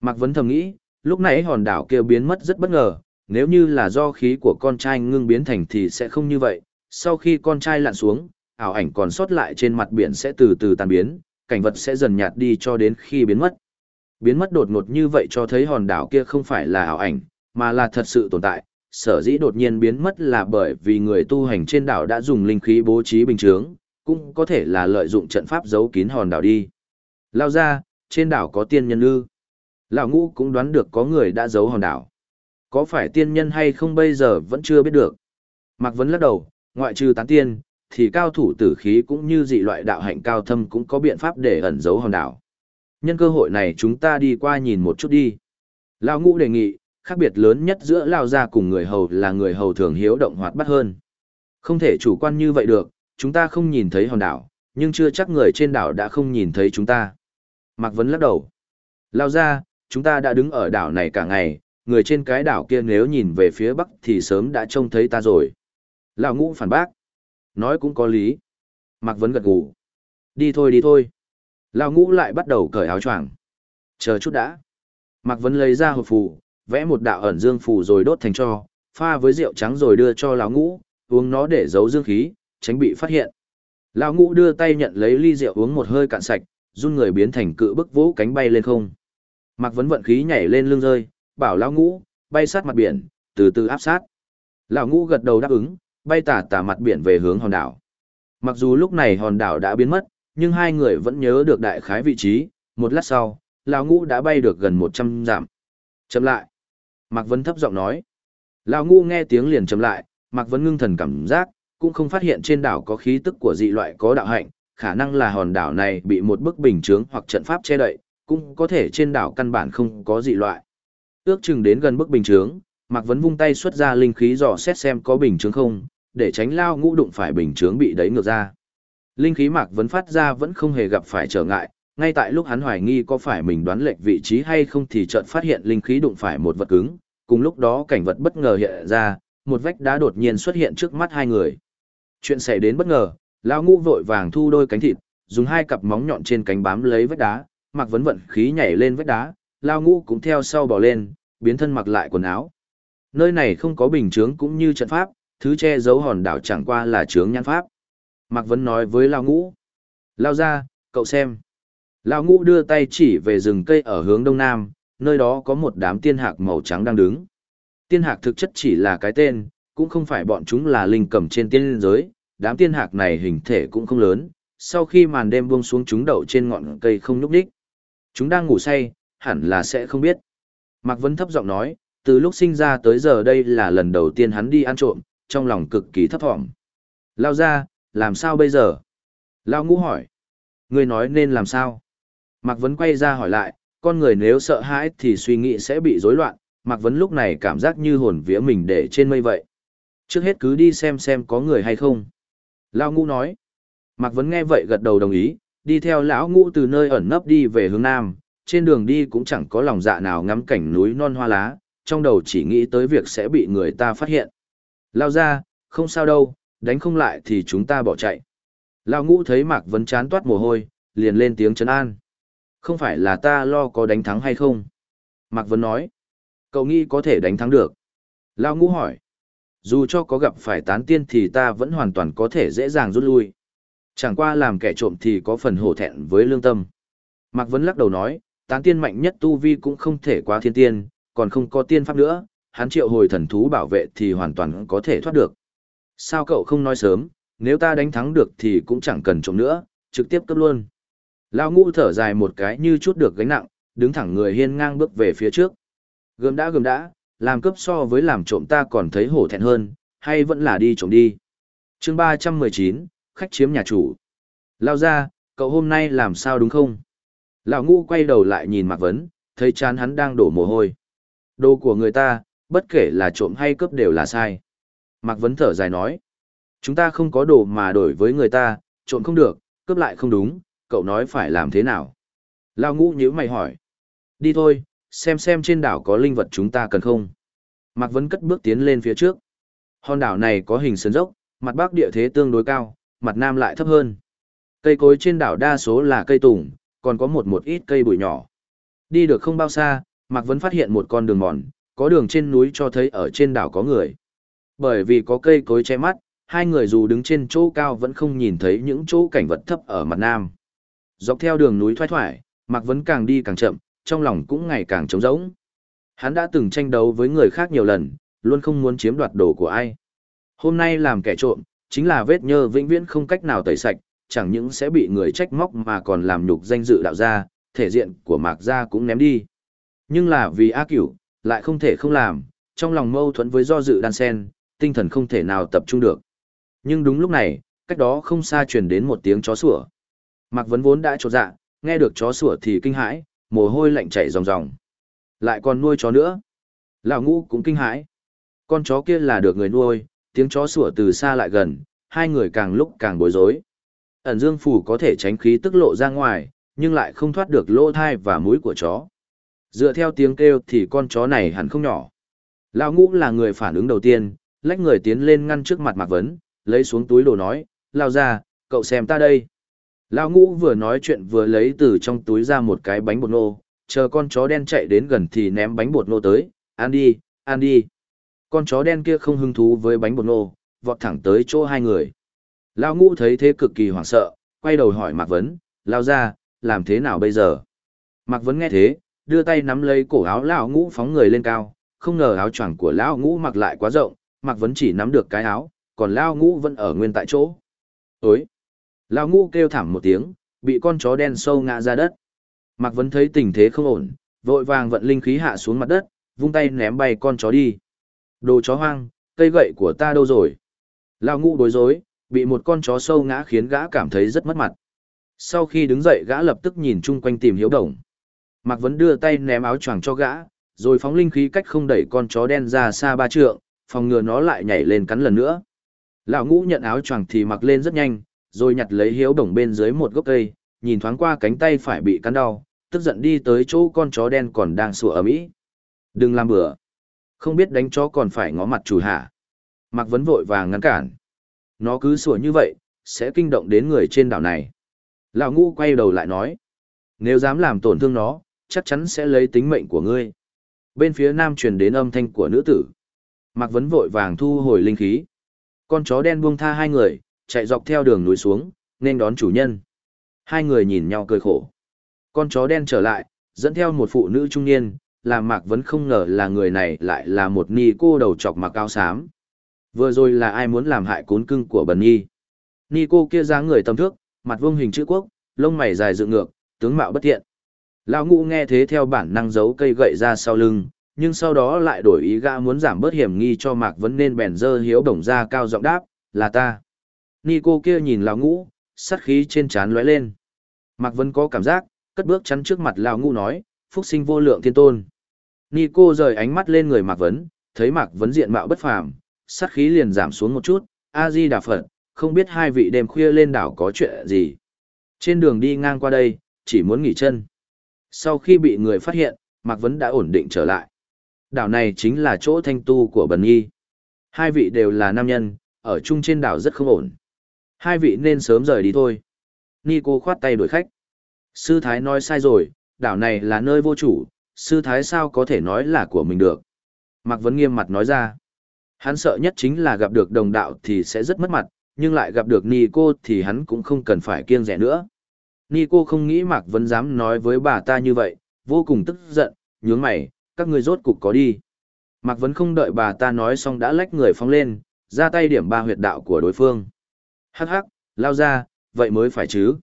Mạc Vấn thầm nghĩ, Lúc nãy hòn đảo kia biến mất rất bất ngờ, nếu như là do khí của con trai ngưng biến thành thì sẽ không như vậy. Sau khi con trai lặn xuống, ảo ảnh còn sót lại trên mặt biển sẽ từ từ tan biến, cảnh vật sẽ dần nhạt đi cho đến khi biến mất. Biến mất đột ngột như vậy cho thấy hòn đảo kia không phải là ảo ảnh, mà là thật sự tồn tại. Sở dĩ đột nhiên biến mất là bởi vì người tu hành trên đảo đã dùng linh khí bố trí bình chướng, cũng có thể là lợi dụng trận pháp giấu kín hòn đảo đi. Lao ra, trên đảo có tiên nhân ư. Lão ngũ cũng đoán được có người đã giấu hòn đảo. Có phải tiên nhân hay không bây giờ vẫn chưa biết được. Mạc Vấn lắc đầu, ngoại trừ tán tiên, thì cao thủ tử khí cũng như dị loại đạo hạnh cao thâm cũng có biện pháp để ẩn giấu hòn đảo. Nhân cơ hội này chúng ta đi qua nhìn một chút đi. Lão ngũ đề nghị, khác biệt lớn nhất giữa Lao gia cùng người hầu là người hầu thường hiếu động hoạt bát hơn. Không thể chủ quan như vậy được, chúng ta không nhìn thấy hòn đảo, nhưng chưa chắc người trên đảo đã không nhìn thấy chúng ta. Mạc Vấn lắc đầu. Lao ra, chúng ta đã đứng ở đảo này cả ngày, người trên cái đảo kia nếu nhìn về phía bắc thì sớm đã trông thấy ta rồi. Lão ngũ phản bác. Nói cũng có lý. Mạc Vấn gật gù. Đi thôi đi thôi. Lão ngũ lại bắt đầu cởi áo choàng. Chờ chút đã. Mạc Vấn lấy ra hộp phù, vẽ một đạo ẩn dương phù rồi đốt thành cho, pha với rượu trắng rồi đưa cho lão ngũ, uống nó để giấu dương khí, tránh bị phát hiện. Lão ngũ đưa tay nhận lấy ly rượu uống một hơi cạn sạch, run người biến thành cự bức vỗ cánh bay lên không. Mạc Vấn vận khí nhảy lên lưng rơi, bảo lão ngũ, bay sát mặt biển, từ từ áp sát. Lão ngũ gật đầu đáp ứng, bay tả tả mặt biển về hướng hòn đảo. Mặc dù lúc này hòn đảo đã biến mất, nhưng hai người vẫn nhớ được đại khái vị trí, một lát sau, lão ngũ đã bay được gần 100 dặm. Chậm lại. Mạc Vân thấp giọng nói. Lão ngũ nghe tiếng liền chậm lại, Mạc Vân ngưng thần cảm giác, cũng không phát hiện trên đảo có khí tức của dị loại có đạo hạnh, khả năng là hòn đảo này bị một bức bình chướng hoặc trận pháp che đậy, cũng có thể trên đảo căn bản không có dị loại. Ước chừng đến gần bức bình chướng, Mạc Vân vung tay xuất ra linh khí dò xét xem có bình chướng không, để tránh lao ngũ đụng phải bình chướng bị đẩy ngược ra. Linh khí Mạc Vấn phát ra vẫn không hề gặp phải trở ngại, ngay tại lúc hắn hoài nghi có phải mình đoán lệch vị trí hay không thì chợt phát hiện linh khí đụng phải một vật cứng, cùng lúc đó cảnh vật bất ngờ hiện ra, một vách đá đột nhiên xuất hiện trước mắt hai người. Chuyện xảy đến bất ngờ, lão ngũ vội vàng thu đôi cánh thịt, dùng hai cặp móng nhọn trên cánh bám lấy vách đá, mặc vấn vận khí nhảy lên vách đá, lão ngũ cũng theo sau bò lên, biến thân mặc lại quần áo. Nơi này không có bình chướng cũng như trận pháp, thứ che giấu hòn đảo chẳng qua là chướng nhãn pháp. Mạc Vấn nói với Lao Ngũ. Lao ra, cậu xem. Lao Ngũ đưa tay chỉ về rừng cây ở hướng đông nam, nơi đó có một đám tiên hạc màu trắng đang đứng. Tiên hạc thực chất chỉ là cái tên, cũng không phải bọn chúng là linh cầm trên tiên giới, đám tiên hạc này hình thể cũng không lớn, sau khi màn đêm buông xuống chúng đậu trên ngọn cây không nhúc đích. Chúng đang ngủ say, hẳn là sẽ không biết. Mạc Vân thấp giọng nói, từ lúc sinh ra tới giờ đây là lần đầu tiên hắn đi ăn trộm, trong lòng cực kỳ thấp thỏm. Lao ra, làm sao bây giờ? Lao ngũ hỏi. Người nói nên làm sao? Mạc Vấn quay ra hỏi lại, con người nếu sợ hãi thì suy nghĩ sẽ bị rối loạn, Mạc Vấn lúc này cảm giác như hồn vía mình để trên mây vậy. Trước hết cứ đi xem xem có người hay không. lao ngũ nói. Mạc Vấn nghe vậy gật đầu đồng ý, đi theo lão ngũ từ nơi ẩn nấp đi về hướng nam, trên đường đi cũng chẳng có lòng dạ nào ngắm cảnh núi non hoa lá, trong đầu chỉ nghĩ tới việc sẽ bị người ta phát hiện. Lao ra, không sao đâu, đánh không lại thì chúng ta bỏ chạy. Lao ngũ thấy Mạc Vấn chán toát mồ hôi, liền lên tiếng trấn an. Không phải là ta lo có đánh thắng hay không? Mạc Vấn nói. Cậu nghĩ có thể đánh thắng được. Lao ngũ hỏi. Dù cho có gặp phải tán tiên thì ta vẫn hoàn toàn có thể dễ dàng rút lui. Chẳng qua làm kẻ trộm thì có phần hổ thẹn với lương tâm. Mạc Vấn lắc đầu nói, tán tiên mạnh nhất tu vi cũng không thể qua thiên tiên, còn không có tiên pháp nữa, hắn triệu hồi thần thú bảo vệ thì hoàn toàn có thể thoát được. Sao cậu không nói sớm, nếu ta đánh thắng được thì cũng chẳng cần trộm nữa, trực tiếp cấp luôn. Lao ngũ thở dài một cái như chút được gánh nặng, đứng thẳng người hiên ngang bước về phía trước. Gươm đã gươm đã, làm cướp so với làm trộm ta còn thấy hổ thẹn hơn, hay vẫn là đi trộm đi. chương ba trăm mười chín khách chiếm nhà chủ. Lao ra, cậu hôm nay làm sao đúng không? Lão ngũ quay đầu lại nhìn Mạc Vấn, thấy chán hắn đang đổ mồ hôi. Đồ của người ta, bất kể là trộm hay cướp đều là sai. Mạc Vấn thở dài nói. Chúng ta không có đồ mà đổi với người ta, trộm không được, cướp lại không đúng, cậu nói phải làm thế nào? Lao ngũ nhữ mày hỏi. Đi thôi, xem xem trên đảo có linh vật chúng ta cần không. Mạc Vấn cất bước tiến lên phía trước. Hòn đảo này có hình sơn dốc, mặt bắc địa thế tương đối cao, mặt nam lại thấp hơn. Cây cối trên đảo đa số là cây tùng, còn có một một ít cây bụi nhỏ. Đi được không bao xa, Mạc Vấn phát hiện một con đường mòn, có đường trên núi cho thấy ở trên đảo có người. Bởi vì có cây cối che mắt, hai người dù đứng trên chỗ cao vẫn không nhìn thấy những chỗ cảnh vật thấp ở mặt nam. Dọc theo đường núi thoai thoải, Mạc Vấn càng đi càng chậm, trong lòng cũng ngày càng trống rỗng. Hắn đã từng tranh đấu với người khác nhiều lần, luôn không muốn chiếm đoạt đồ của ai. Hôm nay làm kẻ trộm, chính là vết nhơ vĩnh viễn không cách nào tẩy sạch, chẳng những sẽ bị người trách móc mà còn làm nhục danh dự đạo gia, thể diện của Mạc gia cũng ném đi. Nhưng là vì A Cửu, lại không thể không làm, trong lòng mâu thuẫn với do dự đan sen, tinh thần không thể nào tập trung được. Nhưng đúng lúc này, cách đó không xa truyền đến một tiếng chó sủa. Mạc Vấn vốn đã trột dạ, nghe được chó sủa thì kinh hãi, mồ hôi lạnh chảy ròng ròng. Lại còn nuôi chó nữa. Lão ngũ cũng kinh hãi. Con chó kia là được người nuôi, tiếng chó sủa từ xa lại gần, hai người càng lúc càng bối rối. Ẩn dương phủ có thể tránh khí tức lộ ra ngoài, nhưng lại không thoát được lỗ thai và mũi của chó. Dựa theo tiếng kêu thì con chó này hẳn không nhỏ. Lão ngũ là người phản ứng đầu tiên, lách người tiến lên ngăn trước mặt Mạc Vấn, lấy xuống túi đồ nói, lao ra, cậu xem ta đây. Lão ngũ vừa nói chuyện vừa lấy từ trong túi ra một cái bánh bột nô, chờ con chó đen chạy đến gần thì ném bánh bột nô tới, ăn đi, ăn đi. Con chó đen kia không hứng thú với bánh bột nô, vọt thẳng tới chỗ hai người. Lão ngũ thấy thế cực kỳ hoảng sợ, quay đầu hỏi Mạc Vấn, lao ra, làm thế nào bây giờ? Mạc Vấn nghe thế, đưa tay nắm lấy cổ áo lão ngũ phóng người lên cao, không ngờ áo choàng của lão ngũ mặc lại quá rộng, mặc vẫn chỉ nắm được cái áo, còn lão ngũ vẫn ở nguyên tại chỗ. Ối! Lão ngũ kêu thảm một tiếng, bị con chó đen sâu ngã ra đất. Mạc Vấn thấy tình thế không ổn, vội vàng vận linh khí hạ xuống mặt đất, vung tay ném bay con chó đi. Đồ chó hoang, cây gậy của ta đâu rồi? Lão ngũ bối rối, bị một con chó sâu ngã khiến gã cảm thấy rất mất mặt. Sau khi đứng dậy gã lập tức nhìn chung quanh tìm hiếu đồng. Mạc Vấn đưa tay ném áo choàng cho gã, rồi phóng linh khí cách không đẩy con chó đen ra xa ba trượng, phòng ngừa nó lại nhảy lên cắn lần nữa. Lão ngũ nhận áo choàng thì mặc lên rất nhanh, rồi nhặt lấy hiếu đồng bên dưới một gốc cây, nhìn thoáng qua cánh tay phải bị cắn đau, tức giận đi tới chỗ con chó đen còn đang sủa ở mỹ. Đừng làm bừa. Không biết đánh chó còn phải ngó mặt chủ hạ. Mạc Vấn vội vàng ngăn cản. Nó cứ sủa như vậy, sẽ kinh động đến người trên đảo này. Lão ngũ quay đầu lại nói. Nếu dám làm tổn thương nó, chắc chắn sẽ lấy tính mệnh của ngươi. Bên phía nam truyền đến âm thanh của nữ tử. Mạc Vấn vội vàng thu hồi linh khí. Con chó đen buông tha hai người, chạy dọc theo đường núi xuống, nên đón chủ nhân. Hai người nhìn nhau cười khổ. Con chó đen trở lại, dẫn theo một phụ nữ trung niên, làm Mạc Vấn không ngờ là người này lại là một ni cô đầu chọc mặc áo xám. Vừa rồi là ai muốn làm hại cún cưng của bần nhi. Ni cô kia dáng người tầm thước, mặt vuông hình chữ quốc, lông mày dài dựng ngược, tướng mạo bất thiện. Lão ngũ nghe thế theo bản năng giấu cây gậy ra sau lưng, nhưng sau đó lại đổi ý gã muốn giảm bớt hiểm nghi cho Mạc Vấn nên bèn dơ hiếu đồng ra cao giọng đáp, là ta. Ni cô kia nhìn lão ngũ, sát khí trên trán lóe lên. Mạc Vấn có cảm giác, cất bước chắn trước mặt lão ngũ nói, phúc sinh vô lượng thiên tôn. Ni cô rời ánh mắt lên người Mạc Vấn, thấy Mạc Vấn diện mạo bất phàm, sát khí liền giảm xuống một chút, A-di Đà Phật, không biết hai vị đêm khuya lên đảo có chuyện gì. Trên đường đi ngang qua đây, chỉ muốn nghỉ chân. Sau khi bị người phát hiện, Mạc Vấn đã ổn định trở lại. Đảo này chính là chỗ thanh tu của Bần Nhi. Hai vị đều là nam nhân, ở chung trên đảo rất không ổn. Hai vị nên sớm rời đi thôi. Ni cô khoát tay đuổi khách. Sư Thái nói sai rồi, đảo này là nơi vô chủ, sư Thái sao có thể nói là của mình được. Mạc Vấn nghiêm mặt nói ra. Hắn sợ nhất chính là gặp được đồng đạo thì sẽ rất mất mặt, nhưng lại gặp được Ni cô thì hắn cũng không cần phải kiêng rẻ nữa. Ni cô không nghĩ Mạc Vấn dám nói với bà ta như vậy, vô cùng tức giận, nhướng mày, các người rốt cục có đi. Mạc Vấn không đợi bà ta nói xong đã lách người phóng lên, ra tay điểm ba huyệt đạo của đối phương. Hắc hắc, lao ra, vậy mới phải chứ.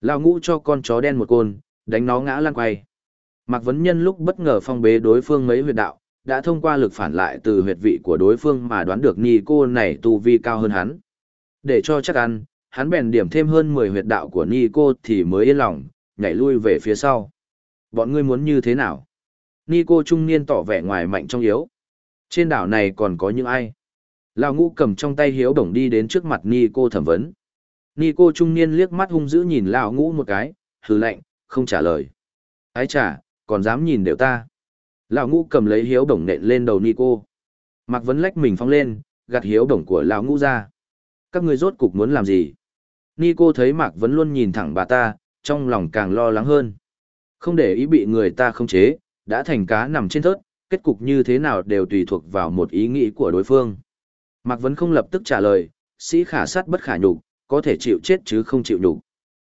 Lao ngũ cho con chó đen một côn, đánh nó ngã lăn quay. Mạc Vấn Nhân lúc bất ngờ phong bế đối phương mấy huyệt đạo, đã thông qua lực phản lại từ huyệt vị của đối phương mà đoán được ni cô này tu vi cao hơn hắn. Để cho chắc ăn, hắn bèn điểm thêm hơn 10 huyệt đạo của ni cô thì mới yên lòng, nhảy lui về phía sau. Bọn ngươi muốn như thế nào? Ni cô trung niên tỏ vẻ ngoài mạnh trong yếu. Trên đảo này còn có những ai? Lão ngũ cầm trong tay hiếu đồng đi đến trước mặt Ni cô thẩm vấn. Ni cô trung niên liếc mắt hung dữ nhìn lão ngũ một cái, hừ lạnh, không trả lời. Ái chà, còn dám nhìn đều ta. Lão ngũ cầm lấy hiếu đồng nện lên đầu Ni cô. Mạc Vấn lách mình phóng lên, gạt hiếu đồng của lão ngũ ra. Các ngươi rốt cục muốn làm gì? Ni cô thấy Mạc Vấn luôn nhìn thẳng bà ta, trong lòng càng lo lắng hơn. Không để ý bị người ta khống chế, đã thành cá nằm trên thớt, kết cục như thế nào đều tùy thuộc vào một ý nghĩ của đối phương. Mạc Vấn không lập tức trả lời, sĩ khả sát bất khả nhục, có thể chịu chết chứ không chịu nhục.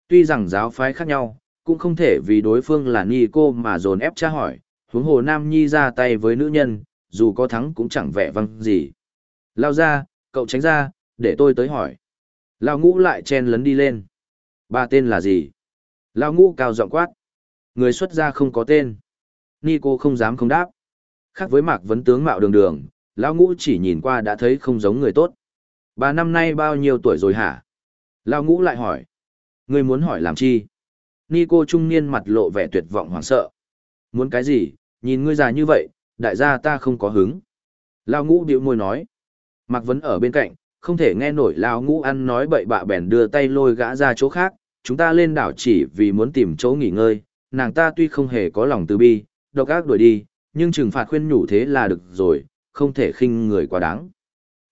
Tuy rằng giáo phái khác nhau, cũng không thể vì đối phương là ni cô mà dồn ép tra hỏi, huống hồ Nam Nhi ra tay với nữ nhân, dù có thắng cũng chẳng vẻ văng gì. Lao ra, cậu tránh ra, để tôi tới hỏi. Lao ngũ lại chen lấn đi lên. Ba tên là gì? Lao ngũ cao giọng quát. Người xuất gia không có tên. Ni cô không dám không đáp. Khác với mạc vấn tướng mạo đường đường, Lao ngũ chỉ nhìn qua đã thấy không giống người tốt. Bà năm nay bao nhiêu tuổi rồi hả? Lao ngũ lại hỏi. Người muốn hỏi làm chi? Ni cô trung niên mặt lộ vẻ tuyệt vọng hoảng sợ. Muốn cái gì? Nhìn ngươi già như vậy, đại gia ta không có hứng. Lao ngũ điệu môi nói. Mạc Vấn ở bên cạnh, không thể nghe nổi Lao ngũ ăn nói bậy bạ bèn đưa tay lôi gã ra chỗ khác. Chúng ta lên đảo chỉ vì muốn tìm chỗ nghỉ ngơi, nàng ta tuy không hề có lòng từ bi, độc ác đuổi đi, nhưng trừng phạt khuyên nhủ thế là được rồi, không thể khinh người quá đáng.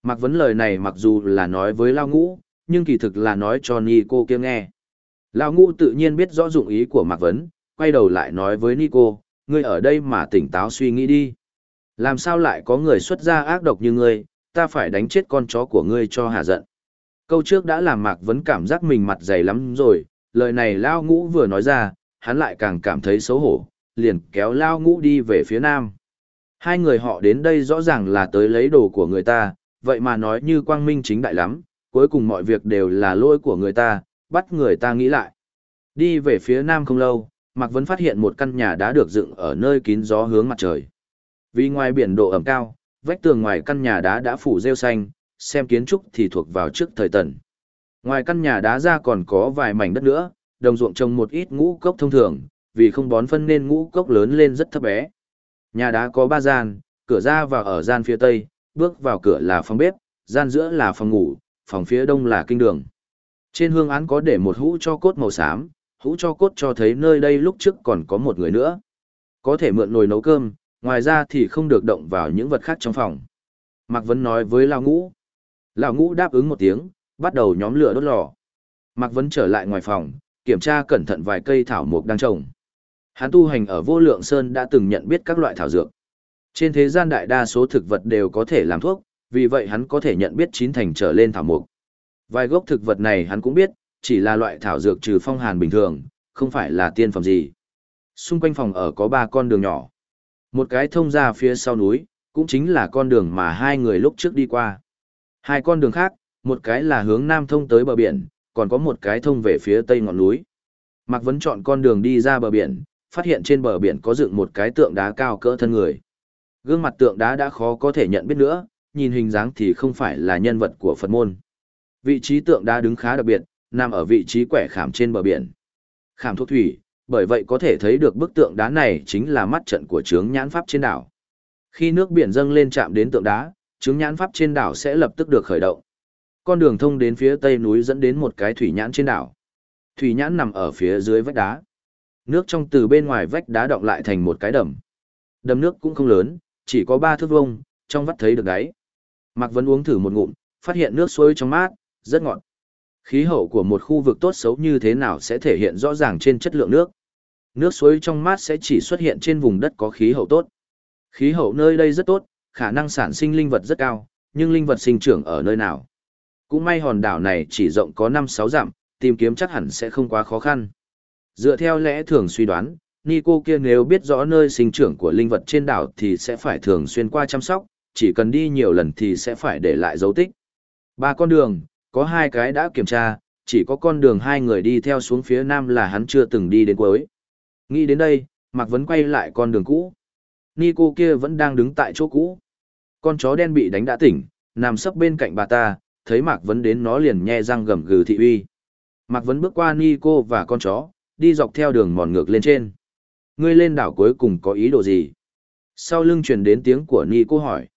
Mặc Vấn lời này mặc dù là nói với Lao Ngũ, nhưng kỳ thực là nói cho Ni cô kia nghe. Lao Ngũ tự nhiên biết rõ dụng ý của Mạc Vấn, quay đầu lại nói với Ni cô, ngươi ở đây mà tỉnh táo suy nghĩ đi. Làm sao lại có người xuất ra ác độc như ngươi, ta phải đánh chết con chó của ngươi cho hà giận. Câu trước đã làm Mạc Vấn cảm giác mình mặt dày lắm rồi, lời này Lao Ngũ vừa nói ra, hắn lại càng cảm thấy xấu hổ, liền kéo Lao Ngũ đi về phía nam. Hai người họ đến đây rõ ràng là tới lấy đồ của người ta, vậy mà nói như quang minh chính đại lắm, cuối cùng mọi việc đều là lỗi của người ta, bắt người ta nghĩ lại. Đi về phía nam không lâu, Mạc Vấn phát hiện một căn nhà đã được dựng ở nơi kín gió hướng mặt trời. Vì ngoài biển độ ẩm cao, vách tường ngoài căn nhà đá đã phủ rêu xanh, xem kiến trúc thì thuộc vào trước thời tần. Ngoài căn nhà đá ra còn có vài mảnh đất nữa, đồng ruộng trồng một ít ngũ cốc thông thường, vì không bón phân nên ngũ cốc lớn lên rất thấp bé. Nhà đá có ba gian, cửa ra vào ở gian phía tây, bước vào cửa là phòng bếp, gian giữa là phòng ngủ, phòng phía đông là kinh đường. Trên hương án có để một hũ cho cốt màu xám, hũ cho cốt cho thấy nơi đây lúc trước còn có một người nữa. Có thể mượn nồi nấu cơm, ngoài ra thì không được động vào những vật khác trong phòng. Mạc Vấn nói với Lão Ngũ. Lão Ngũ đáp ứng một tiếng, bắt đầu nhóm lửa đốt lò. Mạc Vấn trở lại ngoài phòng, kiểm tra cẩn thận vài cây thảo mộc đang trồng. Hắn tu hành ở vô lượng sơn đã từng nhận biết các loại thảo dược. Trên thế gian đại đa số thực vật đều có thể làm thuốc, vì vậy hắn có thể nhận biết chín thành trở lên thảo mộc. Vài gốc thực vật này hắn cũng biết, chỉ là loại thảo dược trừ phong hàn bình thường, không phải là tiên phẩm gì. Xung quanh phòng ở có ba con đường nhỏ. Một cái thông ra phía sau núi, cũng chính là con đường mà hai người lúc trước đi qua. Hai con đường khác, một cái là hướng nam thông tới bờ biển, còn có một cái thông về phía tây ngọn núi. Mạc Vấn chọn con đường đi ra bờ biển, phát hiện trên bờ biển có dựng một cái tượng đá cao cỡ thân người. Gương mặt tượng đá đã khó có thể nhận biết nữa, nhìn hình dáng thì không phải là nhân vật của Phật môn. Vị trí tượng đá đứng khá đặc biệt, nằm ở vị trí quẻ khảm trên bờ biển. Khảm thuốc thủy, bởi vậy có thể thấy được bức tượng đá này chính là mắt trận của chướng nhãn pháp trên đảo. Khi nước biển dâng lên chạm đến tượng đá, chướng nhãn pháp trên đảo sẽ lập tức được khởi động. Con đường thông đến phía tây núi dẫn đến một cái thủy nhãn trên đảo. Thủy nhãn nằm ở phía dưới vách đá. Nước trong từ bên ngoài vách đá đọng lại thành một cái đầm. Đầm nước cũng không lớn, chỉ có ba thước vuông trong vắt thấy được đáy. Mạc Vân uống thử một ngụm, phát hiện nước suối trong mát, rất ngọt. Khí hậu của một khu vực tốt xấu như thế nào sẽ thể hiện rõ ràng trên chất lượng nước. Nước suối trong mát sẽ chỉ xuất hiện trên vùng đất có khí hậu tốt. Khí hậu nơi đây rất tốt, khả năng sản sinh linh vật rất cao, nhưng linh vật sinh trưởng ở nơi nào? Cũng may hòn đảo này chỉ rộng có 5-6 dặm, tìm kiếm chắc hẳn sẽ không quá khó khăn. Dựa theo lẽ thường suy đoán, Nico kia nếu biết rõ nơi sinh trưởng của linh vật trên đảo thì sẽ phải thường xuyên qua chăm sóc, chỉ cần đi nhiều lần thì sẽ phải để lại dấu tích. Ba con đường, có hai cái đã kiểm tra, chỉ có con đường hai người đi theo xuống phía nam là hắn chưa từng đi đến cuối. Nghĩ đến đây, Mạc Vấn quay lại con đường cũ. Nico kia vẫn đang đứng tại chỗ cũ. Con chó đen bị đánh đã tỉnh, nằm sấp bên cạnh bà ta, thấy Mạc Vấn đến nó liền nhe răng gầm gừ thị uy. Mạc Vấn bước qua Nico và con chó, đi dọc theo đường mòn ngược lên trên. Ngươi lên đảo cuối cùng có ý đồ gì? Sau lưng truyền đến tiếng của Nico hỏi.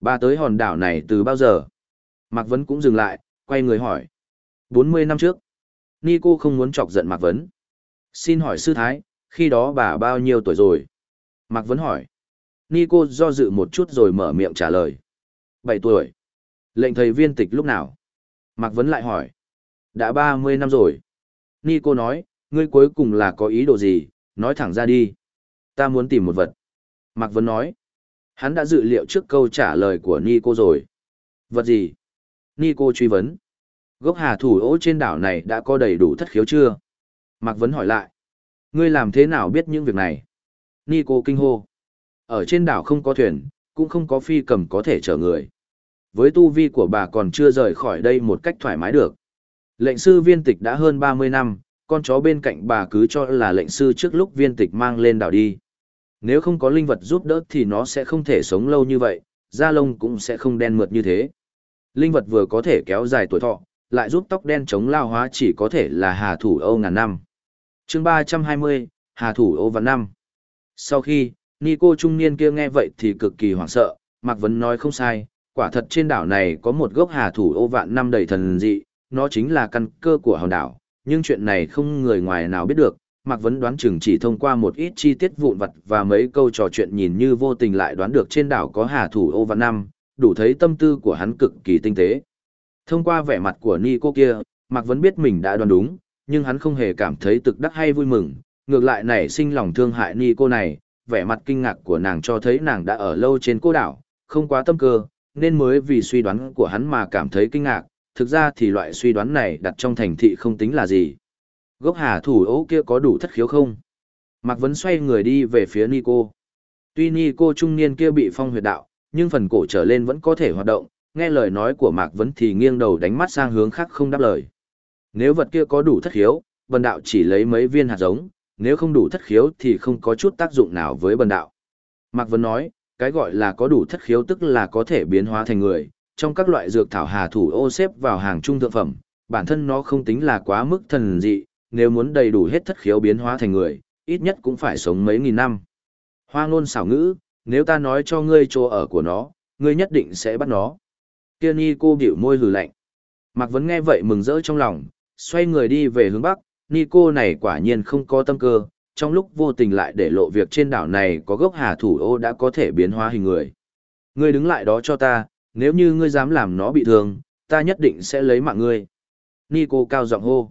Bà tới hòn đảo này từ bao giờ? Mạc Vấn cũng dừng lại, quay người hỏi. 40 năm trước. Nico không muốn chọc giận Mạc Vấn. Xin hỏi sư thái, khi đó bà bao nhiêu tuổi rồi? Mạc Vấn hỏi. Nico do dự một chút rồi mở miệng trả lời. 7 tuổi. Lệnh thầy viên tịch lúc nào? Mạc Vấn lại hỏi. Đã 30 năm rồi. Nico nói, ngươi cuối cùng là có ý đồ gì, nói thẳng ra đi. Ta muốn tìm một vật. Mạc Vấn nói. Hắn đã dự liệu trước câu trả lời của Nico rồi. Vật gì? Nico truy vấn. Gốc hà thủ ô trên đảo này đã có đầy đủ thất khiếu chưa? Mạc Vấn hỏi lại. Ngươi làm thế nào biết những việc này? Nico kinh hô. Ở trên đảo không có thuyền, cũng không có phi cầm có thể chở người. Với tu vi của bà còn chưa rời khỏi đây một cách thoải mái được. Lệnh sư viên tịch đã hơn 30 năm, con chó bên cạnh bà cứ cho là lệnh sư trước lúc viên tịch mang lên đảo đi. Nếu không có linh vật giúp đỡ thì nó sẽ không thể sống lâu như vậy, da lông cũng sẽ không đen mượt như thế. Linh vật vừa có thể kéo dài tuổi thọ, lại giúp tóc đen chống lao hóa chỉ có thể là hà thủ Âu ngàn năm chương 320, Hà thủ Âu vạn năm. Sau khi, Nico trung niên kia nghe vậy thì cực kỳ hoảng sợ, Mạc Vấn nói không sai, quả thật trên đảo này có một gốc hà thủ Âu vạn năm đầy thần dị, nó chính là căn cơ của hòn đảo, nhưng chuyện này không người ngoài nào biết được, Mạc Vấn đoán chừng chỉ thông qua một ít chi tiết vụn vặt và mấy câu trò chuyện nhìn như vô tình lại đoán được trên đảo có hà thủ Âu vạn năm, đủ thấy tâm tư của hắn cực kỳ tinh tế. Thông qua vẻ mặt của Nico kia, Mạc Vấn biết mình đã đoán đúng, nhưng hắn không hề cảm thấy tực đắc hay vui mừng, ngược lại nảy sinh lòng thương hại ni cô này, vẻ mặt kinh ngạc của nàng cho thấy nàng đã ở lâu trên cô đảo, không quá tâm cơ, nên mới vì suy đoán của hắn mà cảm thấy kinh ngạc, thực ra thì loại suy đoán này đặt trong thành thị không tính là gì. Gốc hà thủ ấu kia có đủ thất khiếu không? Mạc Vấn xoay người đi về phía Nico. Tuy Nico trung niên kia bị phong huyệt đạo, nhưng phần cổ trở lên vẫn có thể hoạt động, nghe lời nói của Mạc Vấn thì nghiêng đầu đánh mắt sang hướng khác không đáp lời. Nếu vật kia có đủ thất khiếu, bần đạo chỉ lấy mấy viên hạt giống, nếu không đủ thất khiếu thì không có chút tác dụng nào với bần đạo. Mạc Vấn nói, cái gọi là có đủ thất khiếu tức là có thể biến hóa thành người, trong các loại dược thảo hà thủ ô xếp vào hàng trung thượng phẩm, bản thân nó không tính là quá mức thần dị, nếu muốn đầy đủ hết thất khiếu biến hóa thành người, ít nhất cũng phải sống mấy nghìn năm. Hoa ngôn xảo ngữ, nếu ta nói cho ngươi chỗ ở của nó, ngươi nhất định sẽ bắt nó. Kia Ni cô biểu môi lừ lạnh. Mạc Vấn nghe vậy mừng rỡ trong lòng, xoay người đi về hướng Bắc, Ni cô này quả nhiên không có tâm cơ, trong lúc vô tình lại để lộ việc trên đảo này có gốc hà thủ ô đã có thể biến hóa hình người. Ngươi đứng lại đó cho ta, nếu như ngươi dám làm nó bị thương, ta nhất định sẽ lấy mạng ngươi. Nico cao giọng hô.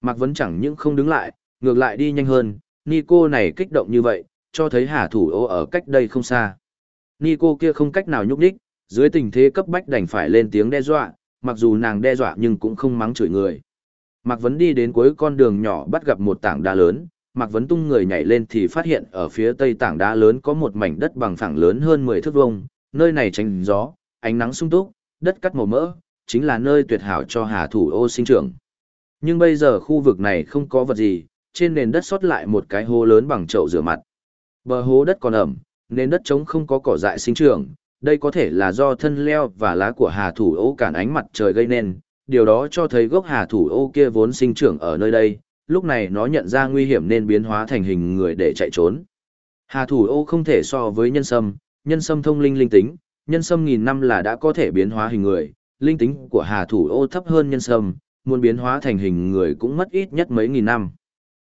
Mạc Vấn chẳng những không đứng lại, ngược lại đi nhanh hơn, Nico này kích động như vậy, cho thấy hà thủ ô ở cách đây không xa. Nico kia không cách nào nhúc đích, dưới tình thế cấp bách đành phải lên tiếng đe dọa, mặc dù nàng đe dọa nhưng cũng không mắng chửi người. Mạc Vấn đi đến cuối con đường nhỏ bắt gặp một tảng đá lớn, Mạc Vấn tung người nhảy lên thì phát hiện ở phía tây tảng đá lớn có một mảnh đất bằng phẳng lớn hơn 10 thước vuông, nơi này tránh gió, ánh nắng sung túc, đất cắt màu mỡ, chính là nơi tuyệt hảo cho hà thủ ô sinh trưởng. Nhưng bây giờ khu vực này không có vật gì, trên nền đất sót lại một cái hố lớn bằng chậu rửa mặt. Bờ hố đất còn ẩm, nên đất trống không có cỏ dại sinh trưởng, đây có thể là do thân leo và lá của hà thủ ô cản ánh mặt trời gây nên, điều đó cho thấy gốc hà thủ ô kia vốn sinh trưởng ở nơi đây, lúc này nó nhận ra nguy hiểm nên biến hóa thành hình người để chạy trốn. Hà thủ ô không thể so với nhân sâm, nhân sâm thông linh linh tính, nhân sâm nghìn năm là đã có thể biến hóa hình người, linh tính của hà thủ ô thấp hơn nhân sâm, muốn biến hóa thành hình người cũng mất ít nhất mấy nghìn năm.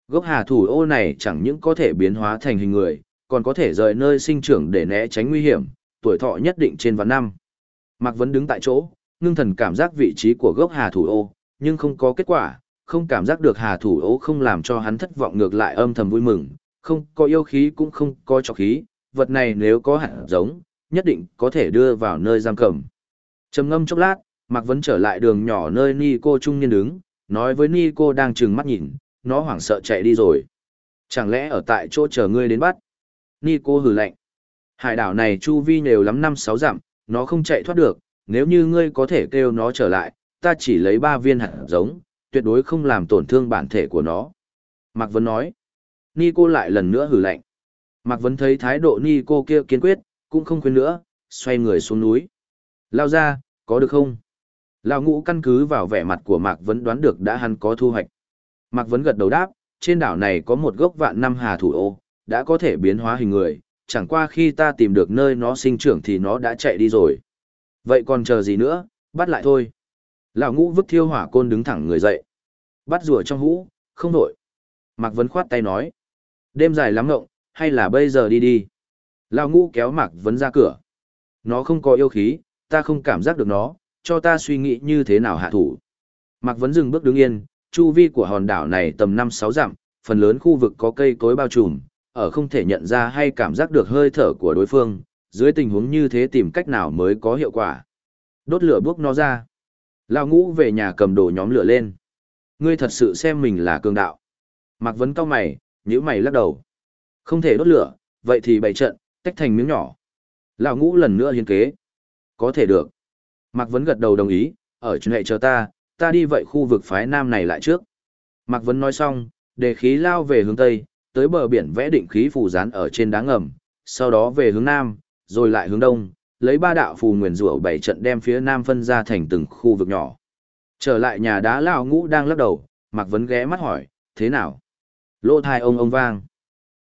Gốc hà thủ ô này chẳng những có thể biến hóa thành hình người, còn có thể rời nơi sinh trưởng để né tránh nguy hiểm, tuổi thọ nhất định trên vạn năm. Mạc Vấn đứng tại chỗ, ngưng thần cảm giác vị trí của gốc hà thủ ô, nhưng không có kết quả, không cảm giác được hà thủ ô không làm cho hắn thất vọng ngược lại âm thầm vui mừng, không có yêu khí cũng không có trọc khí, vật này nếu có hạt giống, nhất định có thể đưa vào nơi giam cầm. Trầm ngâm chốc lát, Mạc Vấn trở lại đường nhỏ nơi Ni cô trung niên đứng, nói với Ni cô đang trừng mắt nhìn, nó hoảng sợ chạy đi rồi. Chẳng lẽ ở tại chỗ chờ ngươi đến bắt? Ni cô hừ lạnh. Hải đảo này chu vi nhiều lắm năm sáu dặm, nó không chạy thoát được, nếu như ngươi có thể kêu nó trở lại, ta chỉ lấy ba viên hạt giống, tuyệt đối không làm tổn thương bản thể của nó. Mạc Vấn nói. Ni cô lại lần nữa hử lạnh. Mạc Vấn thấy thái độ Ni cô kia kiên quyết, cũng không khuyên nữa, xoay người xuống núi. Lao ra, có được không? Lao ngũ căn cứ vào vẻ mặt của Mạc Vấn đoán được đã hắn có thu hoạch. Mạc Vấn gật đầu đáp, trên đảo này có một gốc vạn năm hà thủ ô, đã có thể biến hóa hình người, chẳng qua khi ta tìm được nơi nó sinh trưởng thì nó đã chạy đi rồi. Vậy còn chờ gì nữa, bắt lại thôi. Lão ngũ vứt thiêu hỏa côn đứng thẳng người dậy. Bắt rùa trong hũ, không nổi. Mạc Vấn khoát tay nói. Đêm dài lắm ngộng, hay là bây giờ đi đi. Lão ngũ kéo Mạc Vấn ra cửa. Nó không có yêu khí, ta không cảm giác được nó, cho ta suy nghĩ như thế nào hạ thủ. Mạc Vấn dừng bước đứng yên, chu vi của hòn đảo này tầm 5-6 dặm, phần lớn khu vực có cây cối bao trùm, ở không thể nhận ra hay cảm giác được hơi thở của đối phương, dưới tình huống như thế tìm cách nào mới có hiệu quả. Đốt lửa bước nó ra. Lao ngũ về nhà cầm đồ nhóm lửa lên. Ngươi thật sự xem mình là cường đạo. Mạc Vấn cao mày, nhữ mày lắc đầu. Không thể đốt lửa, vậy thì bày trận, tách thành miếng nhỏ. Lão ngũ lần nữa hiến kế. Có thể được. Mạc Vấn gật đầu đồng ý, ở chuyện hệ chờ ta, ta đi vậy khu vực phái nam này lại trước. Mạc Vấn nói xong, để khí lao về hướng tây, tới bờ biển vẽ định khí phù dán ở trên đá ngầm, sau đó về hướng nam, rồi lại hướng đông, lấy ba đạo phù nguyền rủa bảy trận đem phía nam phân ra thành từng khu vực nhỏ. Trở lại nhà đá lão ngũ đang lắc đầu, Mạc Vấn ghé mắt hỏi, thế nào? Lô thai ông ông vang.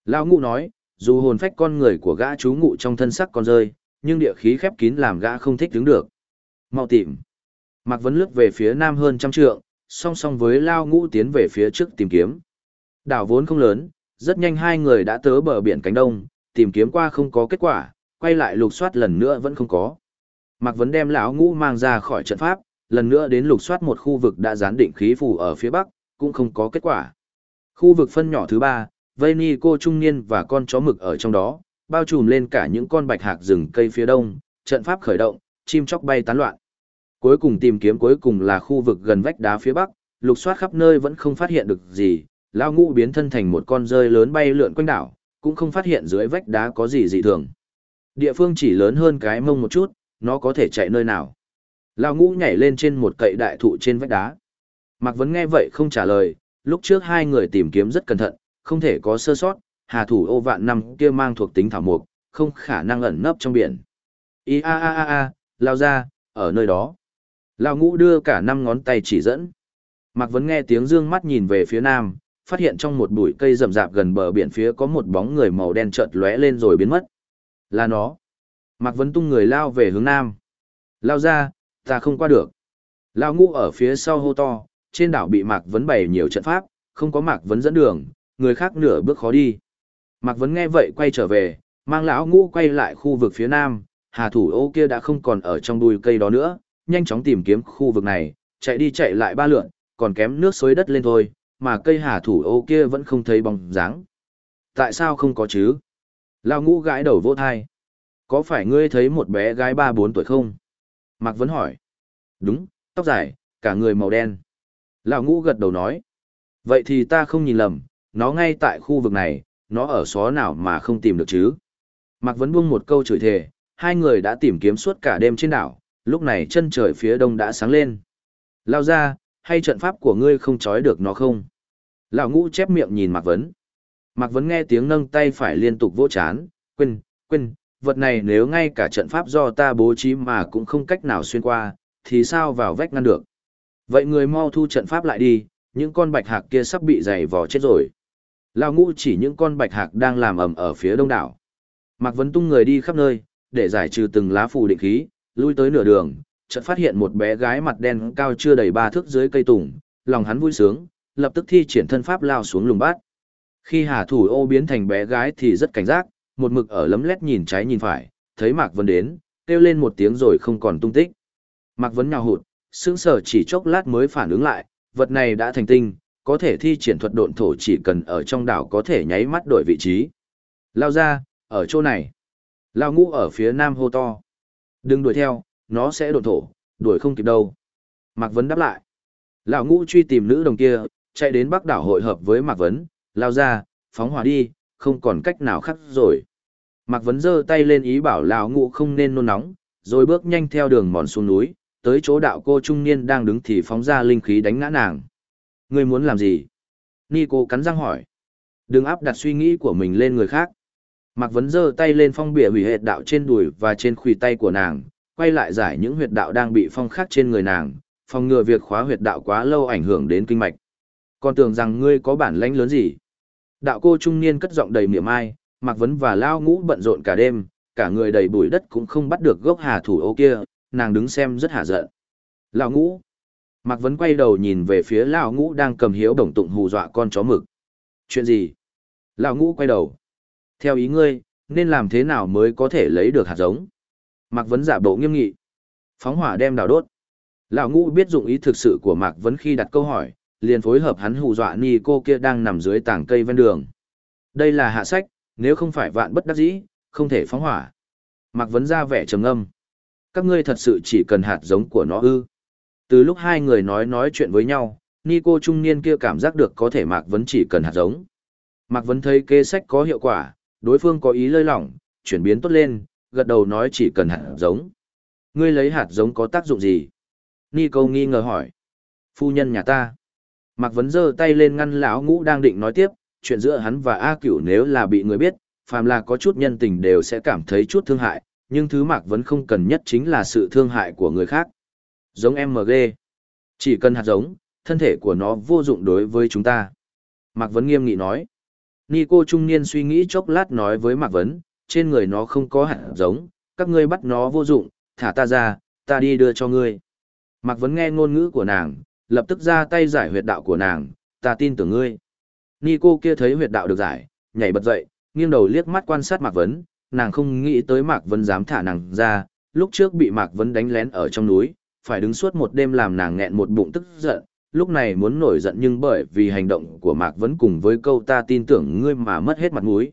Lão ngũ nói, dù hồn phách con người của gã chú ngụ trong thân sắc con rơi, nhưng địa khí khép kín làm gã không thích đứng được. Mau tìm. Mạc Vấn lướt về phía nam hơn trăm trượng, song song với Lao Ngũ tiến về phía trước tìm kiếm. Đảo vốn không lớn, rất nhanh hai người đã tới bờ biển cánh đông, tìm kiếm qua không có kết quả, quay lại lục soát lần nữa vẫn không có. Mạc Vấn đem lão Ngũ mang ra khỏi trận pháp, lần nữa đến lục soát một khu vực đã gián định khí phù ở phía bắc, cũng không có kết quả. Khu vực phân nhỏ thứ ba, vây ni cô trung niên và con chó mực ở trong đó, bao trùm lên cả những con bạch hạc rừng cây phía đông, trận pháp khởi động, chim chóc bay tán loạn. Cuối cùng tìm kiếm cuối cùng là khu vực gần vách đá phía bắc, lục soát khắp nơi vẫn không phát hiện được gì, Lão ngũ biến thân thành một con rơi lớn bay lượn quanh đảo, cũng không phát hiện dưới vách đá có gì dị thường. Địa phương chỉ lớn hơn cái mông một chút, nó có thể chạy nơi nào. Lao ngũ nhảy lên trên một cậy đại thụ trên vách đá. Mạc Vấn nghe vậy không trả lời, lúc trước hai người tìm kiếm rất cẩn thận, không thể có sơ sót, hà thủ ô vạn năm kia mang thuộc tính thảo mục, không khả năng ẩn nấp trong biển. Ý a a a a, lao ra, ở nơi đó. Lao ngũ đưa cả năm ngón tay chỉ dẫn. Mạc Vấn nghe tiếng dương mắt nhìn về phía nam, phát hiện trong một bụi cây rậm rạp gần bờ biển phía có một bóng người màu đen chợt lóe lên rồi biến mất. Là nó. Mạc Vấn tung người lao về hướng nam. Lao ra, ta không qua được. Lao ngũ ở phía sau hô to, trên đảo bị Mạc Vấn bày nhiều trận pháp, không có Mạc Vấn dẫn đường, người khác nửa bước khó đi. Mạc Vấn nghe vậy quay trở về, mang lão ngũ quay lại khu vực phía nam, hà thủ ô kia đã không còn ở trong đùi cây đó nữa, nhanh chóng tìm kiếm khu vực này, chạy đi chạy lại ba lượn, còn kém nước xối đất lên thôi, mà cây hà thủ ô kia vẫn không thấy bóng dáng. Tại sao không có chứ? Lão ngũ gãi đầu vô thai. Có phải ngươi thấy một bé gái ba bốn tuổi không? Mạc Vấn hỏi. Đúng, tóc dài, cả người màu đen. Lão ngũ gật đầu nói. Vậy thì ta không nhìn lầm, nó ngay tại khu vực này, nó ở xó nào mà không tìm được chứ? Mạc Vấn buông một câu chửi thề, hai người đã tìm kiếm suốt cả đêm trên đảo, lúc này chân trời phía đông đã sáng lên. Lao ra, hay trận pháp của ngươi không trói được nó không? Lão ngũ chép miệng nhìn Mạc Vấn. Mạc Vấn nghe tiếng nâng tay phải liên tục vỗ chán, quên, quên, vật này nếu ngay cả trận pháp do ta bố trí mà cũng không cách nào xuyên qua, thì sao vào vách ngăn được? Vậy người mau thu trận pháp lại đi, những con bạch hạc kia sắp bị dày vò chết rồi. Lao ngũ chỉ những con bạch hạc đang làm ầm ở phía đông đảo. Mạc Vấn tung người đi khắp nơi, để giải trừ từng lá phù định khí, lui tới nửa đường, chợt phát hiện một bé gái mặt đen cao chưa đầy ba thước dưới cây tùng, lòng hắn vui sướng, lập tức thi triển thân pháp lao xuống lùng bát. Khi Hà Thủ Ô biến thành bé gái thì rất cảnh giác, một mực ở lấm lét nhìn trái nhìn phải, thấy Mạc Vân đến, kêu lên một tiếng rồi không còn tung tích. Mạc Vân nhào hụt, sững sờ chỉ chốc lát mới phản ứng lại, vật này đã thành tinh, có thể thi triển thuật độn thổ chỉ cần ở trong đảo có thể nháy mắt đổi vị trí. Lao ra, ở chỗ này. Lao ngũ ở phía nam hô to. Đừng đuổi theo, nó sẽ độn thổ, đuổi không kịp đâu. Mạc Vấn đáp lại. Lão ngũ truy tìm nữ đồng kia, chạy đến bắc đảo hội hợp với Mạc Vấn, lao ra, phóng hỏa đi, không còn cách nào khác rồi. Mạc Vấn giơ tay lên ý bảo lão Ngụ không nên nôn nóng, rồi bước nhanh theo đường mòn xuống núi, tới chỗ đạo cô trung niên đang đứng thì phóng ra linh khí đánh ngã nàng. Ngươi muốn làm gì? Nico cắn răng hỏi. Đừng áp đặt suy nghĩ của mình lên người khác. Mạc Vấn giơ tay lên phong bìa hủy huyệt đạo trên đùi và trên khuỷu tay của nàng, quay lại giải những huyệt đạo đang bị phong khắc trên người nàng, phòng ngừa việc khóa huyệt đạo quá lâu ảnh hưởng đến kinh mạch. Còn tưởng rằng ngươi có bản lãnh lớn gì? Đạo cô trung niên cất giọng đầy miệng ai, Mạc Vấn và Lao Ngũ bận rộn cả đêm, cả người đầy bụi đất cũng không bắt được gốc hà thủ ô kia, nàng đứng xem rất hả giận. Lão Ngũ, Mạc Vấn quay đầu nhìn về phía Lão Ngũ đang cầm hiếu đồng tụng hù dọa con chó mực. Chuyện gì? Lão Ngũ quay đầu. Theo ý ngươi, nên làm thế nào mới có thể lấy được hạt giống? Mạc Vấn giả bộ nghiêm nghị. Phóng hỏa đem đào đốt. Lão Ngũ biết dụng ý thực sự của Mạc Vấn khi đặt câu hỏi, liền phối hợp hắn hù dọa ni cô kia đang nằm dưới tảng cây ven đường. Đây là hạ sách, nếu không phải vạn bất đắc dĩ, không thể phóng hỏa. Mạc Vấn ra vẻ trầm ngâm. Các ngươi thật sự chỉ cần hạt giống của nó ư. Từ lúc hai người nói nói chuyện với nhau, Nico trung niên kia cảm giác được có thể Mạc Vấn chỉ cần hạt giống. Mạc Vấn thấy kế sách có hiệu quả, đối phương có ý lơi lỏng, chuyển biến tốt lên, gật đầu nói chỉ cần hạt giống. Ngươi lấy hạt giống có tác dụng gì? Nico nghi ngờ hỏi. Phu nhân nhà ta. Mạc Vấn giơ tay lên ngăn lão ngũ đang định nói tiếp, chuyện giữa hắn và A Cửu nếu là bị người biết, phàm là có chút nhân tình đều sẽ cảm thấy chút thương hại, nhưng thứ Mạc Vấn không cần nhất chính là sự thương hại của người khác. Giống MG. Chỉ cần hạt giống, thân thể của nó vô dụng đối với chúng ta. Mạc Vấn nghiêm nghị nói. Nico trung niên suy nghĩ chốc lát nói với Mạc Vấn, trên người nó không có hạt giống, các ngươi bắt nó vô dụng, thả ta ra, ta đi đưa cho ngươi. Mạc Vấn nghe ngôn ngữ của nàng, lập tức ra tay giải huyệt đạo của nàng, ta tin tưởng ngươi. Nico kia thấy huyệt đạo được giải, nhảy bật dậy, nghiêng đầu liếc mắt quan sát Mạc Vấn, nàng không nghĩ tới Mạc Vấn dám thả nàng ra, lúc trước bị Mạc Vấn đánh lén ở trong núi, phải đứng suốt một đêm làm nàng nghẹn một bụng tức giận, lúc này muốn nổi giận nhưng bởi vì hành động của Mạc Vấn cùng với câu ta tin tưởng ngươi mà mất hết mặt mũi.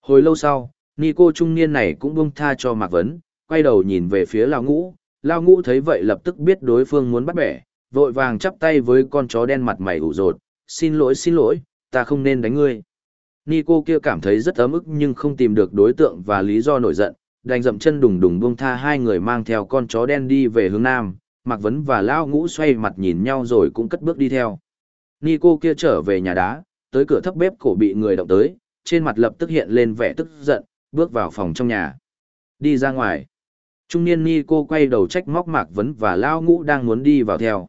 Hồi lâu sau, Nico trung niên này cũng buông tha cho Mạc Vấn, quay đầu nhìn về phía Lao Ngũ, Lao Ngũ thấy vậy lập tức biết đối phương muốn bắt bẻ, vội vàng chắp tay với con chó đen mặt mày ủ rột, xin lỗi xin lỗi, ta không nên đánh ngươi. Nico kia cảm thấy rất ấm ức nhưng không tìm được đối tượng và lý do nổi giận, đành dậm chân đùng đùng buông tha hai người mang theo con chó đen đi về hướng nam, Mạc Vấn và Lao Ngũ xoay mặt nhìn nhau rồi cũng cất bước đi theo. Nico kia trở về nhà đá, tới cửa thấp bếp cổ bị người động tới, trên mặt lập tức hiện lên vẻ tức giận, bước vào phòng trong nhà. Đi ra ngoài. Trung niên Nico quay đầu trách móc Mạc Vấn và Lao Ngũ đang muốn đi vào theo.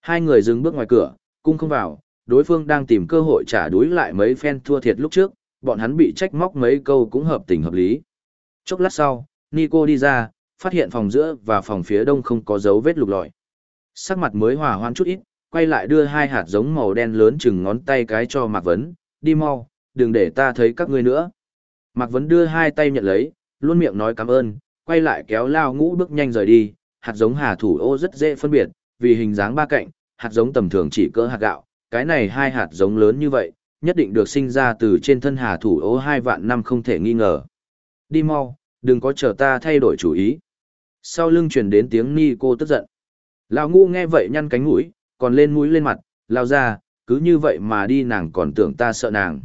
Hai người dừng bước ngoài cửa, cung không vào, đối phương đang tìm cơ hội trả đối lại mấy phen thua thiệt lúc trước, bọn hắn bị trách móc mấy câu cũng hợp tình hợp lý. Chốc lát sau, Nico đi ra, phát hiện phòng giữa và phòng phía đông không có dấu vết lục lọi. Sắc mặt mới hòa hoãn chút ít, quay lại đưa hai hạt giống màu đen lớn chừng ngón tay cái cho Mạc Vấn, đi mau, đừng để ta thấy các ngươi nữa. Mạc Vấn đưa hai tay nhận lấy, luôn miệng nói cảm ơn, quay lại kéo lao ngũ bước nhanh rời đi, hạt giống hà thủ ô rất dễ phân biệt, vì hình dáng ba cạnh, hạt giống tầm thường chỉ cỡ hạt gạo, cái này hai hạt giống lớn như vậy, nhất định được sinh ra từ trên thân hà thủ ô hai vạn năm không thể nghi ngờ. Đi mau, đừng có chờ ta thay đổi chủ ý. Sau lưng truyền đến tiếng ni cô tức giận. Lão ngu nghe vậy nhăn cánh mũi, còn lên mũi lên mặt, lao ra, cứ như vậy mà đi nàng còn tưởng ta sợ nàng.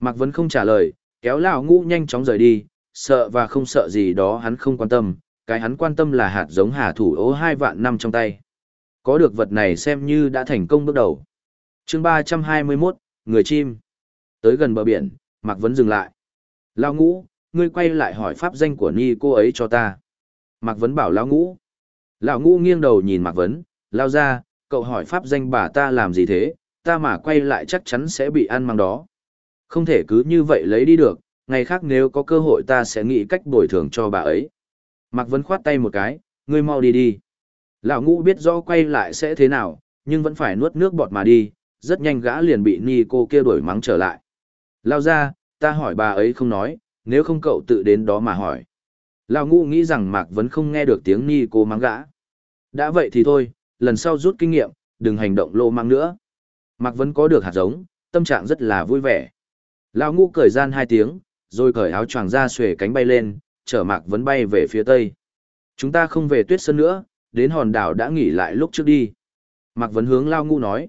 Mạc Vấn không trả lời, kéo lão ngu nhanh chóng rời đi, sợ và không sợ gì đó hắn không quan tâm, cái hắn quan tâm là hạt giống hà thủ ố hai vạn năm trong tay. Có được vật này xem như đã thành công bước đầu. chương 321, Người chim. Tới gần bờ biển, Mạc Vấn dừng lại. Lao ngũ, ngươi quay lại hỏi pháp danh của ni cô ấy cho ta. Mạc Vấn bảo Lão Ngũ. Lão Ngũ nghiêng đầu nhìn Mạc Vấn, lao ra, cậu hỏi pháp danh bà ta làm gì thế, ta mà quay lại chắc chắn sẽ bị ăn mang đó. Không thể cứ như vậy lấy đi được, ngày khác nếu có cơ hội ta sẽ nghĩ cách bồi thường cho bà ấy. Mạc Vấn khoát tay một cái, ngươi mau đi đi. Lão Ngũ biết rõ quay lại sẽ thế nào, nhưng vẫn phải nuốt nước bọt mà đi, rất nhanh gã liền bị ni cô kia đuổi mắng trở lại. Lao ra, ta hỏi bà ấy không nói, nếu không cậu tự đến đó mà hỏi. Lão ngũ nghĩ rằng Mạc Vấn không nghe được tiếng ni cô mắng gã. Đã vậy thì thôi, lần sau rút kinh nghiệm, đừng hành động lô mang nữa. Mạc Vấn có được hạt giống, tâm trạng rất là vui vẻ. Lão ngũ cởi gian hai tiếng, rồi cởi áo choàng ra xuề cánh bay lên, chở Mạc Vấn bay về phía tây. Chúng ta không về tuyết sơn nữa, đến hòn đảo đã nghỉ lại lúc trước đi. Mạc Vấn hướng Lão ngũ nói.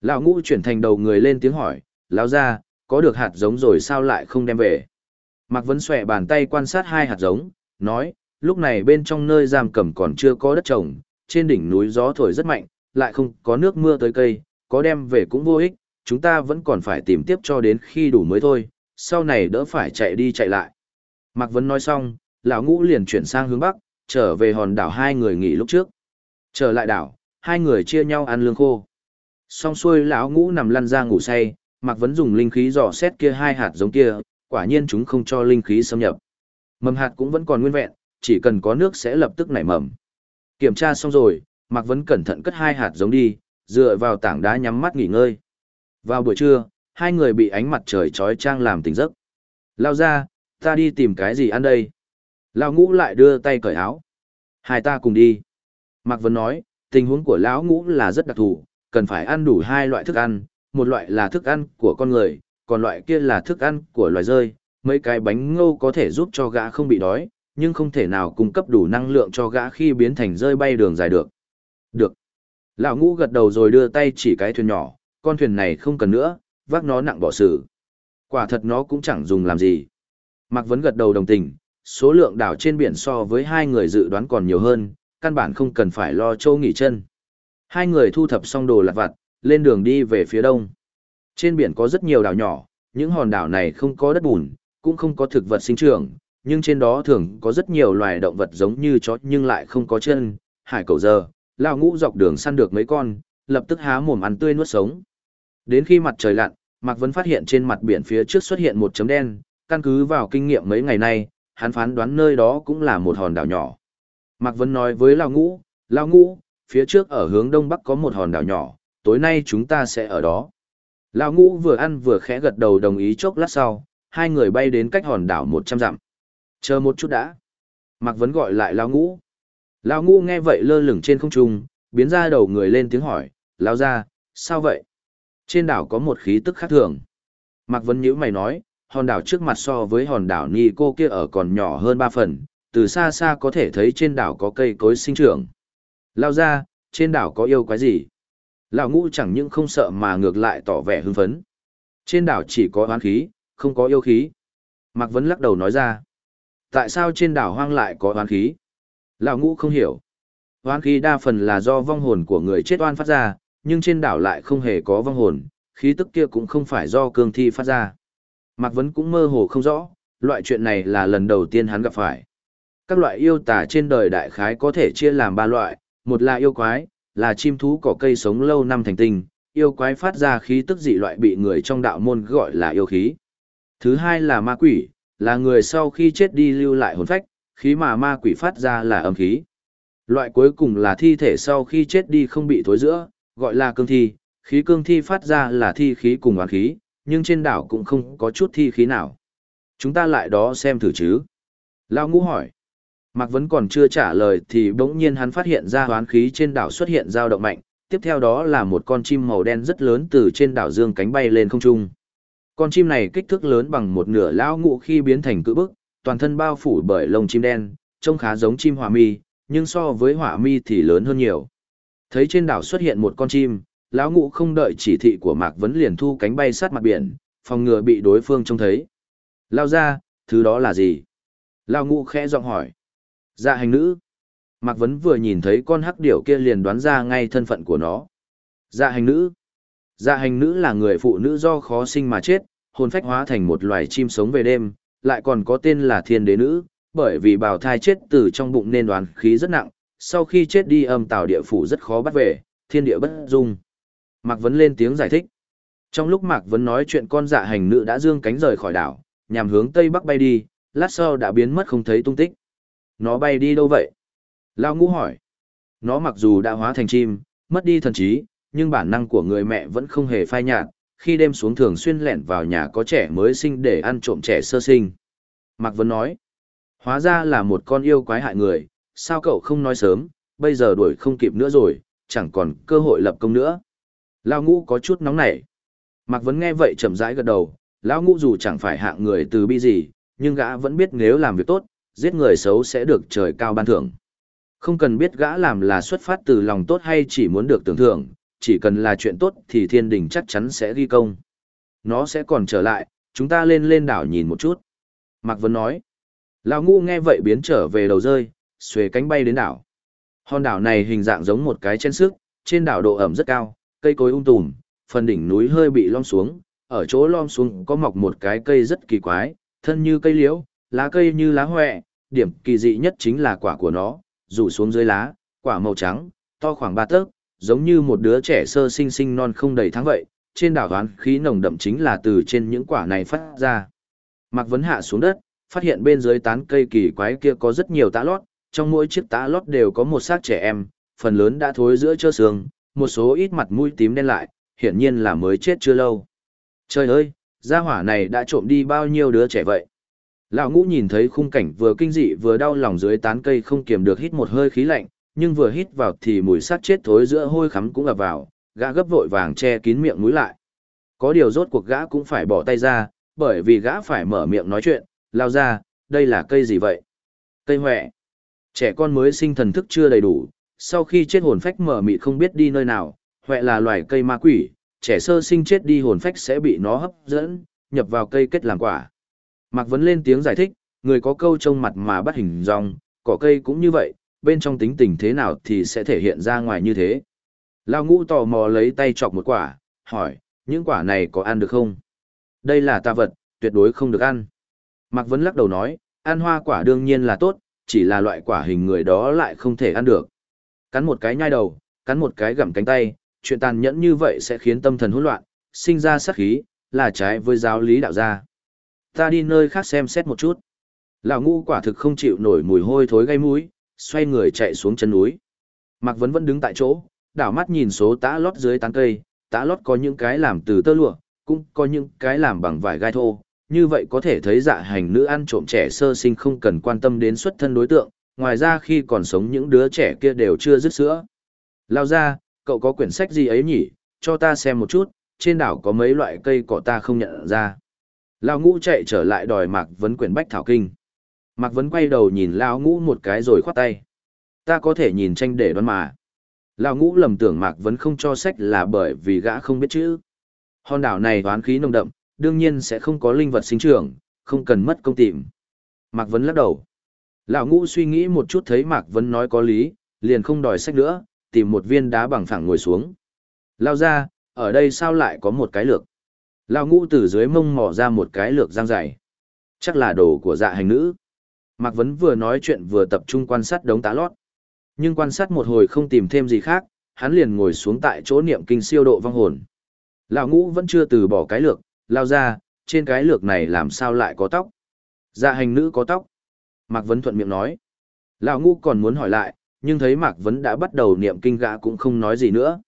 Lão ngũ chuyển thành đầu người lên tiếng hỏi, Lão ra, có được hạt giống rồi sao lại không đem về? Mạc Vấn xòe bàn tay quan sát hai hạt giống, nói, lúc này bên trong nơi giam cầm còn chưa có đất trồng, trên đỉnh núi gió thổi rất mạnh, lại không có nước mưa tới cây, có đem về cũng vô ích, chúng ta vẫn còn phải tìm tiếp cho đến khi đủ mới thôi, sau này đỡ phải chạy đi chạy lại. Mạc Vấn nói xong, lão ngũ liền chuyển sang hướng bắc, trở về hòn đảo hai người nghỉ lúc trước. Trở lại đảo, hai người chia nhau ăn lương khô. Xong xuôi lão ngũ nằm lăn ra ngủ say, Mạc Vấn dùng linh khí dò xét kia hai hạt giống kia, quả nhiên chúng không cho linh khí xâm nhập. Mầm hạt cũng vẫn còn nguyên vẹn, chỉ cần có nước sẽ lập tức nảy mầm. Kiểm tra xong rồi, Mạc Vấn cẩn thận cất hai hạt giống đi, dựa vào tảng đá nhắm mắt nghỉ ngơi. Vào buổi trưa, hai người bị ánh mặt trời trói trang làm tỉnh giấc. Lao ra, ta đi tìm cái gì ăn đây? Lão ngũ lại đưa tay cởi áo. Hai ta cùng đi. Mạc Vân nói, tình huống của lão ngũ là rất đặc thù, cần phải ăn đủ hai loại thức ăn, một loại là thức ăn của con người, còn loại kia là thức ăn của loài rơi, mấy cái bánh ngô có thể giúp cho gã không bị đói, nhưng không thể nào cung cấp đủ năng lượng cho gã khi biến thành rơi bay đường dài được. Được. Lão ngũ gật đầu rồi đưa tay chỉ cái thuyền nhỏ, con thuyền này không cần nữa, vác nó nặng bỏ xử. Quả thật nó cũng chẳng dùng làm gì. Mạc Vấn gật đầu đồng tình, số lượng đảo trên biển so với hai người dự đoán còn nhiều hơn, căn bản không cần phải lo châu nghỉ chân. Hai người thu thập xong đồ lặt vặt, lên đường đi về phía đông. Trên biển có rất nhiều đảo nhỏ, những hòn đảo này không có đất bùn, cũng không có thực vật sinh trưởng, nhưng trên đó thường có rất nhiều loài động vật giống như chó nhưng lại không có chân, hải cầu giờ, lao ngũ dọc đường săn được mấy con, lập tức há mồm ăn tươi nuốt sống. Đến khi mặt trời lặn, Mạc Vân phát hiện trên mặt biển phía trước xuất hiện một chấm đen, căn cứ vào kinh nghiệm mấy ngày nay, hắn phán đoán nơi đó cũng là một hòn đảo nhỏ. Mạc Vân nói với Lao Ngũ, Lao Ngũ, phía trước ở hướng đông bắc có một hòn đảo nhỏ, tối nay chúng ta sẽ ở đó. Lao Ngũ vừa ăn vừa khẽ gật đầu đồng ý chốc lát sau, hai người bay đến cách hòn đảo 100 dặm. Chờ một chút đã. Mạc Vân gọi lại Lao Ngũ. Lao Ngũ nghe vậy lơ lửng trên không trung, biến ra đầu người lên tiếng hỏi, Lao ra, sao vậy? Trên đảo có một khí tức khác thường. Mạc Vân nhữ mày nói, hòn đảo trước mặt so với hòn đảo Ni cô kia ở còn nhỏ hơn ba phần, từ xa xa có thể thấy trên đảo có cây cối sinh trưởng. Lao ra, trên đảo có yêu quái gì? Lão ngũ chẳng những không sợ mà ngược lại tỏ vẻ hưng phấn. Trên đảo chỉ có hoán khí, không có yêu khí. Mạc Vấn lắc đầu nói ra. Tại sao trên đảo hoang lại có hoán khí? Lão ngũ không hiểu. Hoán khí đa phần là do vong hồn của người chết oan phát ra, nhưng trên đảo lại không hề có vong hồn, khí tức kia cũng không phải do cương thi phát ra. Mạc Vấn cũng mơ hồ không rõ, loại chuyện này là lần đầu tiên hắn gặp phải. Các loại yêu tà trên đời đại khái có thể chia làm ba loại, một là yêu quái, là chim thú cỏ cây sống lâu năm thành tinh, yêu quái phát ra khí tức dị loại bị người trong đạo môn gọi là yêu khí. Thứ hai là ma quỷ, là người sau khi chết đi lưu lại hồn phách, khí mà ma quỷ phát ra là âm khí. Loại cuối cùng là thi thể sau khi chết đi không bị thối giữa, gọi là cương thi, khí cương thi phát ra là thi khí cùng oán khí, nhưng trên đảo cũng không có chút thi khí nào. Chúng ta lại đó xem thử chứ. Lao ngũ hỏi. Mạc Vấn còn chưa trả lời thì bỗng nhiên hắn phát hiện ra hoán khí trên đảo xuất hiện dao động mạnh, tiếp theo đó là một con chim màu đen rất lớn từ trên đảo dương cánh bay lên không trung. Con chim này kích thước lớn bằng một nửa lão ngũ khi biến thành cự bức, toàn thân bao phủ bởi lông chim đen, trông khá giống chim hỏa mi, nhưng so với hỏa mi thì lớn hơn nhiều. Thấy trên đảo xuất hiện một con chim, lão ngũ không đợi chỉ thị của Mạc Vấn liền thu cánh bay sát mặt biển, phòng ngừa bị đối phương trông thấy. Lao ra, thứ đó là gì? Lão ngũ khẽ giọng hỏi. Dạ hành nữ. Mạc Vấn vừa nhìn thấy con hắc điểu kia liền đoán ra ngay thân phận của nó. Dạ hành nữ. Dạ hành nữ là người phụ nữ do khó sinh mà chết, hồn phách hóa thành một loài chim sống về đêm, lại còn có tên là thiên đế nữ, bởi vì bào thai chết từ trong bụng nên đoán khí rất nặng, sau khi chết đi âm tào địa phủ rất khó bắt về, thiên địa bất dung. Mạc Vấn lên tiếng giải thích. Trong lúc Mạc Vấn nói chuyện con dạ hành nữ đã dương cánh rời khỏi đảo, nhằm hướng tây bắc bay đi, lát sau đã biến mất không thấy tung tích. Nó bay đi đâu vậy? Lao ngũ hỏi. Nó mặc dù đã hóa thành chim, mất đi thần trí, nhưng bản năng của người mẹ vẫn không hề phai nhạt, khi đêm xuống thường xuyên lẻn vào nhà có trẻ mới sinh để ăn trộm trẻ sơ sinh. Mạc Vấn nói. Hóa ra là một con yêu quái hại người, sao cậu không nói sớm, bây giờ đuổi không kịp nữa rồi, chẳng còn cơ hội lập công nữa. Lão ngũ có chút nóng nảy. Mạc Vấn nghe vậy chậm rãi gật đầu, Lão ngũ dù chẳng phải hạng người từ bi gì, nhưng gã vẫn biết nếu làm việc tốt, giết người xấu sẽ được trời cao ban thưởng. Không cần biết gã làm là xuất phát từ lòng tốt hay chỉ muốn được tưởng thưởng, chỉ cần là chuyện tốt thì thiên đình chắc chắn sẽ ghi công. Nó sẽ còn trở lại, chúng ta lên lên đảo nhìn một chút. Mạc Vấn nói. Lão Ngũ nghe vậy biến trở về đầu rơi, xuề cánh bay đến đảo. Hòn đảo này hình dạng giống một cái chân sức, trên đảo độ ẩm rất cao, cây cối ung um tùm, phần đỉnh núi hơi bị lom xuống, ở chỗ lom xuống có mọc một cái cây rất kỳ quái, thân như cây liễu, lá cây như lá hoẹ, điểm kỳ dị nhất chính là quả của nó, rủ xuống dưới lá, quả màu trắng, to khoảng ba tấc, giống như một đứa trẻ sơ sinh sinh non không đầy tháng vậy, trên đảo đoán khí nồng đậm chính là từ trên những quả này phát ra. Mạc Vấn hạ xuống đất, phát hiện bên dưới tán cây kỳ quái kia có rất nhiều tã lót, trong mỗi chiếc tã lót đều có một xác trẻ em, phần lớn đã thối giữa chơ xương, một số ít mặt mũi tím đen lại, hiển nhiên là mới chết chưa lâu. Trời ơi, gia hỏa này đã trộm đi bao nhiêu đứa trẻ vậy? Lão ngũ nhìn thấy khung cảnh vừa kinh dị vừa đau lòng dưới tán cây không kiềm được hít một hơi khí lạnh, nhưng vừa hít vào thì mùi sát chết thối giữa hôi khắm cũng ập vào, gã gấp vội vàng che kín miệng mũi lại. Có điều rốt cuộc gã cũng phải bỏ tay ra, bởi vì gã phải mở miệng nói chuyện, lao ra, đây là cây gì vậy? Cây hòe. Trẻ con mới sinh thần thức chưa đầy đủ, sau khi chết hồn phách mở mịt không biết đi nơi nào, huệ là loài cây ma quỷ, trẻ sơ sinh chết đi hồn phách sẽ bị nó hấp dẫn, nhập vào cây kết làm quả. Mạc Vấn lên tiếng giải thích, người có câu trông mặt mà bắt hình dong, cỏ cây cũng như vậy, bên trong tính tình thế nào thì sẽ thể hiện ra ngoài như thế. Lao ngũ tò mò lấy tay chọc một quả, hỏi, những quả này có ăn được không? Đây là tà vật, tuyệt đối không được ăn. Mạc Vấn lắc đầu nói, ăn hoa quả đương nhiên là tốt, chỉ là loại quả hình người đó lại không thể ăn được. Cắn một cái nhai đầu, cắn một cái gặm cánh tay, chuyện tàn nhẫn như vậy sẽ khiến tâm thần hỗn loạn, sinh ra sát khí, là trái với giáo lý đạo gia. Ta đi nơi khác xem xét một chút. Lão ngũ quả thực không chịu nổi mùi hôi thối gây mũi, xoay người chạy xuống chân núi. Mạc Vấn vẫn đứng tại chỗ, đảo mắt nhìn số tã lót dưới tán cây, tã lót có những cái làm từ tơ lụa, cũng có những cái làm bằng vải gai thô. Như vậy có thể thấy dạ hành nữ ăn trộm trẻ sơ sinh không cần quan tâm đến xuất thân đối tượng, ngoài ra khi còn sống những đứa trẻ kia đều chưa dứt sữa. Lao ra, cậu có quyển sách gì ấy nhỉ, cho ta xem một chút, trên đảo có mấy loại cây cỏ ta không nhận ra. Lao ngũ chạy trở lại đòi Mạc Vấn quyển Bách Thảo Kinh. Mạc Vấn quay đầu nhìn Lao ngũ một cái rồi khoát tay. Ta có thể nhìn tranh để đoán mà. Lao ngũ lầm tưởng Mạc Vấn không cho sách là bởi vì gã không biết chữ. Hòn đảo này toán khí nồng đậm, đương nhiên sẽ không có linh vật sinh trưởng, không cần mất công tìm. Mạc Vấn lắc đầu. Lão ngũ suy nghĩ một chút thấy Mạc Vấn nói có lý, liền không đòi sách nữa, tìm một viên đá bằng phẳng ngồi xuống. Lao ra, ở đây sao lại có một cái lược? lão ngũ từ dưới mông mò ra một cái lược giang dày. Chắc là đồ của dạ hành nữ. Mạc Vấn vừa nói chuyện vừa tập trung quan sát đống tá lót. Nhưng quan sát một hồi không tìm thêm gì khác, hắn liền ngồi xuống tại chỗ niệm kinh siêu độ vong hồn. Lão ngũ vẫn chưa từ bỏ cái lược, lao ra, trên cái lược này làm sao lại có tóc? Dạ hành nữ có tóc. Mạc Vấn thuận miệng nói. Lão ngũ còn muốn hỏi lại, nhưng thấy Mạc Vấn đã bắt đầu niệm kinh gã cũng không nói gì nữa.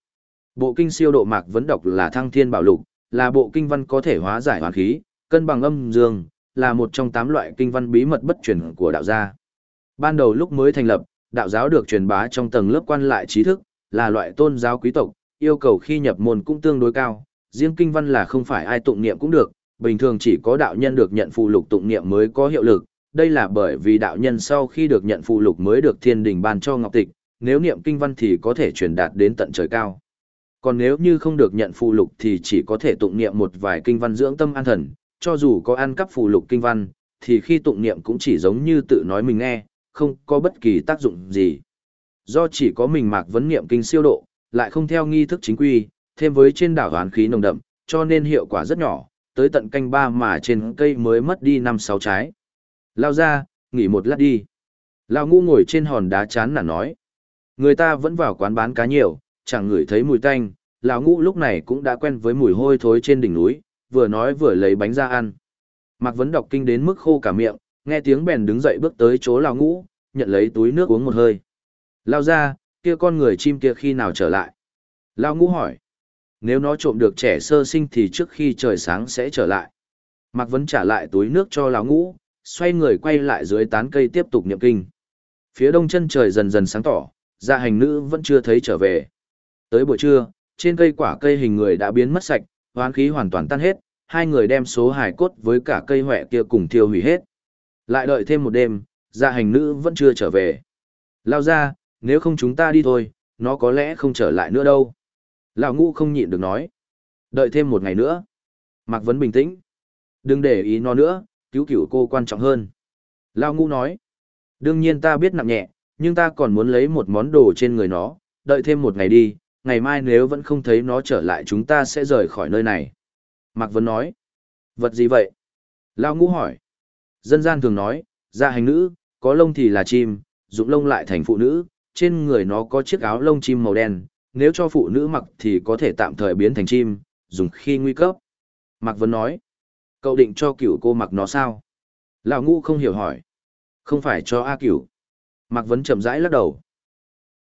Bộ kinh siêu độ Mạc Vấn đọc là Thăng Thiên Bảo Lục, là bộ kinh văn có thể hóa giải hoàn khí, cân bằng âm dương, là một trong tám loại kinh văn bí mật bất truyền của đạo gia. Ban đầu lúc mới thành lập, đạo giáo được truyền bá trong tầng lớp quan lại trí thức, là loại tôn giáo quý tộc, yêu cầu khi nhập môn cũng tương đối cao, riêng kinh văn là không phải ai tụng niệm cũng được, bình thường chỉ có đạo nhân được nhận phụ lục tụng niệm mới có hiệu lực, đây là bởi vì đạo nhân sau khi được nhận phụ lục mới được thiên đình ban cho ngọc tịch, nếu niệm kinh văn thì có thể truyền đạt đến tận trời cao. Còn nếu như không được nhận phụ lục thì chỉ có thể tụng niệm một vài kinh văn dưỡng tâm an thần, cho dù có ăn cắp phụ lục kinh văn, thì khi tụng niệm cũng chỉ giống như tự nói mình nghe, không có bất kỳ tác dụng gì. Do chỉ có mình mạc vấn niệm kinh siêu độ, lại không theo nghi thức chính quy, thêm với trên đảo hoán khí nồng đậm, cho nên hiệu quả rất nhỏ, tới tận canh ba mà trên cây mới mất đi năm sáu trái. Lao ra, nghỉ một lát đi. Lao ngu ngồi trên hòn đá chán nản nói. Người ta vẫn vào quán bán cá nhiều, chẳng ngửi thấy mùi tanh. Lão ngũ lúc này cũng đã quen với mùi hôi thối trên đỉnh núi, vừa nói vừa lấy bánh ra ăn. Mạc Vấn đọc kinh đến mức khô cả miệng, nghe tiếng bèn đứng dậy bước tới chỗ Lão ngũ, nhận lấy túi nước uống một hơi. Lao ra, kia con người chim kia khi nào trở lại? Lão ngũ hỏi. Nếu nó trộm được trẻ sơ sinh thì trước khi trời sáng sẽ trở lại. Mạc Vấn trả lại túi nước cho Lão ngũ, xoay người quay lại dưới tán cây tiếp tục niệm kinh. Phía đông chân trời dần dần sáng tỏ, gia hành nữ vẫn chưa thấy trở về. Tới buổi trưa, trên cây quả cây hình người đã biến mất sạch, hoán khí hoàn toàn tan hết, hai người đem số hài cốt với cả cây hỏe kia cùng thiêu hủy hết. Lại đợi thêm một đêm, gia hành nữ vẫn chưa trở về. Lao ra, nếu không chúng ta đi thôi, nó có lẽ không trở lại nữa đâu. Lão ngũ không nhịn được nói. Đợi thêm một ngày nữa. Mạc Vấn bình tĩnh. Đừng để ý nó nữa, cứu cứu cô quan trọng hơn. Lao ngũ nói, đương nhiên ta biết nặng nhẹ, nhưng ta còn muốn lấy một món đồ trên người nó, đợi thêm một ngày đi, ngày mai nếu vẫn không thấy nó trở lại chúng ta sẽ rời khỏi nơi này. Mạc Vân nói, vật gì vậy? Lao ngũ hỏi, dân gian thường nói, da hành nữ, có lông thì là chim, dụng lông lại thành phụ nữ, trên người nó có chiếc áo lông chim màu đen, nếu cho phụ nữ mặc thì có thể tạm thời biến thành chim, dùng khi nguy cấp. Mạc Vân nói, Cậu định cho cửu cô mặc nó sao? Lão ngũ không hiểu hỏi. Không phải cho A cửu. Mạc Vấn chậm rãi lắc đầu.